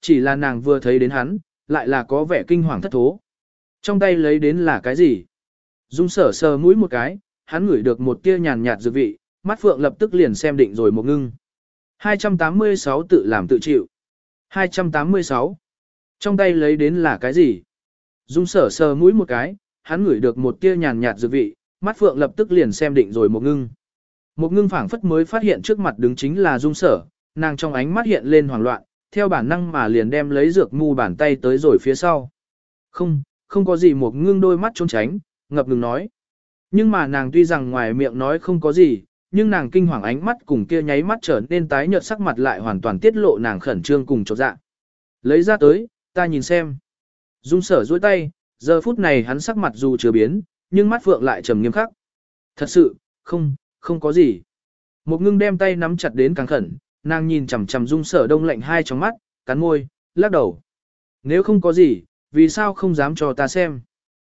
Chỉ là nàng vừa thấy đến hắn, lại là có vẻ kinh hoàng thất thố. Trong tay lấy đến là cái gì? Dung sở sờ mũi một cái, hắn ngửi được một tia nhàn nhạt dược vị, mắt phượng lập tức liền xem định rồi một ngưng. 286 tự làm tự chịu. 286. Trong tay lấy đến là cái gì? Dung sở sờ mũi một cái, hắn ngửi được một tia nhàn nhạt dược vị, mắt phượng lập tức liền xem định rồi một ngưng. Một ngưng phảng phất mới phát hiện trước mặt đứng chính là dung sở, nàng trong ánh mắt hiện lên hoảng loạn, theo bản năng mà liền đem lấy dược mu bàn tay tới rồi phía sau. Không, không có gì một ngưng đôi mắt trốn tránh, ngập ngừng nói. Nhưng mà nàng tuy rằng ngoài miệng nói không có gì, nhưng nàng kinh hoàng ánh mắt cùng kia nháy mắt trở nên tái nhợt sắc mặt lại hoàn toàn tiết lộ nàng khẩn trương cùng chột dạ. Lấy ra tới, ta nhìn xem. Dung sở duỗi tay, giờ phút này hắn sắc mặt dù chưa biến, nhưng mắt phượng lại trầm nghiêm khắc. Thật sự, không, không có gì. Một ngưng đem tay nắm chặt đến càng khẩn, nàng nhìn chằm chằm dung sở đông lạnh hai trong mắt, cắn môi, lắc đầu. Nếu không có gì, vì sao không dám cho ta xem?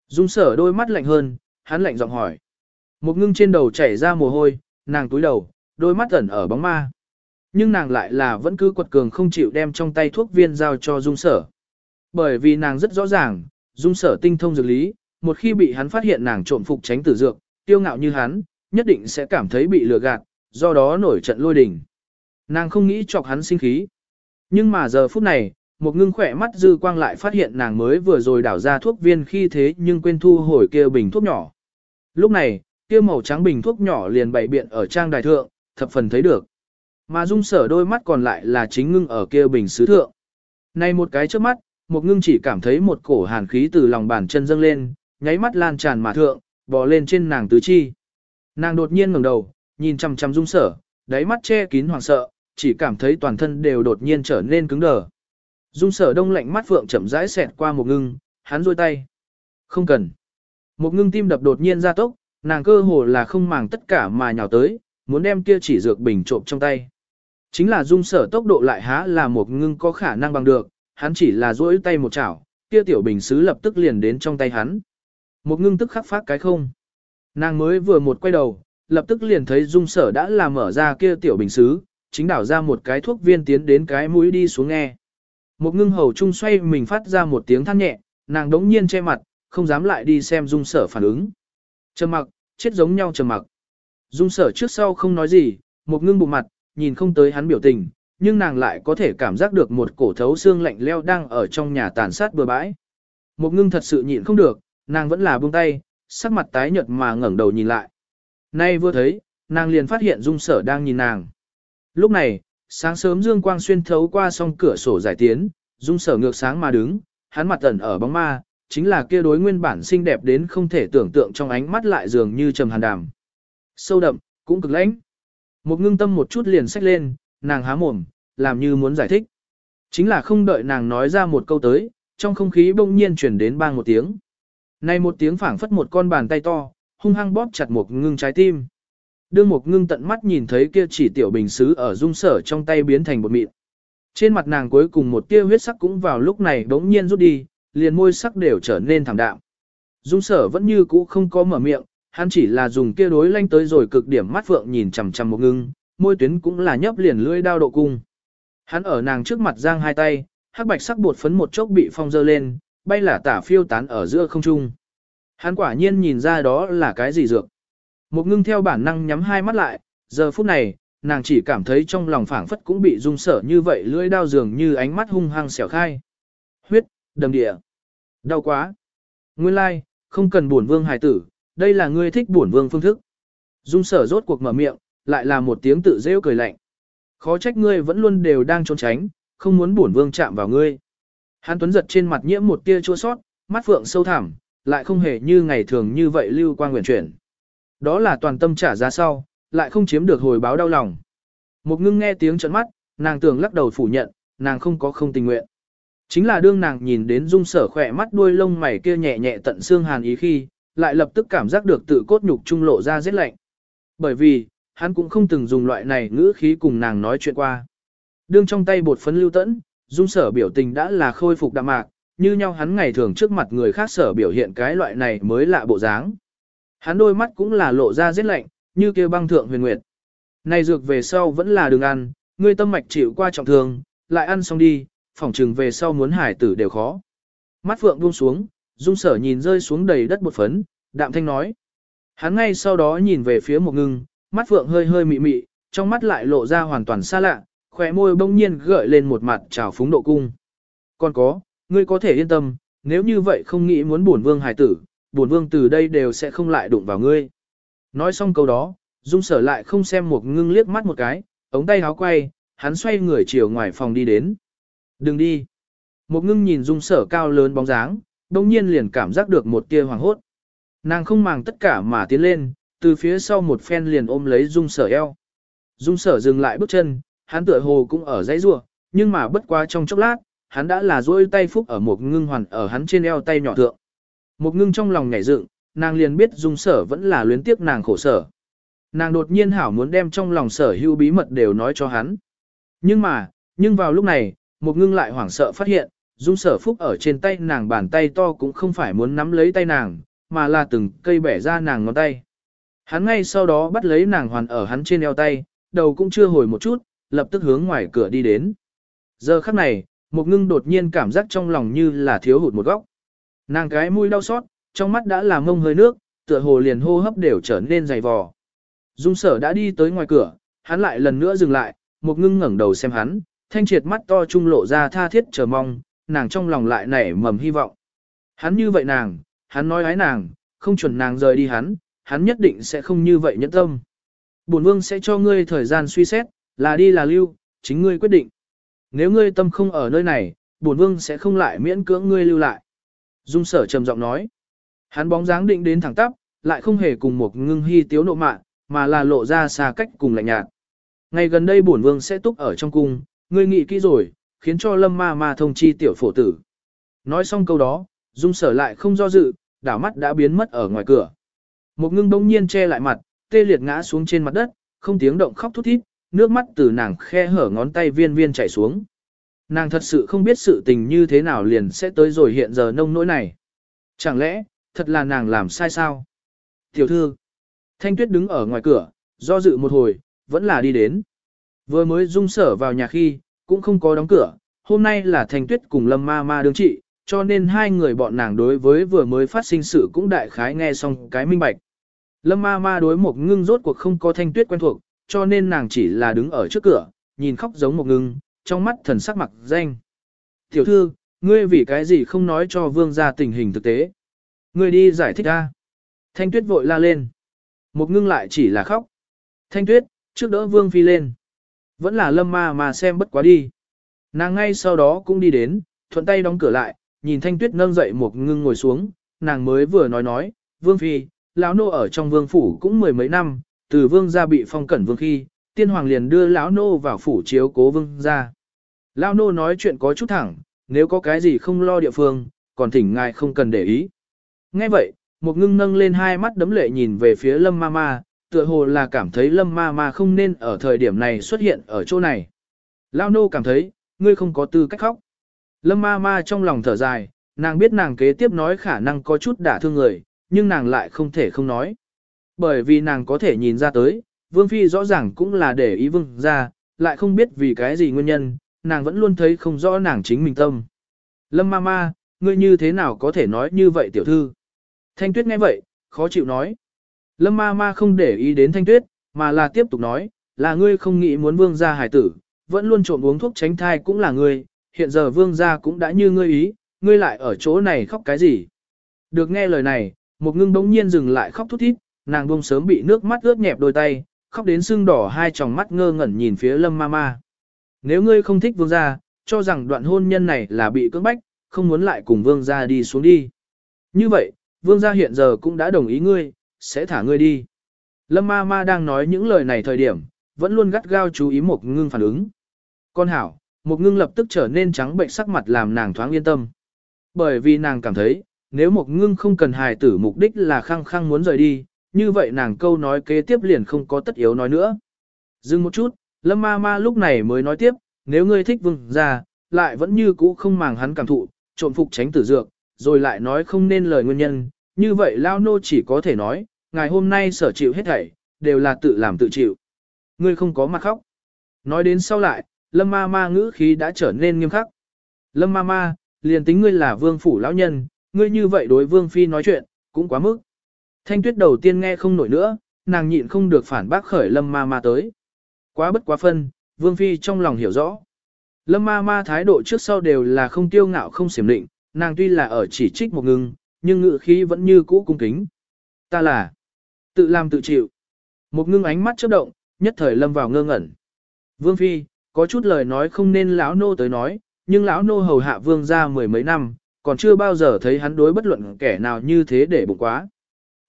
Dung sở đôi mắt lạnh hơn, hắn lạnh giọng hỏi. Một ngưng trên đầu chảy ra mồ hôi, nàng túi đầu, đôi mắt ẩn ở bóng ma. Nhưng nàng lại là vẫn cứ quật cường không chịu đem trong tay thuốc viên giao cho dung sở. Bởi vì nàng rất rõ ràng, dung sở tinh thông dược lý, một khi bị hắn phát hiện nàng trộm phục tránh tử dược, tiêu ngạo như hắn, nhất định sẽ cảm thấy bị lừa gạt, do đó nổi trận lôi đình. Nàng không nghĩ chọc hắn sinh khí. Nhưng mà giờ phút này, một ngưng khỏe mắt dư quang lại phát hiện nàng mới vừa rồi đảo ra thuốc viên khi thế nhưng quên thu hồi kia bình thuốc nhỏ. Lúc này, kia màu trắng bình thuốc nhỏ liền bày biện ở trang đài thượng, thập phần thấy được. Mà dung sở đôi mắt còn lại là chính ngưng ở kia bình sứ thượng. Này một cái trước mắt, một ngưng chỉ cảm thấy một cổ hàn khí từ lòng bàn chân dâng lên, nháy mắt lan tràn mà thượng, bò lên trên nàng tứ chi. Nàng đột nhiên ngẩng đầu, nhìn chăm chăm dung sở, đáy mắt che kín hoảng sợ, chỉ cảm thấy toàn thân đều đột nhiên trở nên cứng đờ. Dung sở đông lạnh mắt phượng chậm rãi xẹt qua một ngưng, hắn rôi tay. Không cần. Một ngưng tim đập đột nhiên ra tốc, nàng cơ hồ là không màng tất cả mà nhào tới, muốn đem kia chỉ dược bình trộm trong tay. Chính là dung sở tốc độ lại há là một ngưng có khả năng bằng được, hắn chỉ là duỗi tay một chảo, kia tiểu bình sứ lập tức liền đến trong tay hắn. Một ngưng tức khắc phát cái không. Nàng mới vừa một quay đầu, lập tức liền thấy dung sở đã làm mở ra kia tiểu bình sứ, chính đảo ra một cái thuốc viên tiến đến cái mũi đi xuống nghe. Một ngưng hầu trung xoay mình phát ra một tiếng than nhẹ, nàng đống nhiên che mặt, không dám lại đi xem dung sở phản ứng. Trầm mặc, chết giống nhau trầm mặc. Dung sở trước sau không nói gì, một ngưng bụng mặt, nhìn không tới hắn biểu tình, nhưng nàng lại có thể cảm giác được một cổ thấu xương lạnh leo đang ở trong nhà tàn sát bừa bãi. Một ngưng thật sự nhịn không được, nàng vẫn là buông tay, sắc mặt tái nhợt mà ngẩng đầu nhìn lại. Nay vừa thấy, nàng liền phát hiện dung sở đang nhìn nàng. Lúc này, sáng sớm dương quang xuyên thấu qua song cửa sổ giải tiến, dung sở ngược sáng mà đứng, hắn mặt ẩn ở bóng ma, chính là kia đối nguyên bản xinh đẹp đến không thể tưởng tượng trong ánh mắt lại dường như trầm hàn đàm. Sâu đậm, cũng cực lãnh. Một ngưng tâm một chút liền sách lên, nàng há mồm, làm như muốn giải thích. Chính là không đợi nàng nói ra một câu tới, trong không khí bỗng nhiên chuyển đến bang một tiếng. Này một tiếng phảng phất một con bàn tay to, hung hăng bóp chặt một ngưng trái tim. Đương một ngưng tận mắt nhìn thấy kia chỉ tiểu bình xứ ở dung sở trong tay biến thành bột mịn. Trên mặt nàng cuối cùng một tia huyết sắc cũng vào lúc này đống nhiên rút đi, liền môi sắc đều trở nên thảm đạm. Dung sở vẫn như cũ không có mở miệng, hắn chỉ là dùng kia đối lanh tới rồi cực điểm mắt phượng nhìn chằm chằm một ngưng, môi tuyến cũng là nhấp liền lưỡi đao độ cung. Hắn ở nàng trước mặt giang hai tay, hắc bạch sắc bột phấn một chốc bị phong dơ lên, bay là tả phiêu tán ở giữa không trung. Hắn quả nhiên nhìn ra đó là cái gì dược. Một ngưng theo bản năng nhắm hai mắt lại, giờ phút này, nàng chỉ cảm thấy trong lòng phảng phất cũng bị rung sở như vậy lưỡi đao dường như ánh mắt hung hăng xẻo khai. Huyết, đầm địa. Đau quá. Nguyên lai, like, không cần buồn vương hài tử, đây là ngươi thích buồn vương phương thức. Dung sở rốt cuộc mở miệng, lại là một tiếng tự rêu cười lạnh. Khó trách ngươi vẫn luôn đều đang trốn tránh, không muốn buồn vương chạm vào ngươi. Hán Tuấn giật trên mặt nhiễm một tia chua sót, mắt phượng sâu thẳm, lại không hề như ngày thường như vậy lưu quang nguyện chuyển. Đó là toàn tâm trả giá sau, lại không chiếm được hồi báo đau lòng. Một ngưng nghe tiếng trận mắt, nàng tưởng lắc đầu phủ nhận, nàng không có không tình nguyện. Chính là đương nàng nhìn đến dung sở khỏe mắt đuôi lông mày kia nhẹ nhẹ tận xương hàn ý khi, lại lập tức cảm giác được tự cốt nhục trung lộ ra rét lạnh. Bởi vì, hắn cũng không từng dùng loại này ngữ khí cùng nàng nói chuyện qua. Đương trong tay bột phấn lưu tẫn, dung sở biểu tình đã là khôi phục đạm mạc, như nhau hắn ngày thường trước mặt người khác sở biểu hiện cái loại này mới lạ bộ dáng. Hắn đôi mắt cũng là lộ ra rét lạnh, như kia băng thượng huyền nguyệt. Này dược về sau vẫn là đường ăn, ngươi tâm mạch chịu qua trọng thương, lại ăn xong đi, phỏng trừng về sau muốn hải tử đều khó. Mắt phượng buông xuống, dung sở nhìn rơi xuống đầy đất bột phấn, đạm thanh nói. Hắn ngay sau đó nhìn về phía một ngưng, mắt phượng hơi hơi mị mị, trong mắt lại lộ ra hoàn toàn xa lạ, khỏe môi bỗng nhiên gợi lên một mặt trào phúng độ cung. Còn có, ngươi có thể yên tâm, nếu như vậy không nghĩ muốn bổn vương hải tử, bổn vương từ đây đều sẽ không lại đụng vào ngươi. Nói xong câu đó, dung sở lại không xem một ngưng liếc mắt một cái, ống tay háo quay, hắn xoay người chiều ngoài phòng đi đến. Đừng đi. Một ngưng nhìn dung sở cao lớn bóng dáng, đồng nhiên liền cảm giác được một tia hoàng hốt. Nàng không màng tất cả mà tiến lên, từ phía sau một phen liền ôm lấy dung sở eo. Dung sở dừng lại bước chân, hắn tựa hồ cũng ở dãy rua, nhưng mà bất quá trong chốc lát, hắn đã là duỗi tay phúc ở một ngưng hoàn ở hắn trên eo tay nhỏ thượng. Một ngưng trong lòng nhảy dựng, nàng liền biết dung sở vẫn là luyến tiếc nàng khổ sở. Nàng đột nhiên hảo muốn đem trong lòng sở hữu bí mật đều nói cho hắn. Nhưng mà, nhưng vào lúc này, một ngưng lại hoảng sợ phát hiện, dung sở phúc ở trên tay nàng bàn tay to cũng không phải muốn nắm lấy tay nàng, mà là từng cây bẻ ra nàng ngón tay. Hắn ngay sau đó bắt lấy nàng hoàn ở hắn trên eo tay, đầu cũng chưa hồi một chút, lập tức hướng ngoài cửa đi đến. Giờ khắc này, một ngưng đột nhiên cảm giác trong lòng như là thiếu hụt một góc. Nàng cái mũi đau xót, trong mắt đã làm ngông hơi nước, tựa hồ liền hô hấp đều trở nên dày vò. Dung sở đã đi tới ngoài cửa, hắn lại lần nữa dừng lại, một ngưng ngẩng đầu xem hắn, thanh triệt mắt to trung lộ ra tha thiết chờ mong, nàng trong lòng lại nảy mầm hy vọng. Hắn như vậy nàng, hắn nói ái nàng, không chuẩn nàng rời đi hắn, hắn nhất định sẽ không như vậy nhẫn tâm. Bổn vương sẽ cho ngươi thời gian suy xét, là đi là lưu, chính ngươi quyết định. Nếu ngươi tâm không ở nơi này, bổn vương sẽ không lại miễn cưỡng ngươi lưu lại. Dung sở trầm giọng nói. Hắn bóng dáng định đến thẳng tắp, lại không hề cùng một ngưng hy tiếu nộ mạ, mà là lộ ra xa cách cùng lạnh nhạt. Ngày gần đây bổn vương sẽ túc ở trong cung, ngươi nghĩ kỹ rồi, khiến cho lâm ma ma thông chi tiểu phổ tử. Nói xong câu đó, dung sở lại không do dự, đảo mắt đã biến mất ở ngoài cửa. Một ngưng đông nhiên che lại mặt, tê liệt ngã xuống trên mặt đất, không tiếng động khóc thút thít, nước mắt từ nàng khe hở ngón tay viên viên chảy xuống. Nàng thật sự không biết sự tình như thế nào liền sẽ tới rồi hiện giờ nông nỗi này. Chẳng lẽ, thật là nàng làm sai sao? Tiểu thư, Thanh Tuyết đứng ở ngoài cửa, do dự một hồi, vẫn là đi đến. Vừa mới dung sở vào nhà khi, cũng không có đóng cửa, hôm nay là Thanh Tuyết cùng Lâm Ma Ma đương trị, cho nên hai người bọn nàng đối với vừa mới phát sinh sự cũng đại khái nghe xong cái minh bạch. Lâm Ma Ma đối một ngưng rốt cuộc không có Thanh Tuyết quen thuộc, cho nên nàng chỉ là đứng ở trước cửa, nhìn khóc giống một ngưng, trong mắt thần sắc mặc danh. Tiểu thư, ngươi vì cái gì không nói cho vương gia tình hình thực tế? Ngươi đi giải thích ra. Thanh tuyết vội la lên. Một ngưng lại chỉ là khóc. Thanh tuyết, trước đỡ vương phi lên. Vẫn là lâm ma mà xem bất quá đi. Nàng ngay sau đó cũng đi đến, thuận tay đóng cửa lại, nhìn thanh tuyết nâng dậy một ngưng ngồi xuống, nàng mới vừa nói nói, vương phi, lão nô ở trong vương phủ cũng mười mấy năm, từ vương gia bị phong cẩn vương khi, tiên hoàng liền đưa lão nô vào phủ chiếu cố vương ra. Lão nô nói chuyện có chút thẳng, nếu có cái gì không lo địa phương, còn thỉnh ngài không cần để ý. Nghe vậy, một ngưng nâng lên hai mắt đấm lệ nhìn về phía lâm ma ma, tựa hồ là cảm thấy lâm ma ma không nên ở thời điểm này xuất hiện ở chỗ này. Lão nô cảm thấy, ngươi không có tư cách khóc. Lâm ma ma trong lòng thở dài, nàng biết nàng kế tiếp nói khả năng có chút đả thương người, nhưng nàng lại không thể không nói. Bởi vì nàng có thể nhìn ra tới, Vương Phi rõ ràng cũng là để ý Vương ra, lại không biết vì cái gì nguyên nhân, nàng vẫn luôn thấy không rõ nàng chính mình tâm. Lâm ma ma, ngươi như thế nào có thể nói như vậy tiểu thư? Thanh Tuyết nghe vậy, khó chịu nói. Lâm ma ma không để ý đến Thanh Tuyết, mà là tiếp tục nói, là ngươi không nghĩ muốn Vương ra hài tử, vẫn luôn trộm uống thuốc tránh thai cũng là ngươi, hiện giờ Vương ra cũng đã như ngươi ý, ngươi lại ở chỗ này khóc cái gì? Được nghe lời này, một ngưng đống nhiên dừng lại khóc thút thít, nàng bông sớm bị nước mắt ướt nhẹp đôi tay, khóc đến sưng đỏ hai tròng mắt ngơ ngẩn nhìn phía lâm ma ma. Nếu ngươi không thích vương gia, cho rằng đoạn hôn nhân này là bị cưỡng bách, không muốn lại cùng vương gia đi xuống đi. Như vậy, vương gia hiện giờ cũng đã đồng ý ngươi, sẽ thả ngươi đi. Lâm ma ma đang nói những lời này thời điểm, vẫn luôn gắt gao chú ý một ngưng phản ứng. Con hảo, một ngưng lập tức trở nên trắng bệnh sắc mặt làm nàng thoáng yên tâm. Bởi vì nàng cảm thấy, nếu một ngưng không cần hài tử mục đích là khăng khăng muốn rời đi, như vậy nàng câu nói kế tiếp liền không có tất yếu nói nữa. Dừng một chút, lâm ma ma lúc này mới nói tiếp, nếu ngươi thích vương gia, lại vẫn như cũ không màng hắn cảm thụ, trộm phục tránh tử dược, rồi lại nói không nên lời nguyên nhân, như vậy lao nô chỉ có thể nói, ngày hôm nay sở chịu hết thảy, đều là tự làm tự chịu. Ngươi không có mặt khóc. Nói đến sau lại, lâm ma ma ngữ khí đã trở nên nghiêm khắc. Lâm ma ma, liền tính ngươi là vương phủ lão nhân, ngươi như vậy đối vương phi nói chuyện, cũng quá mức. Thanh tuyết đầu tiên nghe không nổi nữa, nàng nhịn không được phản bác khởi lâm ma ma tới. Quá bất quá phân, vương phi trong lòng hiểu rõ. Lâm ma ma thái độ trước sau đều là không tiêu ngạo không xiểm định, nàng tuy là ở chỉ trích một ngưng, nhưng ngự khí vẫn như cũ cung kính. Ta là tự làm tự chịu. Một ngưng ánh mắt chớp động, nhất thời lâm vào ngơ ngẩn. Vương phi, có chút lời nói không nên lão nô tới nói, nhưng lão nô hầu hạ vương gia mười mấy năm, còn chưa bao giờ thấy hắn đối bất luận kẻ nào như thế để bụng quá.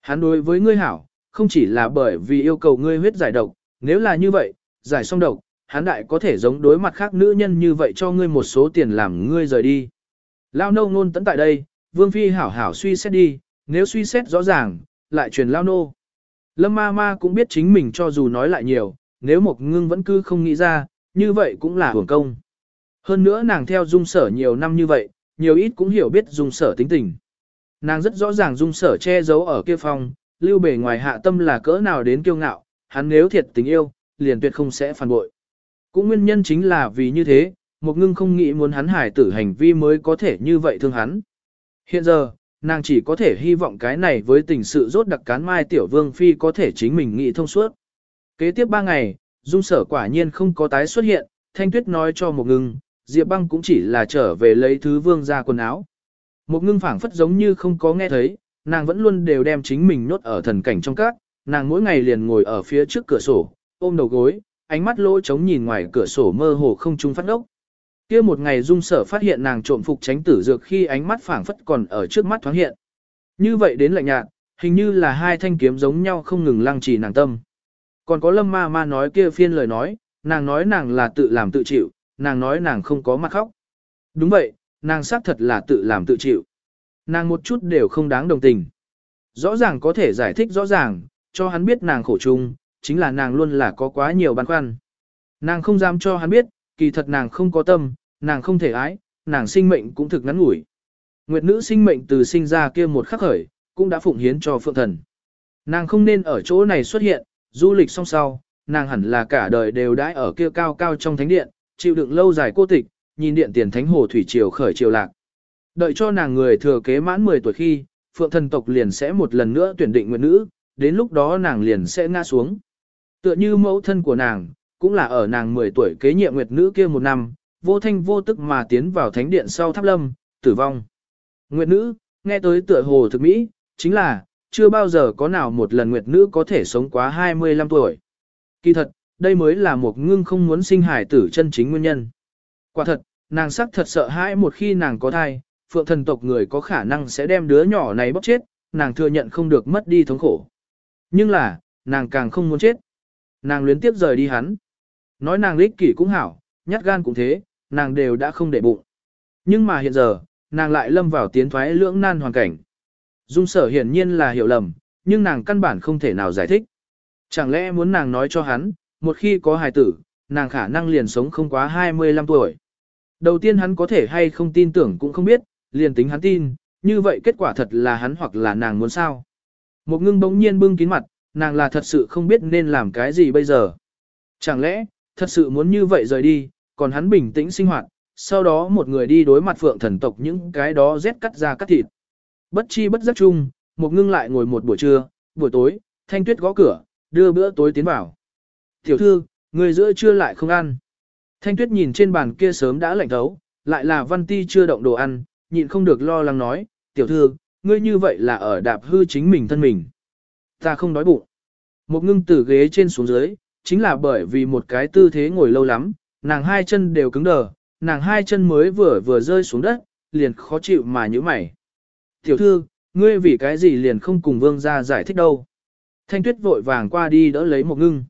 Hắn đối với ngươi hảo, không chỉ là bởi vì yêu cầu ngươi huyết giải độc, nếu là như vậy, giải xong độc, hắn đại có thể giống đối mặt khác nữ nhân như vậy cho ngươi một số tiền làm ngươi rời đi. Lao nô ngôn tấn tại đây, vương phi hảo hảo suy xét đi, nếu suy xét rõ ràng, lại truyền lao nô. Lâm ma ma cũng biết chính mình cho dù nói lại nhiều, nếu một ngưng vẫn cứ không nghĩ ra, như vậy cũng là hưởng công. Hơn nữa nàng theo dung sở nhiều năm như vậy, nhiều ít cũng hiểu biết dung sở tính tình. Nàng rất rõ ràng dung sở che giấu ở kia phòng, lưu bề ngoài hạ tâm là cỡ nào đến kiêu ngạo, hắn nếu thiệt tình yêu, liền tuyệt không sẽ phản bội. Cũng nguyên nhân chính là vì như thế, một ngưng không nghĩ muốn hắn hải tử hành vi mới có thể như vậy thương hắn. Hiện giờ, nàng chỉ có thể hy vọng cái này với tình sự rốt đặc cán mai tiểu vương phi có thể chính mình nghĩ thông suốt. Kế tiếp ba ngày, dung sở quả nhiên không có tái xuất hiện, thanh tuyết nói cho một ngưng, Diệp băng cũng chỉ là trở về lấy thứ vương ra quần áo. Một ngưng phảng phất giống như không có nghe thấy, nàng vẫn luôn đều đem chính mình nhốt ở thần cảnh trong các, nàng mỗi ngày liền ngồi ở phía trước cửa sổ, ôm đầu gối, ánh mắt lỗ trống nhìn ngoài cửa sổ mơ hồ không trung phát ốc. Kia một ngày dung sở phát hiện nàng trộm phục tránh tử dược khi ánh mắt phảng phất còn ở trước mắt thoáng hiện. Như vậy đến lạnh nhạt, hình như là hai thanh kiếm giống nhau không ngừng lăng trì nàng tâm. Còn có lâm ma ma nói kia phiên lời nói, nàng nói nàng là tự làm tự chịu, nàng nói nàng không có mặt khóc. Đúng vậy, nàng xác thật là tự làm tự chịu. Nàng một chút đều không đáng đồng tình. Rõ ràng có thể giải thích rõ ràng, cho hắn biết nàng khổ chung, chính là nàng luôn là có quá nhiều băn khoăn. Nàng không dám cho hắn biết, kỳ thật nàng không có tâm, nàng không thể ái, nàng sinh mệnh cũng thực ngắn ngủi. Nguyệt nữ sinh mệnh từ sinh ra kia một khắc khởi, cũng đã phụng hiến cho phượng thần. Nàng không nên ở chỗ này xuất hiện, du lịch song sau, nàng hẳn là cả đời đều đãi ở kia cao cao trong thánh điện, chịu đựng lâu dài cô tịch, nhìn điện tiền thánh hồ thủy triều khởi triều lạc. Đợi cho nàng người thừa kế mãn 10 tuổi khi, phượng thần tộc liền sẽ một lần nữa tuyển định nguyệt nữ, đến lúc đó nàng liền sẽ ngã xuống. Tựa như mẫu thân của nàng, cũng là ở nàng 10 tuổi kế nhiệm nguyệt nữ kia một năm, vô thanh vô tức mà tiến vào thánh điện sau tháp lâm, tử vong. Nguyệt nữ, nghe tới tựa hồ thực mỹ, chính là, chưa bao giờ có nào một lần nguyệt nữ có thể sống quá 25 tuổi. Kỳ thật, đây mới là một ngưng không muốn sinh hải tử chân chính nguyên nhân. Quả thật, nàng sắc thật sợ hãi một khi nàng có thai, phượng thần tộc người có khả năng sẽ đem đứa nhỏ này bóc chết, nàng thừa nhận không được mất đi thống khổ. Nhưng là, nàng càng không muốn chết. Nàng luyến tiếp rời đi hắn. Nói nàng lích kỷ cũng hảo, nhát gan cũng thế, nàng đều đã không để bụng. Nhưng mà hiện giờ, nàng lại lâm vào tiến thoái lưỡng nan hoàn cảnh. Dung sở hiển nhiên là hiểu lầm, nhưng nàng căn bản không thể nào giải thích. Chẳng lẽ muốn nàng nói cho hắn, một khi có hài tử, nàng khả năng liền sống không quá 25 tuổi. Đầu tiên hắn có thể hay không tin tưởng cũng không biết, liền tính hắn tin, như vậy kết quả thật là hắn hoặc là nàng muốn sao. Một ngưng bỗng nhiên bưng kín mặt, nàng là thật sự không biết nên làm cái gì bây giờ. Chẳng lẽ, thật sự muốn như vậy rời đi, còn hắn bình tĩnh sinh hoạt, sau đó một người đi đối mặt phượng thần tộc những cái đó rét cắt ra cắt thịt. Bất chi bất giác chung, một ngưng lại ngồi một buổi trưa, buổi tối, thanh tuyết gõ cửa, đưa bữa tối tiến vào. Tiểu thư, người giữa trưa lại không ăn. Thanh tuyết nhìn trên bàn kia sớm đã lạnh thấu, lại là văn ti chưa động đồ ăn, nhịn không được lo lắng nói, tiểu thư, ngươi như vậy là ở đạp hư chính mình thân mình. Ta không đói bụng. Một ngưng từ ghế trên xuống dưới, chính là bởi vì một cái tư thế ngồi lâu lắm, nàng hai chân đều cứng đờ, nàng hai chân mới vừa vừa rơi xuống đất, liền khó chịu mà như mày. Tiểu thư, ngươi vì cái gì liền không cùng vương ra giải thích đâu. Thanh tuyết vội vàng qua đi đỡ lấy một ngưng.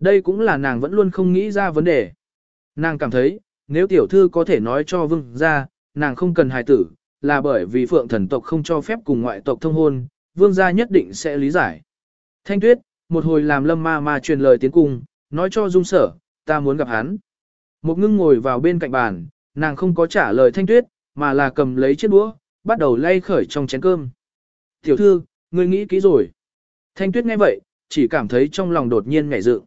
Đây cũng là nàng vẫn luôn không nghĩ ra vấn đề. Nàng cảm thấy, nếu tiểu thư có thể nói cho vương gia, nàng không cần hài tử, là bởi vì phượng thần tộc không cho phép cùng ngoại tộc thông hôn, vương gia nhất định sẽ lý giải. Thanh tuyết, một hồi làm lâm ma ma truyền lời tiến cung, nói cho dung sở, ta muốn gặp hắn. Một ngưng ngồi vào bên cạnh bàn, nàng không có trả lời thanh tuyết, mà là cầm lấy chiếc đũa, bắt đầu lay khởi trong chén cơm. Tiểu thư, ngươi nghĩ kỹ rồi. Thanh tuyết nghe vậy, chỉ cảm thấy trong lòng đột nhiên ngảy dự.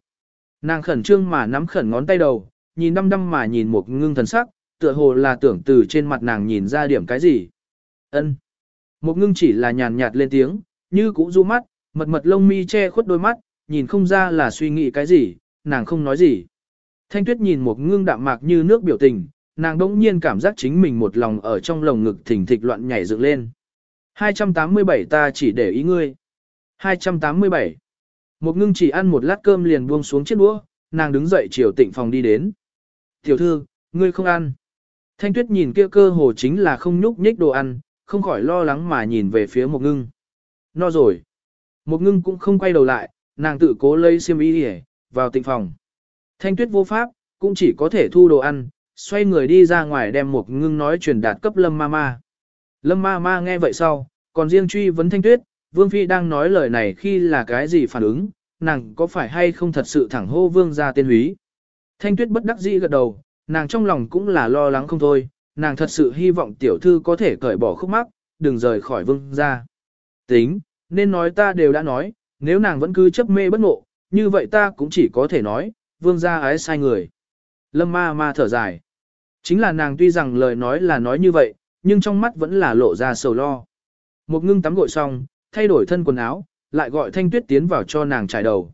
Nàng khẩn trương mà nắm khẩn ngón tay đầu, nhìn đăm đăm mà nhìn một ngưng thần sắc, tựa hồ là tưởng từ trên mặt nàng nhìn ra điểm cái gì. Ân. Một ngưng chỉ là nhàn nhạt lên tiếng, như cũ du mắt, mật mật lông mi che khuất đôi mắt, nhìn không ra là suy nghĩ cái gì, nàng không nói gì. Thanh tuyết nhìn một ngưng đạm mạc như nước biểu tình, nàng đỗng nhiên cảm giác chính mình một lòng ở trong lồng ngực thỉnh thịch loạn nhảy dựng lên. 287 ta chỉ để ý ngươi. 287. Một ngưng chỉ ăn một lát cơm liền buông xuống chiếc đũa, nàng đứng dậy chiều tịnh phòng đi đến. Tiểu thư, ngươi không ăn. Thanh tuyết nhìn kia cơ hồ chính là không nhúc nhích đồ ăn, không khỏi lo lắng mà nhìn về phía một ngưng. No rồi. Một ngưng cũng không quay đầu lại, nàng tự cố lấy xiêm y hề, vào tịnh phòng. Thanh tuyết vô pháp, cũng chỉ có thể thu đồ ăn, xoay người đi ra ngoài đem một ngưng nói truyền đạt cấp lâm ma ma. Lâm ma ma nghe vậy sau, còn riêng truy vấn thanh tuyết, vương phi đang nói lời này khi là cái gì phản ứng, nàng có phải hay không thật sự thẳng hô vương ra tên húy. Thanh tuyết bất đắc dĩ gật đầu, nàng trong lòng cũng là lo lắng không thôi, nàng thật sự hy vọng tiểu thư có thể cởi bỏ khúc mắc, đừng rời khỏi vương ra. Tính, nên nói ta đều đã nói, nếu nàng vẫn cứ chấp mê bất ngộ, như vậy ta cũng chỉ có thể nói, vương gia ái sai người. Lâm ma ma thở dài. Chính là nàng tuy rằng lời nói là nói như vậy, nhưng trong mắt vẫn là lộ ra sầu lo. Một ngưng tắm gội xong, thay đổi thân quần áo, lại gọi Thanh Tuyết tiến vào cho nàng trải đầu.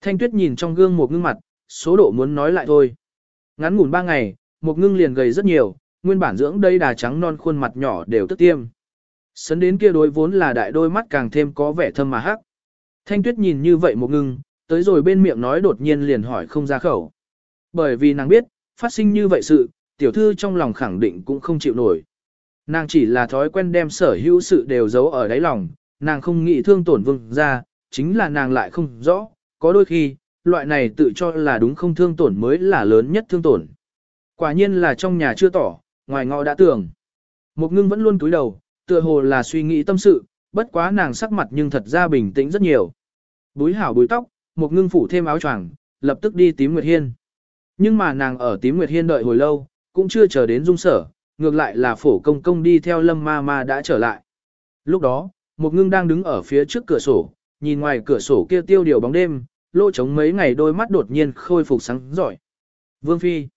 Thanh Tuyết nhìn trong gương một ngưng mặt, số độ muốn nói lại thôi. Ngắn ngủn ba ngày, một ngưng liền gầy rất nhiều, nguyên bản dưỡng đây đà trắng non khuôn mặt nhỏ đều tức tiêm. Sấn đến kia đôi vốn là đại đôi mắt càng thêm có vẻ thâm mà hắc. Thanh Tuyết nhìn như vậy một ngưng, tới rồi bên miệng nói đột nhiên liền hỏi không ra khẩu. Bởi vì nàng biết, phát sinh như vậy sự, tiểu thư trong lòng khẳng định cũng không chịu nổi. Nàng chỉ là thói quen đem sở hữu sự đều giấu ở đáy lòng, nàng không nghĩ thương tổn vương ra, chính là nàng lại không rõ, có đôi khi, loại này tự cho là đúng không thương tổn mới là lớn nhất thương tổn. Quả nhiên là trong nhà chưa tỏ, ngoài ngõ đã tưởng. Một ngưng vẫn luôn túi đầu, tựa hồ là suy nghĩ tâm sự, bất quá nàng sắc mặt nhưng thật ra bình tĩnh rất nhiều. Búi hảo búi tóc, một ngưng phủ thêm áo choàng, lập tức đi tím Nguyệt Hiên. Nhưng mà nàng ở tím Nguyệt Hiên đợi hồi lâu, cũng chưa chờ đến dung sở, ngược lại là phổ công công đi theo lâm ma ma đã trở lại. Lúc đó, một ngưng đang đứng ở phía trước cửa sổ, nhìn ngoài cửa sổ kia tiêu điều bóng đêm, lỗ trống mấy ngày đôi mắt đột nhiên khôi phục sáng giỏi. Vương Phi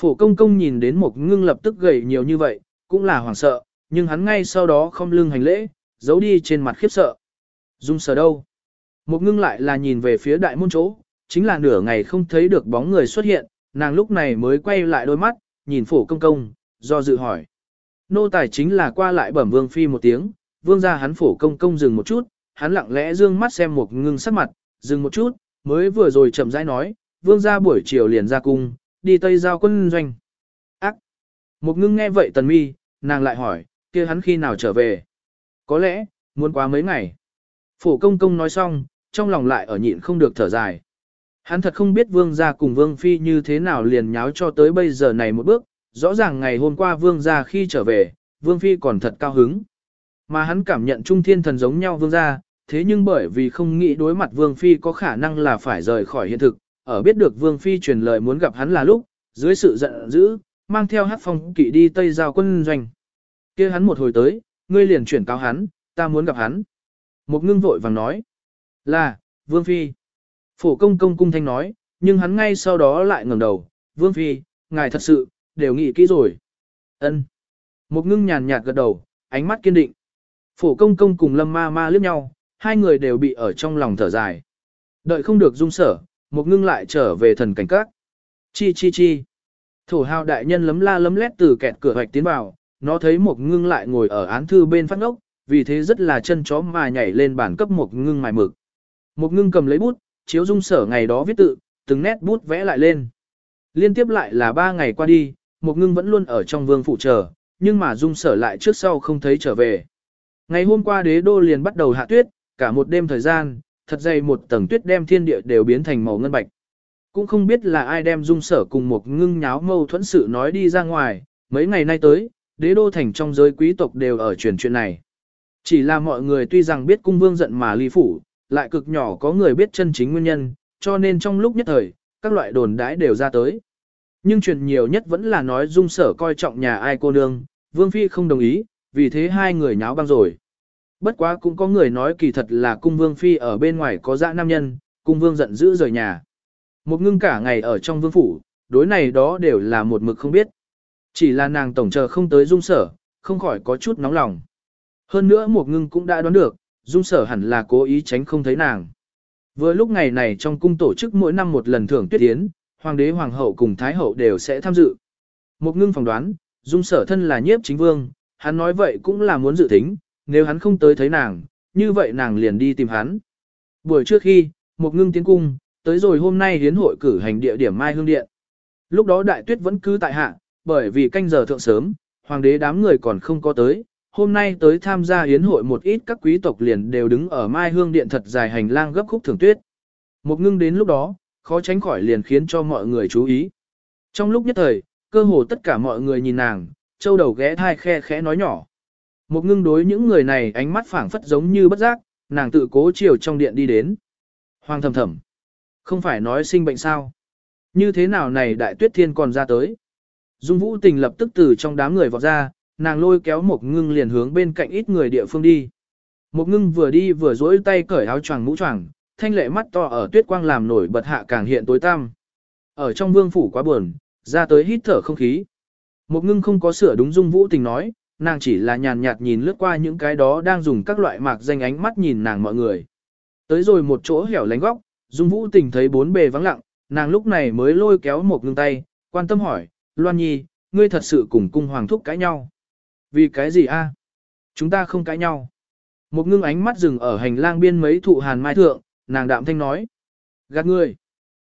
Phổ công công nhìn đến một ngưng lập tức gầy nhiều như vậy, cũng là hoảng sợ, nhưng hắn ngay sau đó không lưng hành lễ, giấu đi trên mặt khiếp sợ. Dung sở đâu? Một ngưng lại là nhìn về phía đại môn chỗ, chính là nửa ngày không thấy được bóng người xuất hiện, nàng lúc này mới quay lại đôi mắt, nhìn phổ công công, do dự hỏi. Nô tài chính là qua lại bẩm vương phi một tiếng, vương ra hắn phổ công công dừng một chút, hắn lặng lẽ dương mắt xem một ngưng sắc mặt, dừng một chút, mới vừa rồi chậm rãi nói, vương ra buổi chiều liền ra cung, đi tây giao quân doanh. Ác! Một ngưng nghe vậy tần mi, nàng lại hỏi, kia hắn khi nào trở về? Có lẽ, muốn quá mấy ngày. Phổ công công nói xong, trong lòng lại ở nhịn không được thở dài. Hắn thật không biết vương gia cùng vương phi như thế nào liền nháo cho tới bây giờ này một bước, rõ ràng ngày hôm qua vương gia khi trở về, vương phi còn thật cao hứng. Mà hắn cảm nhận trung thiên thần giống nhau vương gia, thế nhưng bởi vì không nghĩ đối mặt vương phi có khả năng là phải rời khỏi hiện thực, ở biết được vương phi truyền lời muốn gặp hắn là lúc, dưới sự giận dữ, mang theo hát phong kỵ đi tây giao quân doanh. kia hắn một hồi tới, ngươi liền chuyển cáo hắn, ta muốn gặp hắn. Một ngưng vội vàng nói, là, vương phi. Phổ công công cung thanh nói, nhưng hắn ngay sau đó lại ngẩng đầu, vương phi, ngài thật sự, đều nghĩ kỹ rồi. ân Một ngưng nhàn nhạt gật đầu, ánh mắt kiên định. Phổ công công cùng lâm ma ma liếc nhau, hai người đều bị ở trong lòng thở dài. Đợi không được dung sở, một ngưng lại trở về thần cảnh các. Chi chi chi. Thổ hào đại nhân lấm la lấm lét từ kẹt cửa hoạch tiến vào, nó thấy một ngưng lại ngồi ở án thư bên phát ngốc, vì thế rất là chân chó mà nhảy lên bàn cấp một ngưng mài mực. Một ngưng cầm lấy bút, chiếu dung sở ngày đó viết tự, từng nét bút vẽ lại lên. Liên tiếp lại là ba ngày qua đi, một ngưng vẫn luôn ở trong vương phủ chờ, nhưng mà dung sở lại trước sau không thấy trở về. Ngày hôm qua đế đô liền bắt đầu hạ tuyết, cả một đêm thời gian, thật dày một tầng tuyết đem thiên địa đều biến thành màu ngân bạch. Cũng không biết là ai đem dung sở cùng một ngưng nháo mâu thuẫn sự nói đi ra ngoài, mấy ngày nay tới, đế đô thành trong giới quý tộc đều ở truyền chuyện này. Chỉ là mọi người tuy rằng biết cung vương giận mà ly phủ, lại cực nhỏ có người biết chân chính nguyên nhân, cho nên trong lúc nhất thời, các loại đồn đãi đều ra tới. Nhưng truyền nhiều nhất vẫn là nói dung sở coi trọng nhà ai cô nương, vương phi không đồng ý, vì thế hai người nháo băng rồi. Bất quá cũng có người nói kỳ thật là cung vương phi ở bên ngoài có dã nam nhân, cung vương giận dữ rời nhà. Một ngưng cả ngày ở trong vương phủ, đối này đó đều là một mực không biết. Chỉ là nàng tổng chờ không tới dung sở, không khỏi có chút nóng lòng. Hơn nữa một ngưng cũng đã đoán được, dung sở hẳn là cố ý tránh không thấy nàng. Vừa lúc ngày này trong cung tổ chức mỗi năm một lần thưởng tuyết tiến, hoàng đế hoàng hậu cùng thái hậu đều sẽ tham dự. Một ngưng phỏng đoán, dung sở thân là nhiếp chính vương, hắn nói vậy cũng là muốn dự tính, nếu hắn không tới thấy nàng, như vậy nàng liền đi tìm hắn. Buổi trước khi, một ngưng tiến cung, tới rồi hôm nay hiến hội cử hành địa điểm Mai Hương Điện. Lúc đó đại tuyết vẫn cứ tại hạ, bởi vì canh giờ thượng sớm, hoàng đế đám người còn không có tới, hôm nay tới tham gia hiến hội một ít các quý tộc liền đều đứng ở Mai Hương Điện thật dài hành lang gấp khúc thường tuyết. Một ngưng đến lúc đó, khó tránh khỏi liền khiến cho mọi người chú ý. Trong lúc nhất thời, cơ hồ tất cả mọi người nhìn nàng, châu đầu ghé thai khe khẽ nói nhỏ. Một ngưng đối những người này ánh mắt phảng phất giống như bất giác, nàng tự cố chiều trong điện đi đến. Hoàng thầm thầm. Không phải nói sinh bệnh sao? Như thế nào này đại tuyết thiên còn ra tới? Dung vũ tình lập tức từ trong đám người vọt ra, nàng lôi kéo một ngưng liền hướng bên cạnh ít người địa phương đi. Một ngưng vừa đi vừa duỗi tay cởi áo choàng mũ choàng, thanh lệ mắt to ở tuyết quang làm nổi bật hạ càng hiện tối tăm. Ở trong vương phủ quá buồn, ra tới hít thở không khí. Một ngưng không có sửa đúng dung vũ tình nói, nàng chỉ là nhàn nhạt nhìn lướt qua những cái đó đang dùng các loại mạc danh ánh mắt nhìn nàng mọi người. Tới rồi một chỗ hẻo lánh góc, dung vũ tình thấy bốn bề vắng lặng, nàng lúc này mới lôi kéo một ngưng tay, quan tâm hỏi, Loan Nhi, ngươi thật sự cùng cung hoàng thúc cãi nhau. Vì cái gì a? Chúng ta không cãi nhau. Một ngưng ánh mắt dừng ở hành lang biên mấy thụ hàn mai thượng, nàng đạm thanh nói. Gạt ngươi.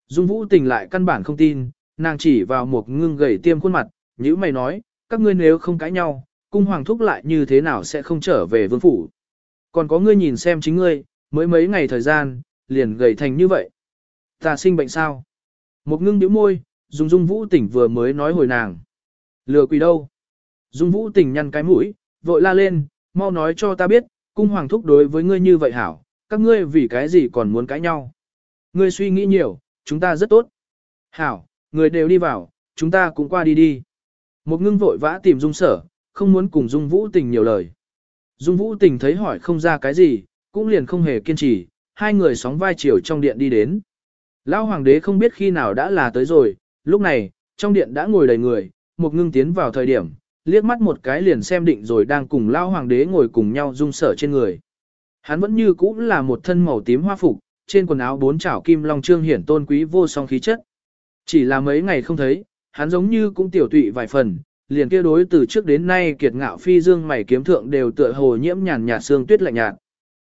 Dung vũ tình lại căn bản không tin, nàng chỉ vào một ngưng gầy tiêm khuôn mặt, như mày nói, các ngươi nếu không cãi nhau, cung hoàng thúc lại như thế nào sẽ không trở về vương phủ. Còn có ngươi nhìn xem chính ngươi, mới mấy ngày thời gian, liền gầy thành như vậy. Ta sinh bệnh sao? Một ngưng nhíu môi, Dung dung vũ tỉnh vừa mới nói hồi nàng. Lừa quỷ đâu? Dung vũ tỉnh nhăn cái mũi, vội la lên, mau nói cho ta biết, cung hoàng thúc đối với ngươi như vậy hảo, các ngươi vì cái gì còn muốn cãi nhau. Ngươi suy nghĩ nhiều, chúng ta rất tốt. Hảo, người đều đi vào, chúng ta cũng qua đi đi. Một ngưng vội vã tìm dung sở, không muốn cùng dung vũ tình nhiều lời. Dung vũ tình thấy hỏi không ra cái gì, cũng liền không hề kiên trì, hai người sóng vai chiều trong điện đi đến. Lão hoàng đế không biết khi nào đã là tới rồi, lúc này, trong điện đã ngồi đầy người, một ngưng tiến vào thời điểm, liếc mắt một cái liền xem định rồi đang cùng Lão hoàng đế ngồi cùng nhau dung sở trên người. Hắn vẫn như cũ là một thân màu tím hoa phục, trên quần áo bốn chảo kim long trương hiển tôn quý vô song khí chất. Chỉ là mấy ngày không thấy, hắn giống như cũng tiểu tụy vài phần, liền kia đối từ trước đến nay kiệt ngạo phi dương mày kiếm thượng đều tựa hồ nhiễm nhàn nhạt xương tuyết lạnh nhạt.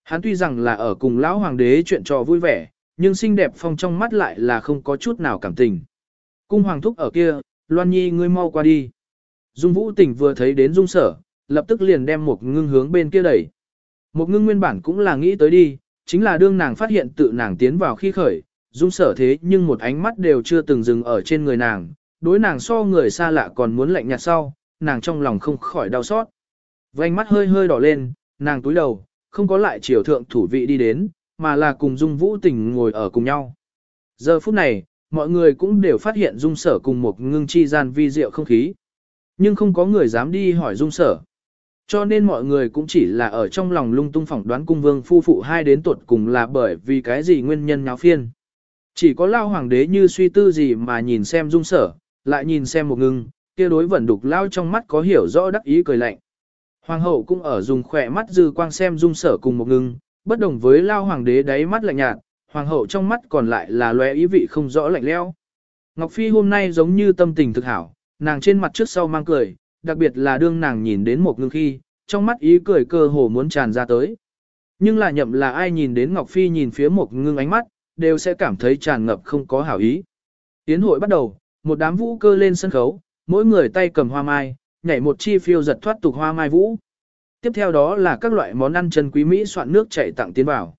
Hắn tuy rằng là ở cùng lão hoàng đế chuyện trò vui vẻ, nhưng xinh đẹp phong trong mắt lại là không có chút nào cảm tình. Cung hoàng thúc ở kia, Loan Nhi ngươi mau qua đi. Dung Vũ Tỉnh vừa thấy đến Dung Sở, lập tức liền đem một ngưng hướng bên kia đẩy. Một ngưng nguyên bản cũng là nghĩ tới đi, chính là đương nàng phát hiện tự nàng tiến vào khi khởi, Dung Sở thế nhưng một ánh mắt đều chưa từng dừng ở trên người nàng, đối nàng so người xa lạ còn muốn lạnh nhạt sau, nàng trong lòng không khỏi đau xót. Vành mắt hơi hơi đỏ lên, nàng túi đầu, không có lại chiều thượng thủ vị đi đến, mà là cùng Dung Vũ Tình ngồi ở cùng nhau. Giờ phút này, mọi người cũng đều phát hiện Dung Sở cùng một ngưng chi gian vi diệu không khí. Nhưng không có người dám đi hỏi Dung Sở. Cho nên mọi người cũng chỉ là ở trong lòng lung tung phỏng đoán cung vương phu phụ hai đến tuột cùng là bởi vì cái gì nguyên nhân nháo phiên. Chỉ có lao hoàng đế như suy tư gì mà nhìn xem Dung Sở, lại nhìn xem một ngưng, kia đối vẫn đục lao trong mắt có hiểu rõ đắc ý cười lạnh. Hoàng hậu cũng ở dùng khỏe mắt dư quang xem dung sở cùng một ngưng, bất đồng với lao hoàng đế đáy mắt lạnh nhạt, hoàng hậu trong mắt còn lại là lóe ý vị không rõ lạnh leo. Ngọc Phi hôm nay giống như tâm tình thực hảo, nàng trên mặt trước sau mang cười, đặc biệt là đương nàng nhìn đến một ngưng khi, trong mắt ý cười cơ hồ muốn tràn ra tới. Nhưng là nhậm là ai nhìn đến Ngọc Phi nhìn phía một ngưng ánh mắt, đều sẽ cảm thấy tràn ngập không có hảo ý. Tiến hội bắt đầu, một đám vũ cơ lên sân khấu, mỗi người tay cầm hoa mai, nhảy một chi phiêu giật thoát tục hoa mai vũ. Tiếp theo đó là các loại món ăn chân quý Mỹ soạn nước chảy tặng tiến vào.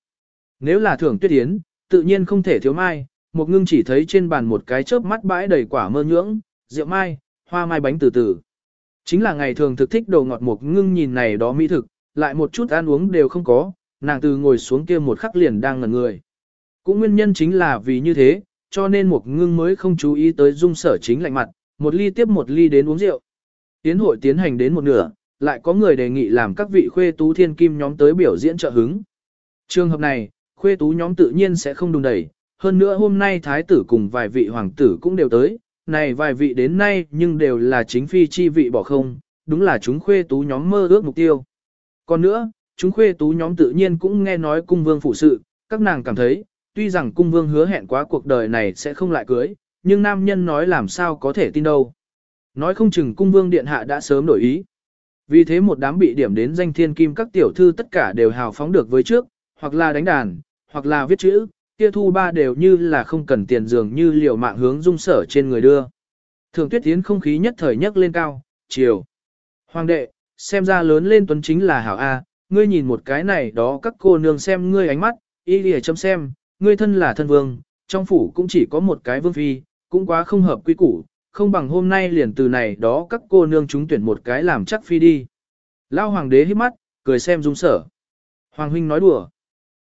Nếu là thưởng tuyết yến, tự nhiên không thể thiếu mai, một ngưng chỉ thấy trên bàn một cái chớp mắt bãi đầy quả mơ nhưỡng, rượu mai, hoa mai bánh từ từ. Chính là ngày thường thực thích đồ ngọt một ngưng nhìn này đó mỹ thực, lại một chút ăn uống đều không có, nàng từ ngồi xuống kia một khắc liền đang ngẩn người. Cũng nguyên nhân chính là vì như thế, cho nên một ngưng mới không chú ý tới dung sở chính lạnh mặt, một ly tiếp một ly đến uống rượu. Tiến hội tiến hành đến một nửa, lại có người đề nghị làm các vị khuê tú thiên kim nhóm tới biểu diễn trợ hứng. Trường hợp này, khuê tú nhóm tự nhiên sẽ không đùng đẩy, hơn nữa hôm nay thái tử cùng vài vị hoàng tử cũng đều tới, này vài vị đến nay nhưng đều là chính phi chi vị bỏ không, đúng là chúng khuê tú nhóm mơ ước mục tiêu. Còn nữa, chúng khuê tú nhóm tự nhiên cũng nghe nói cung vương phụ sự, các nàng cảm thấy, tuy rằng cung vương hứa hẹn quá cuộc đời này sẽ không lại cưới, nhưng nam nhân nói làm sao có thể tin đâu. Nói không chừng cung vương điện hạ đã sớm đổi ý. Vì thế một đám bị điểm đến danh thiên kim các tiểu thư tất cả đều hào phóng được với trước, hoặc là đánh đàn, hoặc là viết chữ, kia thu ba đều như là không cần tiền dường như liều mạng hướng dung sở trên người đưa. Thường tuyết tiến không khí nhất thời nhất lên cao, chiều. Hoàng đệ, xem ra lớn lên tuấn chính là hảo A, ngươi nhìn một cái này đó các cô nương xem ngươi ánh mắt, y lìa chấm xem, ngươi thân là thân vương, trong phủ cũng chỉ có một cái vương phi, cũng quá không hợp quy củ, không bằng hôm nay liền từ này đó các cô nương chúng tuyển một cái làm chắc phi đi. Lao hoàng đế hít mắt, cười xem dung sở. Hoàng huynh nói đùa.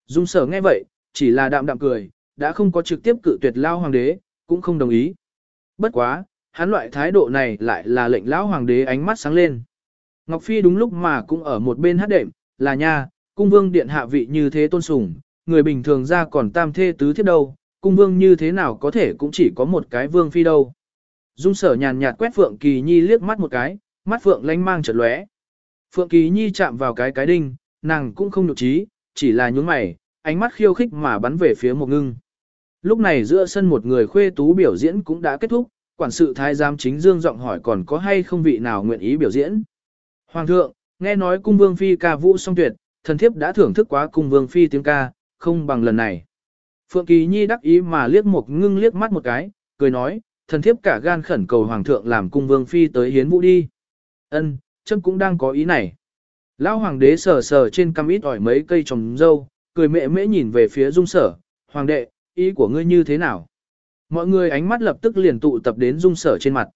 Dung sở nghe vậy, chỉ là đạm đạm cười, đã không có trực tiếp cự tuyệt Lao hoàng đế, cũng không đồng ý. Bất quá, hắn loại thái độ này lại là lệnh lão hoàng đế ánh mắt sáng lên. Ngọc Phi đúng lúc mà cũng ở một bên hát đệm, là nha, cung vương điện hạ vị như thế tôn sùng, người bình thường ra còn tam thê tứ thiết đâu, cung vương như thế nào có thể cũng chỉ có một cái vương phi đâu. Dung sở nhàn nhạt quét Phượng Kỳ Nhi liếc mắt một cái, mắt Phượng lanh mang chợt lóe. Phượng Kỳ Nhi chạm vào cái cái đinh, nàng cũng không nhục trí, chỉ là nhún mày, ánh mắt khiêu khích mà bắn về phía một ngưng. Lúc này giữa sân một người khuê tú biểu diễn cũng đã kết thúc, quản sự thái giám chính dương giọng hỏi còn có hay không vị nào nguyện ý biểu diễn. Hoàng thượng, nghe nói cung vương phi ca vũ song tuyệt, thần thiếp đã thưởng thức quá cung vương phi tiếng ca, không bằng lần này. Phượng Kỳ Nhi đắc ý mà liếc một ngưng liếc mắt một cái, cười nói, thần thiếp cả gan khẩn cầu hoàng thượng làm cung vương phi tới hiến vũ đi. Ân, chấm cũng đang có ý này. Lão hoàng đế sờ sờ trên cằm ít ỏi mấy cây trồng dâu, cười mẹ mễ nhìn về phía dung sở, hoàng đệ, ý của ngươi như thế nào? Mọi người ánh mắt lập tức liền tụ tập đến dung sở trên mặt.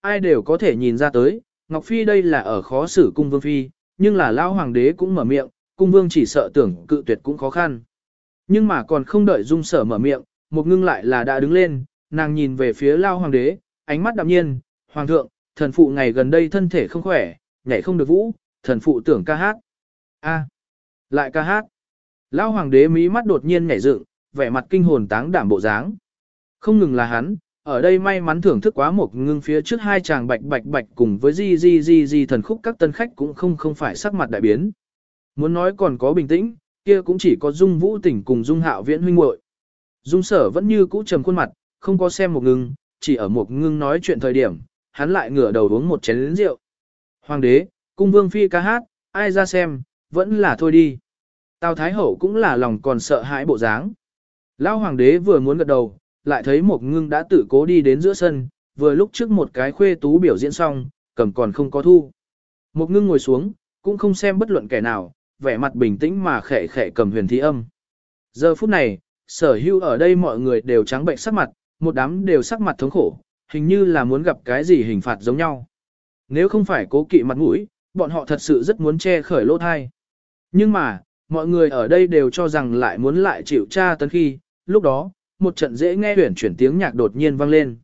Ai đều có thể nhìn ra tới, Ngọc Phi đây là ở khó xử cung vương phi, nhưng là lão hoàng đế cũng mở miệng, cung vương chỉ sợ tưởng cự tuyệt cũng khó khăn. Nhưng mà còn không đợi dung sở mở miệng, một ngưng lại là đã đứng lên, nàng nhìn về phía lao hoàng đế, ánh mắt đạm nhiên, hoàng thượng, thần phụ ngày gần đây thân thể không khỏe, nhảy không được vũ, thần phụ tưởng ca hát. a lại ca hát. Lao hoàng đế mí mắt đột nhiên nhảy dựng, vẻ mặt kinh hồn táng đảm bộ dáng. Không ngừng là hắn, ở đây may mắn thưởng thức quá một ngưng phía trước hai chàng bạch bạch bạch cùng với di di di di thần khúc các tân khách cũng không không phải sắc mặt đại biến. Muốn nói còn có bình tĩnh, kia cũng chỉ có dung vũ tỉnh cùng dung hạo viễn huynh muội Dung sở vẫn như cũ trầm khuôn mặt, không có xem một ngưng, chỉ ở một ngưng nói chuyện thời điểm, hắn lại ngửa đầu uống một chén rượu. Hoàng đế, cung vương phi ca hát, ai ra xem, vẫn là thôi đi. Tào Thái Hậu cũng là lòng còn sợ hãi bộ dáng. Lão hoàng đế vừa muốn gật đầu, lại thấy một ngưng đã tự cố đi đến giữa sân, vừa lúc trước một cái khuê tú biểu diễn xong, cầm còn không có thu. Một ngưng ngồi xuống, cũng không xem bất luận kẻ nào, vẻ mặt bình tĩnh mà khẽ khẽ cầm huyền thí âm. Giờ phút này, sở hưu ở đây mọi người đều trắng bệnh sắc mặt, một đám đều sắc mặt thống khổ, hình như là muốn gặp cái gì hình phạt giống nhau. Nếu không phải cố kỵ mặt mũi, bọn họ thật sự rất muốn che khởi lỗ thai. Nhưng mà, mọi người ở đây đều cho rằng lại muốn lại chịu tra tấn khi, lúc đó, một trận dễ nghe huyển chuyển tiếng nhạc đột nhiên vang lên.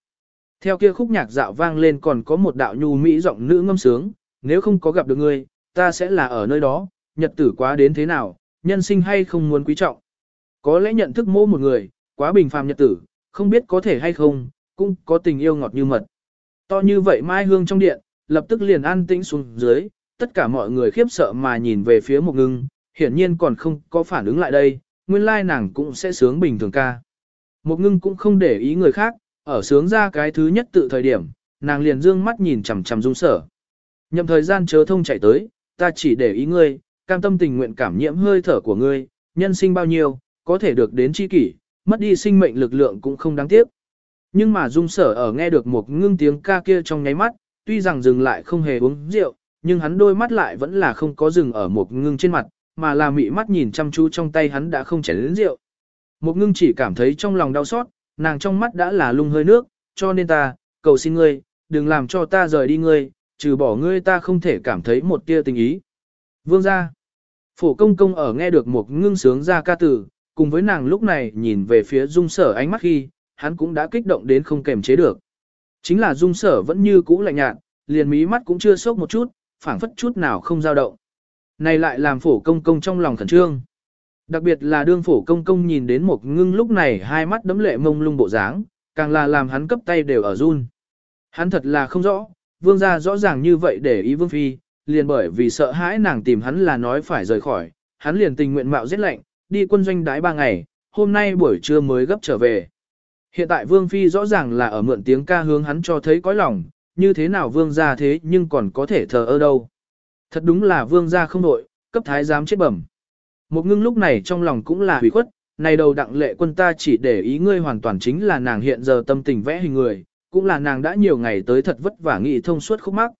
Theo kia khúc nhạc dạo vang lên còn có một đạo nhu mỹ giọng nữ ngâm sướng, nếu không có gặp được ngươi, ta sẽ là ở nơi đó, nhật tử quá đến thế nào, nhân sinh hay không muốn quý trọng. Có lẽ nhận thức mô một người, quá bình phàm nhật tử, không biết có thể hay không, cũng có tình yêu ngọt như mật. To như vậy mai hương trong điện, lập tức liền an tĩnh xuống dưới, tất cả mọi người khiếp sợ mà nhìn về phía một ngưng, hiển nhiên còn không có phản ứng lại đây, nguyên lai nàng cũng sẽ sướng bình thường ca. Một ngưng cũng không để ý người khác, ở sướng ra cái thứ nhất tự thời điểm, nàng liền dương mắt nhìn chằm chằm dung sở. Nhậm thời gian chớ thông chạy tới, ta chỉ để ý ngươi, cam tâm tình nguyện cảm nhiễm hơi thở của ngươi, nhân sinh bao nhiêu, có thể được đến chi kỷ, mất đi sinh mệnh lực lượng cũng không đáng tiếc. Nhưng mà dung sở ở nghe được một ngưng tiếng ca kia trong nháy mắt, tuy rằng dừng lại không hề uống rượu, nhưng hắn đôi mắt lại vẫn là không có dừng ở một ngưng trên mặt, mà là mị mắt nhìn chăm chú trong tay hắn đã không chảy đến rượu. Một ngưng chỉ cảm thấy trong lòng đau xót, nàng trong mắt đã là lung hơi nước, cho nên ta, cầu xin ngươi, đừng làm cho ta rời đi ngươi, trừ bỏ ngươi ta không thể cảm thấy một tia tình ý. Vương gia, phổ công công ở nghe được một ngưng sướng ra ca tử, cùng với nàng lúc này nhìn về phía dung sở ánh mắt khi, hắn cũng đã kích động đến không kềm chế được. Chính là dung sở vẫn như cũ lạnh nhạt, liền mí mắt cũng chưa sốc một chút, phảng phất chút nào không dao động. Này lại làm phổ công công trong lòng khẩn trương. Đặc biệt là đương phổ công công nhìn đến một ngưng lúc này hai mắt đấm lệ mông lung bộ dáng, Càng là làm hắn cấp tay đều ở run. Hắn thật là không rõ, vương gia rõ ràng như vậy để ý vương phi, liền bởi vì sợ hãi nàng tìm hắn là nói phải rời khỏi, hắn liền tình nguyện mạo giết lạnh, đi quân doanh đái ba ngày, hôm nay buổi trưa mới gấp trở về. Hiện tại vương phi rõ ràng là ở mượn tiếng ca hướng hắn cho thấy cõi lòng, như thế nào vương gia thế nhưng còn có thể thờ ơ đâu. Thật đúng là vương gia không đội, cấp thái giám chết bẩm. Một ngưng lúc này trong lòng cũng là hủy khuất, này đầu đặng lệ quân ta chỉ để ý ngươi hoàn toàn chính là nàng hiện giờ tâm tình vẽ hình người, cũng là nàng đã nhiều ngày tới thật vất vả nghị thông suốt khúc mắc.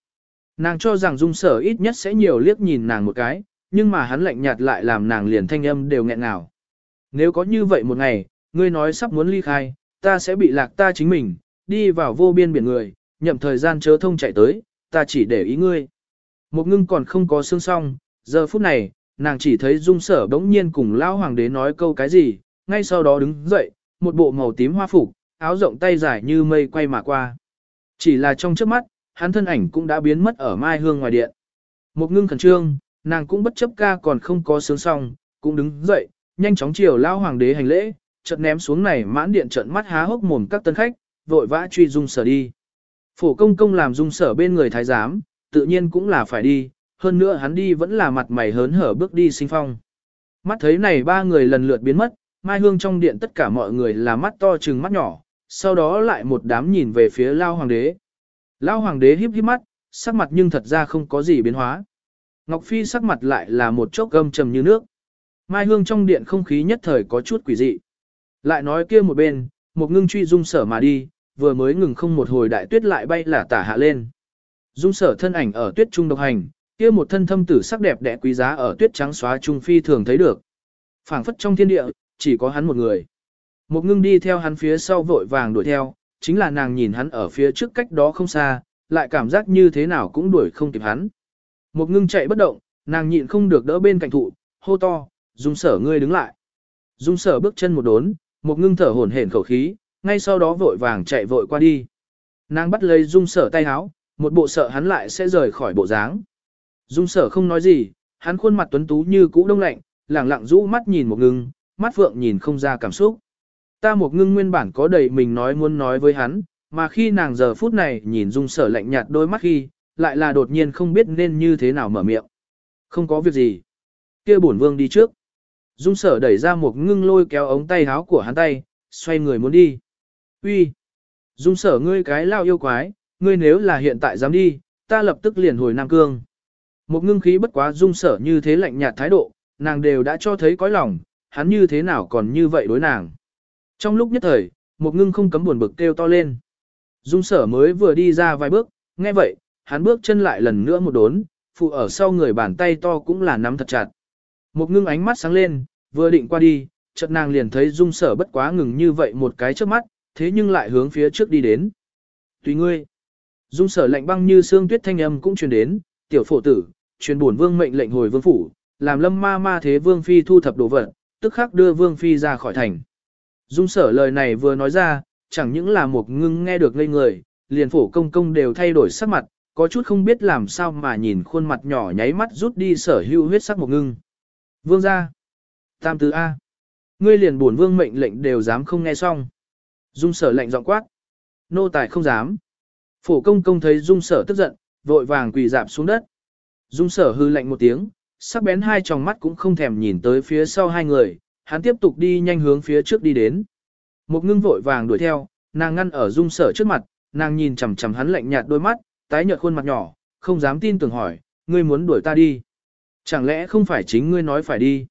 Nàng cho rằng dung sở ít nhất sẽ nhiều liếc nhìn nàng một cái, nhưng mà hắn lạnh nhạt lại làm nàng liền thanh âm đều nghẹn ngào. Nếu có như vậy một ngày, ngươi nói sắp muốn ly khai, ta sẽ bị lạc ta chính mình, đi vào vô biên biển người, nhậm thời gian chớ thông chạy tới, ta chỉ để ý ngươi. Một ngưng còn không có xương song, giờ phút này, nàng chỉ thấy dung sở bỗng nhiên cùng lao hoàng đế nói câu cái gì, ngay sau đó đứng dậy, một bộ màu tím hoa phục, áo rộng tay dài như mây quay mà qua. Chỉ là trong trước mắt, hắn thân ảnh cũng đã biến mất ở mai hương ngoài điện. Một ngưng khẩn trương, nàng cũng bất chấp ca còn không có sướng xong, cũng đứng dậy, nhanh chóng chiều lao hoàng đế hành lễ, chợt ném xuống này mãn điện trận mắt há hốc mồm các tân khách, vội vã truy dung sở đi. Phổ công công làm dung sở bên người thái giám, tự nhiên cũng là phải đi, hơn nữa hắn đi vẫn là mặt mày hớn hở bước đi sinh phong. Mắt thấy này ba người lần lượt biến mất, mai hương trong điện tất cả mọi người là mắt to trừng mắt nhỏ, sau đó lại một đám nhìn về phía lao hoàng đế. Lão hoàng đế híp híp mắt, sắc mặt nhưng thật ra không có gì biến hóa. Ngọc Phi sắc mặt lại là một chốc gâm trầm như nước. Mai hương trong điện không khí nhất thời có chút quỷ dị. Lại nói kia một bên, một ngưng truy dung sở mà đi, vừa mới ngừng không một hồi đại tuyết lại bay là tả hạ lên. Dung sở thân ảnh ở tuyết trung độc hành, kia một thân thâm tử sắc đẹp đẽ quý giá ở tuyết trắng xóa trung phi thường thấy được. phảng phất trong thiên địa, chỉ có hắn một người. Một ngưng đi theo hắn phía sau vội vàng đuổi theo, chính là nàng nhìn hắn ở phía trước cách đó không xa, lại cảm giác như thế nào cũng đuổi không kịp hắn. Một ngưng chạy bất động, nàng nhịn không được đỡ bên cạnh thụ, hô to, dung sở ngươi đứng lại. Dung sở bước chân một đốn, một ngưng thở hổn hển khẩu khí, ngay sau đó vội vàng chạy vội qua đi. Nàng bắt lấy dung sở tay háo, một bộ sợ hắn lại sẽ rời khỏi bộ dáng. Dung sở không nói gì, hắn khuôn mặt tuấn tú như cũ đông lạnh, lẳng lặng rũ mắt nhìn một ngưng, mắt phượng nhìn không ra cảm xúc. Ta một ngưng nguyên bản có đầy mình nói muốn nói với hắn, mà khi nàng giờ phút này nhìn dung sở lạnh nhạt đôi mắt khi, lại là đột nhiên không biết nên như thế nào mở miệng. Không có việc gì. kia bổn vương đi trước. Dung sở đẩy ra một ngưng lôi kéo ống tay háo của hắn tay, xoay người muốn đi. Uy, Dung sở ngươi cái lao yêu quái, ngươi nếu là hiện tại dám đi, ta lập tức liền hồi Nam Cương. Một ngưng khí bất quá dung sở như thế lạnh nhạt thái độ, nàng đều đã cho thấy cõi lòng, hắn như thế nào còn như vậy đối nàng. Trong lúc nhất thời, một ngưng không cấm buồn bực kêu to lên. Dung sở mới vừa đi ra vài bước, nghe vậy, hắn bước chân lại lần nữa một đốn, phụ ở sau người bàn tay to cũng là nắm thật chặt. Một ngưng ánh mắt sáng lên, vừa định qua đi, chợt nàng liền thấy dung sở bất quá ngừng như vậy một cái trước mắt, thế nhưng lại hướng phía trước đi đến. Tùy ngươi. Dung sở lạnh băng như xương tuyết thanh âm cũng truyền đến, tiểu phổ tử, truyền buồn vương mệnh lệnh hồi vương phủ, làm lâm ma ma thế vương phi thu thập đồ vật, tức khắc đưa vương phi ra khỏi thành. Dung sở lời này vừa nói ra, chẳng những là một ngưng nghe được ngây người, liền phổ công công đều thay đổi sắc mặt, có chút không biết làm sao mà nhìn khuôn mặt nhỏ nháy mắt rút đi sở hữu huyết sắc một ngưng. Vương ra. Tam tứ A. Ngươi liền buồn vương mệnh lệnh đều dám không nghe xong. Dung sở lệnh giọng quát. Nô tài không dám. Phổ công công thấy dung sở tức giận, vội vàng quỳ dạp xuống đất. Dung sở hư lạnh một tiếng, sắc bén hai tròng mắt cũng không thèm nhìn tới phía sau hai người, hắn tiếp tục đi nhanh hướng phía trước đi đến. Một ngưng vội vàng đuổi theo, nàng ngăn ở dung sở trước mặt, nàng nhìn chằm chằm hắn lạnh nhạt đôi mắt, tái nhợt khuôn mặt nhỏ, không dám tin tưởng hỏi, ngươi muốn đuổi ta đi. Chẳng lẽ không phải chính ngươi nói phải đi?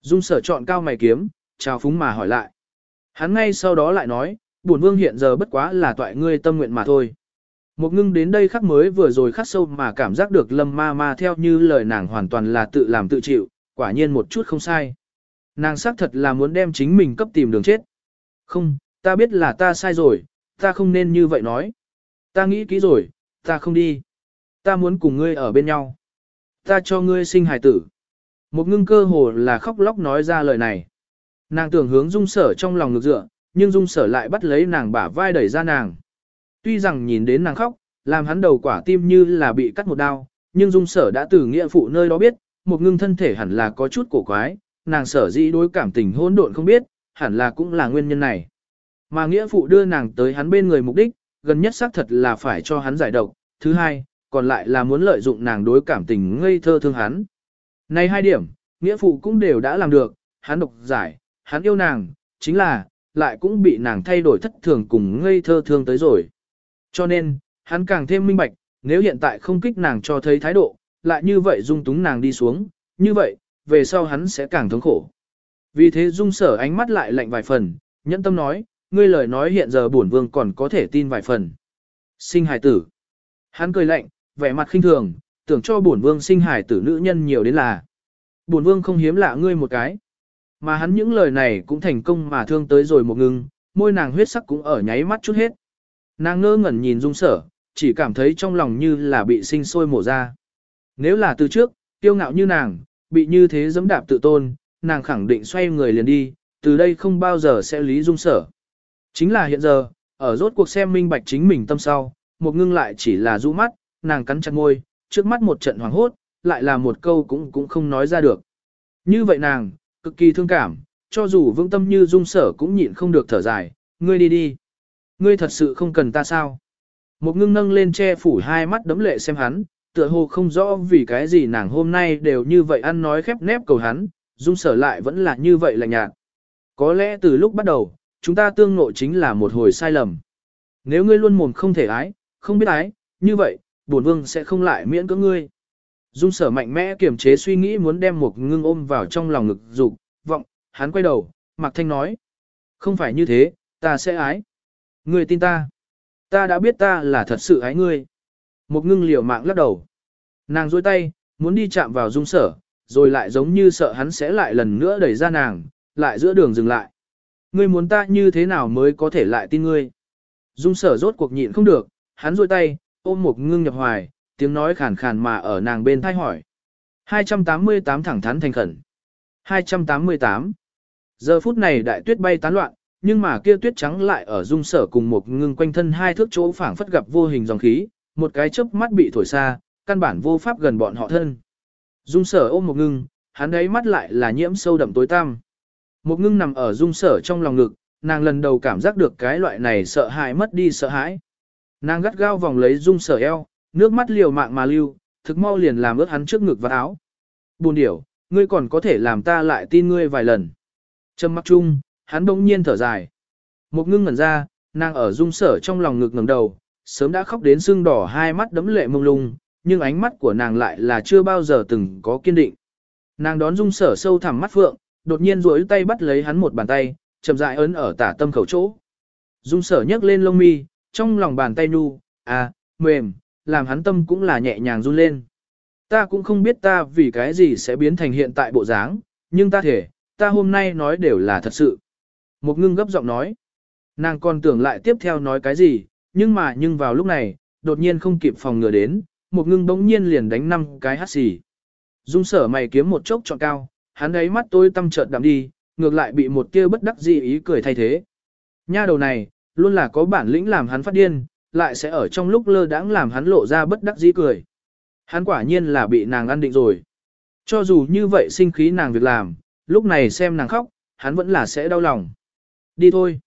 Dung sở chọn cao mày kiếm, chào phúng mà hỏi lại. Hắn ngay sau đó lại nói, bổn vương hiện giờ bất quá là toại ngươi tâm nguyện mà thôi. Một ngưng đến đây khắc mới vừa rồi khắc sâu mà cảm giác được lâm ma ma theo như lời nàng hoàn toàn là tự làm tự chịu, quả nhiên một chút không sai. Nàng xác thật là muốn đem chính mình cấp tìm đường chết. Không, ta biết là ta sai rồi, ta không nên như vậy nói. Ta nghĩ kỹ rồi, ta không đi. Ta muốn cùng ngươi ở bên nhau. Ta cho ngươi sinh hài tử. Một ngưng cơ hồ là khóc lóc nói ra lời này. Nàng tưởng hướng dung sở trong lòng ngược dựa, nhưng dung sở lại bắt lấy nàng bả vai đẩy ra nàng. Tuy rằng nhìn đến nàng khóc, làm hắn đầu quả tim như là bị cắt một đao, nhưng dung sở đã từ nghĩa phụ nơi đó biết, một ngưng thân thể hẳn là có chút cổ quái, nàng sở dĩ đối cảm tình hỗn độn không biết, hẳn là cũng là nguyên nhân này. Mà nghĩa phụ đưa nàng tới hắn bên người mục đích, gần nhất xác thật là phải cho hắn giải độc, thứ hai, còn lại là muốn lợi dụng nàng đối cảm tình ngây thơ thương hắn. Này hai điểm, nghĩa phụ cũng đều đã làm được, hắn độc giải, hắn yêu nàng, chính là, lại cũng bị nàng thay đổi thất thường cùng ngây thơ thương tới rồi. Cho nên, hắn càng thêm minh bạch, nếu hiện tại không kích nàng cho thấy thái độ, lại như vậy dung túng nàng đi xuống, như vậy, về sau hắn sẽ càng thống khổ. Vì thế dung sở ánh mắt lại lạnh vài phần, nhẫn tâm nói, ngươi lời nói hiện giờ bổn vương còn có thể tin vài phần. Sinh hài tử. Hắn cười lạnh, vẻ mặt khinh thường, tưởng cho bổn vương sinh hài tử nữ nhân nhiều đến là. Bổn vương không hiếm lạ ngươi một cái. Mà hắn những lời này cũng thành công mà thương tới rồi một ngưng, môi nàng huyết sắc cũng ở nháy mắt chút hết. Nàng ngơ ngẩn nhìn dung sở, chỉ cảm thấy trong lòng như là bị sinh sôi mổ ra. Nếu là từ trước, tiêu ngạo như nàng, bị như thế dẫm đạp tự tôn, nàng khẳng định xoay người liền đi, từ đây không bao giờ sẽ lý dung sở. Chính là hiện giờ, ở rốt cuộc xem minh bạch chính mình tâm sau, một ngưng lại chỉ là rũ mắt, nàng cắn chặt môi, trước mắt một trận hoàng hốt, lại là một câu cũng cũng không nói ra được. Như vậy nàng, cực kỳ thương cảm, cho dù vững tâm như dung sở cũng nhịn không được thở dài, ngươi đi đi. Ngươi thật sự không cần ta sao? Một ngưng nâng lên che phủ hai mắt đấm lệ xem hắn, tựa hồ không rõ vì cái gì nàng hôm nay đều như vậy ăn nói khép nép cầu hắn, dung sở lại vẫn là như vậy lạnh nhạt. Có lẽ từ lúc bắt đầu, chúng ta tương ngộ chính là một hồi sai lầm. Nếu ngươi luôn mồm không thể ái, không biết ái, như vậy, bổn vương sẽ không lại miễn cưỡng ngươi. Dung sở mạnh mẽ kiềm chế suy nghĩ muốn đem một ngưng ôm vào trong lòng ngực dục vọng, hắn quay đầu, Mạc Thanh nói. Không phải như thế, ta sẽ ái. Ngươi tin ta. Ta đã biết ta là thật sự ái ngươi. Một ngưng liều mạng lắc đầu. Nàng dôi tay, muốn đi chạm vào dung sở, rồi lại giống như sợ hắn sẽ lại lần nữa đẩy ra nàng, lại giữa đường dừng lại. Ngươi muốn ta như thế nào mới có thể lại tin ngươi? Dung sở rốt cuộc nhịn không được, hắn dôi tay, ôm một ngưng nhập hoài, tiếng nói khàn khàn mà ở nàng bên thay hỏi. 288 thẳng thắn thành khẩn. 288. Giờ phút này đại tuyết bay tán loạn, nhưng mà kia tuyết trắng lại ở dung sở cùng một ngưng quanh thân hai thước chỗ phảng phất gặp vô hình dòng khí, một cái chớp mắt bị thổi xa, căn bản vô pháp gần bọn họ thân. Dung sở ôm một ngưng, hắn ấy mắt lại là nhiễm sâu đậm tối tăm. Một ngưng nằm ở dung sở trong lòng ngực, nàng lần đầu cảm giác được cái loại này sợ hãi mất đi sợ hãi. Nàng gắt gao vòng lấy dung sở eo, nước mắt liều mạng mà lưu, thực mau liền làm ướt hắn trước ngực và áo. Buồn điểu, ngươi còn có thể làm ta lại tin ngươi vài lần. Trầm mắt chung, hắn bỗng nhiên thở dài. Một ngưng ngẩn ra, nàng ở dung sở trong lòng ngực ngẩng đầu, sớm đã khóc đến sưng đỏ hai mắt đấm lệ mông lung, nhưng ánh mắt của nàng lại là chưa bao giờ từng có kiên định. Nàng đón dung sở sâu thẳm mắt phượng, đột nhiên duỗi tay bắt lấy hắn một bàn tay, chậm rãi ấn ở tả tâm khẩu chỗ. Dung sở nhấc lên lông mi, trong lòng bàn tay nu, à, mềm, làm hắn tâm cũng là nhẹ nhàng run lên. Ta cũng không biết ta vì cái gì sẽ biến thành hiện tại bộ dáng, nhưng ta thể, ta hôm nay nói đều là thật sự. Một ngưng gấp giọng nói. Nàng còn tưởng lại tiếp theo nói cái gì, nhưng mà nhưng vào lúc này, đột nhiên không kịp phòng ngừa đến, một ngưng bỗng nhiên liền đánh năm cái hát xì. Dung sở mày kiếm một chốc trọn cao, hắn ấy mắt tôi tâm chợt đạm đi, ngược lại bị một tia bất đắc dĩ ý cười thay thế. Nha đầu này, luôn là có bản lĩnh làm hắn phát điên, lại sẽ ở trong lúc lơ đãng làm hắn lộ ra bất đắc dĩ cười. Hắn quả nhiên là bị nàng ăn định rồi. Cho dù như vậy sinh khí nàng việc làm, lúc này xem nàng khóc, hắn vẫn là sẽ đau lòng. Đi thôi.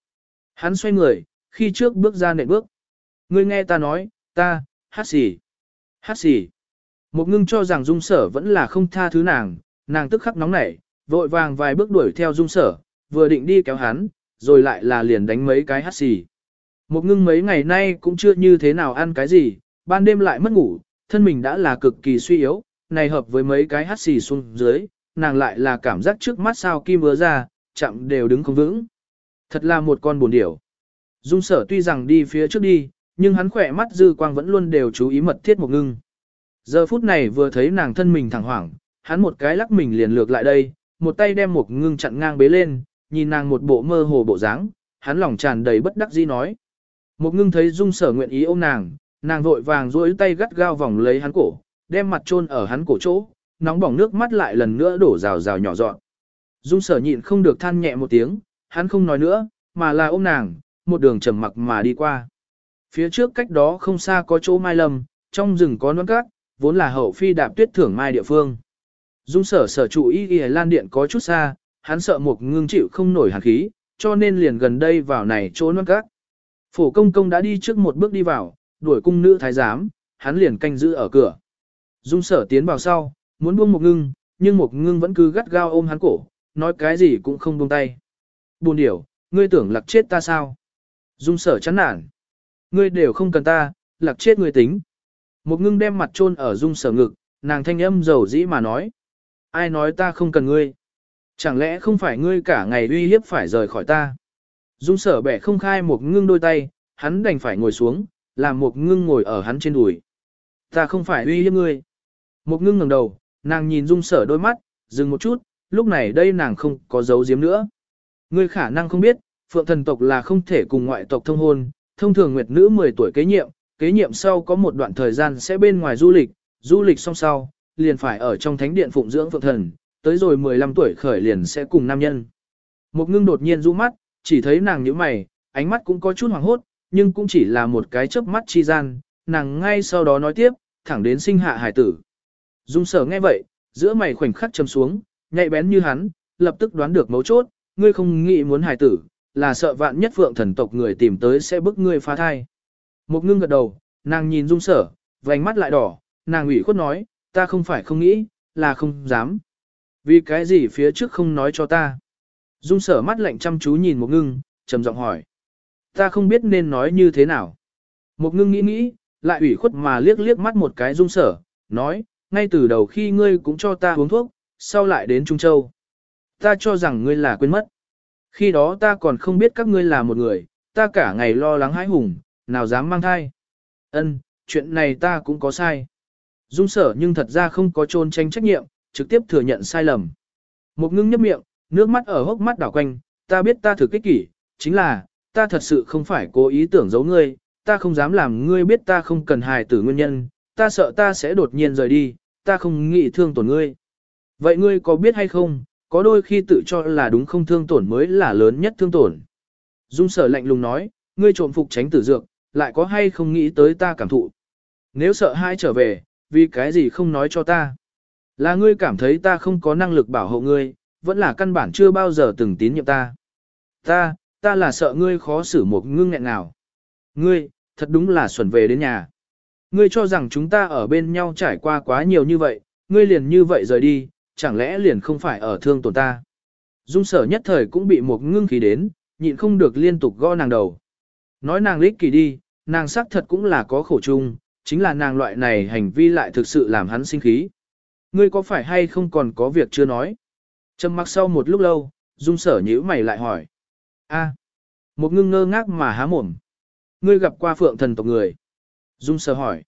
Hắn xoay người, khi trước bước ra nệm bước. Ngươi nghe ta nói, ta, hát xì. Hát xì. Một ngưng cho rằng dung sở vẫn là không tha thứ nàng, nàng tức khắc nóng nảy, vội vàng vài bước đuổi theo dung sở, vừa định đi kéo hắn, rồi lại là liền đánh mấy cái hát xì. Một ngưng mấy ngày nay cũng chưa như thế nào ăn cái gì, ban đêm lại mất ngủ, thân mình đã là cực kỳ suy yếu, này hợp với mấy cái hát xì xuống dưới, nàng lại là cảm giác trước mắt sao kim vừa ra, chạm đều đứng không vững. Thật là một con buồn điểu. Dung sở tuy rằng đi phía trước đi, nhưng hắn khỏe mắt dư quang vẫn luôn đều chú ý mật thiết một ngưng. Giờ phút này vừa thấy nàng thân mình thẳng hoảng, hắn một cái lắc mình liền lược lại đây, một tay đem một ngưng chặn ngang bế lên, nhìn nàng một bộ mơ hồ bộ dáng, hắn lòng tràn đầy bất đắc dĩ nói. Một ngưng thấy dung sở nguyện ý ôm nàng, nàng vội vàng duỗi tay gắt gao vòng lấy hắn cổ, đem mặt chôn ở hắn cổ chỗ, nóng bỏng nước mắt lại lần nữa đổ rào rào nhỏ dọn. Dung sở nhịn không được than nhẹ một tiếng, hắn không nói nữa, mà là ôm nàng, một đường trầm mặc mà đi qua. Phía trước cách đó không xa có chỗ mai lâm, trong rừng có nón cát, vốn là hậu phi đạp tuyết thưởng mai địa phương. Dung sở sở trụ y y lan điện có chút xa, hắn sợ một ngưng chịu không nổi hàn khí, cho nên liền gần đây vào này chỗ nón cát. Phổ công công đã đi trước một bước đi vào, đuổi cung nữ thái giám, hắn liền canh giữ ở cửa. Dung sở tiến vào sau, muốn buông một ngưng, nhưng một ngưng vẫn cứ gắt gao ôm hắn cổ, nói cái gì cũng không buông tay. Buồn điểu, ngươi tưởng lạc chết ta sao? Dung sở chán nản. Ngươi đều không cần ta, lạc chết ngươi tính. Một ngưng đem mặt chôn ở dung sở ngực, nàng thanh âm dầu dĩ mà nói. Ai nói ta không cần ngươi? Chẳng lẽ không phải ngươi cả ngày uy hiếp phải rời khỏi ta? Dung sở bẻ không khai một ngưng đôi tay, hắn đành phải ngồi xuống, làm một ngưng ngồi ở hắn trên đùi. Ta không phải uy hiếp ngươi. Một ngưng ngẩng đầu, nàng nhìn dung sở đôi mắt, dừng một chút, lúc này đây nàng không có giấu giếm nữa. Ngươi khả năng không biết, phượng thần tộc là không thể cùng ngoại tộc thông hôn, thông thường nguyệt nữ 10 tuổi kế nhiệm, kế nhiệm sau có một đoạn thời gian sẽ bên ngoài du lịch, du lịch xong sau, liền phải ở trong thánh điện phụng dưỡng phượng thần, tới rồi 15 tuổi khởi liền sẽ cùng nam nhân. Một ngưng đột nhiên rũ mắt, chỉ thấy nàng nhíu mày, ánh mắt cũng có chút hoảng hốt, nhưng cũng chỉ là một cái chớp mắt chi gian, nàng ngay sau đó nói tiếp, thẳng đến sinh hạ hải tử. Dung sở nghe vậy, giữa mày khoảnh khắc chầm xuống, nhạy bén như hắn, lập tức đoán được mấu chốt, ngươi không nghĩ muốn hải tử, là sợ vạn nhất phượng thần tộc người tìm tới sẽ bức ngươi phá thai. Một ngưng gật đầu, nàng nhìn dung sở, vành mắt lại đỏ, nàng ủy khuất nói, ta không phải không nghĩ, là không dám. Vì cái gì phía trước không nói cho ta? Dung sở mắt lạnh chăm chú nhìn một ngưng, trầm giọng hỏi. Ta không biết nên nói như thế nào. Một ngưng nghĩ nghĩ, lại ủy khuất mà liếc liếc mắt một cái dung sở, nói, ngay từ đầu khi ngươi cũng cho ta uống thuốc, sau lại đến Trung Châu. Ta cho rằng ngươi là quên mất. Khi đó ta còn không biết các ngươi là một người, ta cả ngày lo lắng hãi hùng, nào dám mang thai. Ân, chuyện này ta cũng có sai. Dung sở nhưng thật ra không có trôn tranh trách nhiệm, trực tiếp thừa nhận sai lầm. Một ngưng nhấp miệng, nước mắt ở hốc mắt đảo quanh, ta biết ta thử kích kỷ, chính là, ta thật sự không phải cố ý tưởng giấu ngươi, ta không dám làm ngươi biết ta không cần hài tử nguyên nhân, ta sợ ta sẽ đột nhiên rời đi, ta không nghĩ thương tổn ngươi. Vậy ngươi có biết hay không, có đôi khi tự cho là đúng không thương tổn mới là lớn nhất thương tổn. Dung sở lạnh lùng nói, ngươi trộm phục tránh tử dược, lại có hay không nghĩ tới ta cảm thụ. Nếu sợ hai trở về, vì cái gì không nói cho ta. Là ngươi cảm thấy ta không có năng lực bảo hộ ngươi, vẫn là căn bản chưa bao giờ từng tín nhiệm ta. Ta, ta là sợ ngươi khó xử một ngưng nghẹn nào. Ngươi, thật đúng là xuẩn về đến nhà. Ngươi cho rằng chúng ta ở bên nhau trải qua quá nhiều như vậy, ngươi liền như vậy rời đi, chẳng lẽ liền không phải ở thương tổn ta. Dung sở nhất thời cũng bị một ngưng khí đến, nhịn không được liên tục gõ nàng đầu. Nói nàng lích kỳ đi, nàng xác thật cũng là có khổ chung, chính là nàng loại này hành vi lại thực sự làm hắn sinh khí. Ngươi có phải hay không còn có việc chưa nói? Trầm mặc sau một lúc lâu, dung sở nhíu mày lại hỏi. a một ngưng ngơ ngác mà há mồm. Ngươi gặp qua phượng thần tộc người. Dung sở hỏi.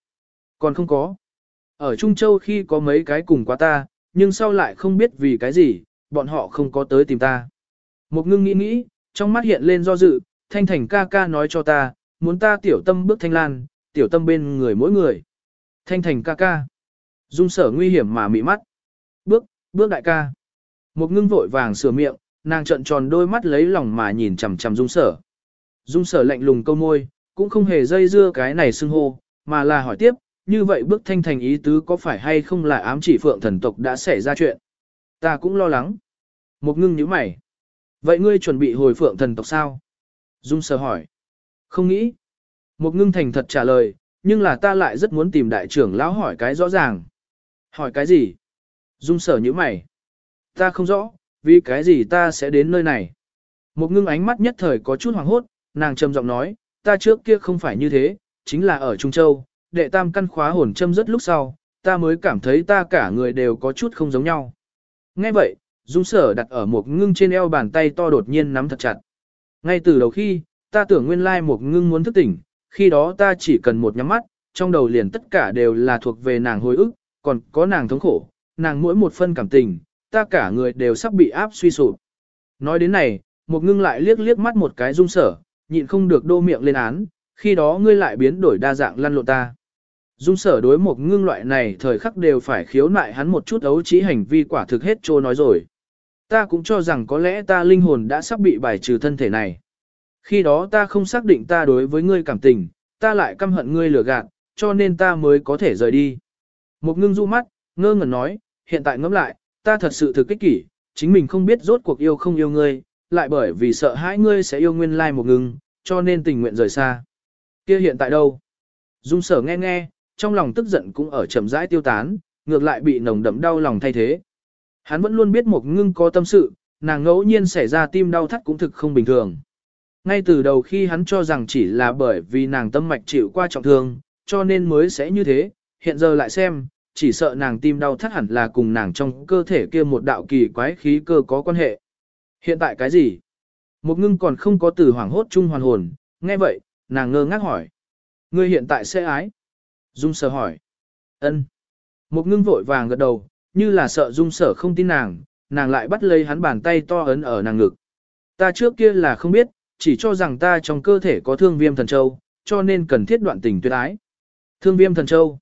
Còn không có. Ở Trung Châu khi có mấy cái cùng qua ta, nhưng sau lại không biết vì cái gì, bọn họ không có tới tìm ta. Một ngưng nghĩ nghĩ, trong mắt hiện lên do dự, thanh thành ca ca nói cho ta, muốn ta tiểu tâm bước thanh lan, tiểu tâm bên người mỗi người. Thanh thành ca ca. Dung sở nguy hiểm mà mị mắt. Bước, bước đại ca. Một ngưng vội vàng sửa miệng, nàng trận tròn đôi mắt lấy lòng mà nhìn chằm chằm dung sở. Dung sở lạnh lùng câu môi, cũng không hề dây dưa cái này xưng hô, mà là hỏi tiếp, như vậy bước thanh thành ý tứ có phải hay không là ám chỉ phượng thần tộc đã xảy ra chuyện. Ta cũng lo lắng. Một ngưng nhíu mày. Vậy ngươi chuẩn bị hồi phượng thần tộc sao? Dung sở hỏi. Không nghĩ. Một ngưng thành thật trả lời, nhưng là ta lại rất muốn tìm đại trưởng lão hỏi cái rõ ràng. Hỏi cái gì? Dung sở như mày. Ta không rõ, vì cái gì ta sẽ đến nơi này. Một ngưng ánh mắt nhất thời có chút hoàng hốt, nàng trầm giọng nói, ta trước kia không phải như thế, chính là ở Trung Châu, đệ tam căn khóa hồn châm rất lúc sau, ta mới cảm thấy ta cả người đều có chút không giống nhau. Ngay vậy, dung sở đặt ở một ngưng trên eo bàn tay to đột nhiên nắm thật chặt. Ngay từ đầu khi, ta tưởng nguyên lai một ngưng muốn thức tỉnh, khi đó ta chỉ cần một nhắm mắt, trong đầu liền tất cả đều là thuộc về nàng hồi ức, còn có nàng thống khổ, nàng mỗi một phân cảm tình, ta cả người đều sắp bị áp suy sụp. Nói đến này, một ngưng lại liếc liếc mắt một cái dung sở, nhịn không được đô miệng lên án, khi đó ngươi lại biến đổi đa dạng lăn lộn ta. Dung sở đối một ngưng loại này thời khắc đều phải khiếu nại hắn một chút ấu trí hành vi quả thực hết trô nói rồi. Ta cũng cho rằng có lẽ ta linh hồn đã sắp bị bài trừ thân thể này. Khi đó ta không xác định ta đối với ngươi cảm tình, ta lại căm hận ngươi lừa gạt, cho nên ta mới có thể rời đi. Một ngưng du mắt, ngơ ngẩn nói, hiện tại ngẫm lại, ta thật sự thực kích kỷ, chính mình không biết rốt cuộc yêu không yêu ngươi, lại bởi vì sợ hãi ngươi sẽ yêu nguyên lai một ngưng, cho nên tình nguyện rời xa. Kia hiện tại đâu? Dung sở nghe nghe, trong lòng tức giận cũng ở chậm rãi tiêu tán, ngược lại bị nồng đậm đau lòng thay thế. Hắn vẫn luôn biết một ngưng có tâm sự, nàng ngẫu nhiên xảy ra tim đau thắt cũng thực không bình thường. Ngay từ đầu khi hắn cho rằng chỉ là bởi vì nàng tâm mạch chịu qua trọng thương, cho nên mới sẽ như thế, hiện giờ lại xem, chỉ sợ nàng tim đau thắt hẳn là cùng nàng trong cơ thể kia một đạo kỳ quái khí cơ có quan hệ. Hiện tại cái gì? Một ngưng còn không có từ hoảng hốt chung hoàn hồn, nghe vậy, nàng ngơ ngác hỏi. Ngươi hiện tại sẽ ái? Dung sở hỏi. ân. Một ngưng vội vàng gật đầu, như là sợ dung sở không tin nàng, nàng lại bắt lấy hắn bàn tay to ấn ở nàng ngực. Ta trước kia là không biết, chỉ cho rằng ta trong cơ thể có thương viêm thần châu, cho nên cần thiết đoạn tình tuyệt ái. Thương viêm thần châu.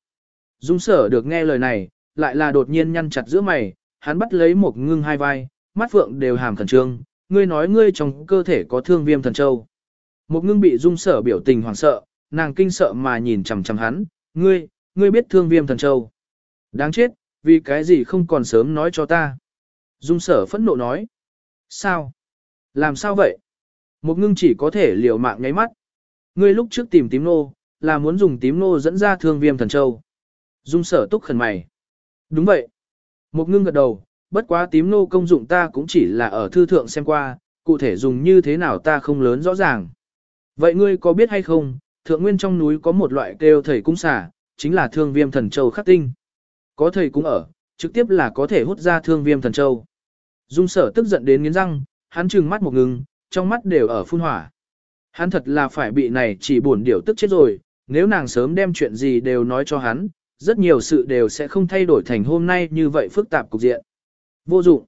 Dung sở được nghe lời này, lại là đột nhiên nhăn chặt giữa mày, hắn bắt lấy một ngưng hai vai, mắt phượng đều hàm thần trương, ngươi nói ngươi trong cơ thể có thương viêm thần châu. Một ngưng bị dung sở biểu tình hoảng sợ, nàng kinh sợ mà nhìn chằm chằm hắn, ngươi, ngươi biết thương viêm thần châu. Đáng chết, vì cái gì không còn sớm nói cho ta. Dung sở phẫn nộ nói. Sao? Làm sao vậy? Một ngưng chỉ có thể liều mạng nháy mắt. Ngươi lúc trước tìm tím nô, là muốn dùng tím nô dẫn ra thương viêm thần châu. Dung sở túc khẩn mày. Đúng vậy. Một ngưng gật đầu, bất quá tím nô công dụng ta cũng chỉ là ở thư thượng xem qua, cụ thể dùng như thế nào ta không lớn rõ ràng. Vậy ngươi có biết hay không, thượng nguyên trong núi có một loại kêu thầy cung xả, chính là thương viêm thần châu khắc tinh. Có thầy cung ở, trực tiếp là có thể hút ra thương viêm thần châu. Dung sở tức giận đến nghiến răng, hắn trừng mắt một ngừng, trong mắt đều ở phun hỏa. Hắn thật là phải bị này chỉ buồn điều tức chết rồi, nếu nàng sớm đem chuyện gì đều nói cho hắn, rất nhiều sự đều sẽ không thay đổi thành hôm nay như vậy phức tạp cục diện. Vô dụng.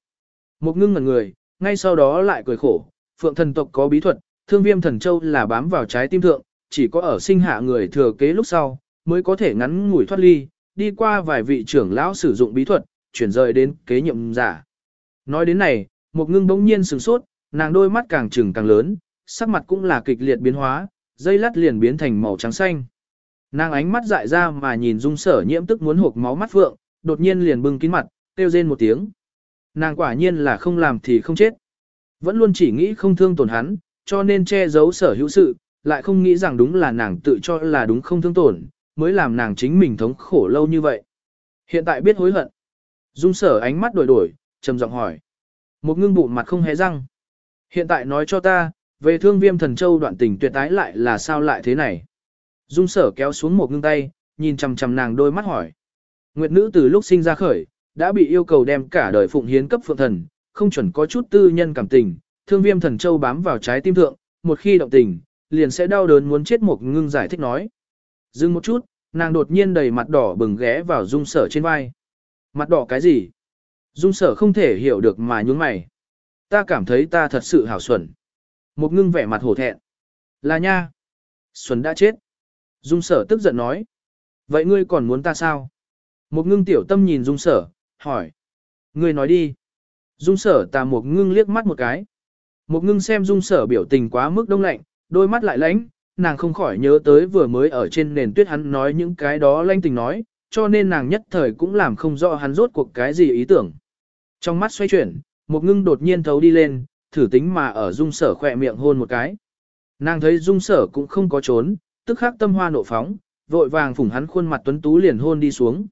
Một ngưng ngẩn người, ngay sau đó lại cười khổ, phượng thần tộc có bí thuật, thương viêm thần châu là bám vào trái tim thượng, chỉ có ở sinh hạ người thừa kế lúc sau, mới có thể ngắn ngủi thoát ly, đi qua vài vị trưởng lão sử dụng bí thuật, chuyển rời đến kế nhiệm giả. Nói đến này, một ngưng bỗng nhiên sửng sốt, nàng đôi mắt càng trừng càng lớn, sắc mặt cũng là kịch liệt biến hóa, dây lát liền biến thành màu trắng xanh. Nàng ánh mắt dại ra mà nhìn dung sở nhiễm tức muốn hộp máu mắt phượng, đột nhiên liền bưng kín mặt, kêu rên một tiếng. Nàng quả nhiên là không làm thì không chết. Vẫn luôn chỉ nghĩ không thương tổn hắn, cho nên che giấu sở hữu sự, lại không nghĩ rằng đúng là nàng tự cho là đúng không thương tổn, mới làm nàng chính mình thống khổ lâu như vậy. Hiện tại biết hối hận. Dung sở ánh mắt đổi đổi, trầm giọng hỏi. Một ngưng bụng mặt không hé răng. Hiện tại nói cho ta, về thương viêm thần châu đoạn tình tuyệt tái lại là sao lại thế này. Dung sở kéo xuống một ngưng tay, nhìn chầm chầm nàng đôi mắt hỏi. Nguyệt nữ từ lúc sinh ra khởi, đã bị yêu cầu đem cả đời phụng hiến cấp phượng thần, không chuẩn có chút tư nhân cảm tình, thương viêm thần châu bám vào trái tim thượng, một khi động tình, liền sẽ đau đớn muốn chết một ngưng giải thích nói. Dừng một chút, nàng đột nhiên đầy mặt đỏ bừng ghé vào dung sở trên vai. Mặt đỏ cái gì? Dung sở không thể hiểu được mà nhún mày. Ta cảm thấy ta thật sự hảo xuẩn. Một ngưng vẻ mặt hổ thẹn. Là nha. Xuân đã chết. Dung sở tức giận nói. Vậy ngươi còn muốn ta sao? Một ngưng tiểu tâm nhìn dung sở, hỏi. Ngươi nói đi. Dung sở ta một ngưng liếc mắt một cái. Một ngưng xem dung sở biểu tình quá mức đông lạnh, đôi mắt lại lãnh, nàng không khỏi nhớ tới vừa mới ở trên nền tuyết hắn nói những cái đó lanh tình nói, cho nên nàng nhất thời cũng làm không rõ hắn rốt cuộc cái gì ý tưởng. Trong mắt xoay chuyển, một ngưng đột nhiên thấu đi lên, thử tính mà ở dung sở khỏe miệng hôn một cái. Nàng thấy dung sở cũng không có trốn, tức khắc tâm hoa nộ phóng, vội vàng phủng hắn khuôn mặt tuấn tú liền hôn đi xuống.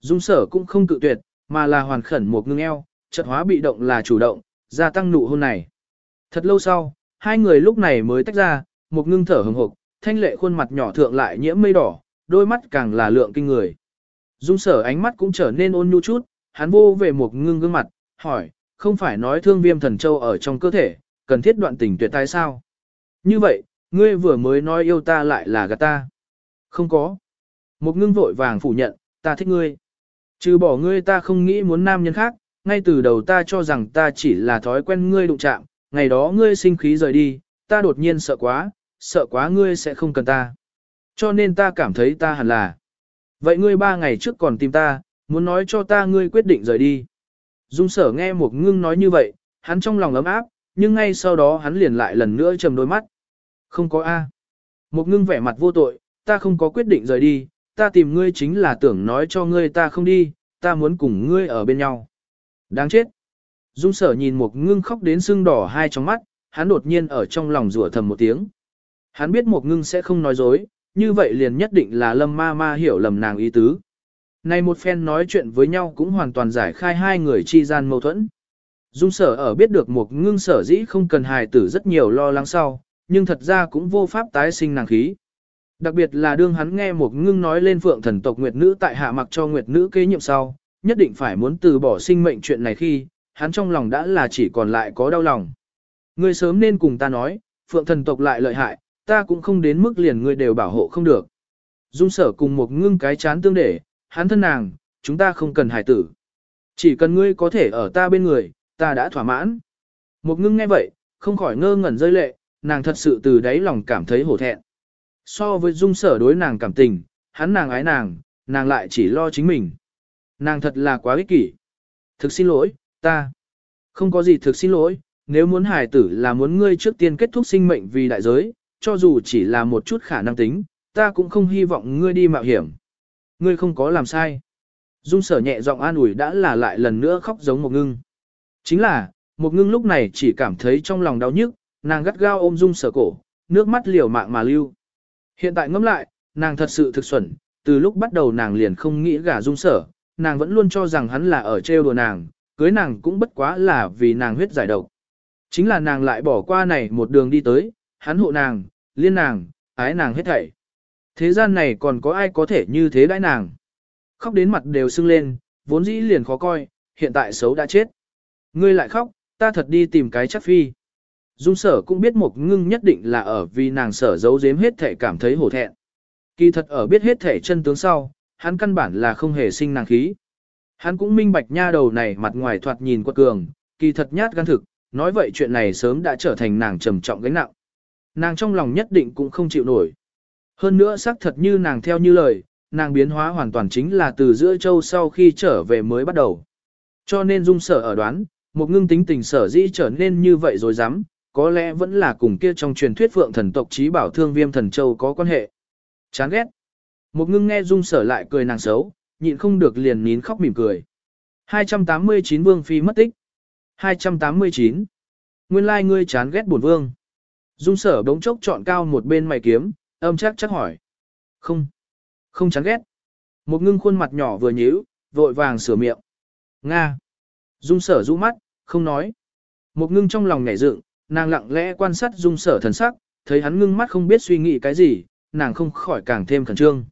Dung sở cũng không cự tuyệt, mà là hoàn khẩn một ngưng eo, chợt hóa bị động là chủ động, gia tăng nụ hôn này. Thật lâu sau, hai người lúc này mới tách ra, một ngưng thở hừng hực, thanh lệ khuôn mặt nhỏ thượng lại nhiễm mây đỏ, đôi mắt càng là lượng kinh người. Dung sở ánh mắt cũng trở nên ôn nhu chút, hắn vô về một ngưng gương mặt, hỏi, không phải nói thương viêm thần châu ở trong cơ thể, cần thiết đoạn tình tuyệt tai sao? Như vậy, ngươi vừa mới nói yêu ta lại là gạt ta. Không có. Một ngưng vội vàng phủ nhận, ta thích ngươi. Trừ bỏ ngươi ta không nghĩ muốn nam nhân khác, ngay từ đầu ta cho rằng ta chỉ là thói quen ngươi đụng chạm, ngày đó ngươi sinh khí rời đi, ta đột nhiên sợ quá, sợ quá ngươi sẽ không cần ta. Cho nên ta cảm thấy ta hẳn là. Vậy ngươi ba ngày trước còn tìm ta, muốn nói cho ta ngươi quyết định rời đi. Dung sở nghe một ngưng nói như vậy, hắn trong lòng ấm áp, nhưng ngay sau đó hắn liền lại lần nữa trầm đôi mắt. Không có A. Một ngưng vẻ mặt vô tội, ta không có quyết định rời đi, ta tìm ngươi chính là tưởng nói cho ngươi ta không đi, ta muốn cùng ngươi ở bên nhau. Đáng chết. Dung sở nhìn một ngưng khóc đến sưng đỏ hai trong mắt, hắn đột nhiên ở trong lòng rủa thầm một tiếng. Hắn biết một ngưng sẽ không nói dối, như vậy liền nhất định là lâm ma ma hiểu lầm nàng ý tứ. Này một phen nói chuyện với nhau cũng hoàn toàn giải khai hai người chi gian mâu thuẫn. Dung sở ở biết được một ngưng sở dĩ không cần hài tử rất nhiều lo lắng sau, nhưng thật ra cũng vô pháp tái sinh nàng khí. Đặc biệt là đương hắn nghe một ngưng nói lên phượng thần tộc Nguyệt Nữ tại hạ mặc cho Nguyệt Nữ kế nhiệm sau, nhất định phải muốn từ bỏ sinh mệnh chuyện này khi, hắn trong lòng đã là chỉ còn lại có đau lòng. Ngươi sớm nên cùng ta nói, phượng thần tộc lại lợi hại, ta cũng không đến mức liền ngươi đều bảo hộ không được. Dung sở cùng một ngưng cái chán tương để, hắn thân nàng, chúng ta không cần hài tử. Chỉ cần ngươi có thể ở ta bên người, ta đã thỏa mãn. Một ngưng nghe vậy, không khỏi ngơ ngẩn rơi lệ, nàng thật sự từ đáy lòng cảm thấy hổ thẹn. So với dung sở đối nàng cảm tình, hắn nàng ái nàng, nàng lại chỉ lo chính mình. Nàng thật là quá ích kỷ. Thực xin lỗi, ta. Không có gì thực xin lỗi, nếu muốn hài tử là muốn ngươi trước tiên kết thúc sinh mệnh vì đại giới, cho dù chỉ là một chút khả năng tính, ta cũng không hy vọng ngươi đi mạo hiểm. Ngươi không có làm sai. Dung sở nhẹ giọng an ủi đã là lại lần nữa khóc giống một ngưng. Chính là, một ngưng lúc này chỉ cảm thấy trong lòng đau nhức, nàng gắt gao ôm dung sở cổ, nước mắt liều mạng mà lưu. Hiện tại ngẫm lại, nàng thật sự thực xuẩn, từ lúc bắt đầu nàng liền không nghĩ gả dung sở, nàng vẫn luôn cho rằng hắn là ở trêu đùa nàng, cưới nàng cũng bất quá là vì nàng huyết giải độc. Chính là nàng lại bỏ qua này một đường đi tới, hắn hộ nàng, liên nàng, ái nàng hết thảy. Thế gian này còn có ai có thể như thế đãi nàng. Khóc đến mặt đều sưng lên, vốn dĩ liền khó coi, hiện tại xấu đã chết. Ngươi lại khóc, ta thật đi tìm cái chắc phi. Dung sở cũng biết một ngưng nhất định là ở vì nàng sở giấu giếm hết thể cảm thấy hổ thẹn. Kỳ thật ở biết hết thể chân tướng sau, hắn căn bản là không hề sinh nàng khí. Hắn cũng minh bạch nha đầu này mặt ngoài thoạt nhìn quật cường, kỳ thật nhát gan thực, nói vậy chuyện này sớm đã trở thành nàng trầm trọng gánh nặng. Nàng trong lòng nhất định cũng không chịu nổi. Hơn nữa xác thật như nàng theo như lời, nàng biến hóa hoàn toàn chính là từ giữa châu sau khi trở về mới bắt đầu. Cho nên dung sở ở đoán, một ngưng tính tình sở dĩ trở nên như vậy rồi dám, có lẽ vẫn là cùng kia trong truyền thuyết phượng thần tộc trí bảo thương viêm thần châu có quan hệ. Chán ghét. Một ngưng nghe dung sở lại cười nàng xấu, nhịn không được liền nín khóc mỉm cười. 289 vương phi mất tích. 289. Nguyên lai like ngươi chán ghét bổn vương. Dung sở đống chốc chọn cao một bên mày kiếm, âm chắc chắc hỏi. Không. Không chán ghét. Một ngưng khuôn mặt nhỏ vừa nhíu, vội vàng sửa miệng. Nga. Dung sở rũ mắt, không nói. Một ngưng trong lòng nhảy dựng, nàng lặng lẽ quan sát dung sở thần sắc, thấy hắn ngưng mắt không biết suy nghĩ cái gì, nàng không khỏi càng thêm khẩn trương.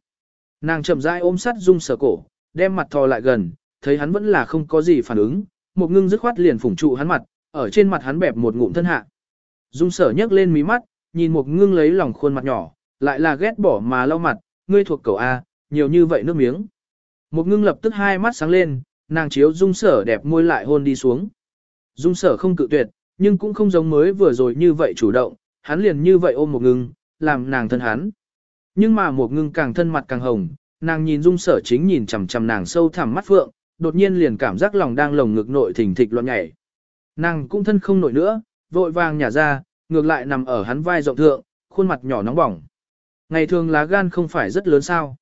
Nàng chậm rãi ôm sát dung sở cổ, đem mặt thò lại gần, thấy hắn vẫn là không có gì phản ứng, một ngưng dứt khoát liền phủng trụ hắn mặt, ở trên mặt hắn bẹp một ngụm thân hạ. Dung sở nhấc lên mí mắt, nhìn một ngưng lấy lòng khuôn mặt nhỏ, lại là ghét bỏ mà lau mặt, ngươi thuộc cầu A, nhiều như vậy nước miếng. Một ngưng lập tức hai mắt sáng lên, nàng chiếu dung sở đẹp môi lại hôn đi xuống. Dung sở không cự tuyệt, nhưng cũng không giống mới vừa rồi như vậy chủ động, hắn liền như vậy ôm một ngưng, làm nàng thân hắn. Nhưng mà một ngưng càng thân mặt càng hồng, nàng nhìn dung sở chính nhìn chằm chằm nàng sâu thẳm mắt phượng, đột nhiên liền cảm giác lòng đang lồng ngực nội thình thịch loạn nhảy. Nàng cũng thân không nổi nữa, vội vàng nhả ra, ngược lại nằm ở hắn vai rộng thượng, khuôn mặt nhỏ nóng bỏng. Ngày thường lá gan không phải rất lớn sao.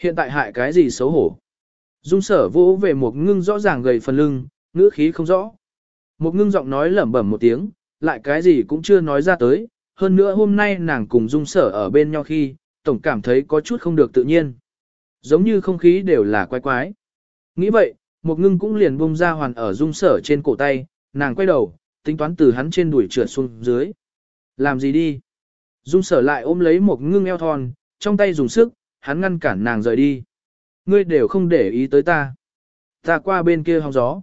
Hiện tại hại cái gì xấu hổ. Dung sở vỗ về một ngưng rõ ràng gầy phần lưng, ngữ khí không rõ. Một ngưng giọng nói lẩm bẩm một tiếng, lại cái gì cũng chưa nói ra tới, hơn nữa hôm nay nàng cùng dung sở ở bên nhau khi, tổng cảm thấy có chút không được tự nhiên. Giống như không khí đều là quái quái. Nghĩ vậy, một ngưng cũng liền bung ra hoàn ở dung sở trên cổ tay, nàng quay đầu, tính toán từ hắn trên đuổi trượt xuống dưới. Làm gì đi? Dung sở lại ôm lấy một ngưng eo thon, trong tay dùng sức, hắn ngăn cản nàng rời đi. Ngươi đều không để ý tới ta. Ta qua bên kia hóng gió.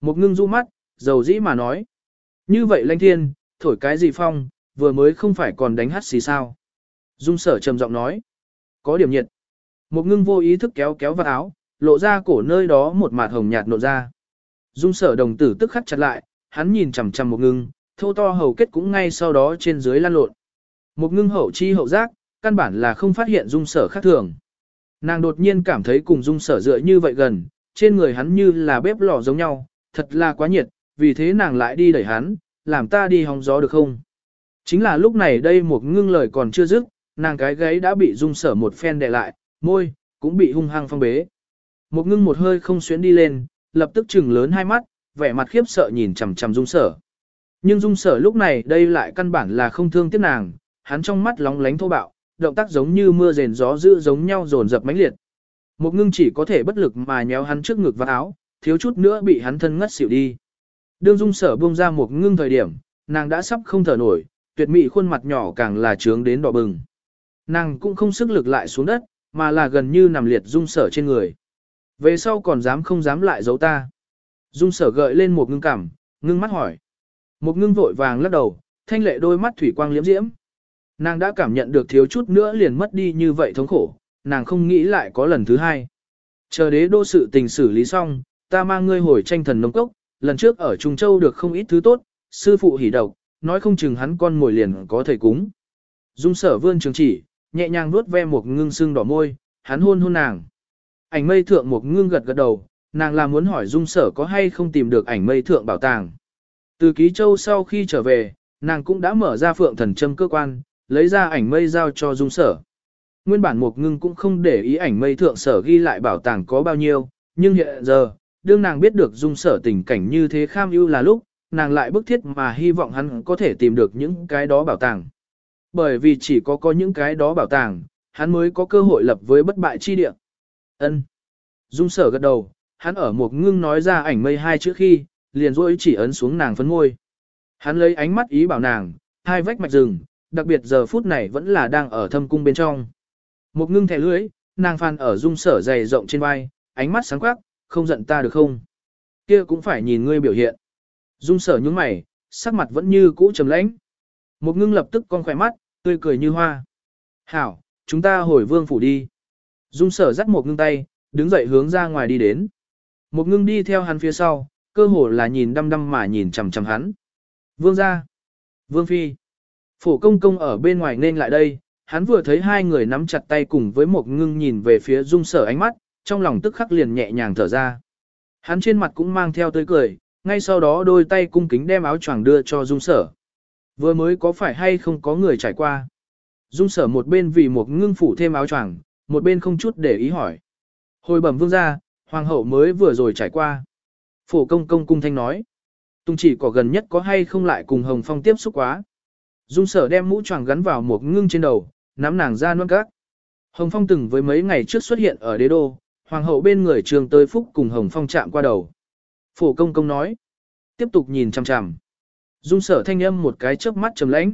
Một ngưng du mắt, dầu dĩ mà nói. Như vậy lanh thiên, thổi cái gì phong, vừa mới không phải còn đánh hát xì sao. Dung sở trầm giọng nói. Có điểm nhiệt. Một ngưng vô ý thức kéo kéo vào áo, lộ ra cổ nơi đó một mạt hồng nhạt nộn ra. Dung sở đồng tử tức khắc chặt lại, hắn nhìn chằm chằm một ngưng, thô to hầu kết cũng ngay sau đó trên dưới lan lộn. Một ngưng hậu chi hậu giác, căn bản là không phát hiện dung sở khác thường. Nàng đột nhiên cảm thấy cùng dung sở dựa như vậy gần, trên người hắn như là bếp lò giống nhau, thật là quá nhiệt, vì thế nàng lại đi đẩy hắn, làm ta đi hóng gió được không? Chính là lúc này đây một ngưng lời còn chưa dứt, nàng cái gáy đã bị dung sở một phen đè lại, môi, cũng bị hung hăng phong bế. Một ngưng một hơi không xuyến đi lên, lập tức chừng lớn hai mắt, vẻ mặt khiếp sợ nhìn chằm chằm dung sở. Nhưng dung sở lúc này đây lại căn bản là không thương tiếc nàng, hắn trong mắt lóng lánh thô bạo, động tác giống như mưa rền gió dữ giống nhau dồn dập mãnh liệt. Một ngưng chỉ có thể bất lực mà nhéo hắn trước ngực và áo, thiếu chút nữa bị hắn thân ngất xỉu đi. Đương dung sở buông ra một ngưng thời điểm, nàng đã sắp không thở nổi, tuyệt mỹ khuôn mặt nhỏ càng là trướng đến đỏ bừng. Nàng cũng không sức lực lại xuống đất, mà là gần như nằm liệt dung sở trên người. Về sau còn dám không dám lại giấu ta. Dung sở gợi lên một ngưng cảm, ngưng mắt hỏi. Một ngưng vội vàng lắc đầu, thanh lệ đôi mắt thủy quang liễm diễm. Nàng đã cảm nhận được thiếu chút nữa liền mất đi như vậy thống khổ, nàng không nghĩ lại có lần thứ hai. Chờ đế đô sự tình xử lý xong, ta mang ngươi hồi tranh thần nông cốc, lần trước ở Trung Châu được không ít thứ tốt, sư phụ hỉ độc, nói không chừng hắn con mồi liền có thể cúng. Dung sở vươn trường chỉ, nhẹ nhàng nuốt ve một ngưng sưng đỏ môi, hắn hôn hôn nàng. Ảnh mây thượng một ngưng gật gật đầu, nàng là muốn hỏi dung sở có hay không tìm được ảnh mây thượng bảo tàng. Từ ký châu sau khi trở về, nàng cũng đã mở ra phượng thần châm cơ quan, lấy ra ảnh mây giao cho dung sở. Nguyên bản một ngưng cũng không để ý ảnh mây thượng sở ghi lại bảo tàng có bao nhiêu, nhưng hiện giờ, đương nàng biết được dung sở tình cảnh như thế kham ưu là lúc, nàng lại bức thiết mà hy vọng hắn có thể tìm được những cái đó bảo tàng. Bởi vì chỉ có có những cái đó bảo tàng, hắn mới có cơ hội lập với bất bại chi địa. Ân. Dung sở gật đầu, hắn ở một ngưng nói ra ảnh mây hai chữ khi, liền rôi chỉ ấn xuống nàng phấn ngôi. Hắn lấy ánh mắt ý bảo nàng, hai vách mạch rừng, đặc biệt giờ phút này vẫn là đang ở thâm cung bên trong. Một ngưng thẻ lưới, nàng phan ở dung sở dày rộng trên vai, ánh mắt sáng quắc, không giận ta được không? Kia cũng phải nhìn ngươi biểu hiện. Dung sở nhướng mày, sắc mặt vẫn như cũ trầm lãnh. Một ngưng lập tức con khỏe mắt, tươi cười như hoa. Hảo, chúng ta hồi vương phủ đi. Dung sở dắt một ngưng tay, đứng dậy hướng ra ngoài đi đến. Một ngưng đi theo hắn phía sau, cơ hồ là nhìn đăm đăm mà nhìn chằm chằm hắn. Vương ra. Vương phi. Phổ công công ở bên ngoài nên lại đây, hắn vừa thấy hai người nắm chặt tay cùng với một ngưng nhìn về phía dung sở ánh mắt, trong lòng tức khắc liền nhẹ nhàng thở ra. Hắn trên mặt cũng mang theo tươi cười, ngay sau đó đôi tay cung kính đem áo choàng đưa cho dung sở. Vừa mới có phải hay không có người trải qua. Dung sở một bên vì một ngưng phủ thêm áo choàng, một bên không chút để ý hỏi. Hồi bẩm vương ra, hoàng hậu mới vừa rồi trải qua. Phổ công công cung thanh nói. Tung chỉ có gần nhất có hay không lại cùng Hồng Phong tiếp xúc quá. Dung sở đem mũ choàng gắn vào một ngưng trên đầu, nắm nàng ra nuốt các. Hồng Phong từng với mấy ngày trước xuất hiện ở đế đô, hoàng hậu bên người trường tới phúc cùng Hồng Phong chạm qua đầu. Phổ công công nói. Tiếp tục nhìn chằm chằm. Dung sở thanh âm một cái chớp mắt trầm lãnh.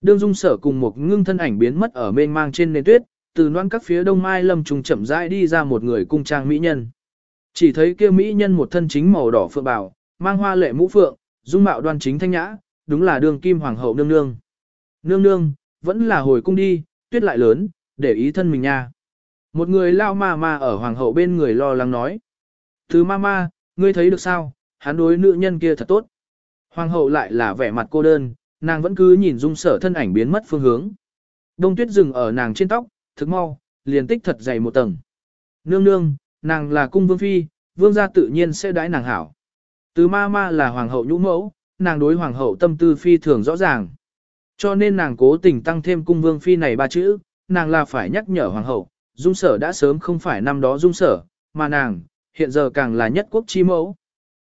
Đương dung sở cùng một ngưng thân ảnh biến mất ở mênh mang trên nền tuyết, từ noan các phía đông mai lâm trùng chậm rãi đi ra một người cung trang mỹ nhân. Chỉ thấy kia mỹ nhân một thân chính màu đỏ phượng bào, mang hoa lệ mũ phượng, dung mạo đoan chính thanh nhã, đúng là đường kim hoàng hậu nương nương. Nương nương, vẫn là hồi cung đi, tuyết lại lớn, để ý thân mình nha. Một người lao ma ma ở hoàng hậu bên người lo lắng nói. Thứ ma ma, ngươi thấy được sao, hắn đối nữ nhân kia thật tốt. Hoàng hậu lại là vẻ mặt cô đơn, nàng vẫn cứ nhìn dung sở thân ảnh biến mất phương hướng. Đông tuyết dừng ở nàng trên tóc, thức mau, liền tích thật dày một tầng. Nương nương, nàng là cung vương phi, vương gia tự nhiên sẽ đãi nàng hảo. Từ ma ma là hoàng hậu nhũ mẫu, nàng đối hoàng hậu tâm tư phi thường rõ ràng. Cho nên nàng cố tình tăng thêm cung vương phi này ba chữ, nàng là phải nhắc nhở hoàng hậu, dung sở đã sớm không phải năm đó dung sở, mà nàng, hiện giờ càng là nhất quốc chi mẫu.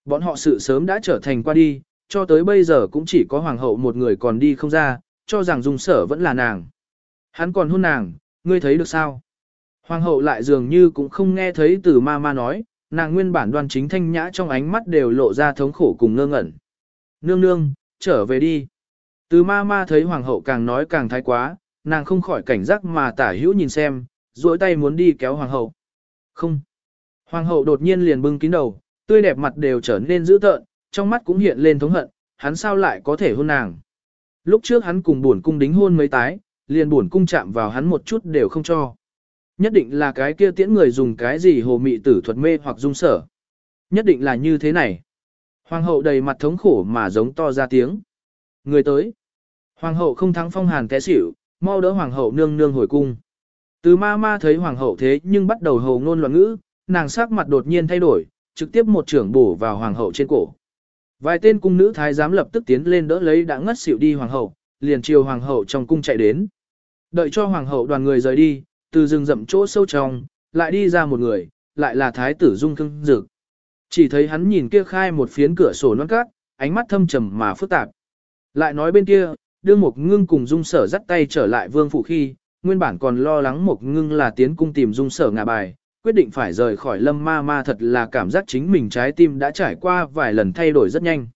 Bọn họ sự sớm đã trở thành qua đi, cho tới bây giờ cũng chỉ có hoàng hậu một người còn đi không ra, cho rằng dung sở vẫn là nàng. Hắn còn hôn nàng, ngươi thấy được sao? Hoàng hậu lại dường như cũng không nghe thấy từ ma ma nói, nàng nguyên bản đoan chính thanh nhã trong ánh mắt đều lộ ra thống khổ cùng ngơ ngẩn. Nương nương, trở về đi. Từ ma ma thấy hoàng hậu càng nói càng thái quá, nàng không khỏi cảnh giác mà tả hữu nhìn xem, duỗi tay muốn đi kéo hoàng hậu. Không. Hoàng hậu đột nhiên liền bưng kín đầu, tươi đẹp mặt đều trở nên dữ tợn, trong mắt cũng hiện lên thống hận, hắn sao lại có thể hôn nàng. Lúc trước hắn cùng buồn cung đính hôn mấy tái, liền buồn cung chạm vào hắn một chút đều không cho. Nhất định là cái kia tiễn người dùng cái gì hồ mị tử thuật mê hoặc dung sở. Nhất định là như thế này. Hoàng hậu đầy mặt thống khổ mà giống to ra tiếng. Người tới. Hoàng hậu không thắng phong hàn té xỉu, mau đỡ hoàng hậu nương nương hồi cung. Từ ma ma thấy hoàng hậu thế nhưng bắt đầu hồ ngôn loạn ngữ, nàng sắc mặt đột nhiên thay đổi, trực tiếp một trưởng bổ vào hoàng hậu trên cổ. Vài tên cung nữ thái giám lập tức tiến lên đỡ lấy đã ngất xỉu đi hoàng hậu, liền chiều hoàng hậu trong cung chạy đến. Đợi cho hoàng hậu đoàn người rời đi, từ rừng rậm chỗ sâu trong, lại đi ra một người, lại là thái tử Dung Cưng Dực. Chỉ thấy hắn nhìn kia khai một phiến cửa sổ non cát, ánh mắt thâm trầm mà phức tạp. Lại nói bên kia, đưa một ngưng cùng dung sở dắt tay trở lại vương phủ khi, nguyên bản còn lo lắng một ngưng là tiến cung tìm dung sở ngả bài, quyết định phải rời khỏi lâm ma ma thật là cảm giác chính mình trái tim đã trải qua vài lần thay đổi rất nhanh.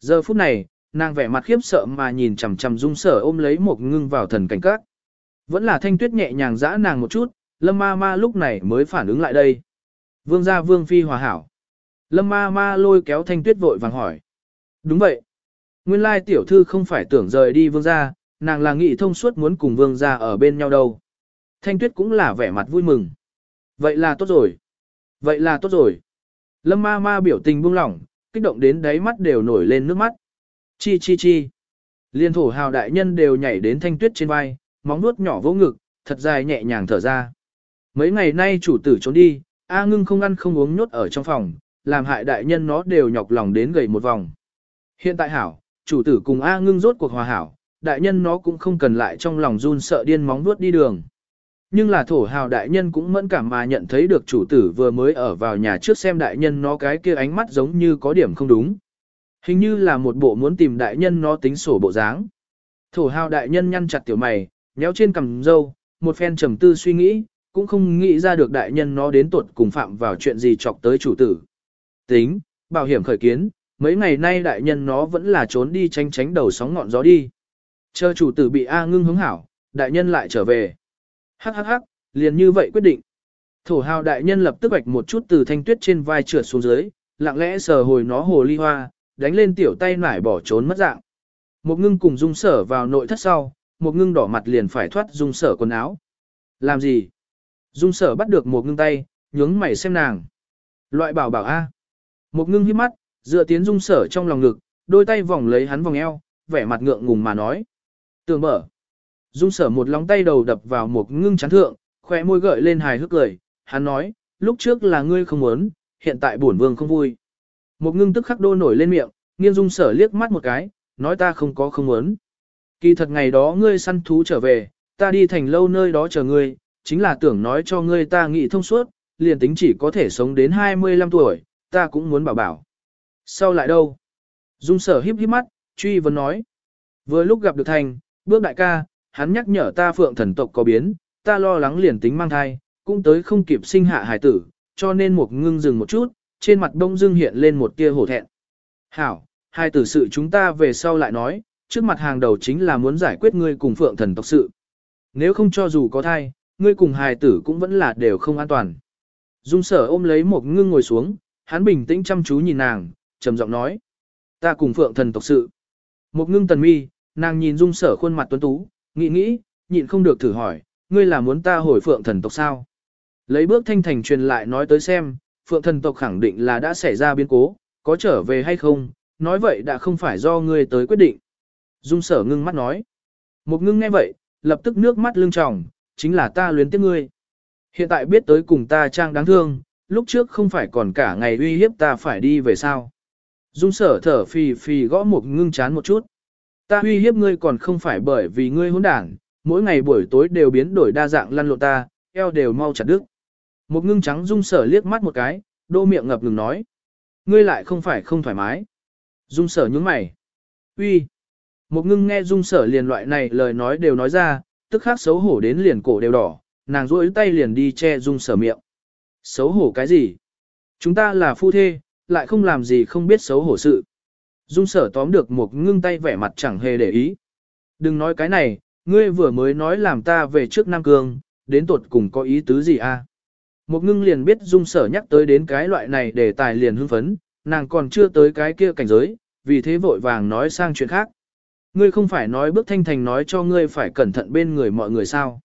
Giờ phút này, nàng vẻ mặt khiếp sợ mà nhìn chằm chằm dung sở ôm lấy một ngưng vào thần cảnh các. Vẫn là thanh tuyết nhẹ nhàng dã nàng một chút, lâm ma ma lúc này mới phản ứng lại đây. Vương gia vương phi hòa hảo. Lâm ma ma lôi kéo thanh tuyết vội vàng hỏi. Đúng vậy. Nguyên lai tiểu thư không phải tưởng rời đi vương gia, nàng là nghĩ thông suốt muốn cùng vương gia ở bên nhau đâu. Thanh tuyết cũng là vẻ mặt vui mừng. Vậy là tốt rồi. Vậy là tốt rồi. Lâm ma ma biểu tình buông lỏng, kích động đến đáy mắt đều nổi lên nước mắt. Chi chi chi. Liên thổ hào đại nhân đều nhảy đến thanh tuyết trên vai, móng nuốt nhỏ vỗ ngực, thật dài nhẹ nhàng thở ra. Mấy ngày nay chủ tử trốn đi, A ngưng không ăn không uống nhốt ở trong phòng, làm hại đại nhân nó đều nhọc lòng đến gầy một vòng. Hiện tại hảo, chủ tử cùng A ngưng rốt cuộc hòa hảo, đại nhân nó cũng không cần lại trong lòng run sợ điên móng nuốt đi đường. Nhưng là thổ hào đại nhân cũng mẫn cảm mà nhận thấy được chủ tử vừa mới ở vào nhà trước xem đại nhân nó cái kia ánh mắt giống như có điểm không đúng. Hình như là một bộ muốn tìm đại nhân nó tính sổ bộ dáng. Thổ hào đại nhân nhăn chặt tiểu mày, nhéo trên cằm râu, một phen trầm tư suy nghĩ, cũng không nghĩ ra được đại nhân nó đến tuột cùng phạm vào chuyện gì chọc tới chủ tử. Tính, bảo hiểm khởi kiến, mấy ngày nay đại nhân nó vẫn là trốn đi tránh tránh đầu sóng ngọn gió đi. Chờ chủ tử bị A ngưng hứng hảo, đại nhân lại trở về. Hắc hắc hắc, liền như vậy quyết định. Thổ hào đại nhân lập tức bạch một chút từ thanh tuyết trên vai trượt xuống dưới, lặng lẽ sờ hồi nó hồ ly hoa, đánh lên tiểu tay nải bỏ trốn mất dạng. Một ngưng cùng dung sở vào nội thất sau, một ngưng đỏ mặt liền phải thoát dung sở quần áo. Làm gì? Dung sở bắt được một ngưng tay, nhướng mày xem nàng. Loại bảo bảo A. Một ngưng hiếp mắt, dựa tiến dung sở trong lòng ngực, đôi tay vòng lấy hắn vòng eo, vẻ mặt ngượng ngùng mà nói. Tường mở. Dung sở một lóng tay đầu đập vào một ngưng chán thượng, khỏe môi gợi lên hài hước cười. Hắn nói, lúc trước là ngươi không muốn, hiện tại bổn vương không vui. Một ngưng tức khắc đô nổi lên miệng, nghiêng dung sở liếc mắt một cái, nói ta không có không muốn. Kỳ thật ngày đó ngươi săn thú trở về, ta đi thành lâu nơi đó chờ ngươi, chính là tưởng nói cho ngươi ta nghĩ thông suốt, liền tính chỉ có thể sống đến 25 tuổi, ta cũng muốn bảo bảo. Sau lại đâu? Dung sở híp híp mắt, truy vấn nói. Vừa lúc gặp được thành, bước đại ca, hắn nhắc nhở ta phượng thần tộc có biến, ta lo lắng liền tính mang thai, cũng tới không kịp sinh hạ hài tử, cho nên một ngưng dừng một chút, trên mặt đông dưng hiện lên một tia hổ thẹn. Hảo, hai tử sự chúng ta về sau lại nói, trước mặt hàng đầu chính là muốn giải quyết ngươi cùng phượng thần tộc sự. Nếu không cho dù có thai, ngươi cùng hài tử cũng vẫn là đều không an toàn. Dung sở ôm lấy một ngưng ngồi xuống, hắn bình tĩnh chăm chú nhìn nàng, trầm giọng nói. Ta cùng phượng thần tộc sự. Một ngưng tần mi, nàng nhìn dung sở khuôn mặt tuấn tú, nghĩ nghĩ, nhịn không được thử hỏi, ngươi là muốn ta hồi phượng thần tộc sao? Lấy bước thanh thành truyền lại nói tới xem, phượng thần tộc khẳng định là đã xảy ra biến cố, có trở về hay không, nói vậy đã không phải do ngươi tới quyết định. Dung sở ngưng mắt nói. Một ngưng nghe vậy, lập tức nước mắt lưng tròng, chính là ta luyến tiếc ngươi. Hiện tại biết tới cùng ta trang đáng thương, lúc trước không phải còn cả ngày uy hiếp ta phải đi về sao. Dung sở thở phì phì gõ một ngưng chán một chút. Ta uy hiếp ngươi còn không phải bởi vì ngươi hỗn đảng, mỗi ngày buổi tối đều biến đổi đa dạng lăn lộn ta, eo đều mau chặt đứt. Một ngưng trắng dung sở liếc mắt một cái, đô miệng ngập ngừng nói. Ngươi lại không phải không thoải mái. Dung sở nhướng mày. Uy. Một ngưng nghe dung sở liền loại này lời nói đều nói ra, tức khắc xấu hổ đến liền cổ đều đỏ, nàng duỗi tay liền đi che dung sở miệng. Xấu hổ cái gì? Chúng ta là phu thê, lại không làm gì không biết xấu hổ sự. Dung sở tóm được một ngưng tay vẻ mặt chẳng hề để ý. Đừng nói cái này, ngươi vừa mới nói làm ta về trước Nam Cương, đến tuột cùng có ý tứ gì a? À? Một ngưng liền biết dung sở nhắc tới đến cái loại này để tài liền hưng phấn, nàng còn chưa tới cái kia cảnh giới, vì thế vội vàng nói sang chuyện khác. Ngươi không phải nói bước thanh thành nói cho ngươi phải cẩn thận bên người mọi người sao.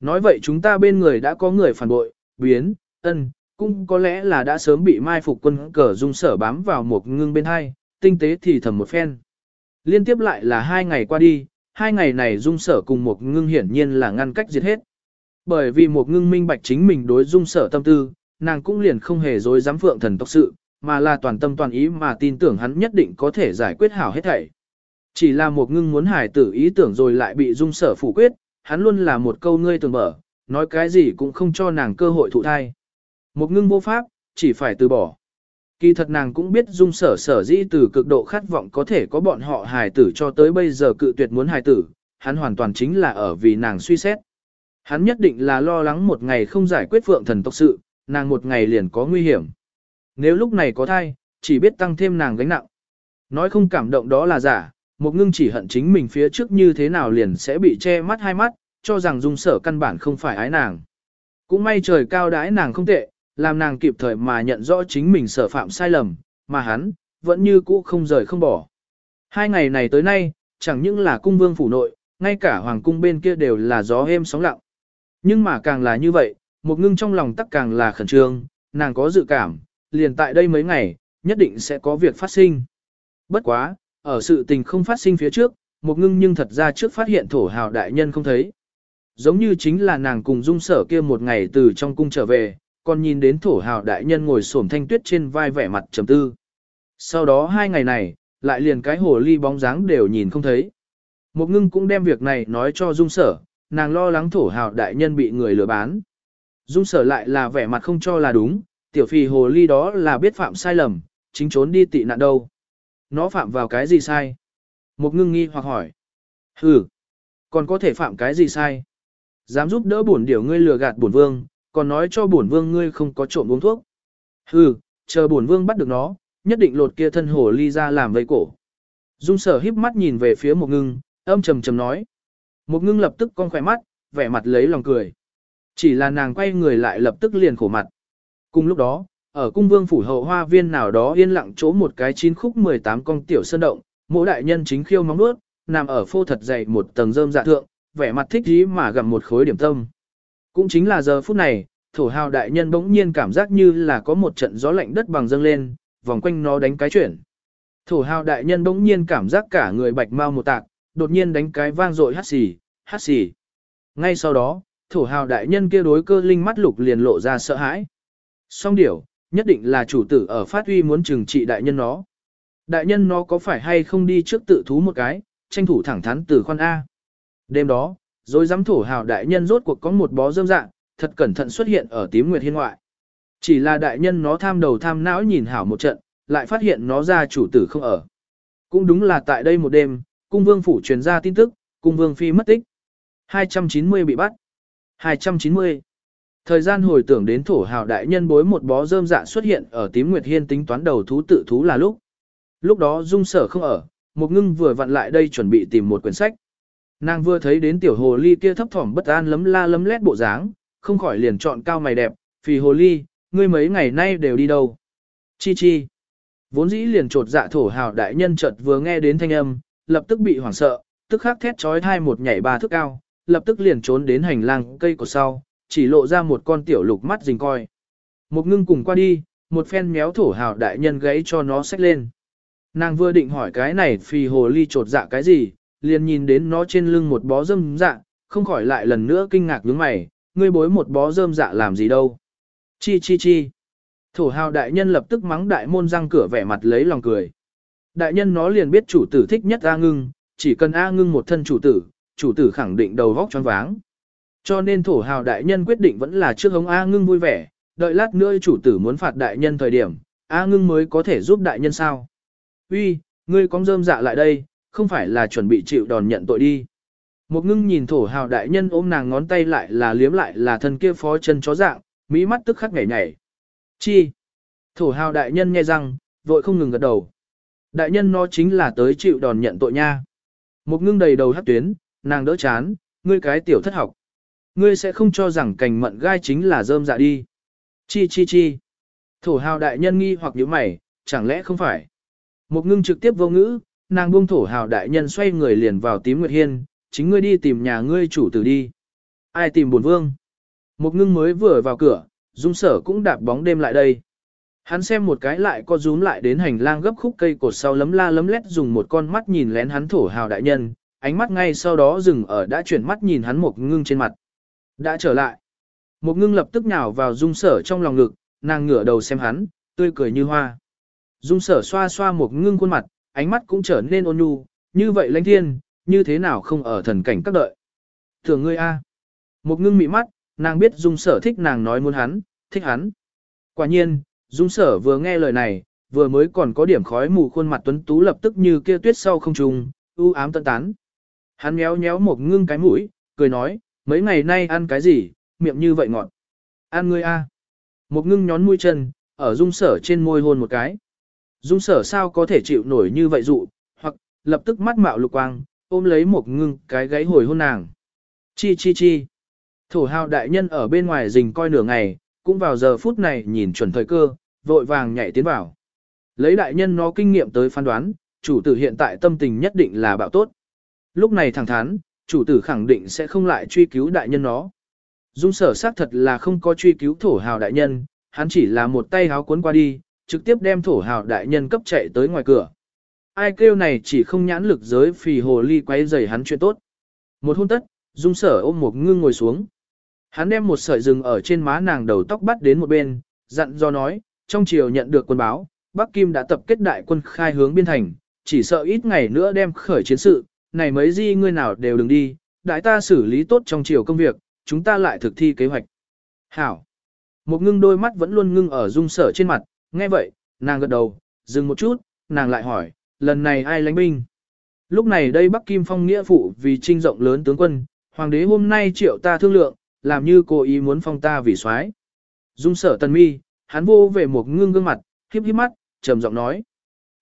Nói vậy chúng ta bên người đã có người phản bội, biến, ân, cũng có lẽ là đã sớm bị mai phục quân cờ dung sở bám vào một ngưng bên hai, tinh tế thì thầm một phen. Liên tiếp lại là hai ngày qua đi, hai ngày này dung sở cùng một ngưng hiển nhiên là ngăn cách diệt hết. Bởi vì một ngưng minh bạch chính mình đối dung sở tâm tư, nàng cũng liền không hề dối dám phượng thần tộc sự, mà là toàn tâm toàn ý mà tin tưởng hắn nhất định có thể giải quyết hảo hết thảy. Chỉ là một ngưng muốn hải tử ý tưởng rồi lại bị dung sở phủ quyết, hắn luôn là một câu ngươi tưởng mở, nói cái gì cũng không cho nàng cơ hội thụ thai. Một ngưng vô pháp, chỉ phải từ bỏ. Kỳ thật nàng cũng biết dung sở sở dĩ từ cực độ khát vọng có thể có bọn họ hài tử cho tới bây giờ cự tuyệt muốn hài tử, hắn hoàn toàn chính là ở vì nàng suy xét. Hắn nhất định là lo lắng một ngày không giải quyết phượng thần tộc sự, nàng một ngày liền có nguy hiểm. Nếu lúc này có thai, chỉ biết tăng thêm nàng gánh nặng. Nói không cảm động đó là giả, một ngưng chỉ hận chính mình phía trước như thế nào liền sẽ bị che mắt hai mắt, cho rằng dung sở căn bản không phải ái nàng. Cũng may trời cao đái nàng không tệ, làm nàng kịp thời mà nhận rõ chính mình sở phạm sai lầm, mà hắn, vẫn như cũ không rời không bỏ. Hai ngày này tới nay, chẳng những là cung vương phủ nội, ngay cả hoàng cung bên kia đều là gió êm sóng lặng. Nhưng mà càng là như vậy, một ngưng trong lòng tắc càng là khẩn trương, nàng có dự cảm, liền tại đây mấy ngày, nhất định sẽ có việc phát sinh. Bất quá, ở sự tình không phát sinh phía trước, một ngưng nhưng thật ra trước phát hiện thổ hào đại nhân không thấy. Giống như chính là nàng cùng dung sở kia một ngày từ trong cung trở về, còn nhìn đến thổ hào đại nhân ngồi xổm thanh tuyết trên vai vẻ mặt trầm tư. Sau đó hai ngày này, lại liền cái hồ ly bóng dáng đều nhìn không thấy. Một ngưng cũng đem việc này nói cho dung sở, nàng lo lắng thổ hào đại nhân bị người lừa bán. Dung sở lại là vẻ mặt không cho là đúng, tiểu phì hồ ly đó là biết phạm sai lầm, chính trốn đi tị nạn đâu. Nó phạm vào cái gì sai? Một ngưng nghi hoặc hỏi. Ừ, còn có thể phạm cái gì sai? Dám giúp đỡ bổn điều ngươi lừa gạt bổn vương, còn nói cho bổn vương ngươi không có trộm uống thuốc. hừ, chờ bổn vương bắt được nó, nhất định lột kia thân hồ ly ra làm vây cổ. Dung sở híp mắt nhìn về phía một ngưng, âm trầm trầm nói. Một ngưng lập tức con khỏe mắt, vẻ mặt lấy lòng cười. Chỉ là nàng quay người lại lập tức liền khổ mặt. Cùng lúc đó, ở cung vương phủ hậu hoa viên nào đó yên lặng chỗ một cái chín khúc 18 con tiểu sơn động, mỗi đại nhân chính khiêu móng nuốt, nằm ở phô thật dày một tầng rơm dạ thượng, vẻ mặt thích ý mà gặm một khối điểm tâm. Cũng chính là giờ phút này, thổ hào đại nhân bỗng nhiên cảm giác như là có một trận gió lạnh đất bằng dâng lên, vòng quanh nó đánh cái chuyển. Thổ hào đại nhân bỗng nhiên cảm giác cả người bạch mau một tạc, đột nhiên đánh cái vang dội hát xì, hát xì. Ngay sau đó, thổ hào đại nhân kia đối cơ linh mắt lục liền lộ ra sợ hãi. Song điểu, nhất định là chủ tử ở phát uy muốn trừng trị đại nhân nó. Đại nhân nó có phải hay không đi trước tự thú một cái, tranh thủ thẳng thắn từ khoan A. Đêm đó, rồi dám thổ hào đại nhân rốt cuộc có một bó dơm dạng, thật cẩn thận xuất hiện ở tím nguyệt hiên ngoại. Chỉ là đại nhân nó tham đầu tham não nhìn hảo một trận, lại phát hiện nó ra chủ tử không ở. Cũng đúng là tại đây một đêm, cung vương phủ truyền ra tin tức, cung vương phi mất tích. 290 bị bắt. 290. Thời gian hồi tưởng đến thổ hào đại nhân bối một bó rơm dạ xuất hiện ở tím nguyệt hiên tính toán đầu thú tự thú là lúc. Lúc đó dung sở không ở, một ngưng vừa vặn lại đây chuẩn bị tìm một quyển sách. Nàng vừa thấy đến tiểu hồ ly kia thấp thỏm bất an lấm la lấm lét bộ dáng, không khỏi liền chọn cao mày đẹp, phì hồ ly, ngươi mấy ngày nay đều đi đâu. Chi chi. Vốn dĩ liền trột dạ thổ hào đại nhân chợt vừa nghe đến thanh âm, lập tức bị hoảng sợ, tức khắc thét trói thai một nhảy ba thước cao, lập tức liền trốn đến hành lang cây của sau, chỉ lộ ra một con tiểu lục mắt rình coi. Một ngưng cùng qua đi, một phen méo thổ hào đại nhân gãy cho nó xách lên. Nàng vừa định hỏi cái này phì hồ ly trột dạ cái gì, liền nhìn đến nó trên lưng một bó rơm dạ, không khỏi lại lần nữa kinh ngạc nhướng mày, ngươi bối một bó rơm dạ làm gì đâu. Chi chi chi. Thổ hào đại nhân lập tức mắng đại môn răng cửa vẻ mặt lấy lòng cười. Đại nhân nó liền biết chủ tử thích nhất A ngưng, chỉ cần A ngưng một thân chủ tử, chủ tử khẳng định đầu vóc choáng váng. Cho nên thổ hào đại nhân quyết định vẫn là trước hống A ngưng vui vẻ, đợi lát nữa chủ tử muốn phạt đại nhân thời điểm, A ngưng mới có thể giúp đại nhân sao. Uy, ngươi có rơm dạ lại đây, không phải là chuẩn bị chịu đòn nhận tội đi. Một ngưng nhìn thổ hào đại nhân ôm nàng ngón tay lại là liếm lại là thân kia phó chân chó dạng, mỹ mắt tức khắc nhảy nhảy. Chi? Thổ hào đại nhân nghe răng, vội không ngừng gật đầu. Đại nhân nó chính là tới chịu đòn nhận tội nha. Một ngưng đầy đầu hát tuyến, nàng đỡ chán, ngươi cái tiểu thất học. Ngươi sẽ không cho rằng cành mận gai chính là rơm dạ đi. Chi chi chi. Thổ hào đại nhân nghi hoặc nhíu mày, chẳng lẽ không phải. Một ngưng trực tiếp vô ngữ, nàng buông thổ hào đại nhân xoay người liền vào tím nguyệt hiên, chính ngươi đi tìm nhà ngươi chủ tử đi. Ai tìm bổn vương? Một ngưng mới vừa vào cửa, dung sở cũng đạp bóng đêm lại đây. Hắn xem một cái lại co rúm lại đến hành lang gấp khúc cây cột sau lấm la lấm lét dùng một con mắt nhìn lén hắn thổ hào đại nhân, ánh mắt ngay sau đó dừng ở đã chuyển mắt nhìn hắn một ngưng trên mặt. Đã trở lại. Một ngưng lập tức nhào vào dung sở trong lòng ngực, nàng ngửa đầu xem hắn, tươi cười như hoa. Dung sở xoa xoa một ngưng khuôn mặt, ánh mắt cũng trở nên ôn nhu, như vậy lãnh thiên, như thế nào không ở thần cảnh các đợi. Thường ngươi a. Một ngưng mị mắt, nàng biết dung sở thích nàng nói muốn hắn, thích hắn. Quả nhiên, dung sở vừa nghe lời này, vừa mới còn có điểm khói mù khuôn mặt tuấn tú lập tức như kia tuyết sau không trùng, u ám tận tán. Hắn méo méo một ngưng cái mũi, cười nói, mấy ngày nay ăn cái gì, miệng như vậy ngọt. Ăn ngươi a. Một ngưng nhón mũi chân, ở dung sở trên môi hôn một cái. Dung sở sao có thể chịu nổi như vậy dụ, hoặc, lập tức mắt mạo lục quang, ôm lấy một ngưng cái gáy hồi hôn nàng. Chi chi chi. Thổ hào đại nhân ở bên ngoài rình coi nửa ngày, cũng vào giờ phút này nhìn chuẩn thời cơ, vội vàng nhảy tiến vào. Lấy đại nhân nó kinh nghiệm tới phán đoán, chủ tử hiện tại tâm tình nhất định là bạo tốt. Lúc này thẳng thắn, chủ tử khẳng định sẽ không lại truy cứu đại nhân nó. Dung sở xác thật là không có truy cứu thổ hào đại nhân, hắn chỉ là một tay háo cuốn qua đi, trực tiếp đem thổ hào đại nhân cấp chạy tới ngoài cửa. Ai kêu này chỉ không nhãn lực giới phì hồ ly quay dày hắn chuyện tốt. Một hôn tất, dung sở ôm một ngưng ngồi xuống. Hắn đem một sợi rừng ở trên má nàng đầu tóc bắt đến một bên, dặn do nói, trong chiều nhận được quân báo, Bắc Kim đã tập kết đại quân khai hướng biên thành, chỉ sợ ít ngày nữa đem khởi chiến sự, này mấy di ngươi nào đều đừng đi, đại ta xử lý tốt trong chiều công việc, chúng ta lại thực thi kế hoạch. Hảo. Một ngưng đôi mắt vẫn luôn ngưng ở dung sở trên mặt, nghe vậy, nàng gật đầu, dừng một chút, nàng lại hỏi, lần này ai lãnh binh? Lúc này đây Bắc Kim Phong nghĩa phụ vì trinh rộng lớn tướng quân, hoàng đế hôm nay triệu ta thương lượng, làm như cô ý muốn phong ta vì soái. Dung sở tần mi, hắn vô về một ngưng gương mặt, khiếp khiếp mắt, trầm giọng nói.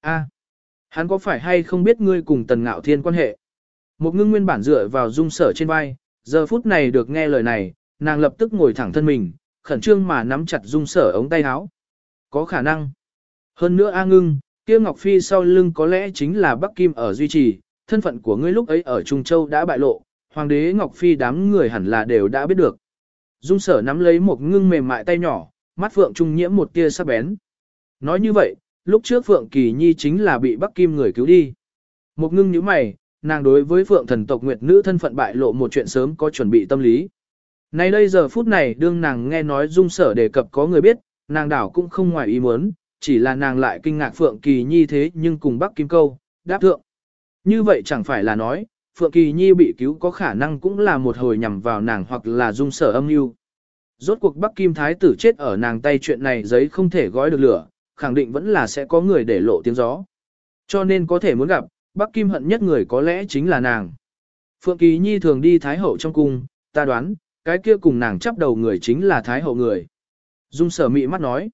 a, hắn có phải hay không biết ngươi cùng tần ngạo thiên quan hệ? Một ngưng nguyên bản dựa vào dung sở trên vai, giờ phút này được nghe lời này, nàng lập tức ngồi thẳng thân mình, khẩn trương mà nắm chặt dung sở ống tay áo. Có khả năng. Hơn nữa A ngưng, kia Ngọc Phi sau lưng có lẽ chính là Bắc Kim ở duy trì, thân phận của ngươi lúc ấy ở Trung Châu đã bại lộ, Hoàng đế Ngọc Phi đám người hẳn là đều đã biết được. Dung sở nắm lấy một ngưng mềm mại tay nhỏ, mắt Phượng Trung nhiễm một tia sắc bén. Nói như vậy, lúc trước Phượng Kỳ Nhi chính là bị Bắc Kim người cứu đi. Một ngưng như mày, nàng đối với Phượng thần tộc Nguyệt nữ thân phận bại lộ một chuyện sớm có chuẩn bị tâm lý. Nay đây giờ phút này đương nàng nghe nói dung sở đề cập có người biết, nàng đảo cũng không ngoài ý muốn, chỉ là nàng lại kinh ngạc Phượng Kỳ Nhi thế nhưng cùng Bắc Kim câu, đáp thượng. Như vậy chẳng phải là nói, Phượng Kỳ Nhi bị cứu có khả năng cũng là một hồi nhằm vào nàng hoặc là dung sở âm mưu. Rốt cuộc Bắc Kim Thái tử chết ở nàng tay chuyện này giấy không thể gói được lửa, khẳng định vẫn là sẽ có người để lộ tiếng gió. Cho nên có thể muốn gặp, Bắc Kim hận nhất người có lẽ chính là nàng. Phượng Kỳ Nhi thường đi Thái Hậu trong cung, ta đoán, cái kia cùng nàng chấp đầu người chính là Thái Hậu người. Dung sở mị mắt nói,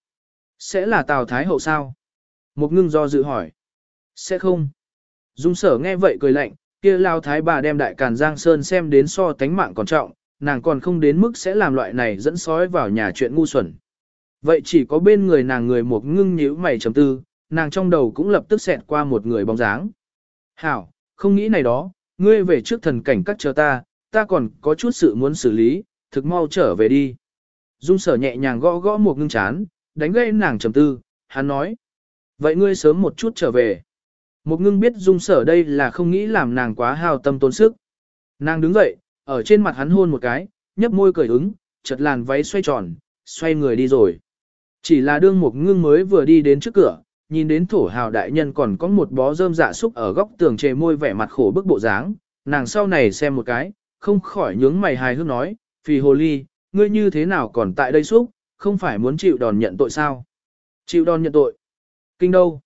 sẽ là Tào Thái Hậu sao? Một ngưng do dự hỏi, sẽ không. Dung sở nghe vậy cười lạnh, kia lao thái bà đem đại càn giang sơn xem đến so tánh mạng còn trọng, nàng còn không đến mức sẽ làm loại này dẫn sói vào nhà chuyện ngu xuẩn. Vậy chỉ có bên người nàng người một ngưng nhíu mày chấm tư, nàng trong đầu cũng lập tức xẹt qua một người bóng dáng. Hảo, không nghĩ này đó, ngươi về trước thần cảnh các chờ ta, ta còn có chút sự muốn xử lý, thực mau trở về đi. Dung sở nhẹ nhàng gõ gõ một ngưng chán, đánh gây nàng trầm tư, hắn nói. Vậy ngươi sớm một chút trở về. Một ngưng biết dung sở đây là không nghĩ làm nàng quá hào tâm tốn sức. Nàng đứng dậy, ở trên mặt hắn hôn một cái, nhấp môi cười ứng, chật làn váy xoay tròn, xoay người đi rồi. Chỉ là đương một ngưng mới vừa đi đến trước cửa, nhìn đến thổ hào đại nhân còn có một bó rơm dạ xúc ở góc tường chề môi vẻ mặt khổ bức bộ dáng, nàng sau này xem một cái, không khỏi nhướng mày hài hước nói, phì hồ ly, ngươi như thế nào còn tại đây xúc, không phải muốn chịu đòn nhận tội sao? Chịu đòn nhận tội? Kinh đâu?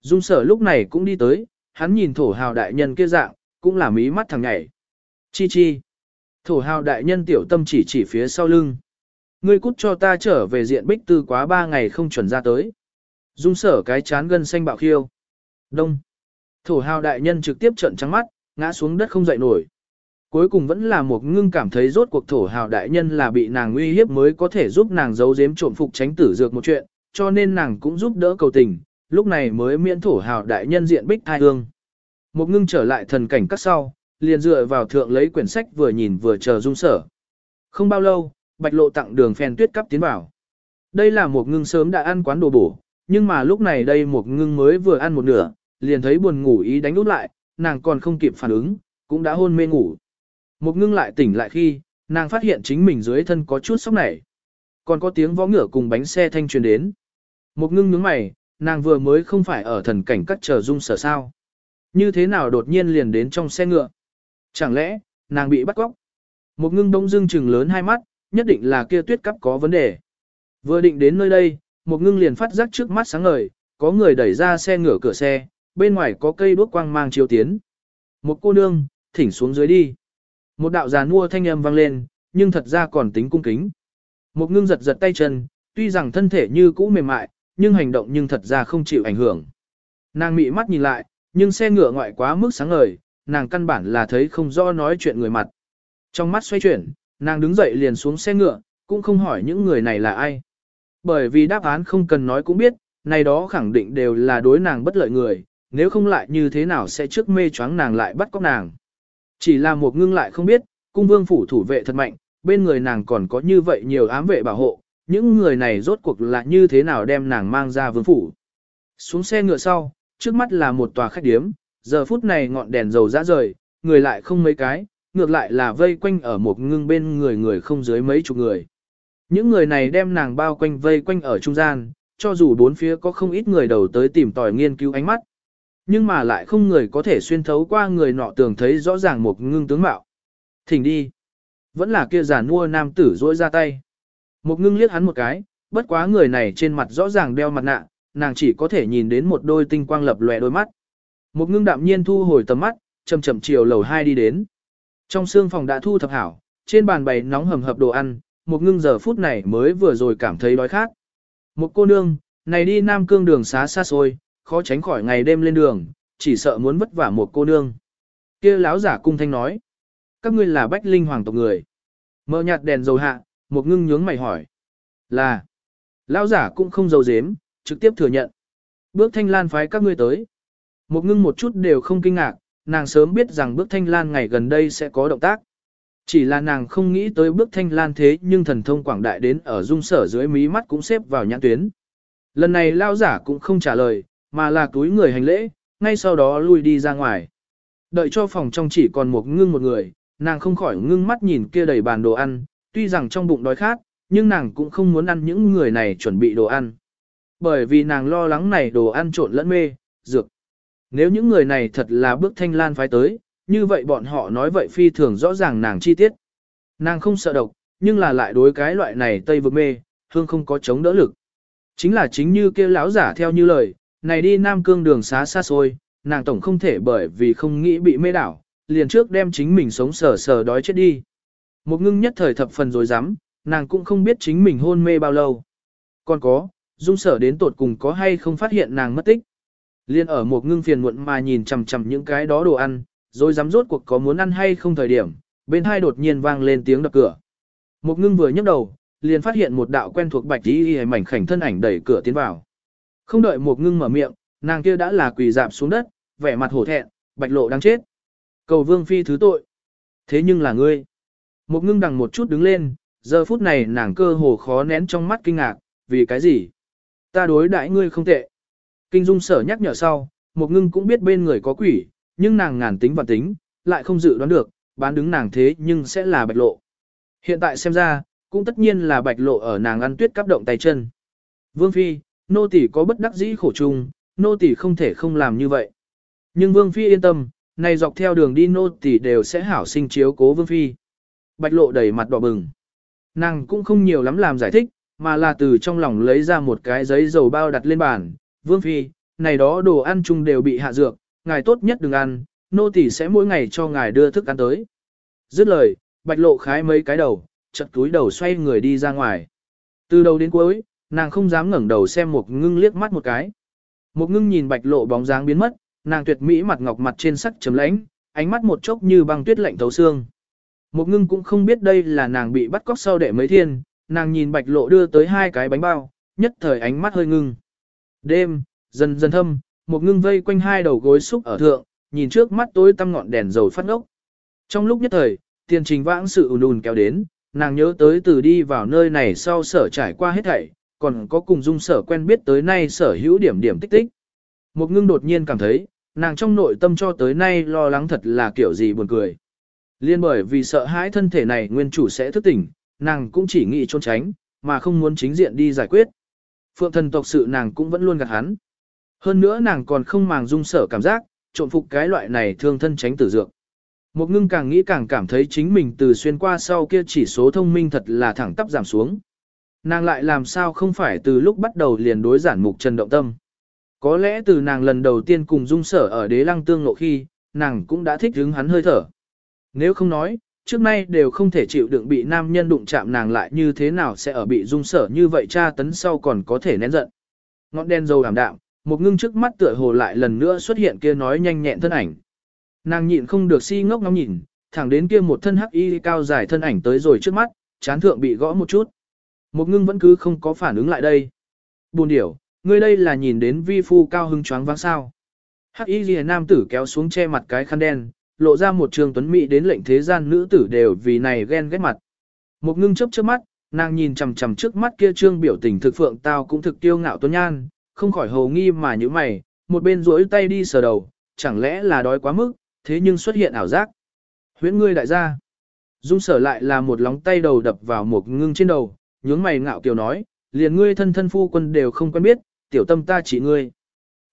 Dung sở lúc này cũng đi tới, hắn nhìn thổ hào đại nhân kia dạng, cũng là mí mắt thằng nhảy. Chi chi. Thổ hào đại nhân tiểu tâm chỉ chỉ phía sau lưng. Ngươi cút cho ta trở về diện bích tư quá ba ngày không chuẩn ra tới. Dung sở cái chán gân xanh bạo khiêu. Đông. Thổ hào đại nhân trực tiếp trận trắng mắt, ngã xuống đất không dậy nổi. Cuối cùng vẫn là một ngưng cảm thấy rốt cuộc thổ hào đại nhân là bị nàng uy hiếp mới có thể giúp nàng giấu giếm trộm phục tránh tử dược một chuyện, cho nên nàng cũng giúp đỡ cầu tình, lúc này mới miễn thổ hào đại nhân diện bích thai hương. Một ngưng trở lại thần cảnh các sau, liền dựa vào thượng lấy quyển sách vừa nhìn vừa chờ dung sở. Không bao lâu, bạch lộ tặng đường phèn tuyết cắp tiến vào. Đây là một ngưng sớm đã ăn quán đồ bổ, nhưng mà lúc này đây một ngưng mới vừa ăn một nửa, liền thấy buồn ngủ ý đánh út lại, nàng còn không kịp phản ứng, cũng đã hôn mê ngủ. Một ngưng lại tỉnh lại khi, nàng phát hiện chính mình dưới thân có chút sốc nảy. Còn có tiếng võ ngựa cùng bánh xe thanh truyền đến. Một ngưng nhướng mày, nàng vừa mới không phải ở thần cảnh cắt chờ dung sở sao. Như thế nào đột nhiên liền đến trong xe ngựa? Chẳng lẽ, nàng bị bắt cóc? Một ngưng đông dưng trừng lớn hai mắt, nhất định là kia tuyết cắp có vấn đề. Vừa định đến nơi đây, một ngưng liền phát giác trước mắt sáng ngời, có người đẩy ra xe ngửa cửa xe, bên ngoài có cây đuốc quang mang chiếu tiến. Một cô nương, thỉnh xuống dưới đi. Một đạo giàn mua thanh âm vang lên, nhưng thật ra còn tính cung kính. Một ngưng giật giật tay chân, tuy rằng thân thể như cũ mềm mại, nhưng hành động nhưng thật ra không chịu ảnh hưởng. Nàng mị mắt nhìn lại, nhưng xe ngựa ngoại quá mức sáng ngời, nàng căn bản là thấy không rõ nói chuyện người mặt. Trong mắt xoay chuyển, nàng đứng dậy liền xuống xe ngựa, cũng không hỏi những người này là ai. Bởi vì đáp án không cần nói cũng biết, này đó khẳng định đều là đối nàng bất lợi người, nếu không lại như thế nào sẽ trước mê choáng nàng lại bắt cóc nàng. Chỉ là một ngưng lại không biết, cung vương phủ thủ vệ thật mạnh, bên người nàng còn có như vậy nhiều ám vệ bảo hộ, những người này rốt cuộc là như thế nào đem nàng mang ra vương phủ. Xuống xe ngựa sau, trước mắt là một tòa khách điếm, giờ phút này ngọn đèn dầu ra rời, người lại không mấy cái, ngược lại là vây quanh ở một ngưng bên người người không dưới mấy chục người. Những người này đem nàng bao quanh vây quanh ở trung gian, cho dù bốn phía có không ít người đầu tới tìm tòi nghiên cứu ánh mắt. Nhưng mà lại không người có thể xuyên thấu qua người nọ tường thấy rõ ràng một ngưng tướng mạo. Thỉnh đi. Vẫn là kia giả mua nam tử rỗi ra tay. Một ngưng liếc hắn một cái, bất quá người này trên mặt rõ ràng đeo mặt nạ, nàng chỉ có thể nhìn đến một đôi tinh quang lập lòe đôi mắt. Một ngưng đạm nhiên thu hồi tầm mắt, chậm chậm chiều lầu 2 đi đến. Trong xương phòng đã thu thập hảo, trên bàn bày nóng hầm hập đồ ăn, một ngưng giờ phút này mới vừa rồi cảm thấy đói khát. Một cô nương, này đi Nam Cương đường xá xa xôi, khó tránh khỏi ngày đêm lên đường, chỉ sợ muốn vất vả một cô nương. kia lão giả cung thanh nói, các ngươi là bách linh hoàng tộc người. Mở nhạt đèn dầu hạ, một ngưng nhướng mày hỏi. Là, lão giả cũng không dầu dếm, trực tiếp thừa nhận. Bước thanh lan phái các ngươi tới. Một ngưng một chút đều không kinh ngạc, nàng sớm biết rằng bước thanh lan ngày gần đây sẽ có động tác. Chỉ là nàng không nghĩ tới bước thanh lan thế nhưng thần thông quảng đại đến ở dung sở dưới mí mắt cũng xếp vào nhãn tuyến. Lần này lao giả cũng không trả lời, mà là túi người hành lễ, ngay sau đó lui đi ra ngoài. Đợi cho phòng trong chỉ còn một ngưng một người, nàng không khỏi ngưng mắt nhìn kia đầy bàn đồ ăn, tuy rằng trong bụng đói khát, nhưng nàng cũng không muốn ăn những người này chuẩn bị đồ ăn. Bởi vì nàng lo lắng này đồ ăn trộn lẫn mê, dược. Nếu những người này thật là bước thanh lan phái tới, như vậy bọn họ nói vậy phi thường rõ ràng nàng chi tiết. Nàng không sợ độc, nhưng là lại đối cái loại này tây vực mê, hương không có chống đỡ lực. Chính là chính như kia lão giả theo như lời, này đi Nam Cương đường xá xa xôi, nàng tổng không thể bởi vì không nghĩ bị mê đảo, liền trước đem chính mình sống sờ sờ đói chết đi. Một ngưng nhất thời thập phần rồi dám, nàng cũng không biết chính mình hôn mê bao lâu. Còn có, dung sở đến tột cùng có hay không phát hiện nàng mất tích. Liên ở một ngưng phiền muộn mà nhìn chằm chằm những cái đó đồ ăn, rồi dám rốt cuộc có muốn ăn hay không thời điểm, bên hai đột nhiên vang lên tiếng đập cửa. Một ngưng vừa nhấc đầu, liền phát hiện một đạo quen thuộc bạch tí y mảnh khảnh thân ảnh đẩy cửa tiến vào. Không đợi một ngưng mở miệng, nàng kia đã là quỳ dạp xuống đất, vẻ mặt hổ thẹn, bạch lộ đang chết. Cầu vương phi thứ tội. Thế nhưng là ngươi. Một ngưng đằng một chút đứng lên, giờ phút này nàng cơ hồ khó nén trong mắt kinh ngạc, vì cái gì? Ta đối đãi ngươi không tệ. Kinh dung sở nhắc nhở sau, một ngưng cũng biết bên người có quỷ, nhưng nàng ngàn tính và tính, lại không dự đoán được, bán đứng nàng thế nhưng sẽ là bạch lộ. Hiện tại xem ra, cũng tất nhiên là bạch lộ ở nàng ăn tuyết cắp động tay chân. Vương Phi, nô tỷ có bất đắc dĩ khổ chung, nô tỷ không thể không làm như vậy. Nhưng Vương Phi yên tâm, này dọc theo đường đi nô tỷ đều sẽ hảo sinh chiếu cố Vương Phi. Bạch lộ đầy mặt đỏ bừng. Nàng cũng không nhiều lắm làm giải thích, mà là từ trong lòng lấy ra một cái giấy dầu bao đặt lên bàn. Vương Phi, này đó đồ ăn chung đều bị hạ dược, ngài tốt nhất đừng ăn, nô tỳ sẽ mỗi ngày cho ngài đưa thức ăn tới. Dứt lời, bạch lộ khái mấy cái đầu, chật túi đầu xoay người đi ra ngoài. Từ đầu đến cuối, nàng không dám ngẩng đầu xem một ngưng liếc mắt một cái. Một ngưng nhìn bạch lộ bóng dáng biến mất, nàng tuyệt mỹ mặt ngọc mặt trên sắc chấm lãnh, ánh mắt một chốc như băng tuyết lạnh thấu xương. Một ngưng cũng không biết đây là nàng bị bắt cóc sau đệ mấy thiên, nàng nhìn bạch lộ đưa tới hai cái bánh bao, nhất thời ánh mắt hơi ngưng. Đêm, dần dần thâm, một ngưng vây quanh hai đầu gối xúc ở thượng, nhìn trước mắt tối tăm ngọn đèn dầu phát ốc. Trong lúc nhất thời, tiền trình vãng sự ùn ùn kéo đến, nàng nhớ tới từ đi vào nơi này sau sở trải qua hết thảy, còn có cùng dung sở quen biết tới nay sở hữu điểm điểm tích tích. Một ngưng đột nhiên cảm thấy, nàng trong nội tâm cho tới nay lo lắng thật là kiểu gì buồn cười. Liên bởi vì sợ hãi thân thể này nguyên chủ sẽ thức tỉnh, nàng cũng chỉ nghĩ trốn tránh, mà không muốn chính diện đi giải quyết. Phượng thần tộc sự nàng cũng vẫn luôn gạt hắn. Hơn nữa nàng còn không màng dung sở cảm giác, trộn phục cái loại này thương thân tránh tử dược. Một ngưng càng nghĩ càng cảm thấy chính mình từ xuyên qua sau kia chỉ số thông minh thật là thẳng tắp giảm xuống. Nàng lại làm sao không phải từ lúc bắt đầu liền đối giản mục trần động tâm. Có lẽ từ nàng lần đầu tiên cùng dung sở ở đế lăng tương lộ khi, nàng cũng đã thích hứng hắn hơi thở. Nếu không nói, trước nay đều không thể chịu đựng bị nam nhân đụng chạm nàng lại như thế nào sẽ ở bị dung sở như vậy tra tấn sau còn có thể nén giận. Ngọn đen dầu làm đạm, một ngưng trước mắt tựa hồ lại lần nữa xuất hiện kia nói nhanh nhẹn thân ảnh. Nàng nhịn không được si ngốc ngắm nhìn, thẳng đến kia một thân hắc y cao dài thân ảnh tới rồi trước mắt, chán thượng bị gõ một chút. Một ngưng vẫn cứ không có phản ứng lại đây. Buồn điểu, ngươi đây là nhìn đến vi phu cao hưng choáng váng sao. Hắc y ghi nam tử kéo xuống che mặt cái khăn đen, lộ ra một trường tuấn mỹ đến lệnh thế gian nữ tử đều vì này ghen ghét mặt. Một ngưng chớp chớp mắt, nàng nhìn chằm chằm trước mắt kia trương biểu tình thực phượng tao cũng thực tiêu ngạo tuấn nhan, không khỏi hồ nghi mà như mày, một bên duỗi tay đi sờ đầu, chẳng lẽ là đói quá mức, thế nhưng xuất hiện ảo giác. Huyễn ngươi đại gia. Dung sở lại là một lóng tay đầu đập vào một ngưng trên đầu, nhướng mày ngạo kiều nói, liền ngươi thân thân phu quân đều không quen biết, tiểu tâm ta chỉ ngươi.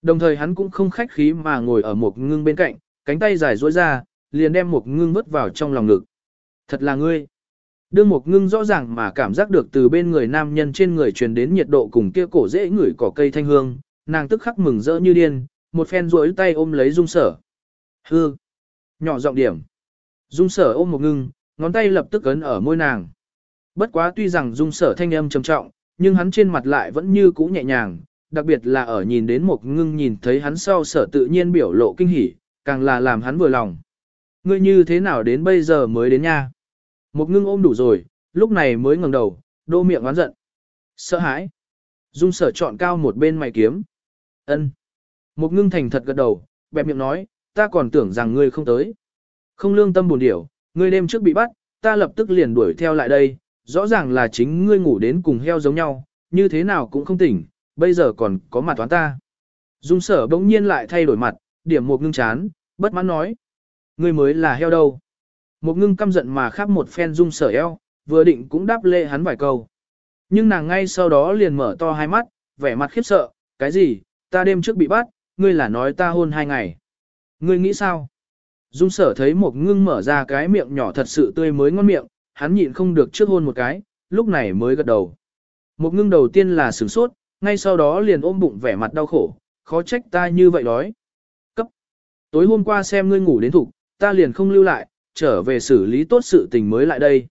Đồng thời hắn cũng không khách khí mà ngồi ở một ngưng bên cạnh, cánh tay dài duỗi ra, liền đem một ngưng vứt vào trong lòng ngực. Thật là ngươi. Đương một ngưng rõ ràng mà cảm giác được từ bên người nam nhân trên người truyền đến nhiệt độ cùng kia cổ dễ ngửi cỏ cây thanh hương, nàng tức khắc mừng rỡ như điên, một phen duỗi tay ôm lấy dung sở. Hư. Nhỏ giọng điểm. Dung sở ôm một ngưng, ngón tay lập tức ấn ở môi nàng. Bất quá tuy rằng dung sở thanh âm trầm trọng, nhưng hắn trên mặt lại vẫn như cũ nhẹ nhàng, đặc biệt là ở nhìn đến một ngưng nhìn thấy hắn sau sở tự nhiên biểu lộ kinh hỉ, càng là làm hắn vừa lòng. Ngươi như thế nào đến bây giờ mới đến nha? Một ngưng ôm đủ rồi, lúc này mới ngẩng đầu, đô miệng oán giận. Sợ hãi. Dung sở chọn cao một bên mày kiếm. ân Một ngưng thành thật gật đầu, bẹp miệng nói, ta còn tưởng rằng ngươi không tới. Không lương tâm buồn điểu, ngươi đêm trước bị bắt, ta lập tức liền đuổi theo lại đây, rõ ràng là chính ngươi ngủ đến cùng heo giống nhau, như thế nào cũng không tỉnh, bây giờ còn có mặt toán ta. Dung sở bỗng nhiên lại thay đổi mặt, điểm một ngưng chán, bất mãn nói. Ngươi mới là heo đâu. Một ngưng căm giận mà khắp một phen dung sở eo, vừa định cũng đáp lệ hắn vài câu. Nhưng nàng ngay sau đó liền mở to hai mắt, vẻ mặt khiếp sợ, cái gì, ta đêm trước bị bắt, ngươi là nói ta hôn hai ngày. Ngươi nghĩ sao? Dung sở thấy một ngưng mở ra cái miệng nhỏ thật sự tươi mới ngon miệng, hắn nhịn không được trước hôn một cái, lúc này mới gật đầu. Một ngưng đầu tiên là sửng sốt, ngay sau đó liền ôm bụng vẻ mặt đau khổ, khó trách ta như vậy đói. Cấp. Tối hôm qua xem ngươi ngủ đến thục, ta liền không lưu lại, trở về xử lý tốt sự tình mới lại đây.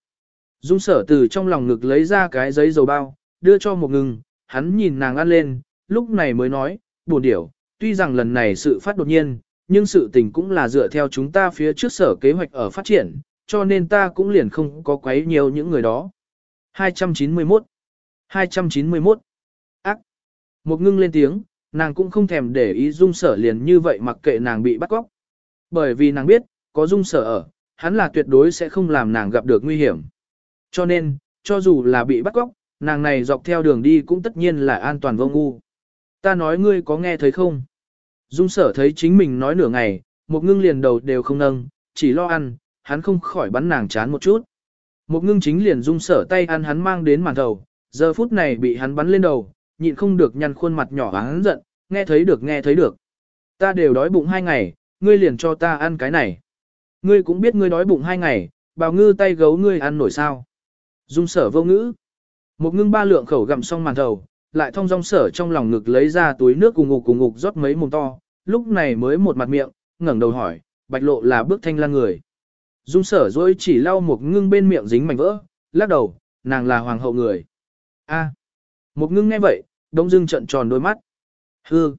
Dung sở từ trong lòng ngực lấy ra cái giấy dầu bao, đưa cho một ngưng, hắn nhìn nàng ăn lên, lúc này mới nói, buồn điểu, tuy rằng lần này sự phát đột nhiên, nhưng sự tình cũng là dựa theo chúng ta phía trước sở kế hoạch ở phát triển, cho nên ta cũng liền không có quấy nhiều những người đó. 291 291 Ác Một ngưng lên tiếng, nàng cũng không thèm để ý dung sở liền như vậy mặc kệ nàng bị bắt cóc. Bởi vì nàng biết, có dung sở ở, hắn là tuyệt đối sẽ không làm nàng gặp được nguy hiểm. Cho nên, cho dù là bị bắt cóc, nàng này dọc theo đường đi cũng tất nhiên là an toàn vô ngu. Ta nói ngươi có nghe thấy không? Dung sở thấy chính mình nói nửa ngày, một ngưng liền đầu đều không nâng, chỉ lo ăn, hắn không khỏi bắn nàng chán một chút. Một ngưng chính liền dung sở tay ăn hắn mang đến màn đầu, giờ phút này bị hắn bắn lên đầu, nhịn không được nhăn khuôn mặt nhỏ hắn giận, nghe thấy được nghe thấy được. Ta đều đói bụng hai ngày, ngươi liền cho ta ăn cái này. Ngươi cũng biết ngươi đói bụng hai ngày, bào ngư tay gấu ngươi ăn nổi sao. Dung sở vô ngữ. Một ngưng ba lượng khẩu gặm xong màn đầu, lại thông dong sở trong lòng ngực lấy ra túi nước cùng ngục cùng ngục rót mấy mồm to, lúc này mới một mặt miệng, ngẩng đầu hỏi, bạch lộ là bước thanh lan người. Dung sở dối chỉ lau một ngưng bên miệng dính mảnh vỡ, lắc đầu, nàng là hoàng hậu người. a một ngưng nghe vậy, đông dưng trận tròn đôi mắt. Hư.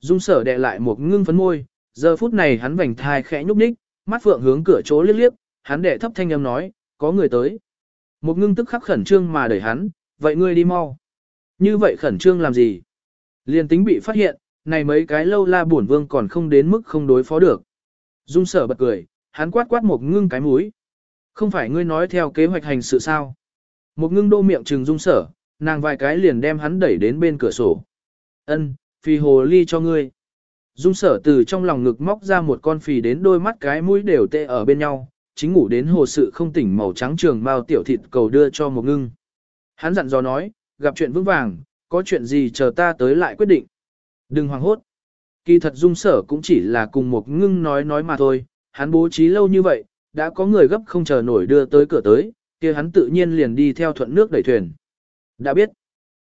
Dung sở đè lại một ngưng phấn môi, giờ phút này hắn vành thai khẽ nhúc nhích, mắt phượng hướng cửa chỗ liếc liếc, hắn đệ thấp thanh âm nói, có người tới. Một ngưng tức khắc khẩn trương mà đẩy hắn, vậy ngươi đi mau. Như vậy khẩn trương làm gì? Liên tính bị phát hiện, này mấy cái lâu la bổn vương còn không đến mức không đối phó được. Dung sở bật cười, hắn quát quát một ngưng cái mũi. Không phải ngươi nói theo kế hoạch hành sự sao? Một ngưng đô miệng trừng dung sở, nàng vài cái liền đem hắn đẩy đến bên cửa sổ. Ân, phi hồ ly cho ngươi. Dung sở từ trong lòng ngực móc ra một con phì đến đôi mắt cái mũi đều tê ở bên nhau, chính ngủ đến hồ sự không tỉnh màu trắng trường mao tiểu thịt cầu đưa cho một ngưng. Hắn dặn dò nói, gặp chuyện vững vàng, có chuyện gì chờ ta tới lại quyết định. Đừng hoảng hốt. Kỳ thật dung sở cũng chỉ là cùng một ngưng nói nói mà thôi, hắn bố trí lâu như vậy, đã có người gấp không chờ nổi đưa tới cửa tới, kia hắn tự nhiên liền đi theo thuận nước đẩy thuyền. Đã biết,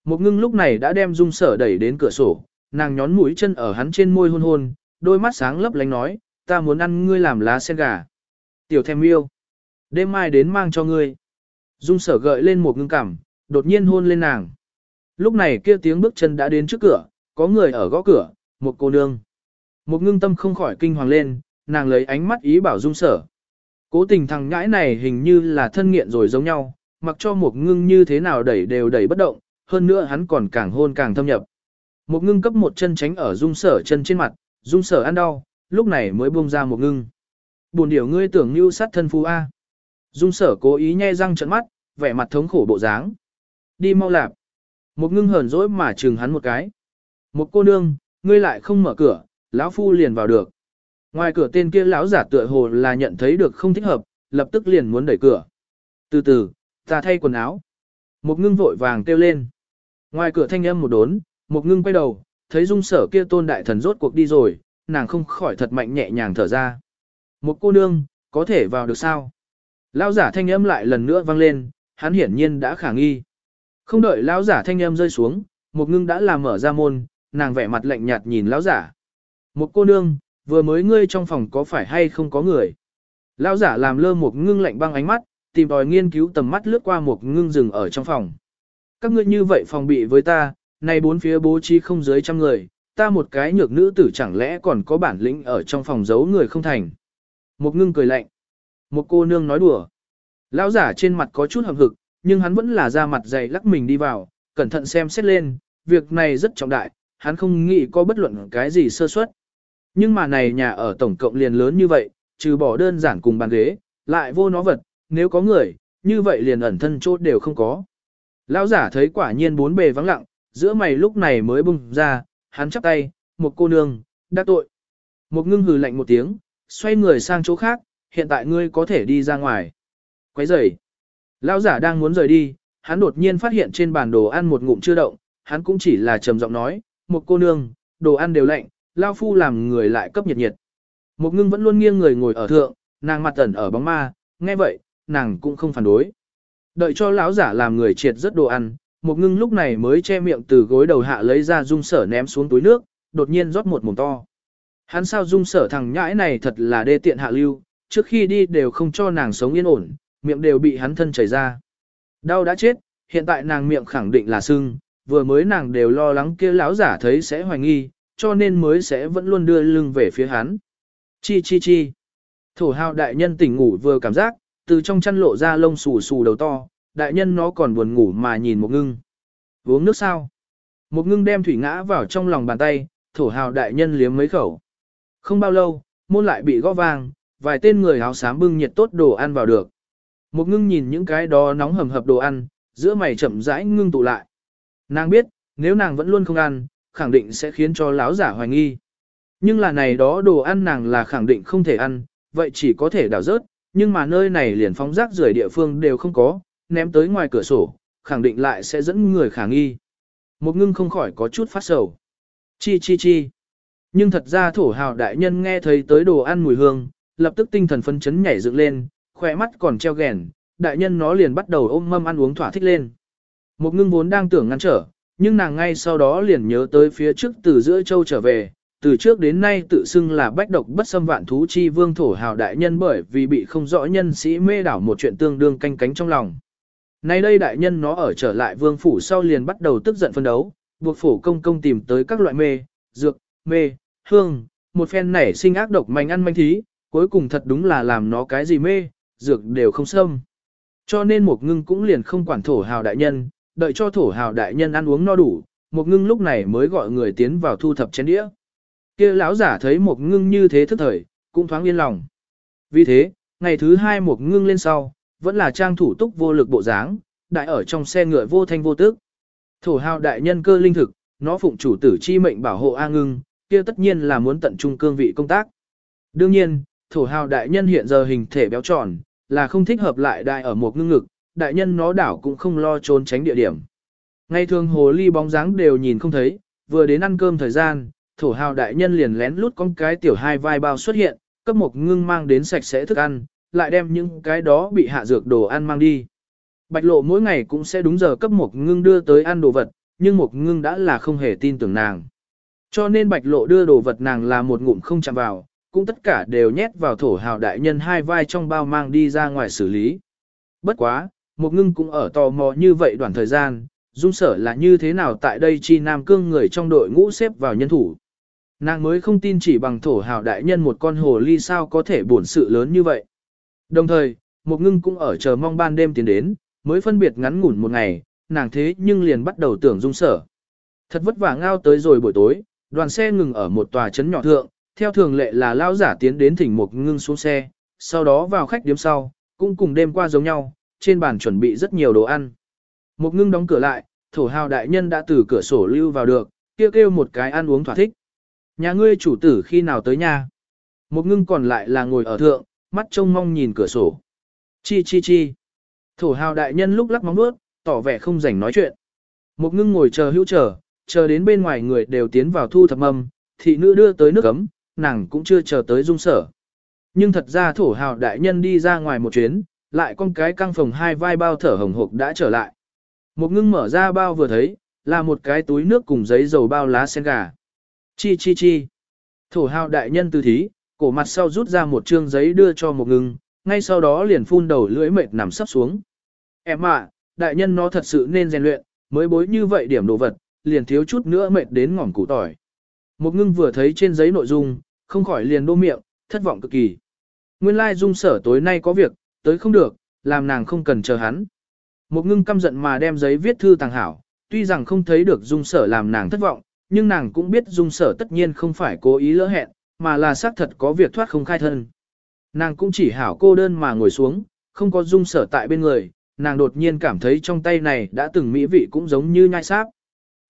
một ngưng lúc này đã đem dung sở đẩy đến cửa sổ, nàng nhón mũi chân ở hắn trên môi hôn hôn, đôi mắt sáng lấp lánh nói, ta muốn ăn ngươi làm lá sen gà. Tiểu thèm yêu. Đêm mai đến mang cho ngươi. Dung sở gợi lên một ngưng cảm, đột nhiên hôn lên nàng. Lúc này kia tiếng bước chân đã đến trước cửa, có người ở gõ cửa, một cô nương. Một ngưng tâm không khỏi kinh hoàng lên, nàng lấy ánh mắt ý bảo dung sở. Cố tình thằng nhãi này hình như là thân nghiện rồi giống nhau, mặc cho một ngưng như thế nào đẩy đều đẩy bất động, hơn nữa hắn còn càng hôn càng thâm nhập. Một ngưng cấp một chân tránh ở dung sở chân trên mặt, dung sở ăn đau, lúc này mới buông ra một ngưng. Buồn điểu ngươi tưởng như sát thân phu A. Dung sở cố ý nhe răng trận mắt, vẻ mặt thống khổ bộ dáng. Đi mau lạp. Một ngưng hờn dỗi mà chừng hắn một cái. Một cô nương, ngươi lại không mở cửa, lão phu liền vào được. Ngoài cửa tên kia lão giả tựa hồ là nhận thấy được không thích hợp, lập tức liền muốn đẩy cửa. Từ từ, ta thay quần áo. Một ngưng vội vàng kêu lên. Ngoài cửa thanh âm một đốn, một ngưng quay đầu, thấy dung sở kia tôn đại thần rốt cuộc đi rồi, nàng không khỏi thật mạnh nhẹ nhàng thở ra. Một cô nương, có thể vào được sao? Lão giả thanh âm lại lần nữa vang lên, hắn hiển nhiên đã khả nghi. Không đợi lão giả thanh âm rơi xuống, một ngưng đã làm mở ra môn, nàng vẻ mặt lạnh nhạt nhìn lão giả. Một cô nương, vừa mới ngươi trong phòng có phải hay không có người? Lão giả làm lơ một ngưng lạnh băng ánh mắt, tìm tòi nghiên cứu tầm mắt lướt qua một ngưng rừng ở trong phòng. Các ngươi như vậy phòng bị với ta, nay bốn phía bố trí không dưới trăm người, ta một cái nhược nữ tử chẳng lẽ còn có bản lĩnh ở trong phòng giấu người không thành. Một ngưng cười lạnh. Một cô nương nói đùa. Lão giả trên mặt có chút hậm hực, nhưng hắn vẫn là ra mặt dày lắc mình đi vào, cẩn thận xem xét lên, việc này rất trọng đại, hắn không nghĩ có bất luận cái gì sơ suất. Nhưng mà này nhà ở tổng cộng liền lớn như vậy, trừ bỏ đơn giản cùng bàn ghế, lại vô nó vật, nếu có người, như vậy liền ẩn thân chốt đều không có. Lão giả thấy quả nhiên bốn bề vắng lặng, giữa mày lúc này mới bung ra, hắn chắp tay, một cô nương, đắc tội. Một ngưng hừ lạnh một tiếng, xoay người sang chỗ khác, hiện tại ngươi có thể đi ra ngoài. Quấy rầy. Lão giả đang muốn rời đi, hắn đột nhiên phát hiện trên bàn đồ ăn một ngụm chưa động, hắn cũng chỉ là trầm giọng nói, một cô nương, đồ ăn đều lạnh, lao phu làm người lại cấp nhiệt nhiệt. Một ngưng vẫn luôn nghiêng người ngồi ở thượng, nàng mặt ẩn ở bóng ma, nghe vậy, nàng cũng không phản đối. Đợi cho lão giả làm người triệt rất đồ ăn, một ngưng lúc này mới che miệng từ gối đầu hạ lấy ra dung sở ném xuống túi nước, đột nhiên rót một mồm to. Hắn sao dung sở thằng nhãi này thật là đê tiện hạ lưu, trước khi đi đều không cho nàng sống yên ổn, miệng đều bị hắn thân chảy ra. Đau đã chết, hiện tại nàng miệng khẳng định là sưng, vừa mới nàng đều lo lắng kia lão giả thấy sẽ hoài nghi, cho nên mới sẽ vẫn luôn đưa lưng về phía hắn. Chi chi chi. Thổ hào đại nhân tỉnh ngủ vừa cảm giác, từ trong chăn lộ ra lông xù xù đầu to, đại nhân nó còn buồn ngủ mà nhìn một ngưng. Uống nước sao? Một ngưng đem thủy ngã vào trong lòng bàn tay, thổ hào đại nhân liếm mấy khẩu. Không bao lâu, môn lại bị gõ vang, vài tên người áo xám bưng nhiệt tốt đồ ăn vào được. Một ngưng nhìn những cái đó nóng hầm hập đồ ăn, giữa mày chậm rãi ngưng tụ lại. Nàng biết, nếu nàng vẫn luôn không ăn, khẳng định sẽ khiến cho lão giả hoài nghi. Nhưng là này đó đồ ăn nàng là khẳng định không thể ăn, vậy chỉ có thể đảo rớt, nhưng mà nơi này liền phóng rác rưởi địa phương đều không có, ném tới ngoài cửa sổ, khẳng định lại sẽ dẫn người khả nghi. Một ngưng không khỏi có chút phát sầu. Chi chi chi. Nhưng thật ra thổ hào đại nhân nghe thấy tới đồ ăn mùi hương, lập tức tinh thần phân chấn nhảy dựng lên, khỏe mắt còn treo ghèn, đại nhân nó liền bắt đầu ôm mâm ăn uống thỏa thích lên. Một ngưng vốn đang tưởng ngăn trở, nhưng nàng ngay sau đó liền nhớ tới phía trước từ giữa châu trở về, từ trước đến nay tự xưng là bách độc bất xâm vạn thú chi vương thổ hào đại nhân bởi vì bị không rõ nhân sĩ mê đảo một chuyện tương đương canh cánh trong lòng. Nay đây đại nhân nó ở trở lại vương phủ sau liền bắt đầu tức giận phân đấu, buộc phủ công công tìm tới các loại mê, dược, mê, hương, một phen nảy sinh ác độc manh ăn manh thí, cuối cùng thật đúng là làm nó cái gì mê, dược đều không xâm. Cho nên một ngưng cũng liền không quản thổ hào đại nhân, đợi cho thổ hào đại nhân ăn uống no đủ, một ngưng lúc này mới gọi người tiến vào thu thập chén đĩa. kia lão giả thấy một ngưng như thế thức thời, cũng thoáng yên lòng. Vì thế, ngày thứ hai một ngưng lên sau, vẫn là trang thủ túc vô lực bộ dáng, đại ở trong xe ngựa vô thanh vô tức. Thổ hào đại nhân cơ linh thực, nó phụng chủ tử chi mệnh bảo hộ A ngưng, kia tất nhiên là muốn tận trung cương vị công tác. Đương nhiên, thổ hào đại nhân hiện giờ hình thể béo tròn, là không thích hợp lại đại ở một ngưng ngực, đại nhân nó đảo cũng không lo trốn tránh địa điểm. Ngày thường hồ ly bóng dáng đều nhìn không thấy, vừa đến ăn cơm thời gian, thổ hào đại nhân liền lén lút con cái tiểu hai vai bao xuất hiện, cấp một ngưng mang đến sạch sẽ thức ăn, lại đem những cái đó bị hạ dược đồ ăn mang đi. Bạch lộ mỗi ngày cũng sẽ đúng giờ cấp một ngưng đưa tới ăn đồ vật, nhưng một ngưng đã là không hề tin tưởng nàng. Cho nên bạch lộ đưa đồ vật nàng là một ngụm không chạm vào, cũng tất cả đều nhét vào thổ hào đại nhân hai vai trong bao mang đi ra ngoài xử lý. Bất quá, một ngưng cũng ở tò mò như vậy đoạn thời gian, dung sở là như thế nào tại đây chi nam cương người trong đội ngũ xếp vào nhân thủ. Nàng mới không tin chỉ bằng thổ hào đại nhân một con hồ ly sao có thể bổn sự lớn như vậy. Đồng thời, một ngưng cũng ở chờ mong ban đêm tiến đến, mới phân biệt ngắn ngủn một ngày, nàng thế nhưng liền bắt đầu tưởng dung sở. Thật vất vả ngao tới rồi buổi tối, đoàn xe ngừng ở một tòa trấn nhỏ thượng, theo thường lệ là lao giả tiến đến thỉnh một ngưng xuống xe, sau đó vào khách điếm sau, cũng cùng đêm qua giống nhau, trên bàn chuẩn bị rất nhiều đồ ăn. Một ngưng đóng cửa lại, thổ hào đại nhân đã từ cửa sổ lưu vào được, kêu kêu một cái ăn uống thỏa thích. Nhà ngươi chủ tử khi nào tới nhà? Một ngưng còn lại là ngồi ở thượng, mắt trông mong nhìn cửa sổ. Chi chi chi. Thổ hào đại nhân lúc lắc móng nuốt, tỏ vẻ không rảnh nói chuyện. Một ngưng ngồi chờ hữu chờ, chờ đến bên ngoài người đều tiến vào thu thập mâm, thị nữ đưa tới nước ấm, nàng cũng chưa chờ tới dung sở. Nhưng thật ra thổ hào đại nhân đi ra ngoài một chuyến, lại con cái căng phòng hai vai bao thở hồng hộc đã trở lại. Một ngưng mở ra bao vừa thấy, là một cái túi nước cùng giấy dầu bao lá sen gà. Chi chi chi. Thổ hào đại nhân tư thí, cổ mặt sau rút ra một trương giấy đưa cho một ngưng, ngay sau đó liền phun đầu lưỡi mệt nằm sắp xuống. Em ạ, đại nhân nó thật sự nên rèn luyện, mới bối như vậy điểm đồ vật, liền thiếu chút nữa mệt đến ngỏm củ tỏi. Một ngưng vừa thấy trên giấy nội dung, không khỏi liền đô miệng, thất vọng cực kỳ. Nguyên lai dung sở tối nay có việc, tới không được, làm nàng không cần chờ hắn. Một ngưng căm giận mà đem giấy viết thư tàng hảo, tuy rằng không thấy được dung sở làm nàng thất vọng, nhưng nàng cũng biết dung sở tất nhiên không phải cố ý lỡ hẹn, mà là xác thật có việc thoát không khai thân. Nàng cũng chỉ hảo cô đơn mà ngồi xuống, không có dung sở tại bên người, nàng đột nhiên cảm thấy trong tay này đã từng mỹ vị cũng giống như nhai sáp.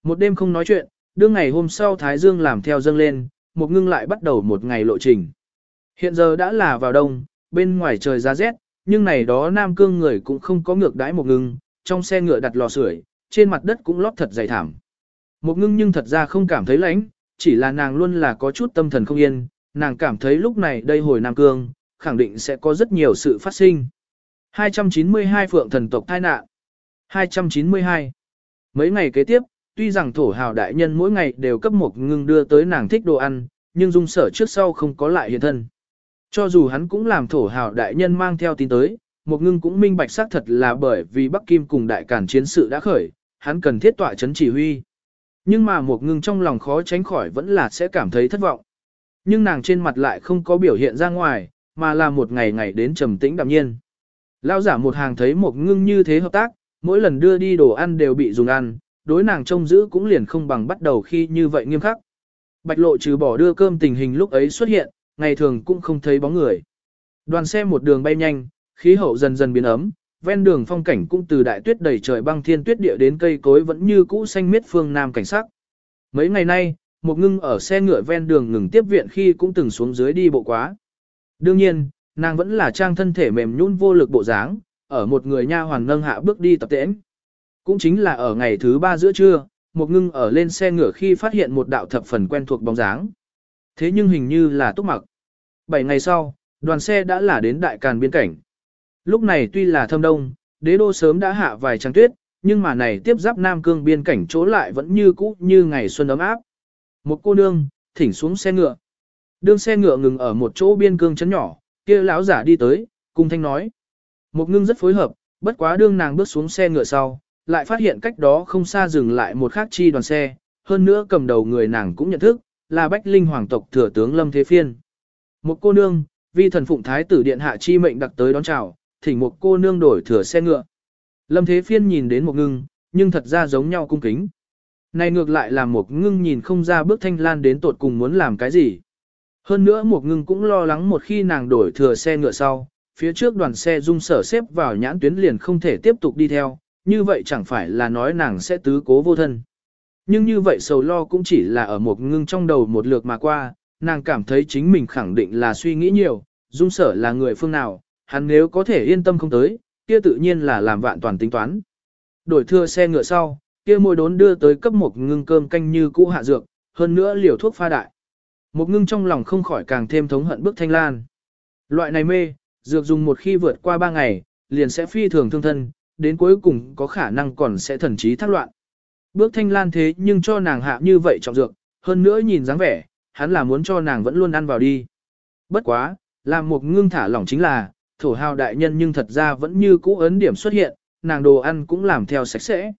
Một đêm không nói chuyện, đương ngày hôm sau Thái Dương làm theo dâng lên, một ngưng lại bắt đầu một ngày lộ trình. Hiện giờ đã là vào đông, bên ngoài trời giá rét, nhưng này đó Nam Cương người cũng không có ngược đãi một ngưng, trong xe ngựa đặt lò sưởi, trên mặt đất cũng lót thật dày thảm. Một ngưng nhưng thật ra không cảm thấy lạnh, chỉ là nàng luôn là có chút tâm thần không yên, nàng cảm thấy lúc này đây hồi Nam Cương, khẳng định sẽ có rất nhiều sự phát sinh. 292 Phượng thần tộc thai nạn 292 Mấy ngày kế tiếp, tuy rằng thổ hào đại nhân mỗi ngày đều cấp một ngưng đưa tới nàng thích đồ ăn, nhưng dung sở trước sau không có lại hiện thân. Cho dù hắn cũng làm thổ hào đại nhân mang theo tin tới, một ngưng cũng minh bạch xác thật là bởi vì Bắc Kim cùng đại cản chiến sự đã khởi, hắn cần thiết tỏa chấn chỉ huy. Nhưng mà một ngưng trong lòng khó tránh khỏi vẫn là sẽ cảm thấy thất vọng. Nhưng nàng trên mặt lại không có biểu hiện ra ngoài, mà là một ngày ngày đến trầm tĩnh đạm nhiên. Lao giả một hàng thấy một ngưng như thế hợp tác, mỗi lần đưa đi đồ ăn đều bị dùng ăn, đối nàng trông giữ cũng liền không bằng bắt đầu khi như vậy nghiêm khắc. Bạch lộ trừ bỏ đưa cơm tình hình lúc ấy xuất hiện, ngày thường cũng không thấy bóng người. Đoàn xe một đường bay nhanh, khí hậu dần dần biến ấm, ven đường phong cảnh cũng từ đại tuyết đầy trời băng thiên tuyết địa đến cây cối vẫn như cũ xanh miết phương nam cảnh sắc. Mấy ngày nay, một ngưng ở xe ngựa ven đường ngừng tiếp viện khi cũng từng xuống dưới đi bộ quá. Đương nhiên, nàng vẫn là trang thân thể mềm nhún vô lực bộ dáng, ở một người nha hoàn nâng hạ bước đi tập tễnh. Cũng chính là ở ngày thứ ba giữa trưa, một ngưng ở lên xe ngựa khi phát hiện một đạo thập phần quen thuộc bóng dáng. Thế nhưng hình như là túc mặc. Bảy ngày sau, đoàn xe đã là đến đại càn biên cảnh. Lúc này tuy là thâm đông, đế đô sớm đã hạ vài trăng tuyết, nhưng mà này tiếp giáp Nam Cương biên cảnh chỗ lại vẫn như cũ như ngày xuân ấm áp. Một cô nương, thỉnh xuống xe ngựa. Đương xe ngựa ngừng ở một chỗ biên cương chấn nhỏ, kia lão giả đi tới, cung thanh nói. Một ngưng rất phối hợp, bất quá đương nàng bước xuống xe ngựa sau, lại phát hiện cách đó không xa dừng lại một khác chi đoàn xe, hơn nữa cầm đầu người nàng cũng nhận thức, là Bách Linh Hoàng tộc thừa tướng Lâm Thế Phiên. Một cô nương, vi thần phụng thái tử điện hạ chi mệnh đặc tới đón chào, thỉnh một cô nương đổi thừa xe ngựa. Lâm Thế Phiên nhìn đến một ngưng, nhưng thật ra giống nhau cung kính. Này ngược lại là một ngưng nhìn không ra bước thanh lan đến tột cùng muốn làm cái gì. Hơn nữa một ngưng cũng lo lắng một khi nàng đổi thừa xe ngựa sau, phía trước đoàn xe dung sở xếp vào nhãn tuyến liền không thể tiếp tục đi theo, như vậy chẳng phải là nói nàng sẽ tứ cố vô thân. Nhưng như vậy sầu lo cũng chỉ là ở một ngưng trong đầu một lượt mà qua, nàng cảm thấy chính mình khẳng định là suy nghĩ nhiều, dung sở là người phương nào, hắn nếu có thể yên tâm không tới, kia tự nhiên là làm vạn toàn tính toán. Đổi thưa xe ngựa sau, kia môi đốn đưa tới cấp một ngưng cơm canh như cũ hạ dược, hơn nữa liều thuốc pha đại. Một ngưng trong lòng không khỏi càng thêm thống hận bức thanh lan. Loại này mê, dược dùng một khi vượt qua ba ngày, liền sẽ phi thường thương thân, đến cuối cùng có khả năng còn sẽ thần trí thác loạn. Bước thanh lan thế nhưng cho nàng hạ như vậy trọng dược, Hơn nữa nhìn dáng vẻ, hắn là muốn cho nàng vẫn luôn ăn vào đi. Bất quá, làm một ngưng thả lỏng chính là, thổ hào đại nhân nhưng thật ra vẫn như cũ ấn điểm xuất hiện, nàng đồ ăn cũng làm theo sạch sẽ.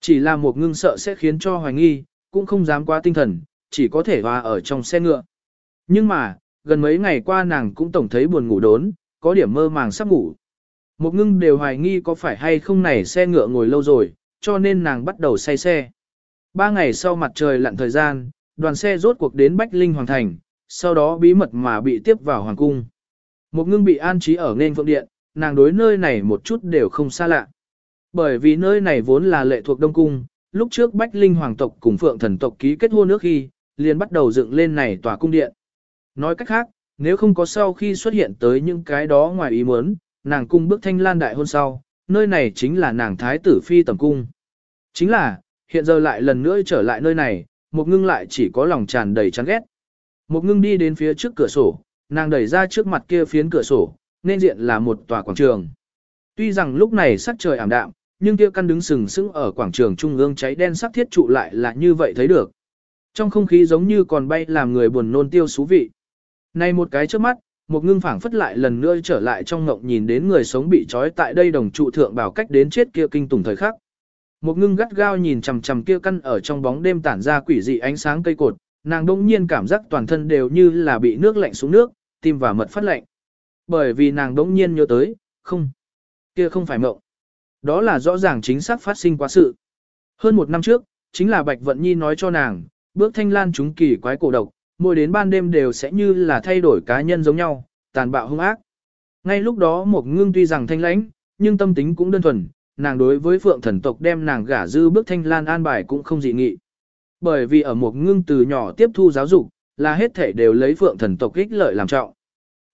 Chỉ là một ngưng sợ sẽ khiến cho hoài nghi, cũng không dám qua tinh thần, chỉ có thể hòa ở trong xe ngựa. Nhưng mà, gần mấy ngày qua nàng cũng tổng thấy buồn ngủ đốn, có điểm mơ màng sắp ngủ. Một ngưng đều hoài nghi có phải hay không này xe ngựa ngồi lâu rồi, cho nên nàng bắt đầu say xe. Ba ngày sau mặt trời lặn thời gian, đoàn xe rốt cuộc đến Bách Linh Hoàng Thành, sau đó bí mật mà bị tiếp vào Hoàng Cung. Một ngưng bị an trí ở nên phượng điện, nàng đối nơi này một chút đều không xa lạ. Bởi vì nơi này vốn là lệ thuộc Đông Cung, lúc trước Bách Linh Hoàng tộc cùng Phượng thần tộc ký kết hôn nước khi, liền bắt đầu dựng lên này tòa cung điện. Nói cách khác, nếu không có sau khi xuất hiện tới những cái đó ngoài ý muốn, nàng cung bước thanh lan đại hôn sau, nơi này chính là nàng thái tử phi tầm cung. Chính là, hiện giờ lại lần nữa trở lại nơi này, một ngưng lại chỉ có lòng tràn đầy chán ghét. Một ngưng đi đến phía trước cửa sổ, nàng đẩy ra trước mặt kia phiến cửa sổ, nên diện là một tòa quảng trường. Tuy rằng lúc này sắc trời ảm đạm, nhưng kia căn đứng sừng sững ở quảng trường trung ương cháy đen sắc thiết trụ lại là như vậy thấy được. Trong không khí giống như còn bay làm người buồn nôn tiêu xú vị. Này một cái trước mắt, một ngưng phảng phất lại lần nữa trở lại trong ngộng nhìn đến người sống bị trói tại đây đồng trụ thượng bảo cách đến chết kia kinh tủng thời khắc. Một ngưng gắt gao nhìn chằm chằm kia căn ở trong bóng đêm tản ra quỷ dị ánh sáng cây cột, nàng đông nhiên cảm giác toàn thân đều như là bị nước lạnh xuống nước, tim và mật phát lạnh. Bởi vì nàng đông nhiên nhớ tới, không, kia không phải mộng. Đó là rõ ràng chính xác phát sinh quá sự. Hơn một năm trước, chính là Bạch Vận Nhi nói cho nàng, bước thanh lan chúng kỳ quái cổ độc, mỗi đến ban đêm đều sẽ như là thay đổi cá nhân giống nhau, tàn bạo hung ác. Ngay lúc đó một ngưng tuy rằng thanh lãnh, nhưng tâm tính cũng đơn thuần, nàng đối với phượng thần tộc đem nàng gả dư bước thanh lan an bài cũng không dị nghị. Bởi vì ở một ngưng từ nhỏ tiếp thu giáo dục, là hết thể đều lấy phượng thần tộc ích lợi làm trọng.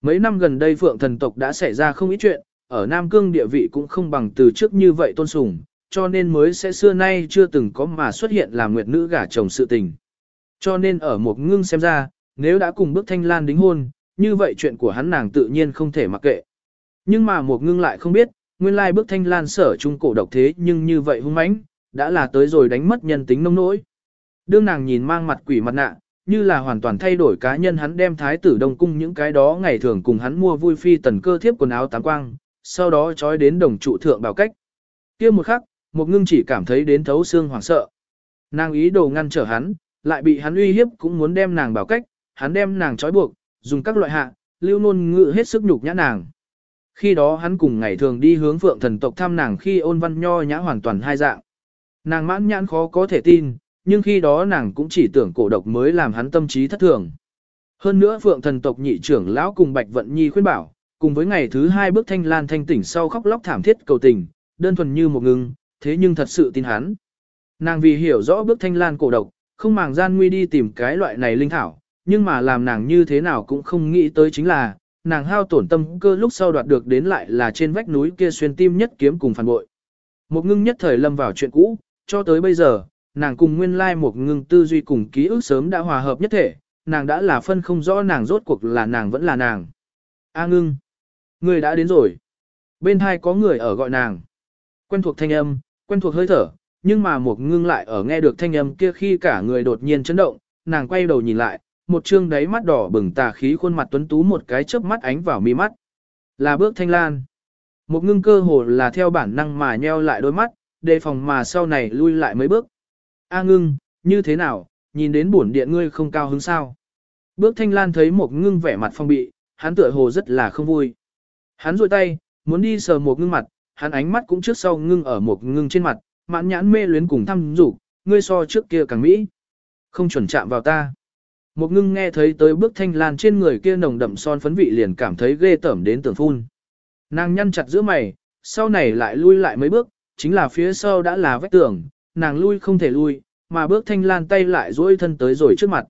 Mấy năm gần đây phượng thần tộc đã xảy ra không ít chuyện, ở Nam Cương địa vị cũng không bằng từ trước như vậy tôn sùng, cho nên mới sẽ xưa nay chưa từng có mà xuất hiện là nguyệt nữ gả chồng sự tình. Cho nên ở một ngưng xem ra, nếu đã cùng bước thanh lan đính hôn, như vậy chuyện của hắn nàng tự nhiên không thể mặc kệ. Nhưng mà một ngưng lại không biết, nguyên lai bước thanh lan sở trung cổ độc thế nhưng như vậy hung mãnh, đã là tới rồi đánh mất nhân tính nông nỗi. Đương nàng nhìn mang mặt quỷ mặt nạ, như là hoàn toàn thay đổi cá nhân hắn đem thái tử đông cung những cái đó ngày thường cùng hắn mua vui phi tần cơ thiếp quần áo tám quang, sau đó trói đến đồng trụ thượng bảo cách. kia một khắc, một ngưng chỉ cảm thấy đến thấu xương hoảng sợ. Nàng ý đồ ngăn trở hắn, lại bị hắn uy hiếp cũng muốn đem nàng bảo cách, hắn đem nàng trói buộc, dùng các loại hạ, lưu nôn ngự hết sức nhục nhã nàng. Khi đó hắn cùng ngày thường đi hướng phượng thần tộc thăm nàng khi ôn văn nho nhã hoàn toàn hai dạng. Nàng mãn nhãn khó có thể tin, nhưng khi đó nàng cũng chỉ tưởng cổ độc mới làm hắn tâm trí thất thường. Hơn nữa phượng thần tộc nhị trưởng lão cùng Bạch Vận Nhi khuyên bảo, cùng với ngày thứ hai bước thanh lan thanh tỉnh sau khóc lóc thảm thiết cầu tình, đơn thuần như một ngừng, thế nhưng thật sự tin hắn. Nàng vì hiểu rõ bước thanh lan cổ độc, không màng gian nguy đi tìm cái loại này linh thảo, nhưng mà làm nàng như thế nào cũng không nghĩ tới chính là, nàng hao tổn tâm cơ lúc sau đoạt được đến lại là trên vách núi kia xuyên tim nhất kiếm cùng phản bội. Một ngưng nhất thời lâm vào chuyện cũ, cho tới bây giờ, nàng cùng nguyên lai một ngưng tư duy cùng ký ức sớm đã hòa hợp nhất thể, nàng đã là phân không rõ nàng rốt cuộc là nàng vẫn là nàng. A ngưng, người đã đến rồi. Bên hai có người ở gọi nàng. Quen thuộc thanh âm, quen thuộc hơi thở, nhưng mà một ngưng lại ở nghe được thanh âm kia khi cả người đột nhiên chấn động, nàng quay đầu nhìn lại, một trương đáy mắt đỏ bừng tà khí khuôn mặt tuấn tú một cái chớp mắt ánh vào mi mắt. Là bước thanh lan. Một ngưng cơ hồ là theo bản năng mà nheo lại đôi mắt, đề phòng mà sau này lui lại mấy bước. A ngưng, như thế nào, nhìn đến bổn điện ngươi không cao hứng sao. Bước thanh lan thấy một ngưng vẻ mặt phong bị, hắn tựa hồ rất là không vui. Hắn rôi tay, muốn đi sờ một ngưng mặt, hắn ánh mắt cũng trước sau ngưng ở một ngưng trên mặt, mãn nhãn mê luyến cùng thăm dục ngươi so trước kia càng mỹ. Không chuẩn chạm vào ta. Một ngưng nghe thấy tới bước thanh lan trên người kia nồng đậm son phấn vị liền cảm thấy ghê tởm đến tưởng phun. Nàng nhăn chặt giữa mày, sau này lại lui lại mấy bước, chính là phía sau đã là vách tường, nàng lui không thể lui, mà bước thanh lan tay lại duỗi thân tới rồi trước mặt.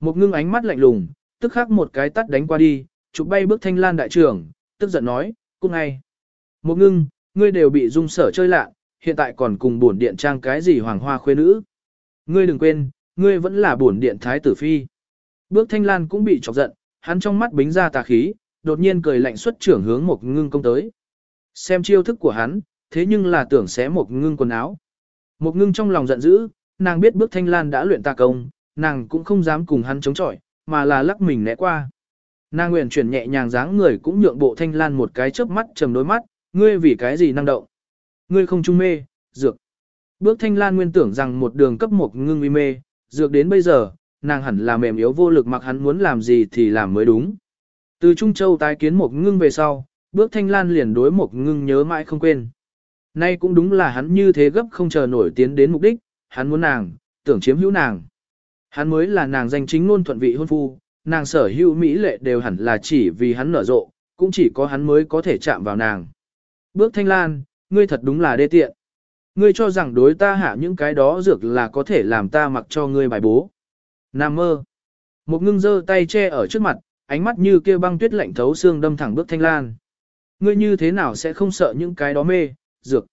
Một ngưng ánh mắt lạnh lùng, tức khắc một cái tắt đánh qua đi, chụp bay bước thanh lan đại trưởng, tức giận nói, cung ngay. Một ngưng, ngươi đều bị dung sở chơi lạ, hiện tại còn cùng bổn điện trang cái gì hoàng hoa khuê nữ. Ngươi đừng quên, ngươi vẫn là bổn điện thái tử phi. Bước thanh lan cũng bị chọc giận, hắn trong mắt bính ra tà khí, đột nhiên cười lạnh xuất trưởng hướng một ngưng công tới. Xem chiêu thức của hắn, thế nhưng là tưởng xé một ngưng quần áo. Một ngưng trong lòng giận dữ, nàng biết bước thanh lan đã luyện tà công, nàng cũng không dám cùng hắn chống chọi, mà là lắc mình né qua. Nàng nguyện chuyển nhẹ nhàng dáng người cũng nhượng bộ thanh lan một cái chớp mắt trầm đôi mắt, ngươi vì cái gì năng động? Ngươi không trung mê, dược. Bước thanh lan nguyên tưởng rằng một đường cấp một ngưng uy mê, dược đến bây giờ, nàng hẳn là mềm yếu vô lực mặc hắn muốn làm gì thì làm mới đúng. Từ Trung Châu tái kiến một ngưng về sau, bước thanh lan liền đối một ngưng nhớ mãi không quên. Nay cũng đúng là hắn như thế gấp không chờ nổi tiến đến mục đích, hắn muốn nàng, tưởng chiếm hữu nàng. Hắn mới là nàng danh chính ngôn thuận vị hôn phu, nàng sở hữu mỹ lệ đều hẳn là chỉ vì hắn nở rộ, cũng chỉ có hắn mới có thể chạm vào nàng. Bước thanh lan, ngươi thật đúng là đê tiện. Ngươi cho rằng đối ta hạ những cái đó dược là có thể làm ta mặc cho ngươi bài bố. Nam mơ. Một ngưng giơ tay che ở trước mặt, ánh mắt như kia băng tuyết lạnh thấu xương đâm thẳng bước thanh lan. Ngươi như thế nào sẽ không sợ những cái đó mê, dược.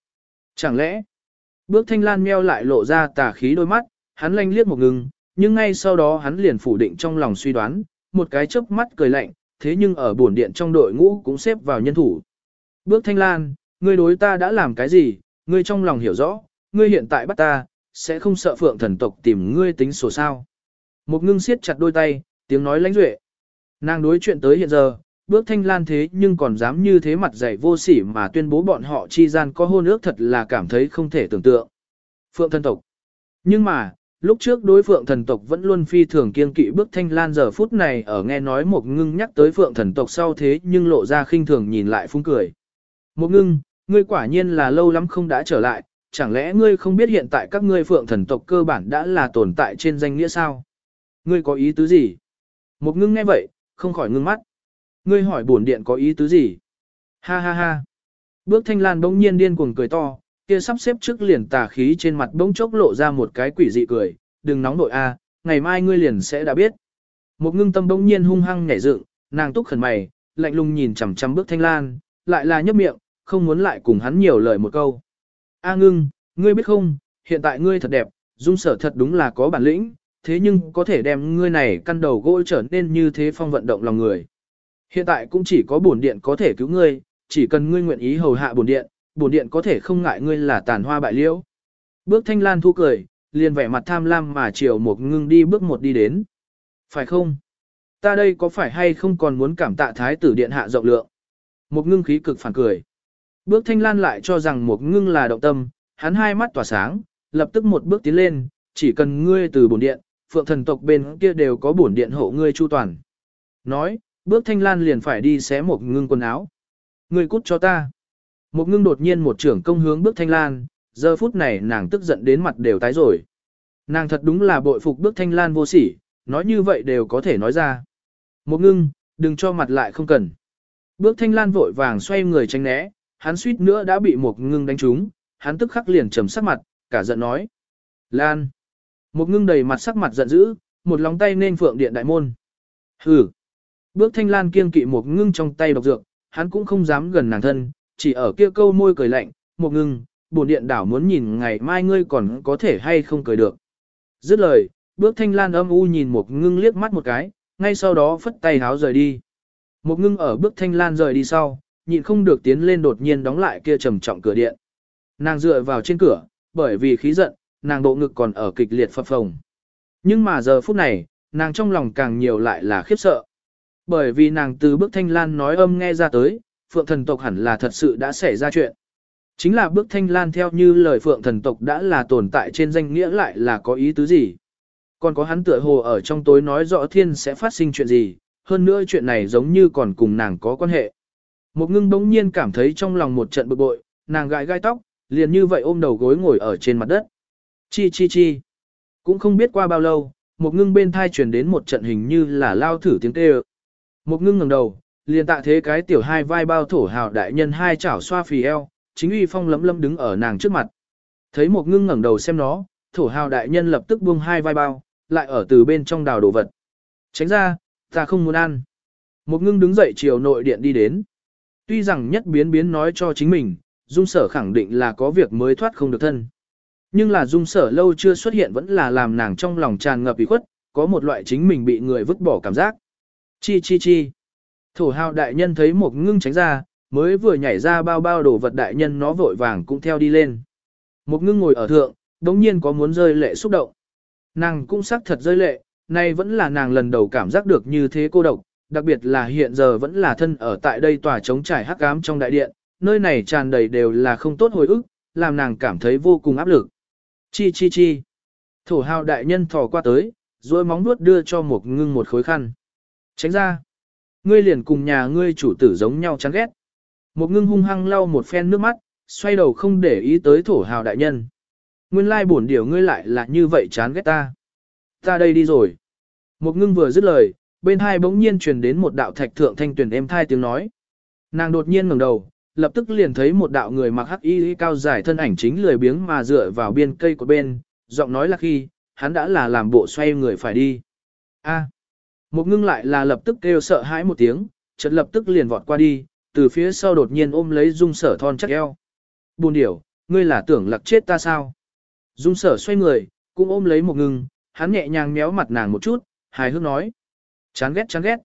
Chẳng lẽ, bước thanh lan meo lại lộ ra tà khí đôi mắt, hắn lanh liếc một ngừng, nhưng ngay sau đó hắn liền phủ định trong lòng suy đoán, một cái chớp mắt cười lạnh, thế nhưng ở bổn điện trong đội ngũ cũng xếp vào nhân thủ. Bước thanh lan, ngươi đối ta đã làm cái gì, ngươi trong lòng hiểu rõ, ngươi hiện tại bắt ta, sẽ không sợ phượng thần tộc tìm ngươi tính sổ sao. Một ngưng siết chặt đôi tay, tiếng nói lãnh duệ. Nàng đối chuyện tới hiện giờ, bước thanh lan thế nhưng còn dám như thế mặt dày vô sỉ mà tuyên bố bọn họ chi gian có hôn ước thật là cảm thấy không thể tưởng tượng. Phượng thần tộc. Nhưng mà, lúc trước đối phượng thần tộc vẫn luôn phi thường kiên kỵ bước thanh lan giờ phút này ở nghe nói một ngưng nhắc tới phượng thần tộc sau thế nhưng lộ ra khinh thường nhìn lại phung cười. Một ngưng, ngươi quả nhiên là lâu lắm không đã trở lại, chẳng lẽ ngươi không biết hiện tại các ngươi phượng thần tộc cơ bản đã là tồn tại trên danh nghĩa sao? Ngươi có ý tứ gì? Một ngưng nghe vậy, không khỏi ngưng mắt. Ngươi hỏi bổn điện có ý tứ gì? Ha ha ha. Bước thanh lan bỗng nhiên điên cuồng cười to, kia sắp xếp trước liền tà khí trên mặt bỗng chốc lộ ra một cái quỷ dị cười, đừng nóng nội a, à, ngày mai ngươi liền sẽ đã biết. Một ngưng tâm bỗng nhiên hung hăng nhảy dựng, nàng túc khẩn mày, lạnh lùng nhìn chằm chằm bước thanh lan, lại là nhấp miệng, không muốn lại cùng hắn nhiều lời một câu. A ngưng, ngươi biết không, hiện tại ngươi thật đẹp, dung sở thật đúng là có bản lĩnh, thế nhưng có thể đem ngươi này căn đầu gỗ trở nên như thế phong vận động lòng người. Hiện tại cũng chỉ có bổn điện có thể cứu ngươi, chỉ cần ngươi nguyện ý hầu hạ bổn điện, bổn điện có thể không ngại ngươi là tàn hoa bại liễu. Bước thanh lan thu cười, liền vẻ mặt tham lam mà chiều một ngưng đi bước một đi đến. Phải không? Ta đây có phải hay không còn muốn cảm tạ thái tử điện hạ rộng lượng? Một ngưng khí cực phản cười. Bước thanh lan lại cho rằng một ngưng là động tâm, hắn hai mắt tỏa sáng, lập tức một bước tiến lên, chỉ cần ngươi từ bổn điện, phượng thần tộc bên kia đều có bổn điện hộ ngươi chu toàn. Nói, bước thanh lan liền phải đi xé một ngưng quần áo. Ngươi cút cho ta. Một ngưng đột nhiên một trưởng công hướng bước thanh lan, giờ phút này nàng tức giận đến mặt đều tái rồi. Nàng thật đúng là bội phục bước thanh lan vô sỉ, nói như vậy đều có thể nói ra. Một ngưng, đừng cho mặt lại không cần. Bước thanh lan vội vàng xoay người tránh né, hắn suýt nữa đã bị một ngưng đánh trúng, hắn tức khắc liền trầm sắc mặt, cả giận nói. Lan. Một ngưng đầy mặt sắc mặt giận dữ, một lòng tay nên phượng điện đại môn. Hừ. Bước thanh lan kiêng kỵ một ngưng trong tay độc dược, hắn cũng không dám gần nàng thân, chỉ ở kia câu môi cười lạnh, một ngưng, bổn điện đảo muốn nhìn ngày mai ngươi còn có thể hay không cười được. Dứt lời, bước thanh lan âm u nhìn một ngưng liếc mắt một cái, ngay sau đó phất tay háo rời đi. Một ngưng ở bước thanh lan rời đi sau, nhịn không được tiến lên đột nhiên đóng lại kia trầm trọng cửa điện. Nàng dựa vào trên cửa, bởi vì khí giận, nàng bộ ngực còn ở kịch liệt phập phồng. Nhưng mà giờ phút này, nàng trong lòng càng nhiều lại là khiếp sợ. Bởi vì nàng từ bước thanh lan nói âm nghe ra tới, phượng thần tộc hẳn là thật sự đã xảy ra chuyện. Chính là bước thanh lan theo như lời phượng thần tộc đã là tồn tại trên danh nghĩa lại là có ý tứ gì. Còn có hắn tựa hồ ở trong tối nói rõ thiên sẽ phát sinh chuyện gì, hơn nữa chuyện này giống như còn cùng nàng có quan hệ. Một ngưng bỗng nhiên cảm thấy trong lòng một trận bực bội, nàng gãi gai tóc, liền như vậy ôm đầu gối ngồi ở trên mặt đất. Chi chi chi. Cũng không biết qua bao lâu, một ngưng bên thai chuyển đến một trận hình như là lao thử tiếng kêu. Một ngưng ngẩng đầu, liền tạ thế cái tiểu hai vai bao thổ hào đại nhân hai chảo xoa phì eo, chính uy phong lấm lấm đứng ở nàng trước mặt. Thấy một ngưng ngẩng đầu xem nó, thổ hào đại nhân lập tức buông hai vai bao, lại ở từ bên trong đào đồ vật. Tránh ra, ta không muốn ăn. Một ngưng đứng dậy chiều nội điện đi đến. Tuy rằng nhất biến biến nói cho chính mình, dung sở khẳng định là có việc mới thoát không được thân. Nhưng là dung sở lâu chưa xuất hiện vẫn là làm nàng trong lòng tràn ngập ý khuất, có một loại chính mình bị người vứt bỏ cảm giác. Chi chi chi. Thổ hào đại nhân thấy một ngưng tránh ra, mới vừa nhảy ra bao bao đồ vật đại nhân nó vội vàng cũng theo đi lên. Một ngưng ngồi ở thượng, đống nhiên có muốn rơi lệ xúc động. Nàng cũng xác thật rơi lệ, nay vẫn là nàng lần đầu cảm giác được như thế cô độc, đặc biệt là hiện giờ vẫn là thân ở tại đây tòa trống trải hắc ám trong đại điện, nơi này tràn đầy đều là không tốt hồi ức, làm nàng cảm thấy vô cùng áp lực. Chi chi chi. Thổ hào đại nhân thò qua tới, rồi móng nuốt đưa cho một ngưng một khối khăn. Tránh ra. Ngươi liền cùng nhà ngươi chủ tử giống nhau chán ghét. Một ngưng hung hăng lau một phen nước mắt, xoay đầu không để ý tới thổ hào đại nhân. Nguyên lai bổn điều ngươi lại là như vậy chán ghét ta. Ta đây đi rồi. Một ngưng vừa dứt lời, bên hai bỗng nhiên truyền đến một đạo thạch thượng thanh tuyển êm thai tiếng nói. Nàng đột nhiên ngẩng đầu, lập tức liền thấy một đạo người mặc hắc y cao dài thân ảnh chính lười biếng mà dựa vào biên cây của bên, giọng nói là khi, hắn đã là làm bộ xoay người phải đi. A. Một ngưng lại là lập tức kêu sợ hãi một tiếng, chợt lập tức liền vọt qua đi, từ phía sau đột nhiên ôm lấy dung sở thon chắc eo. Buồn điểu, ngươi là tưởng lặc chết ta sao? Dung sở xoay người, cũng ôm lấy một ngưng, hắn nhẹ nhàng méo mặt nàng một chút, hài hước nói. Chán ghét chán ghét.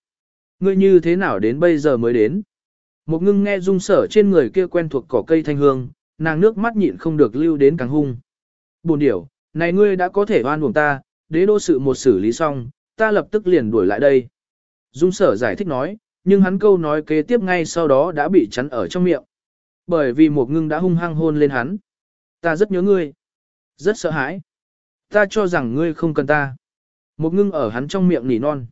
Ngươi như thế nào đến bây giờ mới đến? Một ngưng nghe dung sở trên người kia quen thuộc cỏ cây thanh hương, nàng nước mắt nhịn không được lưu đến càng hung. Buồn điểu, này ngươi đã có thể oan uổng ta, đế đô sự một xử lý xong, ta lập tức liền đuổi lại đây. Dung sở giải thích nói, nhưng hắn câu nói kế tiếp ngay sau đó đã bị chắn ở trong miệng. Bởi vì một ngưng đã hung hăng hôn lên hắn. Ta rất nhớ ngươi. Rất sợ hãi. Ta cho rằng ngươi không cần ta. Một ngưng ở hắn trong miệng nỉ non.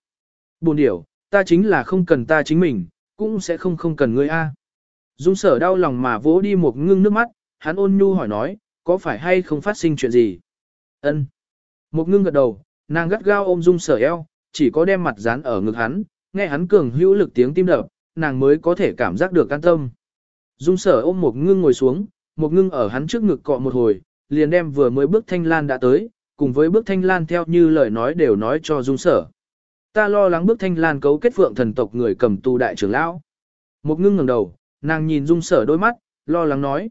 Buồn điểu, ta chính là không cần ta chính mình, cũng sẽ không không cần ngươi a. Dung sở đau lòng mà vỗ đi một ngưng nước mắt, hắn ôn nhu hỏi nói, có phải hay không phát sinh chuyện gì? Ân. Một ngưng gật đầu, nàng gắt gao ôm dung sở eo, chỉ có đem mặt dán ở ngực hắn, nghe hắn cường hữu lực tiếng tim đập, nàng mới có thể cảm giác được an tâm. Dung sở ôm một ngưng ngồi xuống, một ngưng ở hắn trước ngực cọ một hồi, liền đem vừa mới bước thanh lan đã tới, cùng với bước thanh lan theo như lời nói đều nói cho dung sở. Ta lo lắng bước thanh lan cấu kết phượng thần tộc người cầm tù đại trưởng lão. Một ngưng ngẩng đầu, nàng nhìn dung sở đôi mắt, lo lắng nói.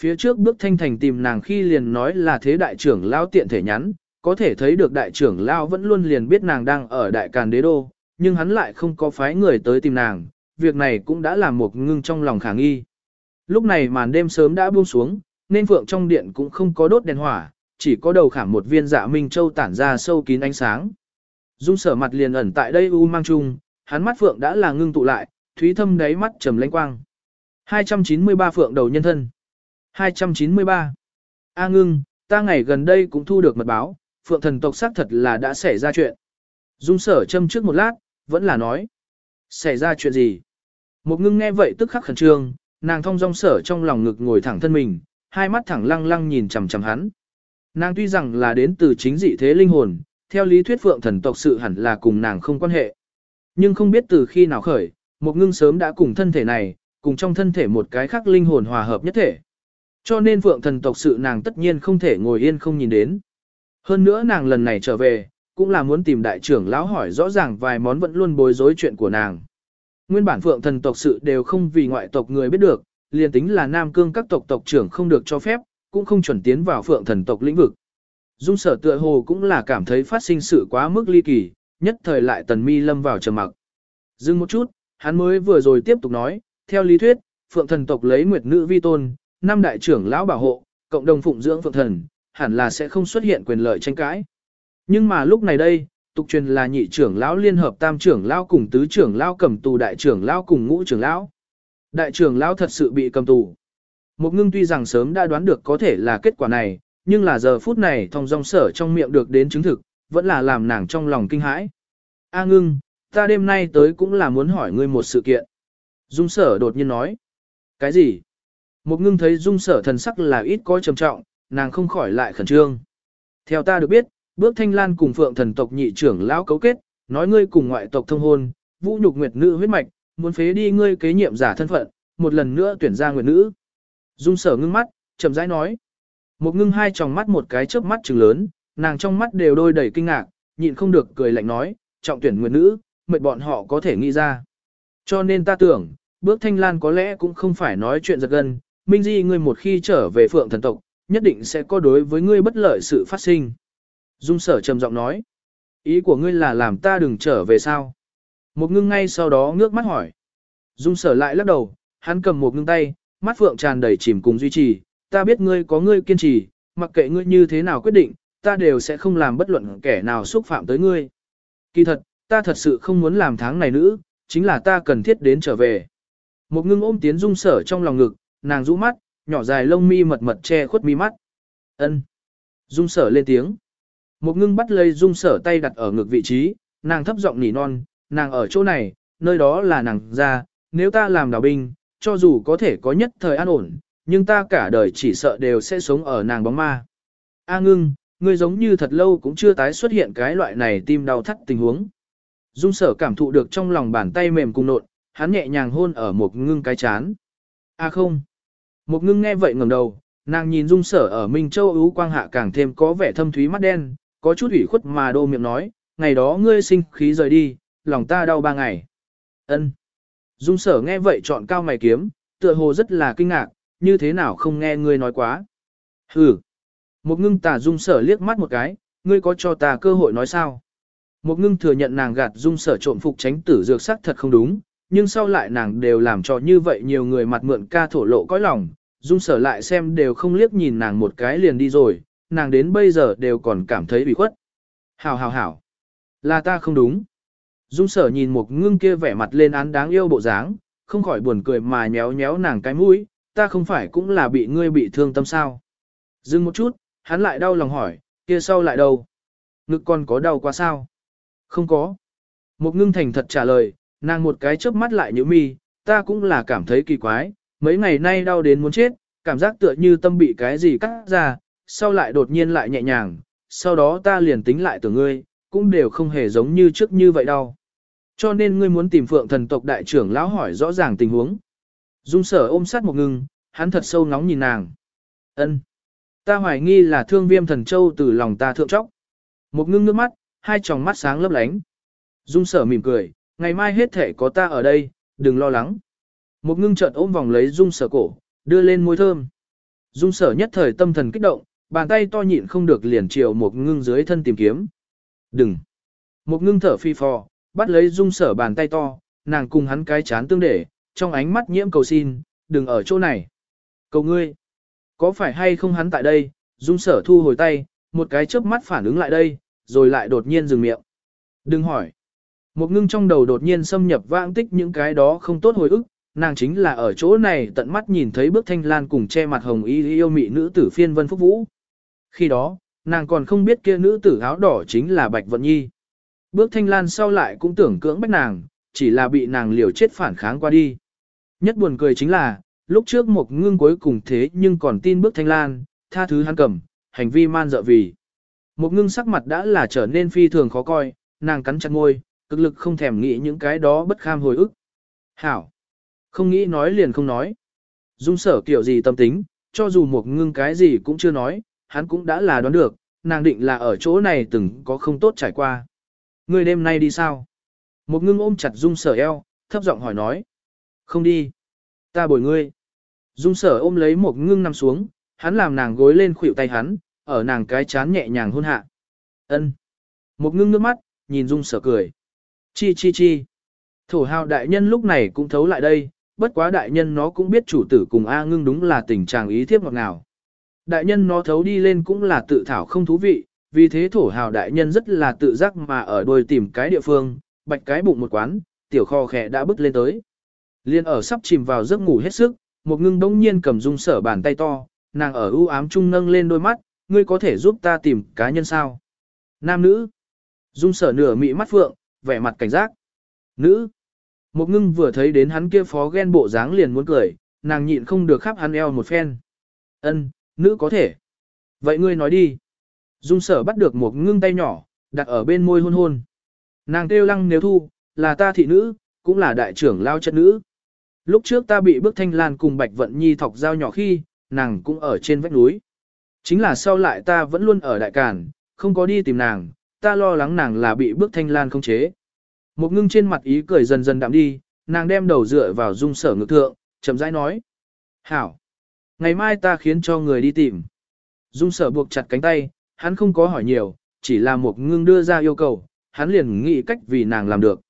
Phía trước bước thanh thành tìm nàng khi liền nói là thế đại trưởng lão tiện thể nhắn, có thể thấy được đại trưởng lão vẫn luôn liền biết nàng đang ở đại càn đế đô, nhưng hắn lại không có phái người tới tìm nàng, việc này cũng đã làm một ngưng trong lòng khả nghi. Lúc này màn đêm sớm đã buông xuống, nên phượng trong điện cũng không có đốt đèn hỏa, chỉ có đầu khảm một viên dạ minh châu tản ra sâu kín ánh sáng. Dung sở mặt liền ẩn tại đây u mang chung, hắn mắt phượng đã là ngưng tụ lại, thúy thâm đáy mắt trầm lãnh quang. 293 phượng đầu nhân thân. 293. A ngưng, ta ngày gần đây cũng thu được mật báo, phượng thần tộc xác thật là đã xảy ra chuyện. Dung sở châm trước một lát, vẫn là nói. Xảy ra chuyện gì? Một ngưng nghe vậy tức khắc khẩn trương, nàng thong dong sở trong lòng ngực ngồi thẳng thân mình, hai mắt thẳng lăng lăng nhìn chằm chằm hắn. Nàng tuy rằng là đến từ chính dị thế linh hồn, theo lý thuyết phượng thần tộc sự hẳn là cùng nàng không quan hệ. Nhưng không biết từ khi nào khởi, một ngưng sớm đã cùng thân thể này, cùng trong thân thể một cái khác linh hồn hòa hợp nhất thể. Cho nên phượng thần tộc sự nàng tất nhiên không thể ngồi yên không nhìn đến. Hơn nữa nàng lần này trở về, cũng là muốn tìm đại trưởng lão hỏi rõ ràng vài món vẫn luôn bối rối chuyện của nàng. Nguyên bản phượng thần tộc sự đều không vì ngoại tộc người biết được, liền tính là Nam Cương các tộc tộc trưởng không được cho phép, cũng không chuẩn tiến vào phượng thần tộc lĩnh vực. Dung sở tựa hồ cũng là cảm thấy phát sinh sự quá mức ly kỳ, nhất thời lại tần mi lâm vào trầm mặc. Dừng một chút, hắn mới vừa rồi tiếp tục nói, theo lý thuyết, phượng thần tộc lấy nguyệt nữ vi tôn, năm đại trưởng lão bảo hộ, cộng đồng phụng dưỡng phượng thần, hẳn là sẽ không xuất hiện quyền lợi tranh cãi. Nhưng mà lúc này đây, tục truyền là nhị trưởng lão liên hợp tam trưởng lão cùng tứ trưởng lão cầm tù đại trưởng lão cùng ngũ trưởng lão. Đại trưởng lão thật sự bị cầm tù. Một ngưng tuy rằng sớm đã đoán được có thể là kết quả này, nhưng là giờ phút này thong dong sở trong miệng được đến chứng thực, vẫn là làm nàng trong lòng kinh hãi. A ngưng, ta đêm nay tới cũng là muốn hỏi ngươi một sự kiện. Dung sở đột nhiên nói. Cái gì? Một ngưng thấy dung sở thần sắc là ít có trầm trọng, nàng không khỏi lại khẩn trương. Theo ta được biết, bước thanh lan cùng phượng thần tộc nhị trưởng lão cấu kết, nói ngươi cùng ngoại tộc thông hôn, vũ nhục nguyệt nữ huyết mạch, muốn phế đi ngươi kế nhiệm giả thân phận, một lần nữa tuyển ra nguyệt nữ. Dung sở ngưng mắt, chậm rãi nói. Một ngưng hai tròng mắt một cái chớp mắt trừng lớn, nàng trong mắt đều đôi đầy kinh ngạc, nhịn không được cười lạnh nói, trọng tuyển nguyện nữ, mệt bọn họ có thể nghĩ ra. Cho nên ta tưởng, bước thanh lan có lẽ cũng không phải nói chuyện giật gân, minh di ngươi một khi trở về phượng thần tộc, nhất định sẽ có đối với ngươi bất lợi sự phát sinh. Dung sở trầm giọng nói, ý của ngươi là làm ta đừng trở về sao? Một ngưng ngay sau đó ngước mắt hỏi. Dung sở lại lắc đầu, hắn cầm một ngưng tay, mắt phượng tràn đầy chìm cùng duy trì, ta biết ngươi có ngươi kiên trì, mặc kệ ngươi như thế nào quyết định, ta đều sẽ không làm bất luận kẻ nào xúc phạm tới ngươi. Kỳ thật, ta thật sự không muốn làm tháng này nữ, chính là ta cần thiết đến trở về. Một ngưng ôm tiến dung sở trong lòng ngực, nàng rũ mắt, nhỏ dài lông mi mật mật che khuất mi mắt. ân Dung sở lên tiếng. Một ngưng bắt lấy dung sở tay đặt ở ngực vị trí, nàng thấp giọng nỉ non, nàng ở chỗ này, nơi đó là nàng ra, nếu ta làm đào binh, cho dù có thể có nhất thời an ổn, nhưng ta cả đời chỉ sợ đều sẽ sống ở nàng bóng ma. A ngưng, ngươi giống như thật lâu cũng chưa tái xuất hiện cái loại này tim đau thắt tình huống. Dung sở cảm thụ được trong lòng bàn tay mềm cùng nộn, hắn nhẹ nhàng hôn ở một ngưng cái chán. A không. Một ngưng nghe vậy ngẩng đầu, nàng nhìn dung sở ở Minh Châu ưu quang hạ càng thêm có vẻ thâm thúy mắt đen, có chút ủy khuất mà đô miệng nói, ngày đó ngươi sinh khí rời đi, lòng ta đau ba ngày. Ân. Dung sở nghe vậy chọn cao mày kiếm, tựa hồ rất là kinh ngạc, như thế nào không nghe ngươi nói quá. Hừ. Một ngưng tà dung sở liếc mắt một cái, ngươi có cho ta cơ hội nói sao? Một ngưng thừa nhận nàng gạt dung sở trộm phục tránh tử dược sắc thật không đúng, nhưng sau lại nàng đều làm cho như vậy nhiều người mặt mượn ca thổ lộ cõi lòng, dung sở lại xem đều không liếc nhìn nàng một cái liền đi rồi, nàng đến bây giờ đều còn cảm thấy bị khuất. Hảo hảo hảo, là ta không đúng. Dung sở nhìn một ngưng kia vẻ mặt lên án đáng yêu bộ dáng, không khỏi buồn cười mà nhéo nhéo nàng cái mũi, ta không phải cũng là bị ngươi bị thương tâm sao. Dừng một chút, hắn lại đau lòng hỏi, kia sau lại đâu? Ngực còn có đau quá sao? Không có. Một ngưng thành thật trả lời, nàng một cái chớp mắt lại như mi, ta cũng là cảm thấy kỳ quái, mấy ngày nay đau đến muốn chết, cảm giác tựa như tâm bị cái gì cắt ra, sau lại đột nhiên lại nhẹ nhàng, sau đó ta liền tính lại tưởng ngươi, cũng đều không hề giống như trước như vậy đâu. Cho nên ngươi muốn tìm phượng thần tộc đại trưởng lão hỏi rõ ràng tình huống. Dung sở ôm sát một ngưng, hắn thật sâu ngóng nhìn nàng. ân Ta hoài nghi là thương viêm thần châu từ lòng ta thượng chóc. Một ngưng nước mắt, hai tròng mắt sáng lấp lánh. Dung sở mỉm cười, ngày mai hết thể có ta ở đây, đừng lo lắng. Một ngưng chợt ôm vòng lấy dung sở cổ, đưa lên môi thơm. Dung sở nhất thời tâm thần kích động, bàn tay to nhịn không được liền chiều một ngưng dưới thân tìm kiếm. Đừng. Một ngưng thở phi phò, bắt lấy dung sở bàn tay to, nàng cùng hắn cái chán tương để, trong ánh mắt nhiễm cầu xin, đừng ở chỗ này. Cầu ngươi. Có phải hay không hắn tại đây, dung sở thu hồi tay, một cái chớp mắt phản ứng lại đây, rồi lại đột nhiên dừng miệng. Đừng hỏi. Một ngưng trong đầu đột nhiên xâm nhập vãng tích những cái đó không tốt hồi ức, nàng chính là ở chỗ này tận mắt nhìn thấy bước thanh lan cùng che mặt hồng y yêu mị nữ tử phiên vân phúc vũ. Khi đó, nàng còn không biết kia nữ tử áo đỏ chính là Bạch Vận Nhi. Bước thanh lan sau lại cũng tưởng cưỡng bách nàng, chỉ là bị nàng liều chết phản kháng qua đi. Nhất buồn cười chính là, lúc trước một ngưng cuối cùng thế nhưng còn tin bước thanh lan, tha thứ hắn cầm, hành vi man dợ vì. Một ngưng sắc mặt đã là trở nên phi thường khó coi, nàng cắn chặt môi, cực lực không thèm nghĩ những cái đó bất kham hồi ức. Hảo! Không nghĩ nói liền không nói. Dung sở kiểu gì tâm tính, cho dù một ngưng cái gì cũng chưa nói, hắn cũng đã là đoán được, nàng định là ở chỗ này từng có không tốt trải qua. Người đêm nay đi sao? Một ngưng ôm chặt dung sở eo, thấp giọng hỏi nói. Không đi. Ta bồi ngươi. Dung sở ôm lấy một ngưng nằm xuống, hắn làm nàng gối lên khuỷu tay hắn, ở nàng cái chán nhẹ nhàng hôn hạ. Ân. Một ngưng nước mắt, nhìn dung sở cười. Chi chi chi. Thổ hào đại nhân lúc này cũng thấu lại đây, bất quá đại nhân nó cũng biết chủ tử cùng A ngưng đúng là tình trạng ý thiếp ngọt ngào. Đại nhân nó thấu đi lên cũng là tự thảo không thú vị, vì thế thổ hào đại nhân rất là tự giác mà ở đôi tìm cái địa phương, bạch cái bụng một quán, tiểu kho khẽ đã bước lên tới. Liên ở sắp chìm vào giấc ngủ hết sức, một ngưng đông nhiên cầm dung sở bàn tay to, nàng ở ưu ám trung nâng lên đôi mắt, ngươi có thể giúp ta tìm cá nhân sao? Nam nữ. Dung sở nửa mị mắt phượng, vẻ mặt cảnh giác. Nữ. Một ngưng vừa thấy đến hắn kia phó ghen bộ dáng liền muốn cười, nàng nhịn không được khắp hắn eo một phen. Ân, nữ có thể. Vậy ngươi nói đi. Dung sở bắt được một ngưng tay nhỏ, đặt ở bên môi hôn hôn. Nàng kêu lăng nếu thu, là ta thị nữ, cũng là đại trưởng lao chất nữ. Lúc trước ta bị bước thanh lan cùng bạch vận nhi thọc dao nhỏ khi, nàng cũng ở trên vách núi. Chính là sau lại ta vẫn luôn ở đại cản, không có đi tìm nàng, ta lo lắng nàng là bị bước thanh lan không chế. Một ngưng trên mặt ý cười dần dần đạm đi, nàng đem đầu dựa vào dung sở ngực thượng, chậm rãi nói. Hảo! Ngày mai ta khiến cho người đi tìm. Dung sở buộc chặt cánh tay, hắn không có hỏi nhiều, chỉ là một ngưng đưa ra yêu cầu, hắn liền nghĩ cách vì nàng làm được.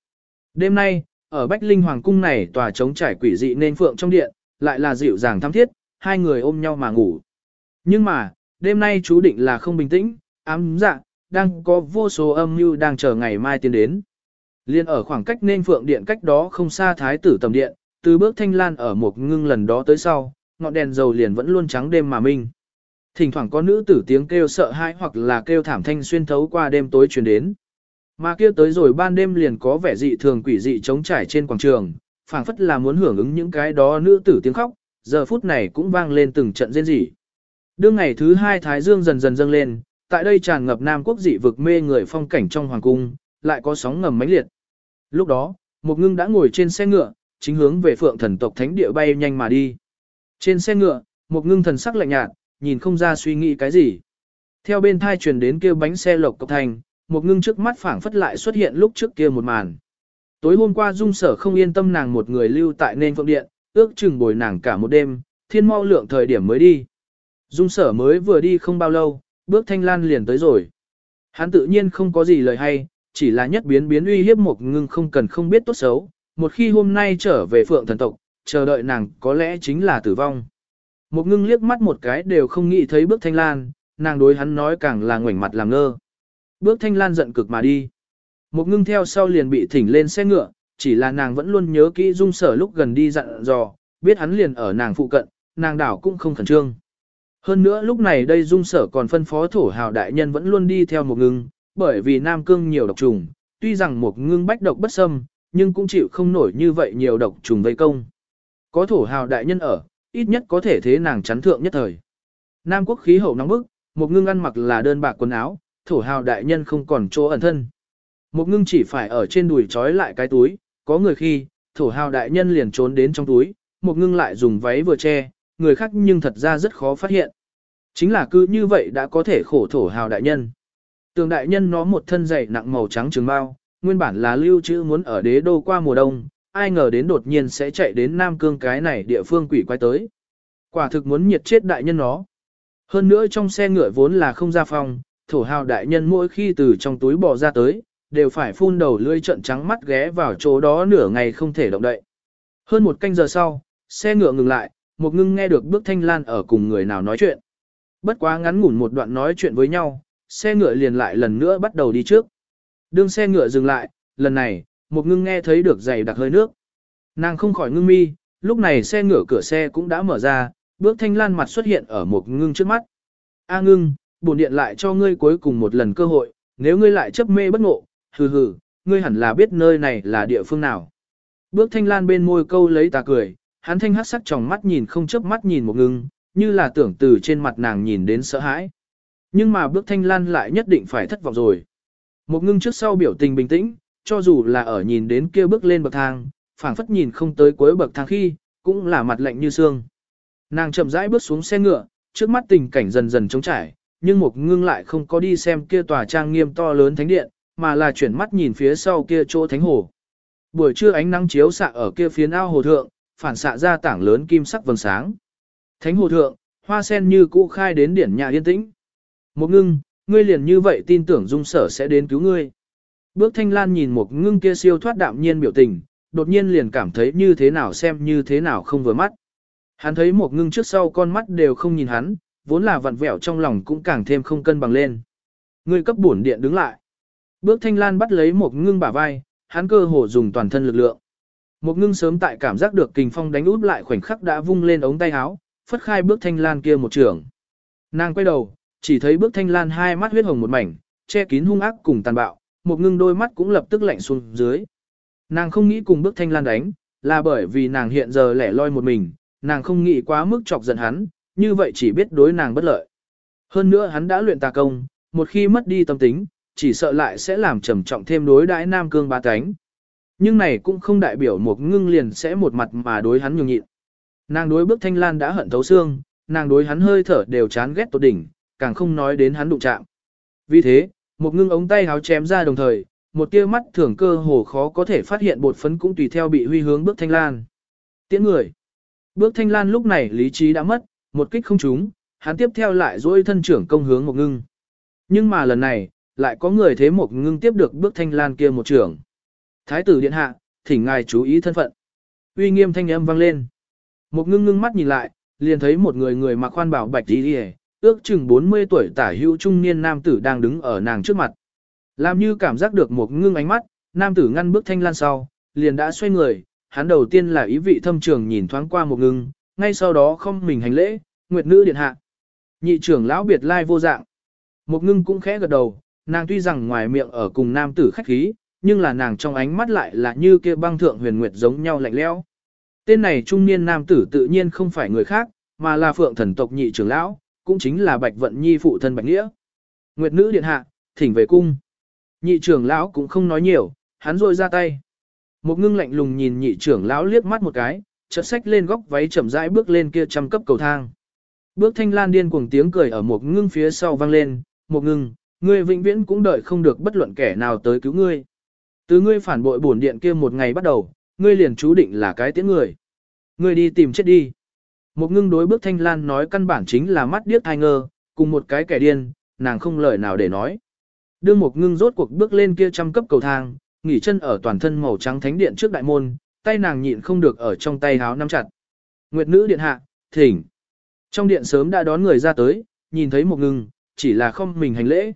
Đêm nay, ở Bách Linh Hoàng Cung này tòa trống trải quỷ dị nên phượng trong điện, lại là dịu dàng thắm thiết, hai người ôm nhau mà ngủ. Nhưng mà, đêm nay chú định là không bình tĩnh, ám dạ, đang có vô số âm mưu đang chờ ngày mai tiến đến. Liên ở khoảng cách nên phượng điện cách đó không xa thái tử tầm điện, từ bước thanh lan ở một ngưng lần đó tới sau, ngọn đèn dầu liền vẫn luôn trắng đêm mà minh. Thỉnh thoảng có nữ tử tiếng kêu sợ hãi hoặc là kêu thảm thanh xuyên thấu qua đêm tối truyền đến. Mà kia tới rồi ban đêm liền có vẻ dị thường quỷ dị trống trải trên quảng trường, phảng phất là muốn hưởng ứng những cái đó nữ tử tiếng khóc, giờ phút này cũng vang lên từng trận rên rỉ. Đương ngày thứ hai Thái Dương dần dần dâng lên, tại đây tràn ngập Nam quốc dị vực mê người phong cảnh trong hoàng cung, lại có sóng ngầm mãnh liệt. Lúc đó, một ngưng đã ngồi trên xe ngựa, chính hướng về phượng thần tộc thánh địa bay nhanh mà đi. Trên xe ngựa, một ngưng thần sắc lạnh nhạt, nhìn không ra suy nghĩ cái gì. Theo bên thai truyền đến kêu bánh xe lộc cộc thành, một ngưng trước mắt phảng phất lại xuất hiện lúc trước kia một màn. Tối hôm qua dung sở không yên tâm nàng một người lưu tại nên phượng điện, ước chừng bồi nàng cả một đêm, thiên mau lượng thời điểm mới đi. Dung sở mới vừa đi không bao lâu, bước thanh lan liền tới rồi. Hắn tự nhiên không có gì lời hay, chỉ là nhất biến biến uy hiếp một ngưng không cần không biết tốt xấu, một khi hôm nay trở về phượng thần tộc, chờ đợi nàng có lẽ chính là tử vong. Một ngưng liếc mắt một cái đều không nghĩ thấy bước thanh lan, nàng đối hắn nói càng là ngoảnh mặt làm ngơ. Bước thanh lan giận cực mà đi. Một ngưng theo sau liền bị thỉnh lên xe ngựa, chỉ là nàng vẫn luôn nhớ kỹ dung sở lúc gần đi dặn dò, biết hắn liền ở nàng phụ cận, nàng đảo cũng không khẩn trương. Hơn nữa lúc này đây dung sở còn phân phó thổ hào đại nhân vẫn luôn đi theo một ngưng, bởi vì nam cương nhiều độc trùng, tuy rằng một ngưng bách độc bất xâm, nhưng cũng chịu không nổi như vậy nhiều độc trùng vây công. Có thổ hào đại nhân ở, ít nhất có thể thế nàng chắn thượng nhất thời. Nam quốc khí hậu nóng bức, một ngưng ăn mặc là đơn bạc quần áo, thổ hào đại nhân không còn chỗ ẩn thân. Một ngưng chỉ phải ở trên đùi trói lại cái túi, có người khi, thổ hào đại nhân liền trốn đến trong túi, một ngưng lại dùng váy vừa che, người khác nhưng thật ra rất khó phát hiện. Chính là cứ như vậy đã có thể khổ thổ hào đại nhân. Tường đại nhân nó một thân dày nặng màu trắng trường bao, nguyên bản là lưu trữ muốn ở đế đô qua mùa đông, ai ngờ đến đột nhiên sẽ chạy đến Nam Cương cái này địa phương quỷ quái tới. Quả thực muốn nhiệt chết đại nhân nó. Hơn nữa trong xe ngựa vốn là không ra phòng, thổ hào đại nhân mỗi khi từ trong túi bò ra tới, đều phải phun đầu lưỡi trận trắng mắt ghé vào chỗ đó nửa ngày không thể động đậy. Hơn một canh giờ sau, xe ngựa ngừng lại, một ngưng nghe được bước thanh lan ở cùng người nào nói chuyện. Bất quá ngắn ngủn một đoạn nói chuyện với nhau, xe ngựa liền lại lần nữa bắt đầu đi trước. Đương xe ngựa dừng lại, lần này, một ngưng nghe thấy được giày đặc hơi nước. Nàng không khỏi ngưng mi, lúc này xe ngựa cửa xe cũng đã mở ra, bước thanh lan mặt xuất hiện ở một ngưng trước mắt. A ngưng, bổn điện lại cho ngươi cuối cùng một lần cơ hội, nếu ngươi lại chấp mê bất ngộ, hừ hừ, ngươi hẳn là biết nơi này là địa phương nào. Bước thanh lan bên môi câu lấy tà cười, hắn thanh hát sắc tròng mắt nhìn không chớp mắt nhìn một ngưng, như là tưởng từ trên mặt nàng nhìn đến sợ hãi. Nhưng mà bước thanh lan lại nhất định phải thất vọng rồi. Một ngưng trước sau biểu tình bình tĩnh, cho dù là ở nhìn đến kia bước lên bậc thang, phảng phất nhìn không tới cuối bậc thang khi, cũng là mặt lạnh như xương. Nàng chậm rãi bước xuống xe ngựa, trước mắt tình cảnh dần dần trống trải, nhưng Mục ngưng lại không có đi xem kia tòa trang nghiêm to lớn thánh điện, mà là chuyển mắt nhìn phía sau kia chỗ thánh hồ. Buổi trưa ánh nắng chiếu xạ ở kia phía ao hồ thượng, phản xạ ra tảng lớn kim sắc vầng sáng. Thánh hồ thượng, hoa sen như cũ khai đến điển nhà yên tĩnh. Một ngưng, ngươi liền như vậy tin tưởng dung sở sẽ đến cứu ngươi. Bước thanh lan nhìn một ngưng kia siêu thoát đạm nhiên biểu tình, đột nhiên liền cảm thấy như thế nào xem như thế nào không vừa mắt. Hắn thấy một ngưng trước sau con mắt đều không nhìn hắn, vốn là vặn vẹo trong lòng cũng càng thêm không cân bằng lên. người cấp bổn điện đứng lại. Bước thanh lan bắt lấy một ngưng bả vai, hắn cơ hồ dùng toàn thân lực lượng. Một ngưng sớm tại cảm giác được kình phong đánh út lại khoảnh khắc đã vung lên ống tay áo, phất khai bước thanh lan kia một trường. Nàng quay đầu, chỉ thấy bước thanh lan hai mắt huyết hồng một mảnh, che kín hung ác cùng tàn bạo, một ngưng đôi mắt cũng lập tức lạnh xuống dưới. Nàng không nghĩ cùng bước thanh lan đánh, là bởi vì nàng hiện giờ lẻ loi một mình, nàng không nghĩ quá mức chọc giận hắn, như vậy chỉ biết đối nàng bất lợi. Hơn nữa hắn đã luyện tà công, một khi mất đi tâm tính, chỉ sợ lại sẽ làm trầm trọng thêm đối đãi nam cương ba cánh. Nhưng này cũng không đại biểu một ngưng liền sẽ một mặt mà đối hắn nhường nhịn. Nàng đối bước thanh lan đã hận thấu xương, nàng đối hắn hơi thở đều chán ghét tột đỉnh, càng không nói đến hắn đụng chạm. Vì thế, một ngưng ống tay háo chém ra đồng thời, một tia mắt thường cơ hồ khó có thể phát hiện bột phấn cũng tùy theo bị huy hướng bước thanh lan. Tiễn người. Bước thanh lan lúc này lý trí đã mất, một kích không trúng, hắn tiếp theo lại dỗi thân trưởng công hướng một ngưng. Nhưng mà lần này, lại có người thế một ngưng tiếp được bước thanh lan kia một trưởng. Thái tử điện hạ, thỉnh ngài chú ý thân phận. Uy nghiêm thanh âm vang lên. Một ngưng ngưng mắt nhìn lại, liền thấy một người người mặc khoan bảo bạch đi đi ước chừng 40 tuổi tả hữu trung niên nam tử đang đứng ở nàng trước mặt. Làm như cảm giác được một ngưng ánh mắt, nam tử ngăn bước thanh lan sau, liền đã xoay người, hắn đầu tiên là ý vị thâm trường nhìn thoáng qua một ngưng, ngay sau đó không mình hành lễ, nguyệt nữ điện hạ. Nhị trưởng lão biệt lai vô dạng. Một ngưng cũng khẽ gật đầu, nàng tuy rằng ngoài miệng ở cùng nam tử khách khí, nhưng là nàng trong ánh mắt lại là như kia băng thượng huyền nguyệt giống nhau lạnh lẽo. Tên này trung niên nam tử tự nhiên không phải người khác, mà là phượng thần tộc nhị trưởng lão, cũng chính là Bạch Vận Nhi phụ thân Bạch Nghĩa. Nguyệt nữ điện hạ, thỉnh về cung. Nhị trưởng lão cũng không nói nhiều, hắn rôi ra tay. Một ngưng lạnh lùng nhìn nhị trưởng lão liếc mắt một cái, chợt sách lên góc váy chậm rãi bước lên kia trăm cấp cầu thang. Bước thanh lan điên cuồng tiếng cười ở một ngưng phía sau vang lên, một ngưng, ngươi vĩnh viễn cũng đợi không được bất luận kẻ nào tới cứu ngươi. Từ ngươi phản bội bổn điện kia một ngày bắt đầu, ngươi liền chú định là cái tiếng người. Ngươi đi tìm chết đi. Một ngưng đối bước thanh lan nói căn bản chính là mắt điếc thai ngơ, cùng một cái kẻ điên, nàng không lời nào để nói. Đương một ngưng rốt cuộc bước lên kia trăm cấp cầu thang, nghỉ chân ở toàn thân màu trắng thánh điện trước đại môn, tay nàng nhịn không được ở trong tay háo nắm chặt. Nguyệt nữ điện hạ, thỉnh. Trong điện sớm đã đón người ra tới, nhìn thấy một ngưng, chỉ là không mình hành lễ.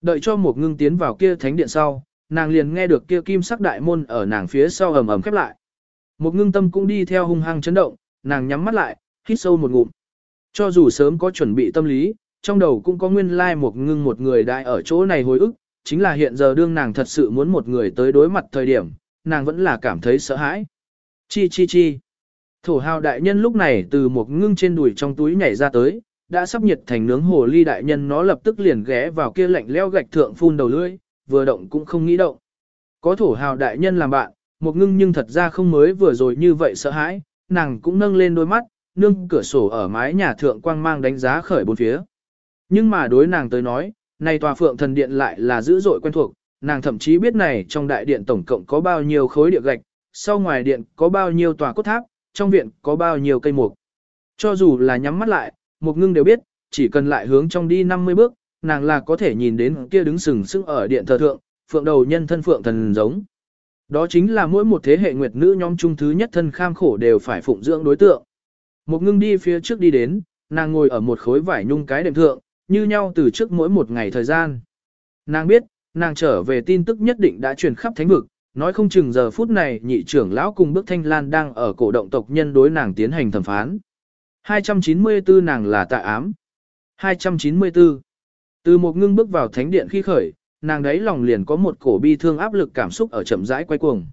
Đợi cho một ngưng tiến vào kia thánh điện sau, nàng liền nghe được kia kim sắc đại môn ở nàng phía sau ầm ầm khép lại. Một ngưng tâm cũng đi theo hung hăng chấn động, nàng nhắm mắt lại, hít sâu một ngụm. Cho dù sớm có chuẩn bị tâm lý, trong đầu cũng có nguyên lai like một ngưng một người đại ở chỗ này hồi ức, chính là hiện giờ đương nàng thật sự muốn một người tới đối mặt thời điểm, nàng vẫn là cảm thấy sợ hãi. Chi chi chi. Thổ hào đại nhân lúc này từ một ngưng trên đùi trong túi nhảy ra tới, đã sắp nhiệt thành nướng hồ ly đại nhân nó lập tức liền ghé vào kia lạnh leo gạch thượng phun đầu lưỡi, vừa động cũng không nghĩ động. Có thổ hào đại nhân làm bạn, một ngưng nhưng thật ra không mới vừa rồi như vậy sợ hãi, nàng cũng nâng lên đôi mắt, nương cửa sổ ở mái nhà thượng quang mang đánh giá khởi bốn phía. Nhưng mà đối nàng tới nói, này tòa phượng thần điện lại là dữ dội quen thuộc, nàng thậm chí biết này trong đại điện tổng cộng có bao nhiêu khối địa gạch, sau ngoài điện có bao nhiêu tòa cốt tháp, trong viện có bao nhiêu cây mục. Cho dù là nhắm mắt lại, Mục ngưng đều biết, chỉ cần lại hướng trong đi 50 bước, nàng là có thể nhìn đến kia đứng sừng sững ở điện thờ thượng, phượng đầu nhân thân phượng thần giống. Đó chính là mỗi một thế hệ nguyệt nữ nhóm trung thứ nhất thân kham khổ đều phải phụng dưỡng đối tượng. Mục ngưng đi phía trước đi đến, nàng ngồi ở một khối vải nhung cái đệm thượng, như nhau từ trước mỗi một ngày thời gian. Nàng biết, nàng trở về tin tức nhất định đã truyền khắp thánh vực, nói không chừng giờ phút này nhị trưởng lão cùng bước thanh lan đang ở cổ động tộc nhân đối nàng tiến hành thẩm phán. 294 nàng là tạ ám. 294. Từ một ngưng bước vào thánh điện khi khởi, nàng đấy lòng liền có một cổ bi thương áp lực cảm xúc ở chậm rãi quay cuồng.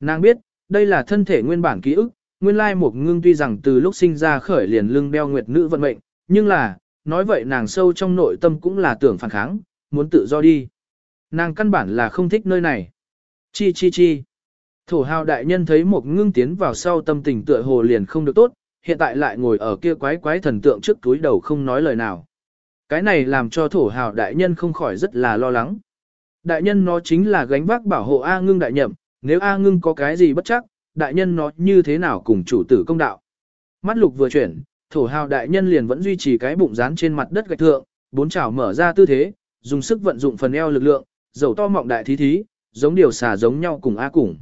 Nàng biết, đây là thân thể nguyên bản ký ức, nguyên lai một ngưng tuy rằng từ lúc sinh ra khởi liền lưng đeo nguyệt nữ vận mệnh, nhưng là, nói vậy nàng sâu trong nội tâm cũng là tưởng phản kháng, muốn tự do đi. Nàng căn bản là không thích nơi này. Chi chi chi. Thổ hào đại nhân thấy một ngưng tiến vào sau tâm tình tựa hồ liền không được tốt, hiện tại lại ngồi ở kia quái quái thần tượng trước túi đầu không nói lời nào. Cái này làm cho thổ hào đại nhân không khỏi rất là lo lắng. Đại nhân nó chính là gánh vác bảo hộ A ngưng đại nhậm, nếu A ngưng có cái gì bất chắc, đại nhân nó như thế nào cùng chủ tử công đạo. Mắt lục vừa chuyển, thổ hào đại nhân liền vẫn duy trì cái bụng dán trên mặt đất gạch thượng, bốn chảo mở ra tư thế, dùng sức vận dụng phần eo lực lượng, dầu to mọng đại thí thí, giống điều xà giống nhau cùng A cùng.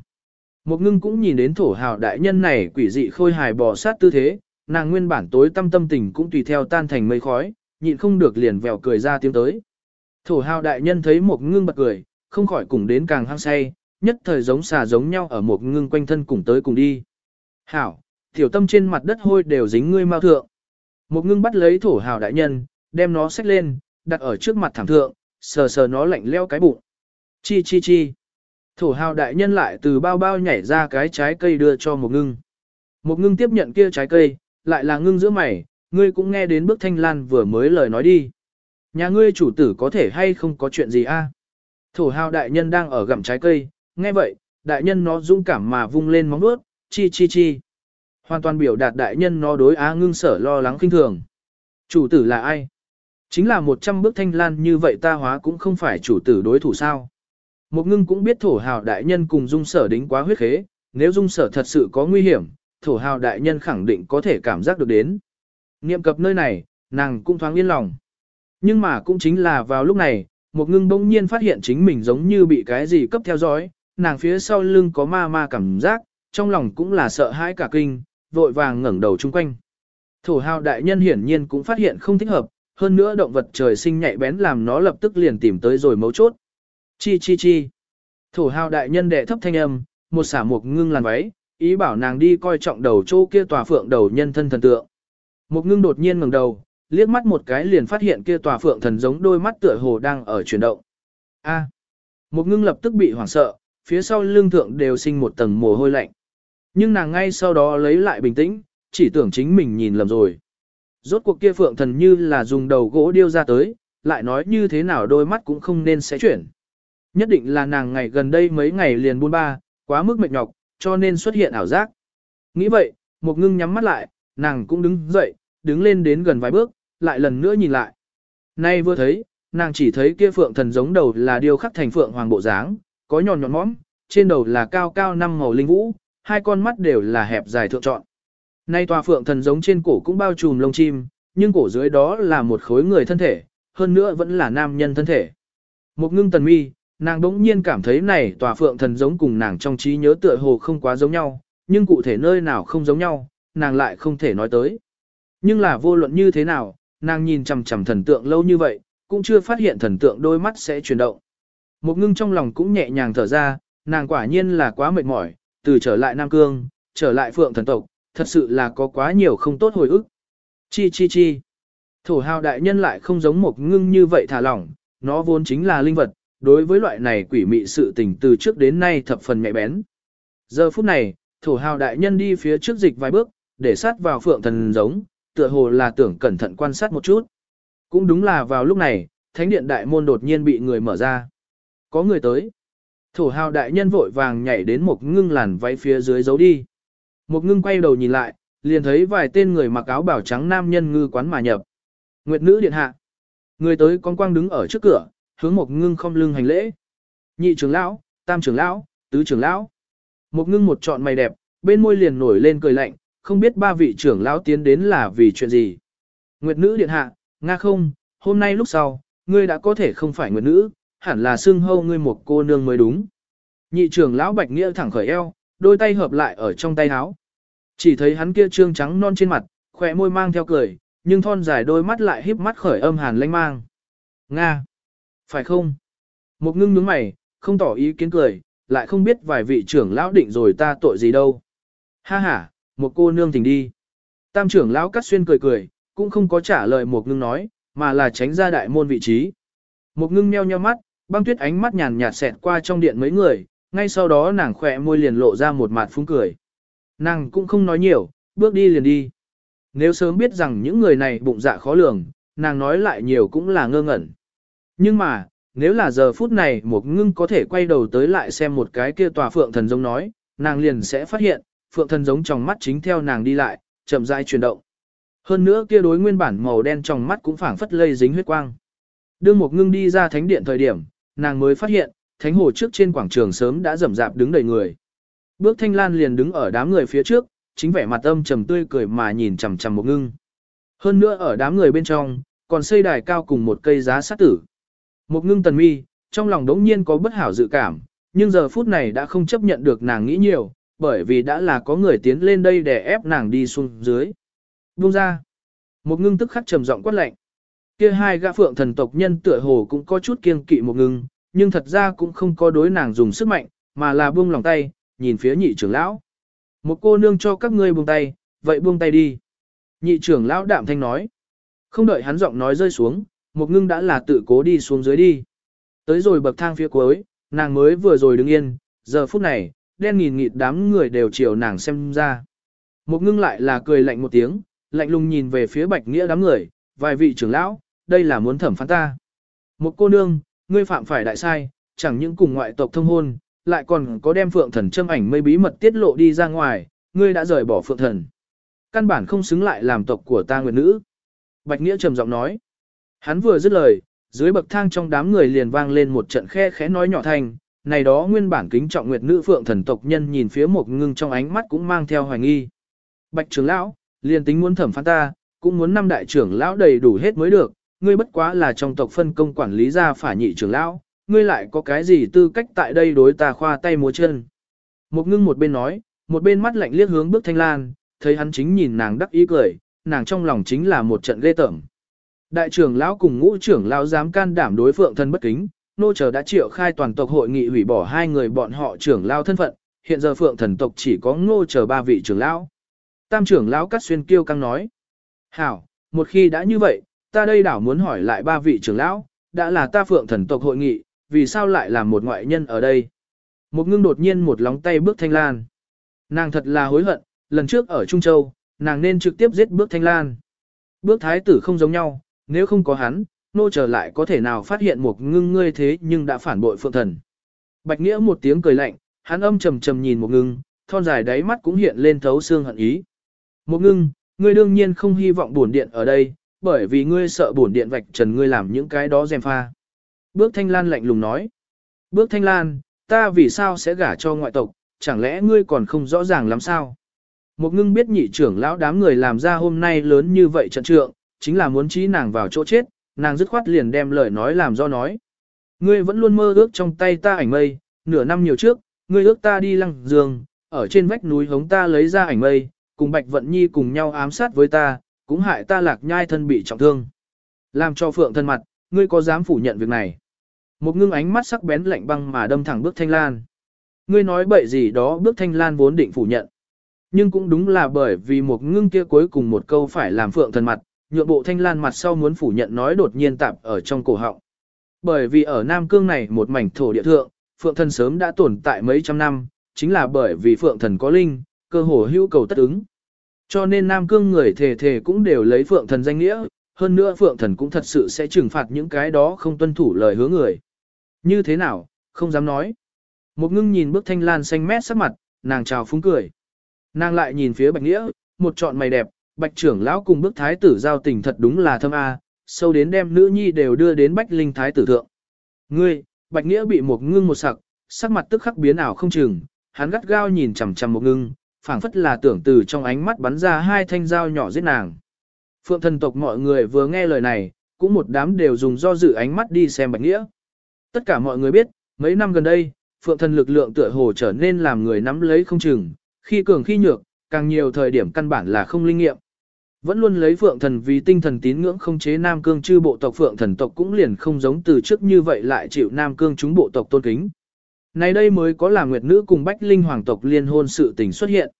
Một ngưng cũng nhìn đến thổ hào đại nhân này quỷ dị khôi hài bò sát tư thế, nàng nguyên bản tối tâm tâm tình cũng tùy theo tan thành mây khói, nhịn không được liền vèo cười ra tiếng tới. Thổ hào đại nhân thấy một ngưng bật cười, không khỏi cùng đến càng hăng say, nhất thời giống xà giống nhau ở một ngưng quanh thân cùng tới cùng đi. Hảo, tiểu tâm trên mặt đất hôi đều dính ngươi mau thượng. Một ngưng bắt lấy thổ hào đại nhân, đem nó xách lên, đặt ở trước mặt thảm thượng, sờ sờ nó lạnh leo cái bụng. Chi chi chi. Thổ hào đại nhân lại từ bao bao nhảy ra cái trái cây đưa cho một ngưng. Một ngưng tiếp nhận kia trái cây, lại là ngưng giữa mày, ngươi cũng nghe đến bước thanh lan vừa mới lời nói đi. Nhà ngươi chủ tử có thể hay không có chuyện gì a? Thổ hào đại nhân đang ở gặm trái cây, nghe vậy, đại nhân nó dũng cảm mà vung lên móng vuốt, chi chi chi. Hoàn toàn biểu đạt đại nhân nó đối á ngưng sở lo lắng khinh thường. Chủ tử là ai? Chính là một trăm bước thanh lan như vậy ta hóa cũng không phải chủ tử đối thủ sao. Một ngưng cũng biết thổ hào đại nhân cùng dung sở đính quá huyết khế, nếu dung sở thật sự có nguy hiểm, thổ hào đại nhân khẳng định có thể cảm giác được đến. Niệm cập nơi này, nàng cũng thoáng yên lòng. Nhưng mà cũng chính là vào lúc này, một ngưng bỗng nhiên phát hiện chính mình giống như bị cái gì cấp theo dõi, nàng phía sau lưng có ma ma cảm giác, trong lòng cũng là sợ hãi cả kinh, vội vàng ngẩng đầu chung quanh. Thổ hào đại nhân hiển nhiên cũng phát hiện không thích hợp, hơn nữa động vật trời sinh nhạy bén làm nó lập tức liền tìm tới rồi mấu chốt. Chi chi chi. Thổ hào đại nhân đệ thấp thanh âm, một xả mục ngưng làn váy, ý bảo nàng đi coi trọng đầu chỗ kia tòa phượng đầu nhân thân thần tượng. Mục ngưng đột nhiên ngẩng đầu, liếc mắt một cái liền phát hiện kia tòa phượng thần giống đôi mắt tựa hồ đang ở chuyển động. A. À. Mục ngưng lập tức bị hoảng sợ, phía sau lưng thượng đều sinh một tầng mồ hôi lạnh. Nhưng nàng ngay sau đó lấy lại bình tĩnh, chỉ tưởng chính mình nhìn lầm rồi. Rốt cuộc kia phượng thần như là dùng đầu gỗ điêu ra tới, lại nói như thế nào đôi mắt cũng không nên sẽ chuyển. Nhất định là nàng ngày gần đây mấy ngày liền buôn ba, quá mức mệt nhọc, cho nên xuất hiện ảo giác. Nghĩ vậy, một ngưng nhắm mắt lại, nàng cũng đứng dậy, đứng lên đến gần vài bước, lại lần nữa nhìn lại. Nay vừa thấy, nàng chỉ thấy kia phượng thần giống đầu là điêu khắc thành phượng hoàng bộ dáng, có nhọn nhọn mõm, trên đầu là cao cao năm màu linh vũ, hai con mắt đều là hẹp dài thượng trọn. Nay tòa phượng thần giống trên cổ cũng bao trùm lông chim, nhưng cổ dưới đó là một khối người thân thể, hơn nữa vẫn là nam nhân thân thể. Một ngưng tần mi, nàng đỗng nhiên cảm thấy này tòa phượng thần giống cùng nàng trong trí nhớ tựa hồ không quá giống nhau, nhưng cụ thể nơi nào không giống nhau, nàng lại không thể nói tới. Nhưng là vô luận như thế nào, nàng nhìn chằm chằm thần tượng lâu như vậy, cũng chưa phát hiện thần tượng đôi mắt sẽ chuyển động. Một ngưng trong lòng cũng nhẹ nhàng thở ra, nàng quả nhiên là quá mệt mỏi, từ trở lại Nam Cương, trở lại phượng thần tộc, thật sự là có quá nhiều không tốt hồi ức. Chi chi chi. Thổ hào đại nhân lại không giống một ngưng như vậy thả lỏng, nó vốn chính là linh vật, đối với loại này quỷ mị sự tình từ trước đến nay thập phần nhạy bén. Giờ phút này, thổ hào đại nhân đi phía trước dịch vài bước, để sát vào phượng thần giống, tựa hồ là tưởng cẩn thận quan sát một chút. Cũng đúng là vào lúc này, thánh điện đại môn đột nhiên bị người mở ra. Có người tới. Thổ hào đại nhân vội vàng nhảy đến một ngưng làn váy phía dưới giấu đi. Một ngưng quay đầu nhìn lại, liền thấy vài tên người mặc áo bảo trắng nam nhân ngư quán mà nhập. Nguyệt nữ điện hạ. Người tới con quang đứng ở trước cửa, hướng một ngưng không lưng hành lễ. Nhị trưởng lão, tam trưởng lão, tứ trưởng lão. Một ngưng một trọn mày đẹp, bên môi liền nổi lên cười lạnh, không biết ba vị trưởng lão tiến đến là vì chuyện gì. Nguyệt nữ điện hạ, nga không, hôm nay lúc sau, ngươi đã có thể không phải nguyệt nữ, hẳn là xưng hâu ngươi một cô nương mới đúng. Nhị trưởng lão bạch nghĩa thẳng khởi eo, đôi tay hợp lại ở trong tay áo. Chỉ thấy hắn kia trương trắng non trên mặt, khỏe môi mang theo cười, nhưng thon dài đôi mắt lại híp mắt khởi âm hàn lanh mang. Nga! Phải không? Một ngưng nhướng mày, không tỏ ý kiến cười, lại không biết vài vị trưởng lão định rồi ta tội gì đâu. Ha ha, một cô nương tình đi. Tam trưởng lão cắt xuyên cười cười, cũng không có trả lời một ngưng nói, mà là tránh ra đại môn vị trí. Một ngưng meo nheo mắt, băng tuyết ánh mắt nhàn nhạt xẹt qua trong điện mấy người, ngay sau đó nàng khỏe môi liền lộ ra một mặt phúng cười. Nàng cũng không nói nhiều, bước đi liền đi. Nếu sớm biết rằng những người này bụng dạ khó lường, nàng nói lại nhiều cũng là ngơ ngẩn. Nhưng mà, nếu là giờ phút này một ngưng có thể quay đầu tới lại xem một cái kia tòa phượng thần giống nói, nàng liền sẽ phát hiện, phượng thần giống trong mắt chính theo nàng đi lại, chậm rãi chuyển động. Hơn nữa kia đối nguyên bản màu đen trong mắt cũng phảng phất lây dính huyết quang. Đương một ngưng đi ra thánh điện thời điểm, nàng mới phát hiện, thánh hồ trước trên quảng trường sớm đã rầm rạp đứng đầy người. Bước thanh lan liền đứng ở đám người phía trước, chính vẻ mặt âm trầm tươi cười mà nhìn chằm chằm một ngưng. Hơn nữa ở đám người bên trong, còn xây đài cao cùng một cây giá sát tử. Một ngưng tần mi, trong lòng đống nhiên có bất hảo dự cảm, nhưng giờ phút này đã không chấp nhận được nàng nghĩ nhiều, bởi vì đã là có người tiến lên đây để ép nàng đi xuống dưới. Buông ra. Một ngưng tức khắc trầm giọng quát lạnh. Kia hai gã phượng thần tộc nhân tựa hồ cũng có chút kiêng kỵ một ngưng, nhưng thật ra cũng không có đối nàng dùng sức mạnh, mà là buông lòng tay, nhìn phía nhị trưởng lão. Một cô nương cho các ngươi buông tay, vậy buông tay đi. Nhị trưởng lão đạm thanh nói. Không đợi hắn giọng nói rơi xuống, một ngưng đã là tự cố đi xuống dưới đi. Tới rồi bậc thang phía cuối, nàng mới vừa rồi đứng yên, giờ phút này, đen nghìn nghịt đám người đều chiều nàng xem ra. Một ngưng lại là cười lạnh một tiếng, lạnh lùng nhìn về phía bạch nghĩa đám người, vài vị trưởng lão, đây là muốn thẩm phán ta. Một cô nương, ngươi phạm phải đại sai, chẳng những cùng ngoại tộc thông hôn, lại còn có đem phượng thần châm ảnh mây bí mật tiết lộ đi ra ngoài, ngươi đã rời bỏ phượng thần. Căn bản không xứng lại làm tộc của ta nguyệt nữ. Bạch Nghĩa trầm giọng nói. Hắn vừa dứt lời, dưới bậc thang trong đám người liền vang lên một trận khe khẽ nói nhỏ thành, này đó nguyên bản kính trọng nguyệt nữ phượng thần tộc nhân nhìn phía một ngưng trong ánh mắt cũng mang theo hoài nghi. Bạch trưởng lão, liền tính muốn thẩm phán ta, cũng muốn năm đại trưởng lão đầy đủ hết mới được, ngươi bất quá là trong tộc phân công quản lý gia phả nhị trưởng lão, ngươi lại có cái gì tư cách tại đây đối ta khoa tay múa chân. Một ngưng một bên nói, một bên mắt lạnh liếc hướng bước thanh lan, thấy hắn chính nhìn nàng đắc ý cười, nàng trong lòng chính là một trận ghê tởm. Đại trưởng lão cùng ngũ trưởng lão dám can đảm đối phượng thần bất kính, nô chờ đã triệu khai toàn tộc hội nghị hủy bỏ hai người bọn họ trưởng lão thân phận, hiện giờ phượng thần tộc chỉ có ngô chờ ba vị trưởng lão. Tam trưởng lão cắt xuyên kiêu căng nói. Hảo, một khi đã như vậy, ta đây đảo muốn hỏi lại ba vị trưởng lão, đã là ta phượng thần tộc hội nghị, vì sao lại là một ngoại nhân ở đây? Một ngưng đột nhiên một lóng tay bước thanh lan. Nàng thật là hối hận, lần trước ở Trung Châu, nàng nên trực tiếp giết bước thanh lan. Bước thái tử không giống nhau, nếu không có hắn, nô trở lại có thể nào phát hiện một ngưng ngươi thế nhưng đã phản bội phượng thần. Bạch Nghĩa một tiếng cười lạnh, hắn âm trầm trầm nhìn một ngưng, thon dài đáy mắt cũng hiện lên thấu xương hận ý. Một ngưng, ngươi đương nhiên không hy vọng bổn điện ở đây, bởi vì ngươi sợ bổn điện vạch trần ngươi làm những cái đó dèm pha. Bước thanh lan lạnh lùng nói. Bước thanh lan, ta vì sao sẽ gả cho ngoại tộc, chẳng lẽ ngươi còn không rõ ràng lắm sao? Một ngưng biết nhị trưởng lão đám người làm ra hôm nay lớn như vậy trận trượng, chính là muốn trí nàng vào chỗ chết, nàng dứt khoát liền đem lời nói làm do nói. Ngươi vẫn luôn mơ ước trong tay ta ảnh mây, nửa năm nhiều trước, ngươi ước ta đi lăng giường, ở trên vách núi hống ta lấy ra ảnh mây, cùng Bạch Vận Nhi cùng nhau ám sát với ta, cũng hại ta lạc nhai thân bị trọng thương. Làm cho phượng thân mặt, ngươi có dám phủ nhận việc này? Một ngưng ánh mắt sắc bén lạnh băng mà đâm thẳng bước thanh lan. Ngươi nói bậy gì đó bước thanh lan vốn định phủ nhận. Nhưng cũng đúng là bởi vì một ngưng kia cuối cùng một câu phải làm phượng thần mặt, nhượng bộ thanh lan mặt sau muốn phủ nhận nói đột nhiên tạp ở trong cổ họng. Bởi vì ở Nam Cương này một mảnh thổ địa thượng, phượng thần sớm đã tồn tại mấy trăm năm, chính là bởi vì phượng thần có linh, cơ hồ hữu cầu tất ứng. Cho nên Nam Cương người thề thề cũng đều lấy phượng thần danh nghĩa, hơn nữa phượng thần cũng thật sự sẽ trừng phạt những cái đó không tuân thủ lời hứa người. Như thế nào, không dám nói. Một ngưng nhìn bước thanh lan xanh mét sắc mặt, nàng chào phúng cười. Nàng lại nhìn phía bạch nghĩa, một trọn mày đẹp, bạch trưởng lão cùng bước thái tử giao tình thật đúng là thâm A, sâu đến đem nữ nhi đều đưa đến bách linh thái tử thượng. Ngươi, bạch nghĩa bị một ngưng một sặc, sắc mặt tức khắc biến ảo không chừng, hắn gắt gao nhìn chằm chằm một ngưng, phảng phất là tưởng từ trong ánh mắt bắn ra hai thanh dao nhỏ giết nàng. Phượng thần tộc mọi người vừa nghe lời này, cũng một đám đều dùng do dự ánh mắt đi xem bạch nghĩa. Tất cả mọi người biết, mấy năm gần đây, phượng thần lực lượng tựa hồ trở nên làm người nắm lấy không chừng, khi cường khi nhược, càng nhiều thời điểm căn bản là không linh nghiệm. Vẫn luôn lấy phượng thần vì tinh thần tín ngưỡng không chế Nam Cương chư bộ tộc phượng thần tộc cũng liền không giống từ trước như vậy lại chịu Nam Cương chúng bộ tộc tôn kính. Này đây mới có là nguyệt nữ cùng bách linh hoàng tộc liên hôn sự tình xuất hiện.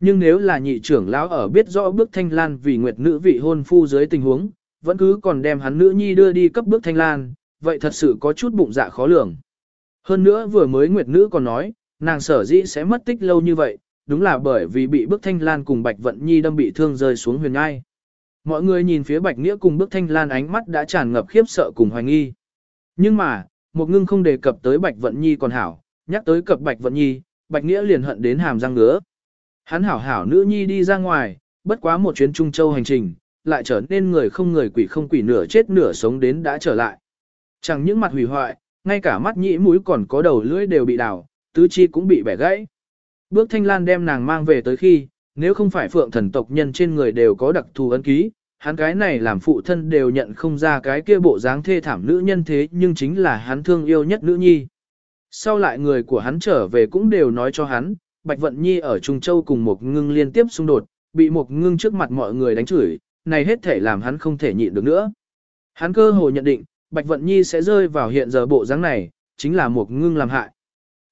Nhưng nếu là nhị trưởng lão ở biết rõ bước thanh lan vì nguyệt nữ vị hôn phu dưới tình huống, vẫn cứ còn đem hắn nữ nhi đưa đi cấp bước thanh lan, vậy thật sự có chút bụng dạ khó lường. Hơn nữa vừa mới nguyệt nữ còn nói, nàng sở dĩ sẽ mất tích lâu như vậy, đúng là bởi vì bị bước thanh lan cùng bạch vận nhi đâm bị thương rơi xuống huyền ngai. Mọi người nhìn phía bạch nghĩa cùng bước thanh lan ánh mắt đã tràn ngập khiếp sợ cùng hoài nghi. Nhưng mà, một ngưng không đề cập tới bạch vận nhi còn hảo, nhắc tới cập bạch vận nhi, bạch nghĩa liền hận đến hàm răng ngứa. Hắn hảo hảo nữ nhi đi ra ngoài, bất quá một chuyến Trung Châu hành trình, lại trở nên người không người quỷ không quỷ nửa chết nửa sống đến đã trở lại. Chẳng những mặt hủy hoại, ngay cả mắt nhĩ mũi còn có đầu lưỡi đều bị đào, tứ chi cũng bị bẻ gãy. Bước thanh lan đem nàng mang về tới khi, nếu không phải phượng thần tộc nhân trên người đều có đặc thù ấn ký, hắn cái này làm phụ thân đều nhận không ra cái kia bộ dáng thê thảm nữ nhân thế nhưng chính là hắn thương yêu nhất nữ nhi. Sau lại người của hắn trở về cũng đều nói cho hắn, Bạch Vận Nhi ở Trung Châu cùng một ngưng liên tiếp xung đột, bị một ngưng trước mặt mọi người đánh chửi, này hết thể làm hắn không thể nhịn được nữa. Hắn cơ hồ nhận định, Bạch Vận Nhi sẽ rơi vào hiện giờ bộ dáng này, chính là một ngưng làm hại.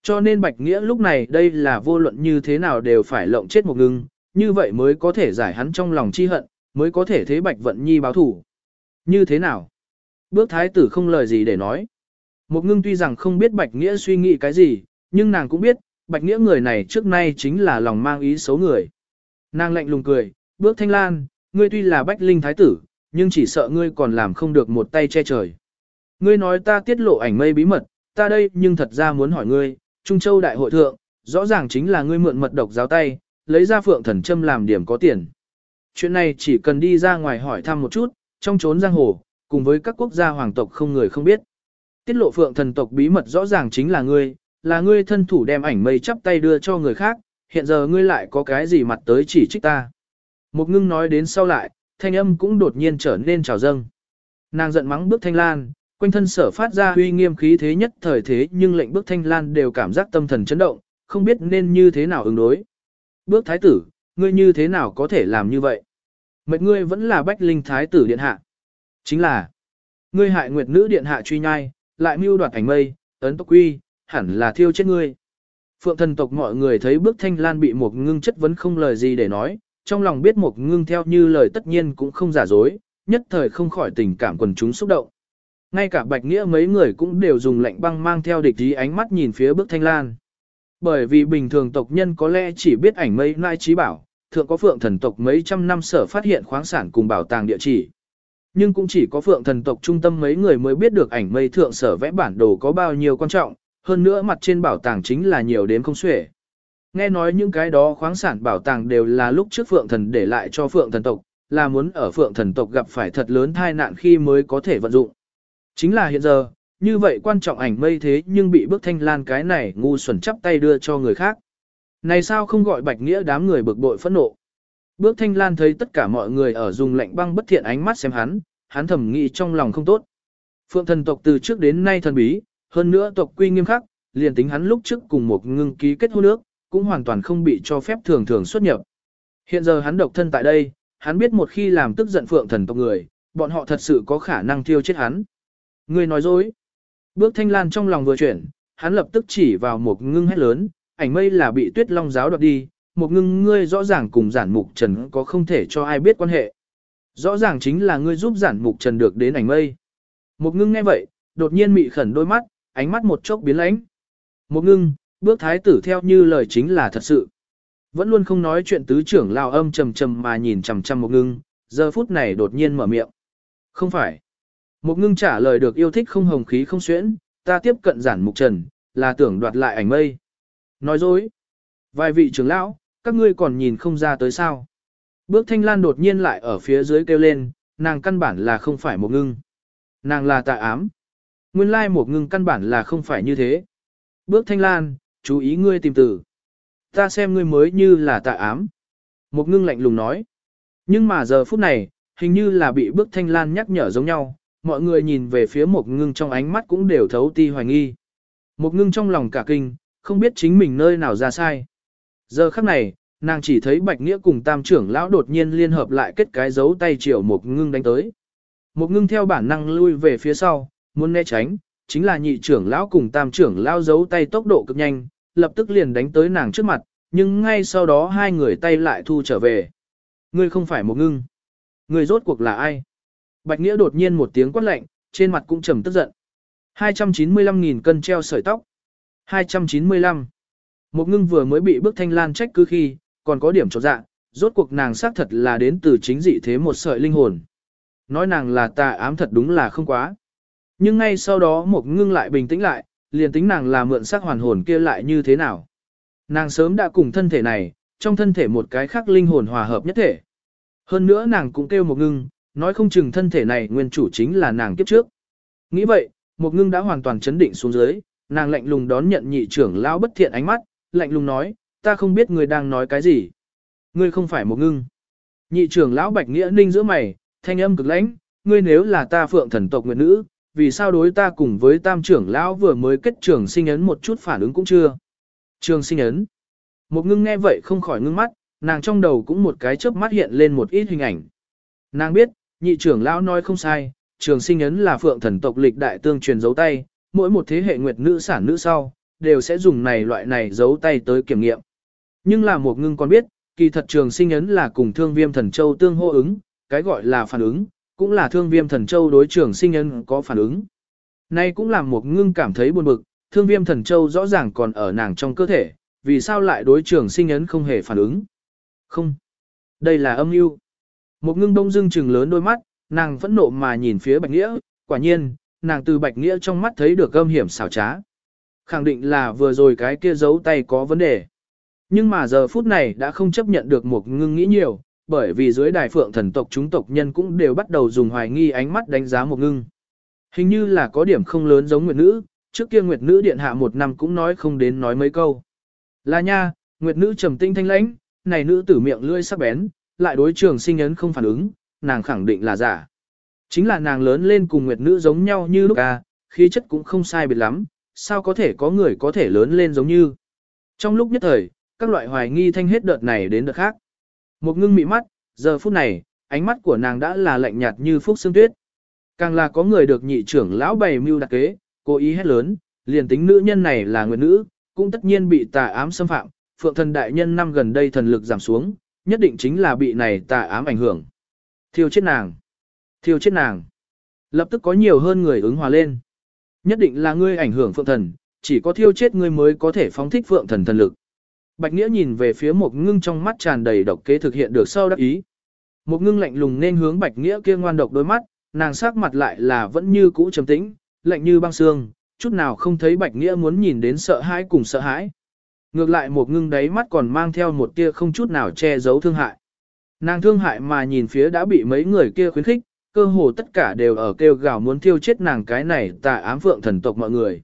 Cho nên Bạch Nghĩa lúc này đây là vô luận như thế nào đều phải lộng chết một ngưng, như vậy mới có thể giải hắn trong lòng chi hận, mới có thể thế Bạch Vận Nhi báo thủ. Như thế nào? Bước thái tử không lời gì để nói. Một ngưng tuy rằng không biết Bạch Nghĩa suy nghĩ cái gì, nhưng nàng cũng biết, Bạch Nghĩa người này trước nay chính là lòng mang ý xấu người. Nàng lạnh lùng cười, bước thanh lan, ngươi tuy là Bách Linh Thái tử, nhưng chỉ sợ ngươi còn làm không được một tay che trời. Ngươi nói ta tiết lộ ảnh mây bí mật, ta đây nhưng thật ra muốn hỏi ngươi, Trung Châu Đại hội thượng, rõ ràng chính là ngươi mượn mật độc giáo tay, lấy ra phượng thần châm làm điểm có tiền. Chuyện này chỉ cần đi ra ngoài hỏi thăm một chút, trong trốn giang hồ, cùng với các quốc gia hoàng tộc không người không biết. Tiết lộ phượng thần tộc bí mật rõ ràng chính là ngươi, là ngươi thân thủ đem ảnh mây chắp tay đưa cho người khác, hiện giờ ngươi lại có cái gì mặt tới chỉ trích ta. Một ngưng nói đến sau lại, thanh âm cũng đột nhiên trở nên trào dâng. Nàng giận mắng bước thanh lan, quanh thân sở phát ra uy nghiêm khí thế nhất thời thế nhưng lệnh bước thanh lan đều cảm giác tâm thần chấn động, không biết nên như thế nào ứng đối. Bước thái tử, ngươi như thế nào có thể làm như vậy? Mệnh ngươi vẫn là bách linh thái tử điện hạ. Chính là, ngươi hại nguyệt nữ điện hạ truy nhai, lại mưu đoạt ảnh mây, ấn tốc quy, hẳn là thiêu chết ngươi. Phượng thần tộc mọi người thấy bước thanh lan bị một ngưng chất vấn không lời gì để nói, trong lòng biết một ngưng theo như lời tất nhiên cũng không giả dối, nhất thời không khỏi tình cảm quần chúng xúc động. Ngay cả bạch nghĩa mấy người cũng đều dùng lạnh băng mang theo địch ý ánh mắt nhìn phía bức thanh lan. Bởi vì bình thường tộc nhân có lẽ chỉ biết ảnh mây nai trí bảo, thượng có phượng thần tộc mấy trăm năm sở phát hiện khoáng sản cùng bảo tàng địa chỉ. Nhưng cũng chỉ có phượng thần tộc trung tâm mấy người mới biết được ảnh mây thượng sở vẽ bản đồ có bao nhiêu quan trọng, hơn nữa mặt trên bảo tàng chính là nhiều đến không xuể. Nghe nói những cái đó khoáng sản bảo tàng đều là lúc trước phượng thần để lại cho phượng thần tộc, là muốn ở phượng thần tộc gặp phải thật lớn tai nạn khi mới có thể vận dụng. Chính là hiện giờ, như vậy quan trọng ảnh mây thế nhưng bị bước thanh lan cái này ngu xuẩn chắp tay đưa cho người khác. Này sao không gọi bạch nghĩa đám người bực bội phẫn nộ. Bước thanh lan thấy tất cả mọi người ở dùng lạnh băng bất thiện ánh mắt xem hắn, hắn thầm nghĩ trong lòng không tốt. Phượng thần tộc từ trước đến nay thần bí, hơn nữa tộc quy nghiêm khắc, liền tính hắn lúc trước cùng một ngưng ký kết hôn nước, cũng hoàn toàn không bị cho phép thường thường xuất nhập. Hiện giờ hắn độc thân tại đây, hắn biết một khi làm tức giận phượng thần tộc người, bọn họ thật sự có khả năng thiêu chết hắn. Ngươi nói dối. Bước thanh lan trong lòng vừa chuyển, hắn lập tức chỉ vào một ngưng hét lớn, ảnh mây là bị tuyết long giáo đoạt đi, một ngưng ngươi rõ ràng cùng giản mục trần có không thể cho ai biết quan hệ. Rõ ràng chính là ngươi giúp giản mục trần được đến ảnh mây. Một ngưng nghe vậy, đột nhiên mị khẩn đôi mắt, ánh mắt một chốc biến lãnh. Một ngưng, bước thái tử theo như lời chính là thật sự. Vẫn luôn không nói chuyện tứ trưởng lao âm trầm trầm mà nhìn chằm chằm một ngưng, giờ phút này đột nhiên mở miệng. Không phải. Một ngưng trả lời được yêu thích không hồng khí không xuyễn, ta tiếp cận giản mục trần, là tưởng đoạt lại ảnh mây. Nói dối. Vài vị trưởng lão, các ngươi còn nhìn không ra tới sao. Bước thanh lan đột nhiên lại ở phía dưới kêu lên, nàng căn bản là không phải một ngưng. Nàng là Tạ ám. Nguyên lai một ngưng căn bản là không phải như thế. Bước thanh lan, chú ý ngươi tìm từ. Ta xem ngươi mới như là Tạ ám. Một ngưng lạnh lùng nói. Nhưng mà giờ phút này, hình như là bị bước thanh lan nhắc nhở giống nhau, mọi người nhìn về phía một ngưng trong ánh mắt cũng đều thấu ti hoài nghi. Một ngưng trong lòng cả kinh, không biết chính mình nơi nào ra sai. Giờ khắc này, nàng chỉ thấy Bạch Nghĩa cùng tam trưởng lão đột nhiên liên hợp lại kết cái dấu tay chiều một ngưng đánh tới. Một ngưng theo bản năng lui về phía sau, muốn né tránh, chính là nhị trưởng lão cùng tam trưởng lão giấu tay tốc độ cực nhanh, lập tức liền đánh tới nàng trước mặt, nhưng ngay sau đó hai người tay lại thu trở về. Ngươi không phải một ngưng. Ngươi rốt cuộc là ai? Bạch Nghĩa đột nhiên một tiếng quát lạnh, trên mặt cũng trầm tức giận. 295.000 cân treo sợi tóc. 295. Một ngưng vừa mới bị bức thanh lan trách cứ khi, còn có điểm trột dạ, rốt cuộc nàng xác thật là đến từ chính dị thế một sợi linh hồn. Nói nàng là tà ám thật đúng là không quá. Nhưng ngay sau đó một ngưng lại bình tĩnh lại, liền tính nàng là mượn xác hoàn hồn kia lại như thế nào. Nàng sớm đã cùng thân thể này, trong thân thể một cái khác linh hồn hòa hợp nhất thể. Hơn nữa nàng cũng kêu một ngưng, nói không chừng thân thể này nguyên chủ chính là nàng kiếp trước. Nghĩ vậy, một ngưng đã hoàn toàn chấn định xuống dưới, nàng lạnh lùng đón nhận nhị trưởng lão bất thiện ánh mắt, lạnh lùng nói, ta không biết người đang nói cái gì. Ngươi không phải một ngưng. Nhị trưởng lão bạch nghĩa ninh giữa mày, thanh âm cực lãnh, ngươi nếu là ta phượng thần tộc nguyện nữ, vì sao đối ta cùng với tam trưởng lão vừa mới kết trường sinh ấn một chút phản ứng cũng chưa. Trường sinh ấn. Một ngưng nghe vậy không khỏi ngưng mắt, nàng trong đầu cũng một cái chớp mắt hiện lên một ít hình ảnh. Nàng biết, nhị trưởng lão nói không sai, trường sinh ấn là phượng thần tộc lịch đại tương truyền dấu tay, mỗi một thế hệ nguyệt nữ sản nữ sau, đều sẽ dùng này loại này giấu tay tới kiểm nghiệm. Nhưng là một ngưng còn biết, kỳ thật trường sinh ấn là cùng thương viêm thần châu tương hô ứng, cái gọi là phản ứng, cũng là thương viêm thần châu đối trường sinh ấn có phản ứng. Nay cũng làm một ngưng cảm thấy buồn bực, thương viêm thần châu rõ ràng còn ở nàng trong cơ thể, vì sao lại đối trường sinh ấn không hề phản ứng. Không, đây là âm mưu. Một ngưng đông dưng trừng lớn đôi mắt, nàng phẫn nộ mà nhìn phía bạch nghĩa, quả nhiên, nàng từ bạch nghĩa trong mắt thấy được âm hiểm xảo trá. Khẳng định là vừa rồi cái kia giấu tay có vấn đề. Nhưng mà giờ phút này đã không chấp nhận được một ngưng nghĩ nhiều, bởi vì dưới đài phượng thần tộc chúng tộc nhân cũng đều bắt đầu dùng hoài nghi ánh mắt đánh giá một ngưng. Hình như là có điểm không lớn giống Nguyệt Nữ, trước kia Nguyệt Nữ điện hạ một năm cũng nói không đến nói mấy câu. Là nha, Nguyệt Nữ trầm tinh thanh lãnh, này nữ tử miệng lưỡi sắc bén, lại đối trường sinh ấn không phản ứng, nàng khẳng định là giả. Chính là nàng lớn lên cùng Nguyệt Nữ giống nhau như lúc à, khí chất cũng không sai biệt lắm, sao có thể có người có thể lớn lên giống như. Trong lúc nhất thời, các loại hoài nghi thanh hết đợt này đến đợt khác. Một ngưng mị mắt, giờ phút này, ánh mắt của nàng đã là lạnh nhạt như phúc xương tuyết. Càng là có người được nhị trưởng lão bày mưu đặc kế, cố ý hét lớn, liền tính nữ nhân này là nguyệt nữ, cũng tất nhiên bị tà ám xâm phạm, phượng thần đại nhân năm gần đây thần lực giảm xuống, nhất định chính là bị này tà ám ảnh hưởng. Thiêu chết nàng! Thiêu chết nàng! Lập tức có nhiều hơn người ứng hòa lên. Nhất định là ngươi ảnh hưởng phượng thần, chỉ có thiêu chết ngươi mới có thể phóng thích phượng thần thần lực. Bạch Nghĩa nhìn về phía một ngưng trong mắt tràn đầy độc kế thực hiện được sau đắc ý. Một ngưng lạnh lùng nên hướng Bạch Nghĩa kia ngoan độc đôi mắt, nàng sắc mặt lại là vẫn như cũ trầm tĩnh, lạnh như băng xương, chút nào không thấy Bạch Nghĩa muốn nhìn đến sợ hãi cùng sợ hãi. Ngược lại một ngưng đáy mắt còn mang theo một tia không chút nào che giấu thương hại. Nàng thương hại mà nhìn phía đã bị mấy người kia khuyến khích, cơ hồ tất cả đều ở kêu gào muốn thiêu chết nàng cái này tà ám phượng thần tộc mọi người.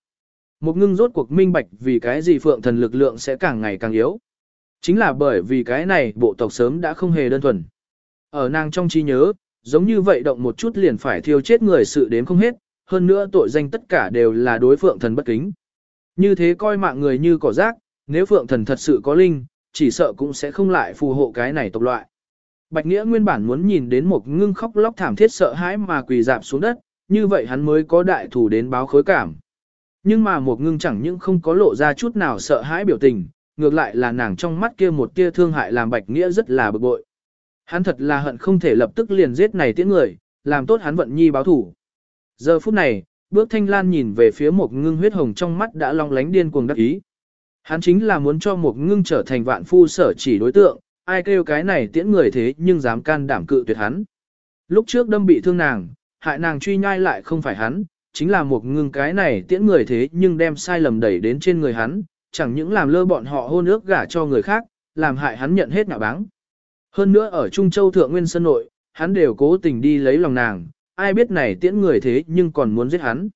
Một ngưng rốt cuộc minh bạch vì cái gì phượng thần lực lượng sẽ càng ngày càng yếu. Chính là bởi vì cái này bộ tộc sớm đã không hề đơn thuần. Ở nàng trong trí nhớ, giống như vậy động một chút liền phải thiêu chết người sự đếm không hết, hơn nữa tội danh tất cả đều là đối phượng thần bất kính. Như thế coi mạng người như cỏ rác, nếu phượng thần thật sự có linh, chỉ sợ cũng sẽ không lại phù hộ cái này tộc loại. Bạch Nghĩa nguyên bản muốn nhìn đến một ngưng khóc lóc thảm thiết sợ hãi mà quỳ dạp xuống đất, như vậy hắn mới có đại thủ đến báo khối cảm. Nhưng mà một ngưng chẳng những không có lộ ra chút nào sợ hãi biểu tình, ngược lại là nàng trong mắt kia một tia thương hại làm Bạch Nghĩa rất là bực bội. Hắn thật là hận không thể lập tức liền giết này tiễn người, làm tốt hắn vận nhi báo thủ. Giờ phút này, bước thanh lan nhìn về phía một ngưng huyết hồng trong mắt đã long lánh điên cuồng đắc ý. Hắn chính là muốn cho một ngưng trở thành vạn phu sở chỉ đối tượng, ai kêu cái này tiễn người thế nhưng dám can đảm cự tuyệt hắn. Lúc trước đâm bị thương nàng, hại nàng truy nhai lại không phải hắn, chính là một ngưng cái này tiễn người thế nhưng đem sai lầm đẩy đến trên người hắn, chẳng những làm lơ bọn họ hôn ước gả cho người khác, làm hại hắn nhận hết ngạ báng. Hơn nữa ở Trung Châu Thượng Nguyên Sơn Nội, hắn đều cố tình đi lấy lòng nàng, ai biết này tiễn người thế nhưng còn muốn giết hắn.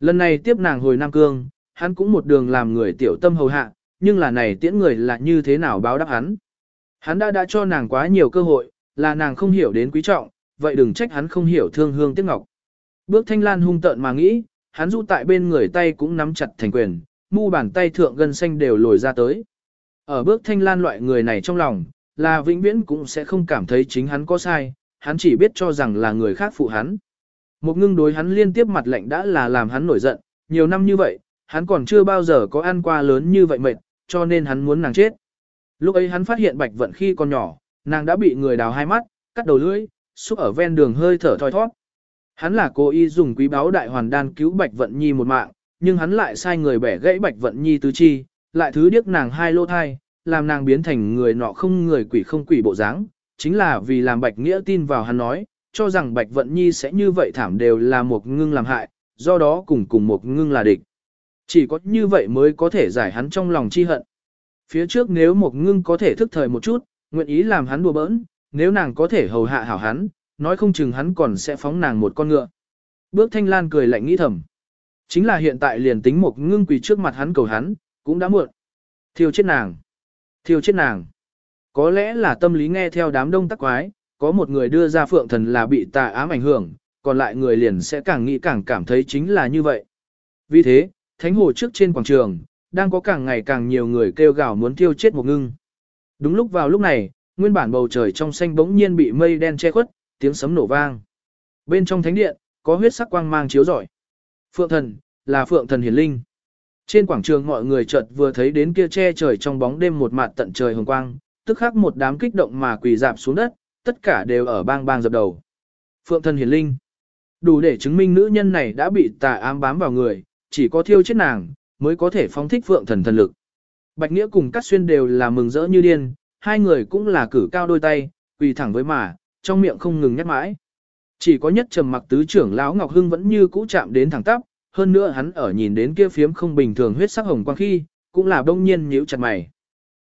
Lần này tiếp nàng hồi Nam Cương, hắn cũng một đường làm người tiểu tâm hầu hạ, nhưng là này tiễn người là như thế nào báo đáp hắn. Hắn đã đã cho nàng quá nhiều cơ hội, là nàng không hiểu đến quý trọng, vậy đừng trách hắn không hiểu thương hương tiếc ngọc. Bước thanh lan hung tợn mà nghĩ, hắn du tại bên người tay cũng nắm chặt thành quyền, mu bàn tay thượng gân xanh đều lồi ra tới. Ở bước thanh lan loại người này trong lòng, là vĩnh viễn cũng sẽ không cảm thấy chính hắn có sai, hắn chỉ biết cho rằng là người khác phụ hắn. Một ngưng đối hắn liên tiếp mặt lệnh đã là làm hắn nổi giận, nhiều năm như vậy, hắn còn chưa bao giờ có ăn qua lớn như vậy mệt, cho nên hắn muốn nàng chết. Lúc ấy hắn phát hiện bạch vận khi còn nhỏ, nàng đã bị người đào hai mắt, cắt đầu lưỡi, xúc ở ven đường hơi thở thoi thoát. Hắn là cố ý dùng quý báo đại hoàn đan cứu bạch vận nhi một mạng, nhưng hắn lại sai người bẻ gãy bạch vận nhi tứ chi, lại thứ điếc nàng hai lô thai, làm nàng biến thành người nọ không người quỷ không quỷ bộ dáng, chính là vì làm bạch nghĩa tin vào hắn nói, cho rằng bạch vận nhi sẽ như vậy thảm đều là một ngưng làm hại, do đó cùng cùng một ngưng là địch. Chỉ có như vậy mới có thể giải hắn trong lòng chi hận. Phía trước nếu một ngưng có thể thức thời một chút, nguyện ý làm hắn đùa bỡn, nếu nàng có thể hầu hạ hảo hắn, nói không chừng hắn còn sẽ phóng nàng một con ngựa. Bước thanh lan cười lạnh nghĩ thầm. Chính là hiện tại liền tính một ngưng quỳ trước mặt hắn cầu hắn, cũng đã muộn. Thiêu chết nàng. Thiêu chết nàng. Có lẽ là tâm lý nghe theo đám đông tắc quái, có một người đưa ra phượng thần là bị tà ám ảnh hưởng, còn lại người liền sẽ càng nghĩ càng cảm thấy chính là như vậy. Vì thế, thánh hồ trước trên quảng trường, đang có càng ngày càng nhiều người kêu gào muốn tiêu chết một ngưng. Đúng lúc vào lúc này, nguyên bản bầu trời trong xanh bỗng nhiên bị mây đen che khuất, tiếng sấm nổ vang. Bên trong thánh điện, có huyết sắc quang mang chiếu rọi. Phượng thần, là phượng thần hiển linh. Trên quảng trường mọi người chợt vừa thấy đến kia che trời trong bóng đêm một mặt tận trời hồng quang, tức khắc một đám kích động mà quỳ dạp xuống đất, tất cả đều ở bang bang dập đầu. Phượng thần hiển linh. Đủ để chứng minh nữ nhân này đã bị tà ám bám vào người, chỉ có thiêu chết nàng, mới có thể phóng thích phượng thần thần lực. Bạch Nghĩa cùng Cát Xuyên đều là mừng rỡ như điên, hai người cũng là cử cao đôi tay, quỳ thẳng với mà, trong miệng không ngừng nhắc mãi. Chỉ có nhất trầm mặc tứ trưởng lão Ngọc Hưng vẫn như cũ chạm đến thẳng tắp, hơn nữa hắn ở nhìn đến kia phiếm không bình thường huyết sắc hồng quang khi, cũng là đông nhiên nhíu chặt mày.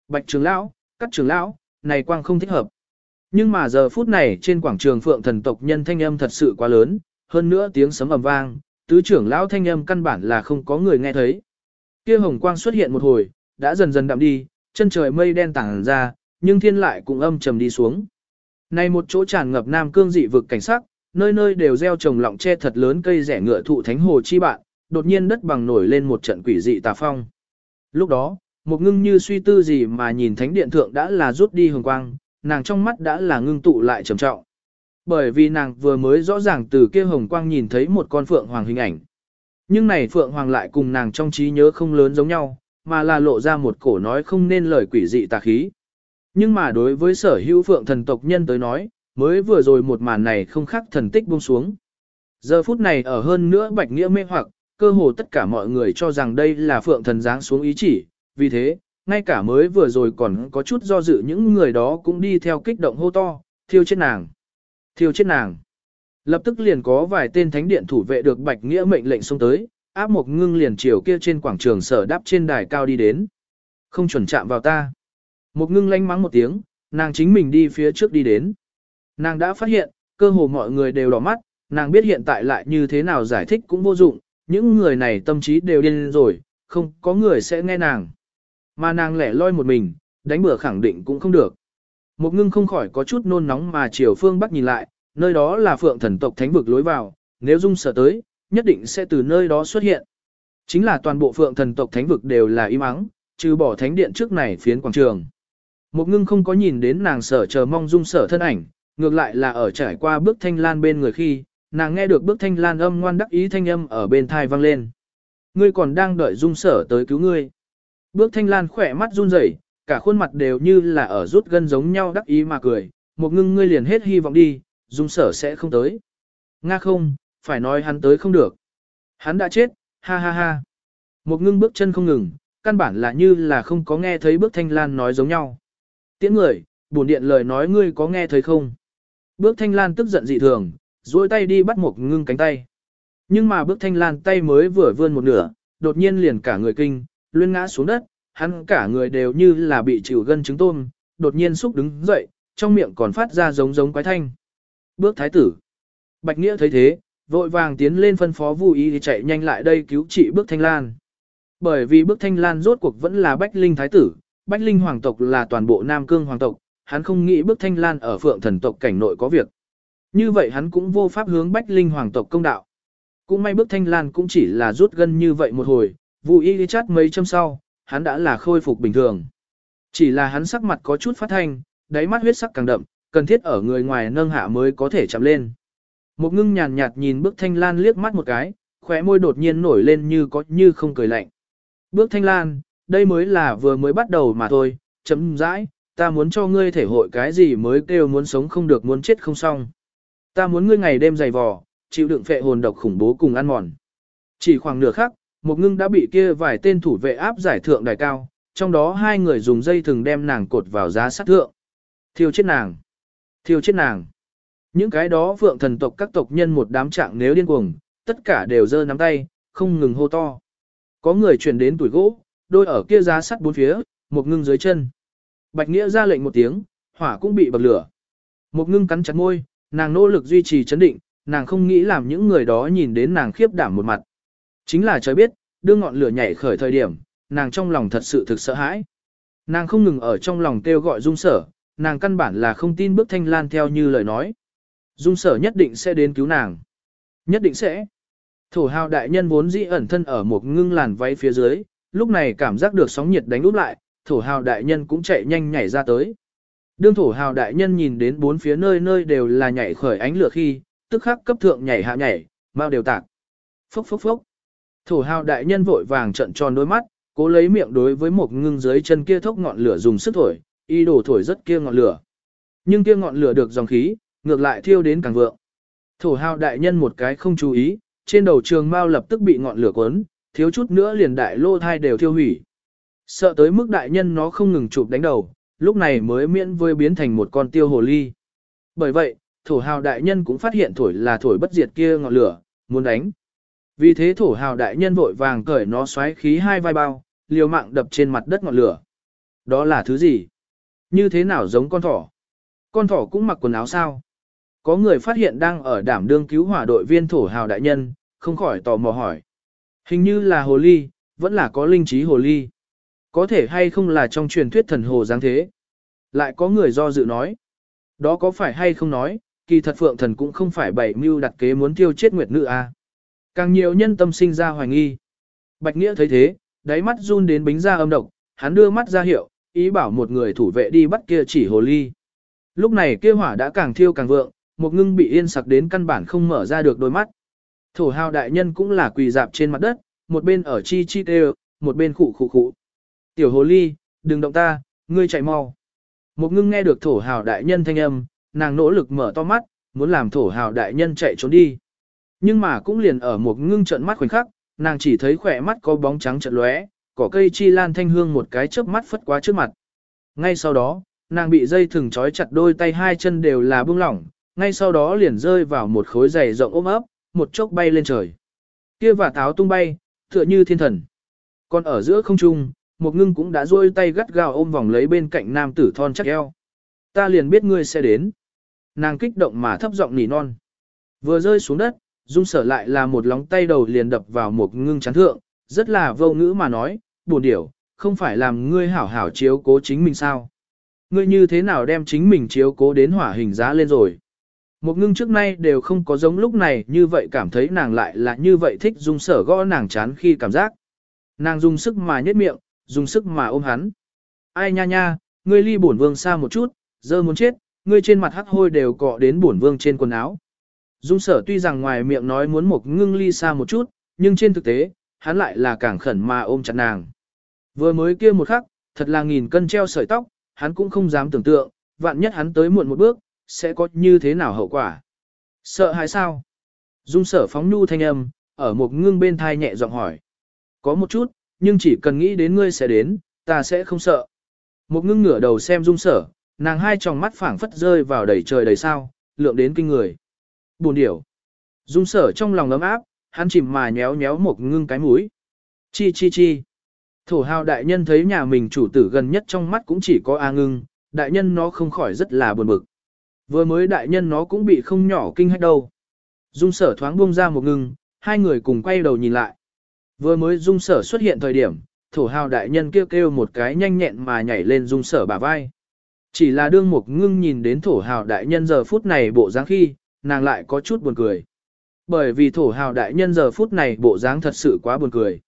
Bạch trưởng lão, Cát trưởng lão, này quang không thích hợp. Nhưng mà giờ phút này trên quảng trường phượng thần tộc nhân thanh âm thật sự quá lớn, hơn nữa tiếng sấm ầm vang, tứ trưởng lão thanh âm căn bản là không có người nghe thấy. Kia hồng quang xuất hiện một hồi, đã dần dần đậm đi, chân trời mây đen tảng ra, nhưng thiên lại cũng âm trầm đi xuống. Này một chỗ tràn ngập nam cương dị vực cảnh sắc, nơi nơi đều gieo trồng lọng che thật lớn cây rẻ ngựa thụ thánh hồ chi bạn, đột nhiên đất bằng nổi lên một trận quỷ dị tà phong. Lúc đó, một ngưng như suy tư gì mà nhìn thánh điện thượng đã là rút đi hồng quang, nàng trong mắt đã là ngưng tụ lại trầm trọng. Bởi vì nàng vừa mới rõ ràng từ kia hồng quang nhìn thấy một con phượng hoàng hình ảnh. Nhưng này phượng hoàng lại cùng nàng trong trí nhớ không lớn giống nhau, mà là lộ ra một cổ nói không nên lời quỷ dị tà khí. Nhưng mà đối với sở hữu phượng thần tộc nhân tới nói, mới vừa rồi một màn này không khác thần tích buông xuống. Giờ phút này ở hơn nữa bạch nghĩa mê hoặc, cơ hồ tất cả mọi người cho rằng đây là phượng thần giáng xuống ý chỉ, vì thế, ngay cả mới vừa rồi còn có chút do dự những người đó cũng đi theo kích động hô to, thiêu chết nàng, thiêu chết nàng. Lập tức liền có vài tên thánh điện thủ vệ được bạch nghĩa mệnh lệnh xông tới, áp một ngưng liền chiều kia trên quảng trường sở đáp trên đài cao đi đến. Không chuẩn chạm vào ta. Một ngưng lanh mắng một tiếng, nàng chính mình đi phía trước đi đến. Nàng đã phát hiện, cơ hồ mọi người đều đỏ mắt, nàng biết hiện tại lại như thế nào giải thích cũng vô dụng, những người này tâm trí đều điên rồi, không có người sẽ nghe nàng. Mà nàng lẻ loi một mình, đánh bừa khẳng định cũng không được. Một ngưng không khỏi có chút nôn nóng mà chiều phương bắc nhìn lại, nơi đó là phượng thần tộc thánh vực lối vào, nếu dung sở tới, nhất định sẽ từ nơi đó xuất hiện. Chính là toàn bộ phượng thần tộc thánh vực đều là im ắng, trừ bỏ thánh điện trước này phiến quảng trường. Một ngưng không có nhìn đến nàng sở chờ mong dung sở thân ảnh, ngược lại là ở trải qua bước thanh lan bên người khi, nàng nghe được bước thanh lan âm ngoan đắc ý thanh âm ở bên thai vang lên. Ngươi còn đang đợi dung sở tới cứu ngươi. Bước thanh lan khỏe mắt run rẩy, cả khuôn mặt đều như là ở rút gân giống nhau đắc ý mà cười, một ngưng ngươi liền hết hy vọng đi, dung sở sẽ không tới. Nga không, phải nói hắn tới không được. Hắn đã chết, ha ha ha. Một ngưng bước chân không ngừng, căn bản là như là không có nghe thấy bước thanh lan nói giống nhau. Tiễn người, buồn điện lời nói ngươi có nghe thấy không? Bước thanh lan tức giận dị thường, duỗi tay đi bắt một ngưng cánh tay. Nhưng mà bước thanh lan tay mới vừa vươn một nửa, đột nhiên liền cả người kinh, luyên ngã xuống đất, hắn cả người đều như là bị chịu gân trứng tôm, đột nhiên xúc đứng dậy, trong miệng còn phát ra giống giống quái thanh. Bước thái tử. Bạch Nghĩa thấy thế, vội vàng tiến lên phân phó Vu Y thì chạy nhanh lại đây cứu trị Bước Thanh Lan. Bởi vì Bước Thanh Lan rốt cuộc vẫn là Bách Linh thái tử, Bách Linh hoàng tộc là toàn bộ Nam Cương hoàng tộc, hắn không nghĩ Bước Thanh Lan ở Phượng thần tộc cảnh nội có việc. Như vậy hắn cũng vô pháp hướng Bách Linh hoàng tộc công đạo. Cũng may Bước Thanh Lan cũng chỉ là rút gân như vậy một hồi, Vu Y chát mấy châm sau, hắn đã là khôi phục bình thường. Chỉ là hắn sắc mặt có chút phát thanh, đáy mắt huyết sắc càng đậm, cần thiết ở người ngoài nâng hạ mới có thể chạm lên. Một ngưng nhàn nhạt nhìn bước thanh lan liếc mắt một cái, khóe môi đột nhiên nổi lên như có như không cười lạnh. Bước thanh lan, đây mới là vừa mới bắt đầu mà thôi, chấm dãi, ta muốn cho ngươi thể hội cái gì mới kêu muốn sống không được muốn chết không xong. Ta muốn ngươi ngày đêm dày vò, chịu đựng phệ hồn độc khủng bố cùng ăn mòn. Chỉ khoảng nửa khắc, một ngưng đã bị kia vài tên thủ vệ áp giải thượng đài cao, trong đó hai người dùng dây thừng đem nàng cột vào giá sát thượng. Thiêu chết nàng. Thiêu chết nàng. Những cái đó phượng thần tộc các tộc nhân một đám trạng nếu điên cuồng, tất cả đều giơ nắm tay, không ngừng hô to. Có người chuyển đến tuổi gỗ, đôi ở kia giá sắt bốn phía, một ngưng dưới chân. Bạch Nghĩa ra lệnh một tiếng, hỏa cũng bị bậc lửa. Một ngưng cắn chặt môi, nàng nỗ lực duy trì chấn định, nàng không nghĩ làm những người đó nhìn đến nàng khiếp đảm một mặt. Chính là trời biết, đưa ngọn lửa nhảy khởi thời điểm, nàng trong lòng thật sự thực sợ hãi. Nàng không ngừng ở trong lòng kêu gọi dung sở, nàng căn bản là không tin bước thanh lan theo như lời nói. Dung sở nhất định sẽ đến cứu nàng. Nhất định sẽ. Thổ hào đại nhân vốn dĩ ẩn thân ở một ngưng làn váy phía dưới, lúc này cảm giác được sóng nhiệt đánh úp lại, thổ hào đại nhân cũng chạy nhanh nhảy ra tới. Đương thổ hào đại nhân nhìn đến bốn phía nơi nơi đều là nhảy khởi ánh lửa khi, tức khắc cấp thượng nhảy hạ nhảy, mau đều tạc. Phốc phốc phốc. Thổ hào đại nhân vội vàng trận tròn đôi mắt, cố lấy miệng đối với một ngưng dưới chân kia thốc ngọn lửa dùng sức thổi, y đổ thổi rất kia ngọn lửa. Nhưng kia ngọn lửa được dòng khí, ngược lại thiêu đến càng vượng. Thổ hào đại nhân một cái không chú ý, trên đầu trường mao lập tức bị ngọn lửa cuốn, thiếu chút nữa liền đại lô thai đều thiêu hủy. Sợ tới mức đại nhân nó không ngừng chụp đánh đầu, lúc này mới miễn vơi biến thành một con tiêu hồ ly. Bởi vậy, thổ hào đại nhân cũng phát hiện thổi là thổi bất diệt kia ngọn lửa, muốn đánh. Vì thế thổ hào đại nhân vội vàng cởi nó xoáy khí hai vai bao, liều mạng đập trên mặt đất ngọn lửa. Đó là thứ gì? Như thế nào giống con thỏ? Con thỏ cũng mặc quần áo sao? Có người phát hiện đang ở đảm đương cứu hỏa đội viên thổ hào đại nhân, không khỏi tò mò hỏi. Hình như là hồ ly, vẫn là có linh trí hồ ly. Có thể hay không là trong truyền thuyết thần hồ giáng thế. Lại có người do dự nói. Đó có phải hay không nói, kỳ thật phượng thần cũng không phải bảy mưu đặt kế muốn tiêu chết nguyệt nữ a. À. Càng nhiều nhân tâm sinh ra hoài nghi. Bạch Nghĩa thấy thế, đáy mắt run đến bính ra âm độc, hắn đưa mắt ra hiệu, ý bảo một người thủ vệ đi bắt kia chỉ hồ ly. Lúc này kia hỏa đã càng thiêu càng vượng, một ngưng bị yên sặc đến căn bản không mở ra được đôi mắt. Thổ hào đại nhân cũng là quỳ dạp trên mặt đất, một bên ở chi chi tê, một bên khụ khụ khụ. Tiểu hồ ly, đừng động ta, ngươi chạy mau. Một ngưng nghe được thổ hào đại nhân thanh âm, nàng nỗ lực mở to mắt, muốn làm thổ hào đại nhân chạy trốn đi. Nhưng mà cũng liền ở một ngưng trận mắt khoảnh khắc, nàng chỉ thấy khỏe mắt có bóng trắng chợt lóe, cỏ cây chi lan thanh hương một cái chớp mắt phất qua trước mặt. Ngay sau đó, nàng bị dây thừng trói chặt đôi tay hai chân đều là bung lỏng, ngay sau đó liền rơi vào một khối giày rộng ôm ấp, một chốc bay lên trời. Kia và táo tung bay, tựa như thiên thần. Còn ở giữa không trung, một ngưng cũng đã duỗi tay gắt gao ôm vòng lấy bên cạnh nam tử thon chắc eo. Ta liền biết ngươi sẽ đến. Nàng kích động mà thấp giọng nỉ non. Vừa rơi xuống đất, dung sở lại là một lóng tay đầu liền đập vào một ngưng chán thượng, rất là vô ngữ mà nói, buồn điểu, không phải làm ngươi hảo hảo chiếu cố chính mình sao. Ngươi như thế nào đem chính mình chiếu cố đến hỏa hình giá lên rồi. Một ngưng trước nay đều không có giống lúc này như vậy cảm thấy nàng lại là như vậy thích dung sở gõ nàng chán khi cảm giác. Nàng dùng sức mà nhếch miệng, dùng sức mà ôm hắn. Ai nha nha, ngươi ly bổn vương xa một chút, giờ muốn chết, ngươi trên mặt hắc hôi đều cọ đến bổn vương trên quần áo. Dung sở tuy rằng ngoài miệng nói muốn một ngưng ly xa một chút, nhưng trên thực tế, hắn lại là càng khẩn mà ôm chặt nàng. Vừa mới kia một khắc, thật là nghìn cân treo sợi tóc, hắn cũng không dám tưởng tượng, vạn nhất hắn tới muộn một bước, sẽ có như thế nào hậu quả. Sợ hãi sao? Dung sở phóng nhu thanh âm, ở một ngưng bên thai nhẹ giọng hỏi. Có một chút, nhưng chỉ cần nghĩ đến ngươi sẽ đến, ta sẽ không sợ. Một ngưng ngửa đầu xem dung sở, nàng hai tròng mắt phảng phất rơi vào đầy trời đầy sao, lượng đến kinh người. Buồn điểu. Dung sở trong lòng ấm áp, hắn chìm mà nhéo nhéo một ngưng cái mũi. Chi chi chi. Thổ hào đại nhân thấy nhà mình chủ tử gần nhất trong mắt cũng chỉ có A ngưng, đại nhân nó không khỏi rất là buồn bực. Vừa mới đại nhân nó cũng bị không nhỏ kinh hách đâu. Dung sở thoáng buông ra một ngưng, hai người cùng quay đầu nhìn lại. Vừa mới dung sở xuất hiện thời điểm, thổ hào đại nhân kêu kêu một cái nhanh nhẹn mà nhảy lên dung sở bả vai. Chỉ là đương một ngưng nhìn đến thổ hào đại nhân giờ phút này bộ dáng khi, nàng lại có chút buồn cười. Bởi vì thổ hào đại nhân giờ phút này bộ dáng thật sự quá buồn cười.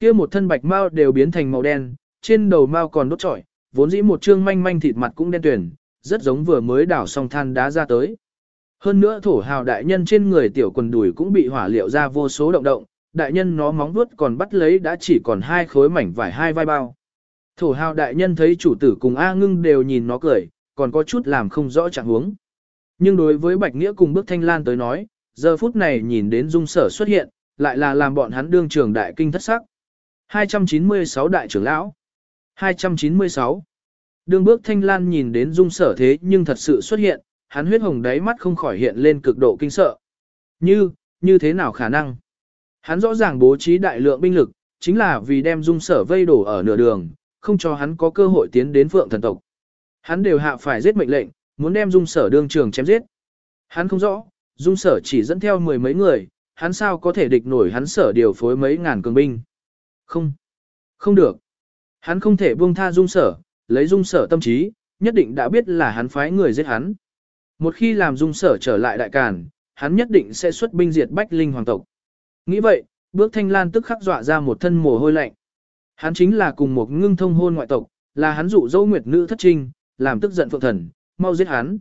kia một thân bạch mao đều biến thành màu đen, trên đầu mao còn đốt trọi, vốn dĩ một trương manh manh thịt mặt cũng đen tuyển, rất giống vừa mới đảo xong than đá ra tới. Hơn nữa thổ hào đại nhân trên người tiểu quần đùi cũng bị hỏa liệu ra vô số động động, đại nhân nó móng vuốt còn bắt lấy đã chỉ còn hai khối mảnh vải hai vai bao. Thổ hào đại nhân thấy chủ tử cùng A ngưng đều nhìn nó cười, còn có chút làm không rõ trạng huống. Nhưng đối với Bạch Nghĩa cùng bước thanh lan tới nói, giờ phút này nhìn đến dung sở xuất hiện, lại là làm bọn hắn đương trường đại kinh thất sắc. 296 đại trưởng lão 296 Đương bước thanh lan nhìn đến dung sở thế nhưng thật sự xuất hiện, hắn huyết hồng đáy mắt không khỏi hiện lên cực độ kinh sợ. Như, như thế nào khả năng? Hắn rõ ràng bố trí đại lượng binh lực, chính là vì đem dung sở vây đổ ở nửa đường, không cho hắn có cơ hội tiến đến phượng thần tộc. Hắn đều hạ phải giết mệnh lệnh, muốn đem dung sở đương trường chém giết. Hắn không rõ, dung sở chỉ dẫn theo mười mấy người, hắn sao có thể địch nổi hắn sở điều phối mấy ngàn cường binh. Không, không được. Hắn không thể buông tha dung sở, lấy dung sở tâm trí, nhất định đã biết là hắn phái người giết hắn. Một khi làm dung sở trở lại đại càn, hắn nhất định sẽ xuất binh diệt bách linh hoàng tộc. Nghĩ vậy, bước thanh lan tức khắc dọa ra một thân mồ hôi lạnh. Hắn chính là cùng một ngưng thông hôn ngoại tộc, là hắn dụ dỗ nguyệt nữ thất trinh, làm tức giận phượng thần, mau giết hắn.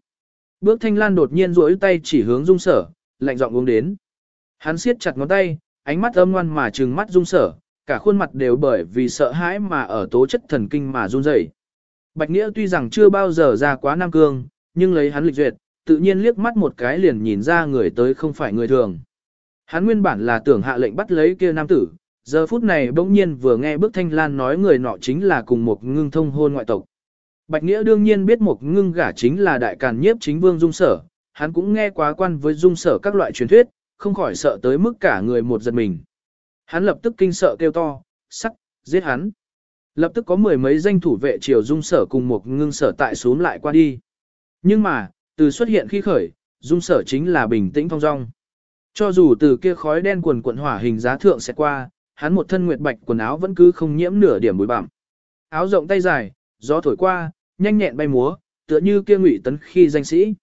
Bước thanh lan đột nhiên duỗi tay chỉ hướng dung sở, lạnh giọng uống đến. Hắn siết chặt ngón tay, ánh mắt âm ngoan mà trừng mắt dung sở, cả khuôn mặt đều bởi vì sợ hãi mà ở tố chất thần kinh mà run rẩy. Bạch Nghĩa tuy rằng chưa bao giờ ra quá Nam Cương, nhưng lấy hắn lịch duyệt, tự nhiên liếc mắt một cái liền nhìn ra người tới không phải người thường. Hắn nguyên bản là tưởng hạ lệnh bắt lấy kia nam tử, giờ phút này bỗng nhiên vừa nghe bước thanh lan nói người nọ chính là cùng một ngưng thông hôn ngoại tộc. Bạch Nghĩa đương nhiên biết một ngưng gả chính là đại càn nhiếp chính vương dung sở, hắn cũng nghe quá quan với dung sở các loại truyền thuyết, không khỏi sợ tới mức cả người một giật mình. Hắn lập tức kinh sợ kêu to, sắc, giết hắn. Lập tức có mười mấy danh thủ vệ triều dung sở cùng một ngưng sở tại xuống lại qua đi. Nhưng mà, từ xuất hiện khi khởi, dung sở chính là bình tĩnh thong dong. Cho dù từ kia khói đen quần quận hỏa hình giá thượng sẽ qua, hắn một thân nguyệt bạch quần áo vẫn cứ không nhiễm nửa điểm bụi bặm. Áo rộng tay dài, gió thổi qua, nhanh nhẹn bay múa, tựa như kia ngụy tấn khi danh sĩ.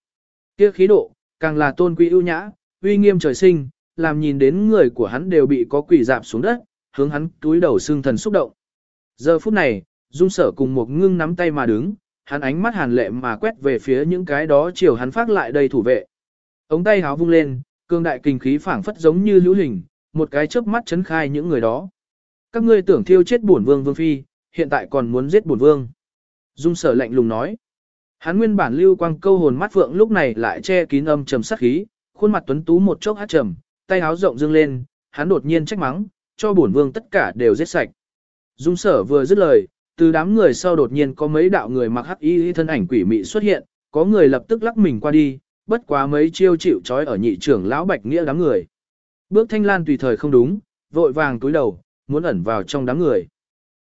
Kia khí độ, càng là tôn quý ưu nhã, uy nghiêm trời sinh, làm nhìn đến người của hắn đều bị có quỷ dạp xuống đất, hướng hắn túi đầu xương thần xúc động. Giờ phút này, dung sở cùng một ngưng nắm tay mà đứng, hắn ánh mắt hàn lệ mà quét về phía những cái đó chiều hắn phát lại đây thủ vệ. Ống tay háo vung lên, cương đại kinh khí phảng phất giống như lũ hình, một cái chớp mắt chấn khai những người đó. Các ngươi tưởng thiêu chết bổn vương vương phi, hiện tại còn muốn giết bổn vương. Dung sở lạnh lùng nói. Hắn nguyên bản lưu quang câu hồn mắt phượng lúc này lại che kín âm trầm sắc khí, khuôn mặt tuấn tú một chốc hát trầm, tay háo rộng dương lên, hắn đột nhiên trách mắng, cho bổn vương tất cả đều giết sạch. Dung sở vừa dứt lời, từ đám người sau đột nhiên có mấy đạo người mặc hắc y thân ảnh quỷ mị xuất hiện, có người lập tức lắc mình qua đi, bất quá mấy chiêu chịu trói ở nhị trưởng lão bạch nghĩa đám người. Bước thanh lan tùy thời không đúng, vội vàng túi đầu, muốn ẩn vào trong đám người.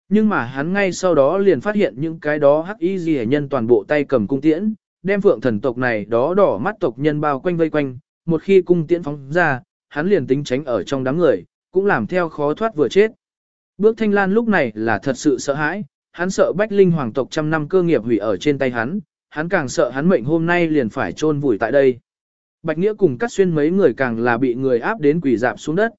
Nhưng mà hắn ngay sau đó liền phát hiện những cái đó hắc y gì nhân toàn bộ tay cầm cung tiễn, đem phượng thần tộc này đó đỏ mắt tộc nhân bao quanh vây quanh, một khi cung tiễn phóng ra, hắn liền tính tránh ở trong đám người, cũng làm theo khó thoát vừa chết. Bước thanh lan lúc này là thật sự sợ hãi, hắn sợ bách linh hoàng tộc trăm năm cơ nghiệp hủy ở trên tay hắn, hắn càng sợ hắn mệnh hôm nay liền phải chôn vùi tại đây. Bạch Nghĩa cùng cắt xuyên mấy người càng là bị người áp đến quỷ dạp xuống đất.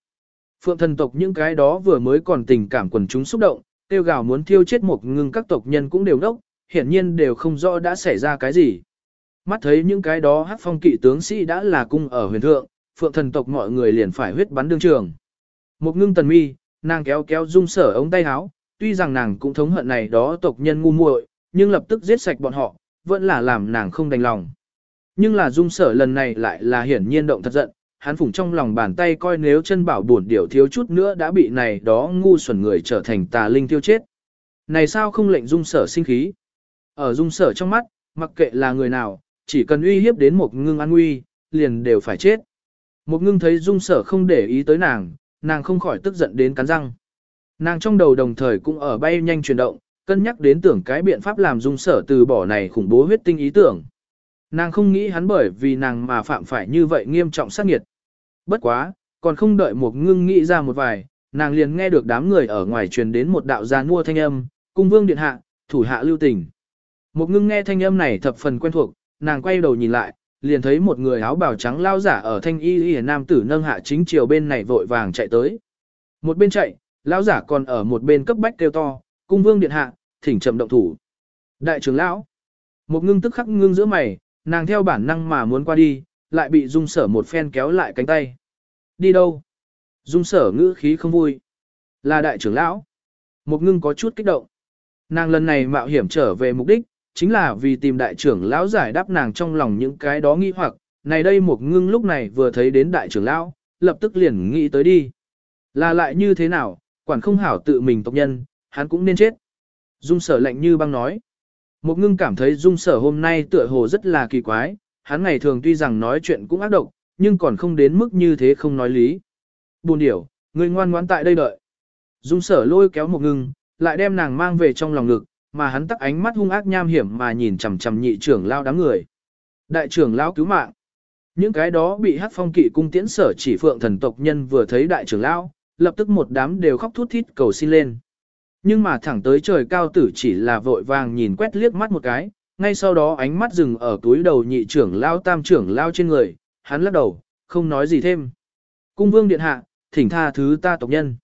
Phượng thần tộc những cái đó vừa mới còn tình cảm quần chúng xúc động, tiêu gào muốn thiêu chết một ngưng các tộc nhân cũng đều đốc, hiển nhiên đều không rõ đã xảy ra cái gì. Mắt thấy những cái đó hát phong kỵ tướng sĩ đã là cung ở huyền thượng, phượng thần tộc mọi người liền phải huyết bắn đương trường. Một ngưng tần mi, nàng kéo kéo dung sở ống tay áo, tuy rằng nàng cũng thống hận này đó tộc nhân ngu muội, nhưng lập tức giết sạch bọn họ, vẫn là làm nàng không đành lòng. Nhưng là dung sở lần này lại là hiển nhiên động thật giận, hắn phủng trong lòng bàn tay coi nếu chân bảo buồn điểu thiếu chút nữa đã bị này đó ngu xuẩn người trở thành tà linh tiêu chết. Này sao không lệnh dung sở sinh khí? Ở dung sở trong mắt, mặc kệ là người nào, chỉ cần uy hiếp đến một ngưng an nguy, liền đều phải chết. Một ngưng thấy dung sở không để ý tới nàng, nàng không khỏi tức giận đến cắn răng. Nàng trong đầu đồng thời cũng ở bay nhanh chuyển động, cân nhắc đến tưởng cái biện pháp làm dung sở từ bỏ này khủng bố huyết tinh ý tưởng. Nàng không nghĩ hắn bởi vì nàng mà phạm phải như vậy nghiêm trọng sát nghiệt. Bất quá, còn không đợi một ngưng nghĩ ra một vài, nàng liền nghe được đám người ở ngoài truyền đến một đạo gia mua thanh âm, cung vương điện hạ, thủ hạ lưu tình. Một ngưng nghe thanh âm này thập phần quen thuộc, nàng quay đầu nhìn lại, liền thấy một người áo bào trắng lao giả ở thanh y y nam tử nâng hạ chính chiều bên này vội vàng chạy tới. Một bên chạy, lão giả còn ở một bên cấp bách kêu to, cung vương điện hạ, thỉnh chậm động thủ. Đại trưởng lão, một ngưng tức khắc ngưng giữa mày, nàng theo bản năng mà muốn qua đi, lại bị dung sở một phen kéo lại cánh tay. Đi đâu? Dung sở ngữ khí không vui. Là đại trưởng lão. Một ngưng có chút kích động. Nàng lần này mạo hiểm trở về mục đích, chính là vì tìm đại trưởng lão giải đáp nàng trong lòng những cái đó nghi hoặc. Này đây một ngưng lúc này vừa thấy đến đại trưởng lão, lập tức liền nghĩ tới đi. Là lại như thế nào, quản không hảo tự mình tộc nhân, hắn cũng nên chết. Dung sở lạnh như băng nói. Một ngưng cảm thấy dung sở hôm nay tựa hồ rất là kỳ quái, hắn ngày thường tuy rằng nói chuyện cũng ác độc, nhưng còn không đến mức như thế không nói lý. Buồn điểu, người ngoan ngoãn tại đây đợi. Dung sở lôi kéo một ngưng, lại đem nàng mang về trong lòng ngực, mà hắn tắc ánh mắt hung ác nham hiểm mà nhìn chằm chằm nhị trưởng lao đám người. Đại trưởng lao cứu mạng. Những cái đó bị hắc phong kỵ cung tiễn sở chỉ phượng thần tộc nhân vừa thấy đại trưởng lao, lập tức một đám đều khóc thút thít cầu xin lên. Nhưng mà thẳng tới trời cao tử chỉ là vội vàng nhìn quét liếc mắt một cái, ngay sau đó ánh mắt dừng ở túi đầu nhị trưởng lao tam trưởng lao trên người, hắn lắc đầu, không nói gì thêm. Cung vương điện hạ, thỉnh tha thứ ta tộc nhân.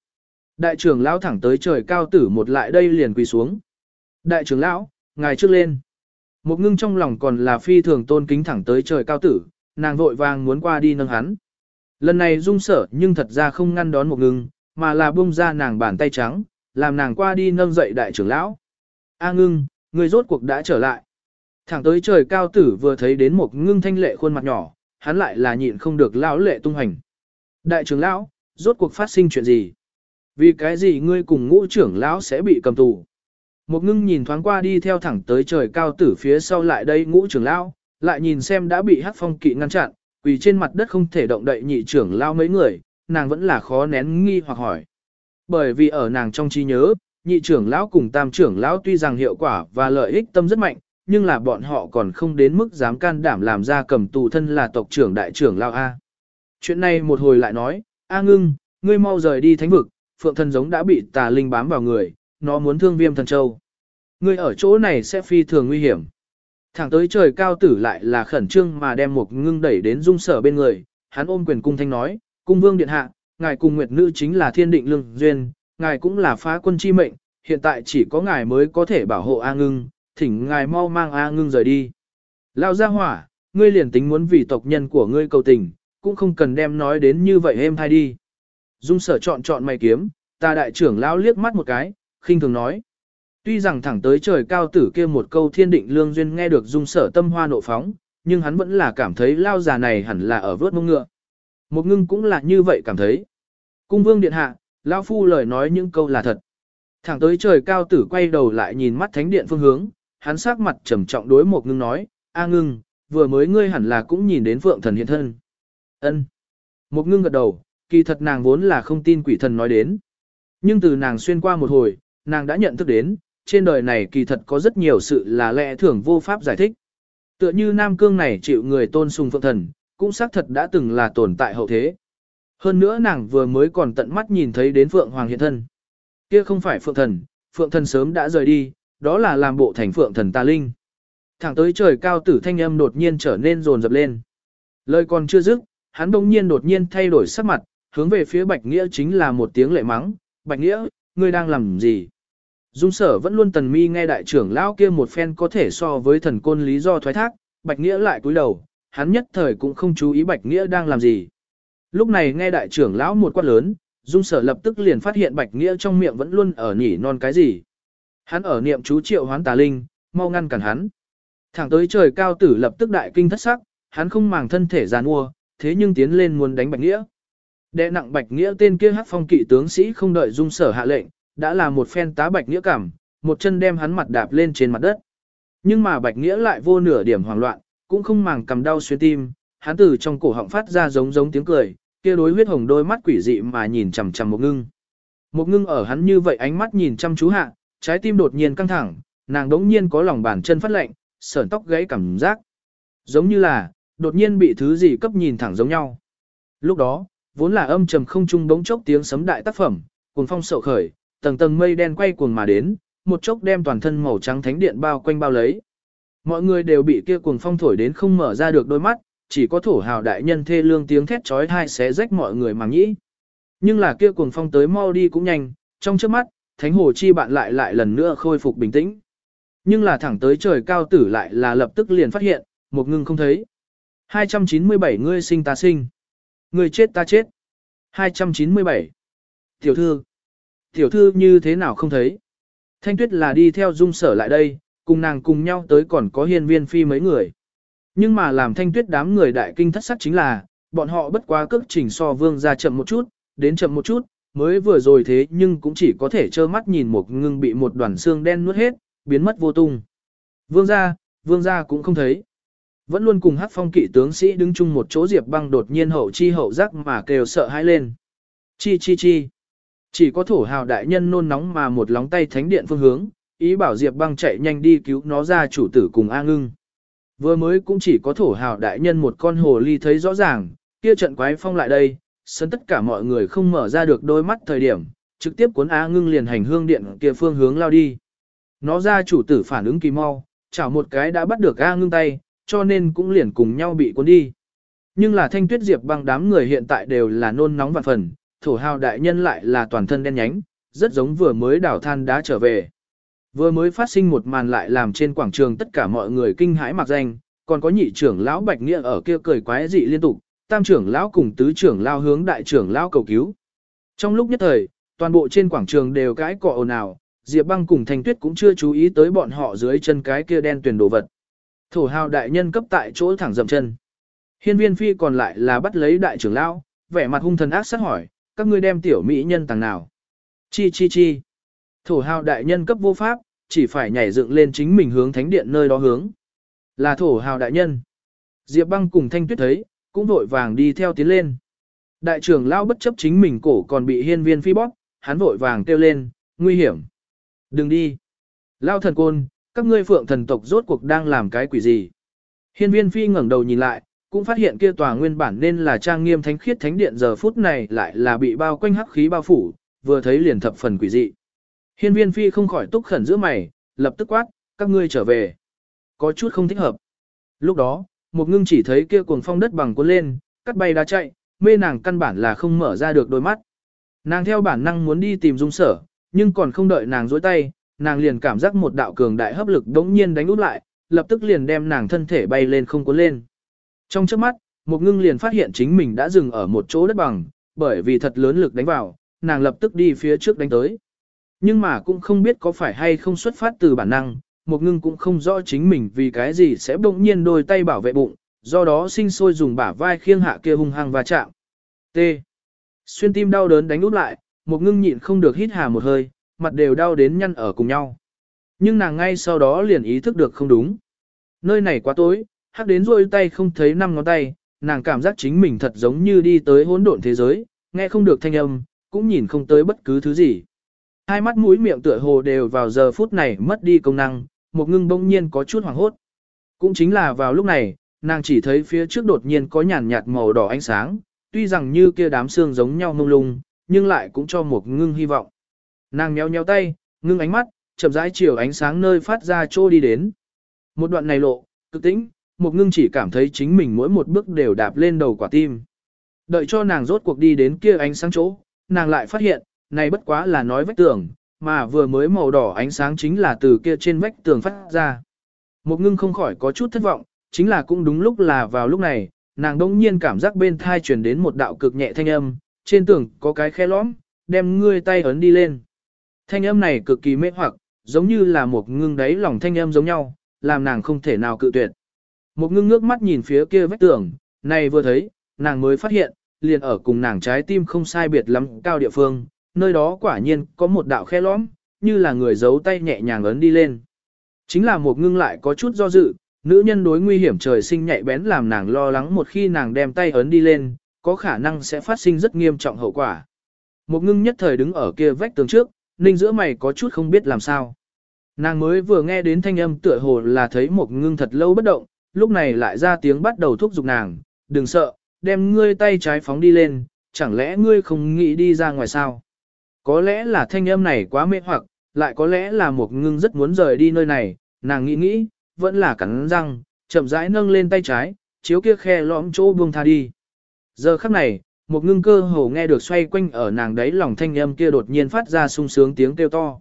Đại trưởng lão thẳng tới trời cao tử một lại đây liền quỳ xuống. Đại trưởng lão, ngài trước lên. Một ngưng trong lòng còn là phi thường tôn kính thẳng tới trời cao tử, nàng vội vàng muốn qua đi nâng hắn. Lần này dung sở nhưng thật ra không ngăn đón một ngưng, mà là buông ra nàng bàn tay trắng, làm nàng qua đi nâng dậy đại trưởng lão. A ngưng, người rốt cuộc đã trở lại. Thẳng tới trời cao tử vừa thấy đến một ngưng thanh lệ khuôn mặt nhỏ, hắn lại là nhịn không được lão lệ tung hành. Đại trưởng lão, rốt cuộc phát sinh chuyện gì? Vì cái gì ngươi cùng ngũ trưởng lão sẽ bị cầm tù? Một ngưng nhìn thoáng qua đi theo thẳng tới trời cao tử phía sau lại đây ngũ trưởng lão, lại nhìn xem đã bị hắc phong kỵ ngăn chặn, quỳ trên mặt đất không thể động đậy nhị trưởng lão mấy người, nàng vẫn là khó nén nghi hoặc hỏi. Bởi vì ở nàng trong trí nhớ, nhị trưởng lão cùng tam trưởng lão tuy rằng hiệu quả và lợi ích tâm rất mạnh, nhưng là bọn họ còn không đến mức dám can đảm làm ra cầm tù thân là tộc trưởng đại trưởng lão A. Chuyện này một hồi lại nói, A ngưng, ngươi mau rời đi thánh vực, phượng thần giống đã bị tà linh bám vào người, nó muốn thương viêm thần châu. Ngươi ở chỗ này sẽ phi thường nguy hiểm. Thẳng tới trời cao tử lại là khẩn trương mà đem một ngưng đẩy đến dung sở bên người, hắn ôm quyền cung thanh nói, cung vương điện hạ, ngài cùng nguyệt nữ chính là thiên định lương duyên, ngài cũng là phá quân chi mệnh, hiện tại chỉ có ngài mới có thể bảo hộ A ngưng, thỉnh ngài mau mang A ngưng rời đi. Lao ra hỏa, ngươi liền tính muốn vì tộc nhân của ngươi cầu tình, cũng không cần đem nói đến như vậy êm thay đi. Dung sở chọn chọn mày kiếm, ta đại trưởng lão liếc mắt một cái, khinh thường nói. Tuy rằng thẳng tới trời cao tử kia một câu thiên định lương duyên nghe được dung sở tâm hoa nộ phóng, nhưng hắn vẫn là cảm thấy lao già này hẳn là ở vớt mông ngựa. Một ngưng cũng là như vậy cảm thấy. Cung vương điện hạ, lão phu lời nói những câu là thật. Thẳng tới trời cao tử quay đầu lại nhìn mắt thánh điện phương hướng, hắn sắc mặt trầm trọng đối một ngưng nói, A ngưng, vừa mới ngươi hẳn là cũng nhìn đến phượng thần hiện thân. ân Một ngưng gật đầu, kỳ thật nàng vốn là không tin quỷ thần nói đến. Nhưng từ nàng xuyên qua một hồi, nàng đã nhận thức đến, trên đời này kỳ thật có rất nhiều sự là lẽ thường vô pháp giải thích. Tựa như Nam Cương này chịu người tôn sùng phượng thần, cũng xác thật đã từng là tồn tại hậu thế. Hơn nữa nàng vừa mới còn tận mắt nhìn thấy đến Phượng Hoàng hiện thân. Kia không phải Phượng Thần, Phượng Thần sớm đã rời đi, đó là làm bộ thành Phượng Thần ta linh. Thẳng tới trời cao tử thanh âm đột nhiên trở nên rồn rập lên. Lời còn chưa dứt, hắn đông nhiên đột nhiên thay đổi sắc mặt, hướng về phía Bạch Nghĩa chính là một tiếng lệ mắng. Bạch Nghĩa, ngươi đang làm gì? Dung sở vẫn luôn tần mi nghe đại trưởng lão kia một phen có thể so với thần côn lý do thoái thác, Bạch Nghĩa lại cúi đầu, hắn nhất thời cũng không chú ý Bạch Nghĩa đang làm gì. Lúc này nghe đại trưởng lão một quát lớn, Dung sở lập tức liền phát hiện Bạch Nghĩa trong miệng vẫn luôn ở nhỉ non cái gì. Hắn ở niệm chú triệu hoán tà linh, mau ngăn cản hắn. Thẳng tới trời cao tử lập tức đại kinh thất sắc, hắn không màng thân thể giàn mua, thế nhưng tiến lên muốn đánh Bạch Nghĩa. Đệ nặng Bạch Nghĩa tên kia hắc phong kỵ tướng sĩ không đợi Dung sở hạ lệnh, đã là một phen tá Bạch Nghĩa cảm, một chân đem hắn mặt đạp lên trên mặt đất. Nhưng mà Bạch Nghĩa lại vô nửa điểm hoảng loạn, cũng không màng cầm đau xuyên tim, hắn từ trong cổ họng phát ra giống giống tiếng cười, kia đối huyết hồng đôi mắt quỷ dị mà nhìn chằm chằm một ngưng. Một ngưng ở hắn như vậy ánh mắt nhìn chăm chú hạ, trái tim đột nhiên căng thẳng, nàng đống nhiên có lòng bàn chân phát lạnh, sởn tóc gãy cảm giác. Giống như là, đột nhiên bị thứ gì cấp nhìn thẳng giống nhau. Lúc đó, vốn là âm trầm không trung bỗng chốc tiếng sấm đại tác phẩm, cuồng phong sậu khởi, tầng tầng mây đen quay cuồng mà đến, một chốc đem toàn thân màu trắng thánh điện bao quanh bao lấy. Mọi người đều bị kia cuồng phong thổi đến không mở ra được đôi mắt, chỉ có thổ hào đại nhân thê lương tiếng thét trói thai xé rách mọi người màng nhĩ. Nhưng là kia cuồng phong tới mau đi cũng nhanh, trong trước mắt, thánh hồ chi bạn lại lại lần nữa khôi phục bình tĩnh. Nhưng là thẳng tới trời cao tử lại là lập tức liền phát hiện, một ngưng không thấy. 297 ngươi sinh ta sinh. Ngươi chết ta chết. 297. Tiểu thư. Tiểu thư như thế nào không thấy? Thanh tuyết là đi theo dung sở lại đây, cùng nàng cùng nhau tới còn có hiên viên phi mấy người. Nhưng mà làm thanh tuyết đám người đại kinh thất sắc chính là, bọn họ bất quá cước chỉnh so vương ra chậm một chút, đến chậm một chút, mới vừa rồi thế nhưng cũng chỉ có thể trơ mắt nhìn một ngưng bị một đoàn xương đen nuốt hết, biến mất vô tung. Vương ra, vương ra cũng không thấy. Vẫn luôn cùng hát phong kỵ tướng sĩ đứng chung một chỗ diệp băng đột nhiên hậu chi hậu giác mà kêu sợ hãi lên. Chi chi chi. Chỉ có thổ hào đại nhân nôn nóng mà một lóng tay thánh điện phương hướng, ý bảo diệp băng chạy nhanh đi cứu nó ra chủ tử cùng A ngưng. Vừa mới cũng chỉ có thổ hào đại nhân một con hồ ly thấy rõ ràng, kia trận quái phong lại đây, sân tất cả mọi người không mở ra được đôi mắt thời điểm, trực tiếp cuốn A ngưng liền hành hương điện kia phương hướng lao đi. Nó ra chủ tử phản ứng kỳ mau, chảo một cái đã bắt được A ngưng tay, cho nên cũng liền cùng nhau bị cuốn đi. Nhưng là thanh tuyết diệp băng đám người hiện tại đều là nôn nóng vạn phần, thổ hào đại nhân lại là toàn thân đen nhánh, rất giống vừa mới đảo than đá trở về. Vừa mới phát sinh một màn lại làm trên quảng trường tất cả mọi người kinh hãi mặc danh, còn có nhị trưởng lão Bạch Nghĩa ở kia cười quái dị liên tục, tam trưởng lão cùng tứ trưởng lão hướng đại trưởng lão cầu cứu. Trong lúc nhất thời, toàn bộ trên quảng trường đều cái cọ ồn ào, Diệp Băng cùng Thanh Tuyết cũng chưa chú ý tới bọn họ dưới chân cái kia đen tuyển đồ vật. Thổ hào đại nhân cấp tại chỗ thẳng dậm chân. Hiên viên phi còn lại là bắt lấy đại trưởng lão, vẻ mặt hung thần ác sát hỏi, các ngươi đem tiểu mỹ nhân tàng nào. Chi chi chi. Thổ hào đại nhân cấp vô pháp, chỉ phải nhảy dựng lên chính mình hướng thánh điện nơi đó hướng. Là thổ hào đại nhân. Diệp băng cùng thanh tuyết thấy, cũng vội vàng đi theo tiến lên. Đại trưởng lao bất chấp chính mình cổ còn bị hiên viên phi bóp, hắn vội vàng kêu lên, nguy hiểm. Đừng đi. Lao thần côn, các ngươi phượng thần tộc rốt cuộc đang làm cái quỷ gì. Hiên viên phi ngẩng đầu nhìn lại, cũng phát hiện kia tòa nguyên bản nên là trang nghiêm thánh khiết thánh điện giờ phút này lại là bị bao quanh hắc khí bao phủ, vừa thấy liền thập phần quỷ dị. Hiên viên phi không khỏi túc khẩn giữa mày, lập tức quát, các ngươi trở về. Có chút không thích hợp. Lúc đó, một ngưng chỉ thấy kia cuồng phong đất bằng cuốn lên, cắt bay đá chạy, mê nàng căn bản là không mở ra được đôi mắt. Nàng theo bản năng muốn đi tìm dung sở, nhưng còn không đợi nàng dối tay, nàng liền cảm giác một đạo cường đại hấp lực đống nhiên đánh út lại, lập tức liền đem nàng thân thể bay lên không cuốn lên. Trong trước mắt, một ngưng liền phát hiện chính mình đã dừng ở một chỗ đất bằng, bởi vì thật lớn lực đánh vào, nàng lập tức đi phía trước đánh tới. Nhưng mà cũng không biết có phải hay không xuất phát từ bản năng, một ngưng cũng không rõ chính mình vì cái gì sẽ bỗng nhiên đôi tay bảo vệ bụng, do đó sinh sôi dùng bả vai khiêng hạ kia hung hăng và chạm. T. Xuyên tim đau đớn đánh út lại, một ngưng nhịn không được hít hà một hơi, mặt đều đau đến nhăn ở cùng nhau. Nhưng nàng ngay sau đó liền ý thức được không đúng. Nơi này quá tối, hắc đến rôi tay không thấy năm ngón tay, nàng cảm giác chính mình thật giống như đi tới hỗn độn thế giới, nghe không được thanh âm, cũng nhìn không tới bất cứ thứ gì. Hai mắt mũi miệng tựa hồ đều vào giờ phút này mất đi công năng, một ngưng bỗng nhiên có chút hoảng hốt. Cũng chính là vào lúc này, nàng chỉ thấy phía trước đột nhiên có nhàn nhạt màu đỏ ánh sáng, tuy rằng như kia đám xương giống nhau mông lung, nhưng lại cũng cho một ngưng hy vọng. Nàng nhéo nhéo tay, ngưng ánh mắt, chậm rãi chiều ánh sáng nơi phát ra trô đi đến. Một đoạn này lộ, cực tĩnh, một ngưng chỉ cảm thấy chính mình mỗi một bước đều đạp lên đầu quả tim. Đợi cho nàng rốt cuộc đi đến kia ánh sáng chỗ, nàng lại phát hiện, này bất quá là nói vách tường, mà vừa mới màu đỏ ánh sáng chính là từ kia trên vách tường phát ra. Một ngưng không khỏi có chút thất vọng, chính là cũng đúng lúc là vào lúc này, nàng đông nhiên cảm giác bên thai truyền đến một đạo cực nhẹ thanh âm, trên tường có cái khe lõm, đem ngươi tay ấn đi lên. Thanh âm này cực kỳ mê hoặc, giống như là một ngưng đáy lòng thanh âm giống nhau, làm nàng không thể nào cự tuyệt. Một ngưng ngước mắt nhìn phía kia vách tường, này vừa thấy, nàng mới phát hiện, liền ở cùng nàng trái tim không sai biệt lắm cao địa phương, nơi đó quả nhiên có một đạo khe lõm, như là người giấu tay nhẹ nhàng ấn đi lên. Chính là một ngưng lại có chút do dự, nữ nhân đối nguy hiểm trời sinh nhạy bén làm nàng lo lắng một khi nàng đem tay ấn đi lên, có khả năng sẽ phát sinh rất nghiêm trọng hậu quả. Một ngưng nhất thời đứng ở kia vách tường trước, ninh giữa mày có chút không biết làm sao. Nàng mới vừa nghe đến thanh âm tựa hồ là thấy một ngưng thật lâu bất động, lúc này lại ra tiếng bắt đầu thúc giục nàng, đừng sợ, đem ngươi tay trái phóng đi lên, chẳng lẽ ngươi không nghĩ đi ra ngoài sao? Có lẽ là thanh âm này quá mê hoặc, lại có lẽ là một ngưng rất muốn rời đi nơi này, nàng nghĩ nghĩ, vẫn là cắn răng, chậm rãi nâng lên tay trái, chiếu kia khe lõm chỗ buông tha đi. Giờ khắc này, một ngưng cơ hồ nghe được xoay quanh ở nàng đấy lòng thanh âm kia đột nhiên phát ra sung sướng tiếng kêu to.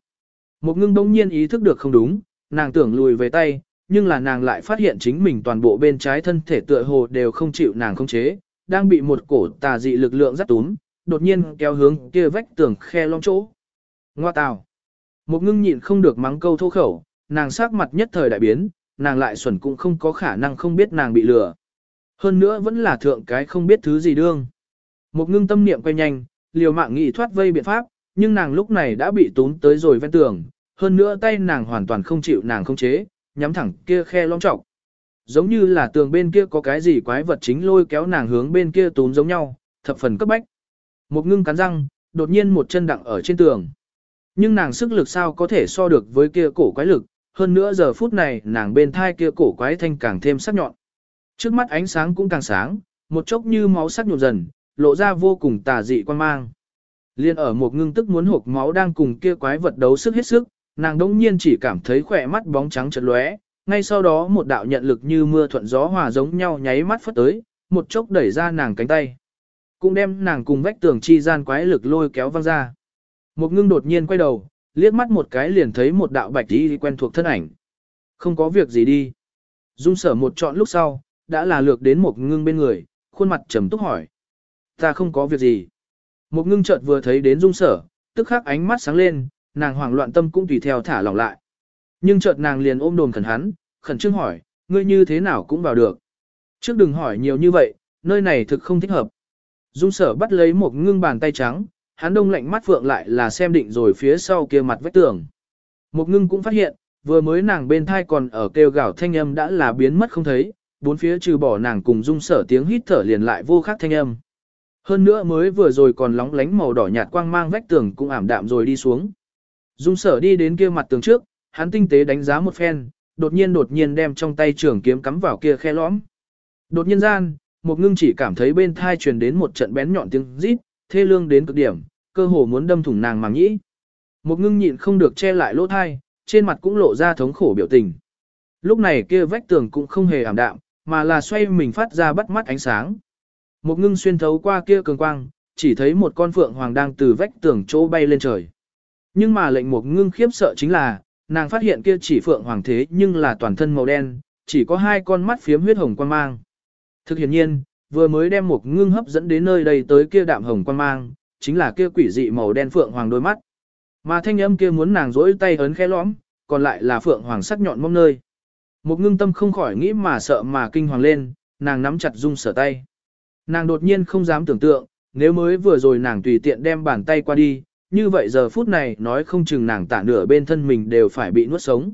Một ngưng đông nhiên ý thức được không đúng, nàng tưởng lùi về tay, nhưng là nàng lại phát hiện chính mình toàn bộ bên trái thân thể tựa hồ đều không chịu nàng không chế, đang bị một cổ tà dị lực lượng dắt túm, đột nhiên kéo hướng kia vách tường khe lõm chỗ. Ngoa tào. Một ngưng nhịn không được mắng câu thô khẩu, nàng sắc mặt nhất thời đại biến, nàng lại xuẩn cũng không có khả năng không biết nàng bị lừa. Hơn nữa vẫn là thượng cái không biết thứ gì đương. Một ngưng tâm niệm quay nhanh, liều mạng nghị thoát vây biện pháp, nhưng nàng lúc này đã bị tún tới rồi ven tường, hơn nữa tay nàng hoàn toàn không chịu nàng không chế, nhắm thẳng kia khe lõm trọng. Giống như là tường bên kia có cái gì quái vật chính lôi kéo nàng hướng bên kia tún giống nhau, thập phần cấp bách. Một ngưng cắn răng, đột nhiên một chân đặng ở trên tường. Nhưng nàng sức lực sao có thể so được với kia cổ quái lực, hơn nữa giờ phút này nàng bên thai kia cổ quái thanh càng thêm sắc nhọn. Trước mắt ánh sáng cũng càng sáng, một chốc như máu sắc nhộn dần, lộ ra vô cùng tà dị quan mang. Liên ở một ngưng tức muốn hộp máu đang cùng kia quái vật đấu sức hết sức, nàng đống nhiên chỉ cảm thấy khỏe mắt bóng trắng chật lóe, ngay sau đó một đạo nhận lực như mưa thuận gió hòa giống nhau nháy mắt phất tới, một chốc đẩy ra nàng cánh tay. Cũng đem nàng cùng vách tường chi gian quái lực lôi kéo văng ra. Một ngưng đột nhiên quay đầu, liếc mắt một cái liền thấy một đạo bạch đi quen thuộc thân ảnh. Không có việc gì đi. Dung sở một chọn lúc sau, đã là lược đến một ngưng bên người, khuôn mặt trầm túc hỏi. Ta không có việc gì. Một ngưng chợt vừa thấy đến dung sở, tức khắc ánh mắt sáng lên, nàng hoảng loạn tâm cũng tùy theo thả lỏng lại. Nhưng chợt nàng liền ôm đồn khẩn hắn, khẩn trương hỏi, ngươi như thế nào cũng vào được. Trước đừng hỏi nhiều như vậy, nơi này thực không thích hợp. Dung sở bắt lấy một ngưng bàn tay trắng, hắn đông lạnh mắt phượng lại là xem định rồi phía sau kia mặt vách tường. Một ngưng cũng phát hiện, vừa mới nàng bên thai còn ở kêu gào thanh âm đã là biến mất không thấy, bốn phía trừ bỏ nàng cùng dung sở tiếng hít thở liền lại vô khác thanh âm. Hơn nữa mới vừa rồi còn lóng lánh màu đỏ nhạt quang mang vách tường cũng ảm đạm rồi đi xuống. Dung sở đi đến kia mặt tường trước, hắn tinh tế đánh giá một phen, đột nhiên đột nhiên đem trong tay trường kiếm cắm vào kia khe lõm. Đột nhiên gian, một ngưng chỉ cảm thấy bên thai truyền đến một trận bén nhọn tiếng rít, thê lương đến cực điểm, cơ hồ muốn đâm thủng nàng màng nhĩ. Một ngưng nhịn không được che lại lỗ thai, trên mặt cũng lộ ra thống khổ biểu tình. Lúc này kia vách tường cũng không hề ảm đạm, mà là xoay mình phát ra bắt mắt ánh sáng. Một ngưng xuyên thấu qua kia cường quang, chỉ thấy một con phượng hoàng đang từ vách tường chỗ bay lên trời. Nhưng mà lệnh một ngưng khiếp sợ chính là, nàng phát hiện kia chỉ phượng hoàng thế nhưng là toàn thân màu đen, chỉ có hai con mắt phiếm huyết hồng quan mang. Thực hiện nhiên, vừa mới đem một ngưng hấp dẫn đến nơi đây tới kia đạm hồng quan mang, chính là kia quỷ dị màu đen phượng hoàng đôi mắt. Mà thanh âm kia muốn nàng rỗi tay ấn khẽ lõm, còn lại là phượng hoàng sắc nhọn mông nơi. Một ngưng tâm không khỏi nghĩ mà sợ mà kinh hoàng lên, nàng nắm chặt dung sở tay. Nàng đột nhiên không dám tưởng tượng, nếu mới vừa rồi nàng tùy tiện đem bàn tay qua đi, như vậy giờ phút này nói không chừng nàng tả nửa bên thân mình đều phải bị nuốt sống.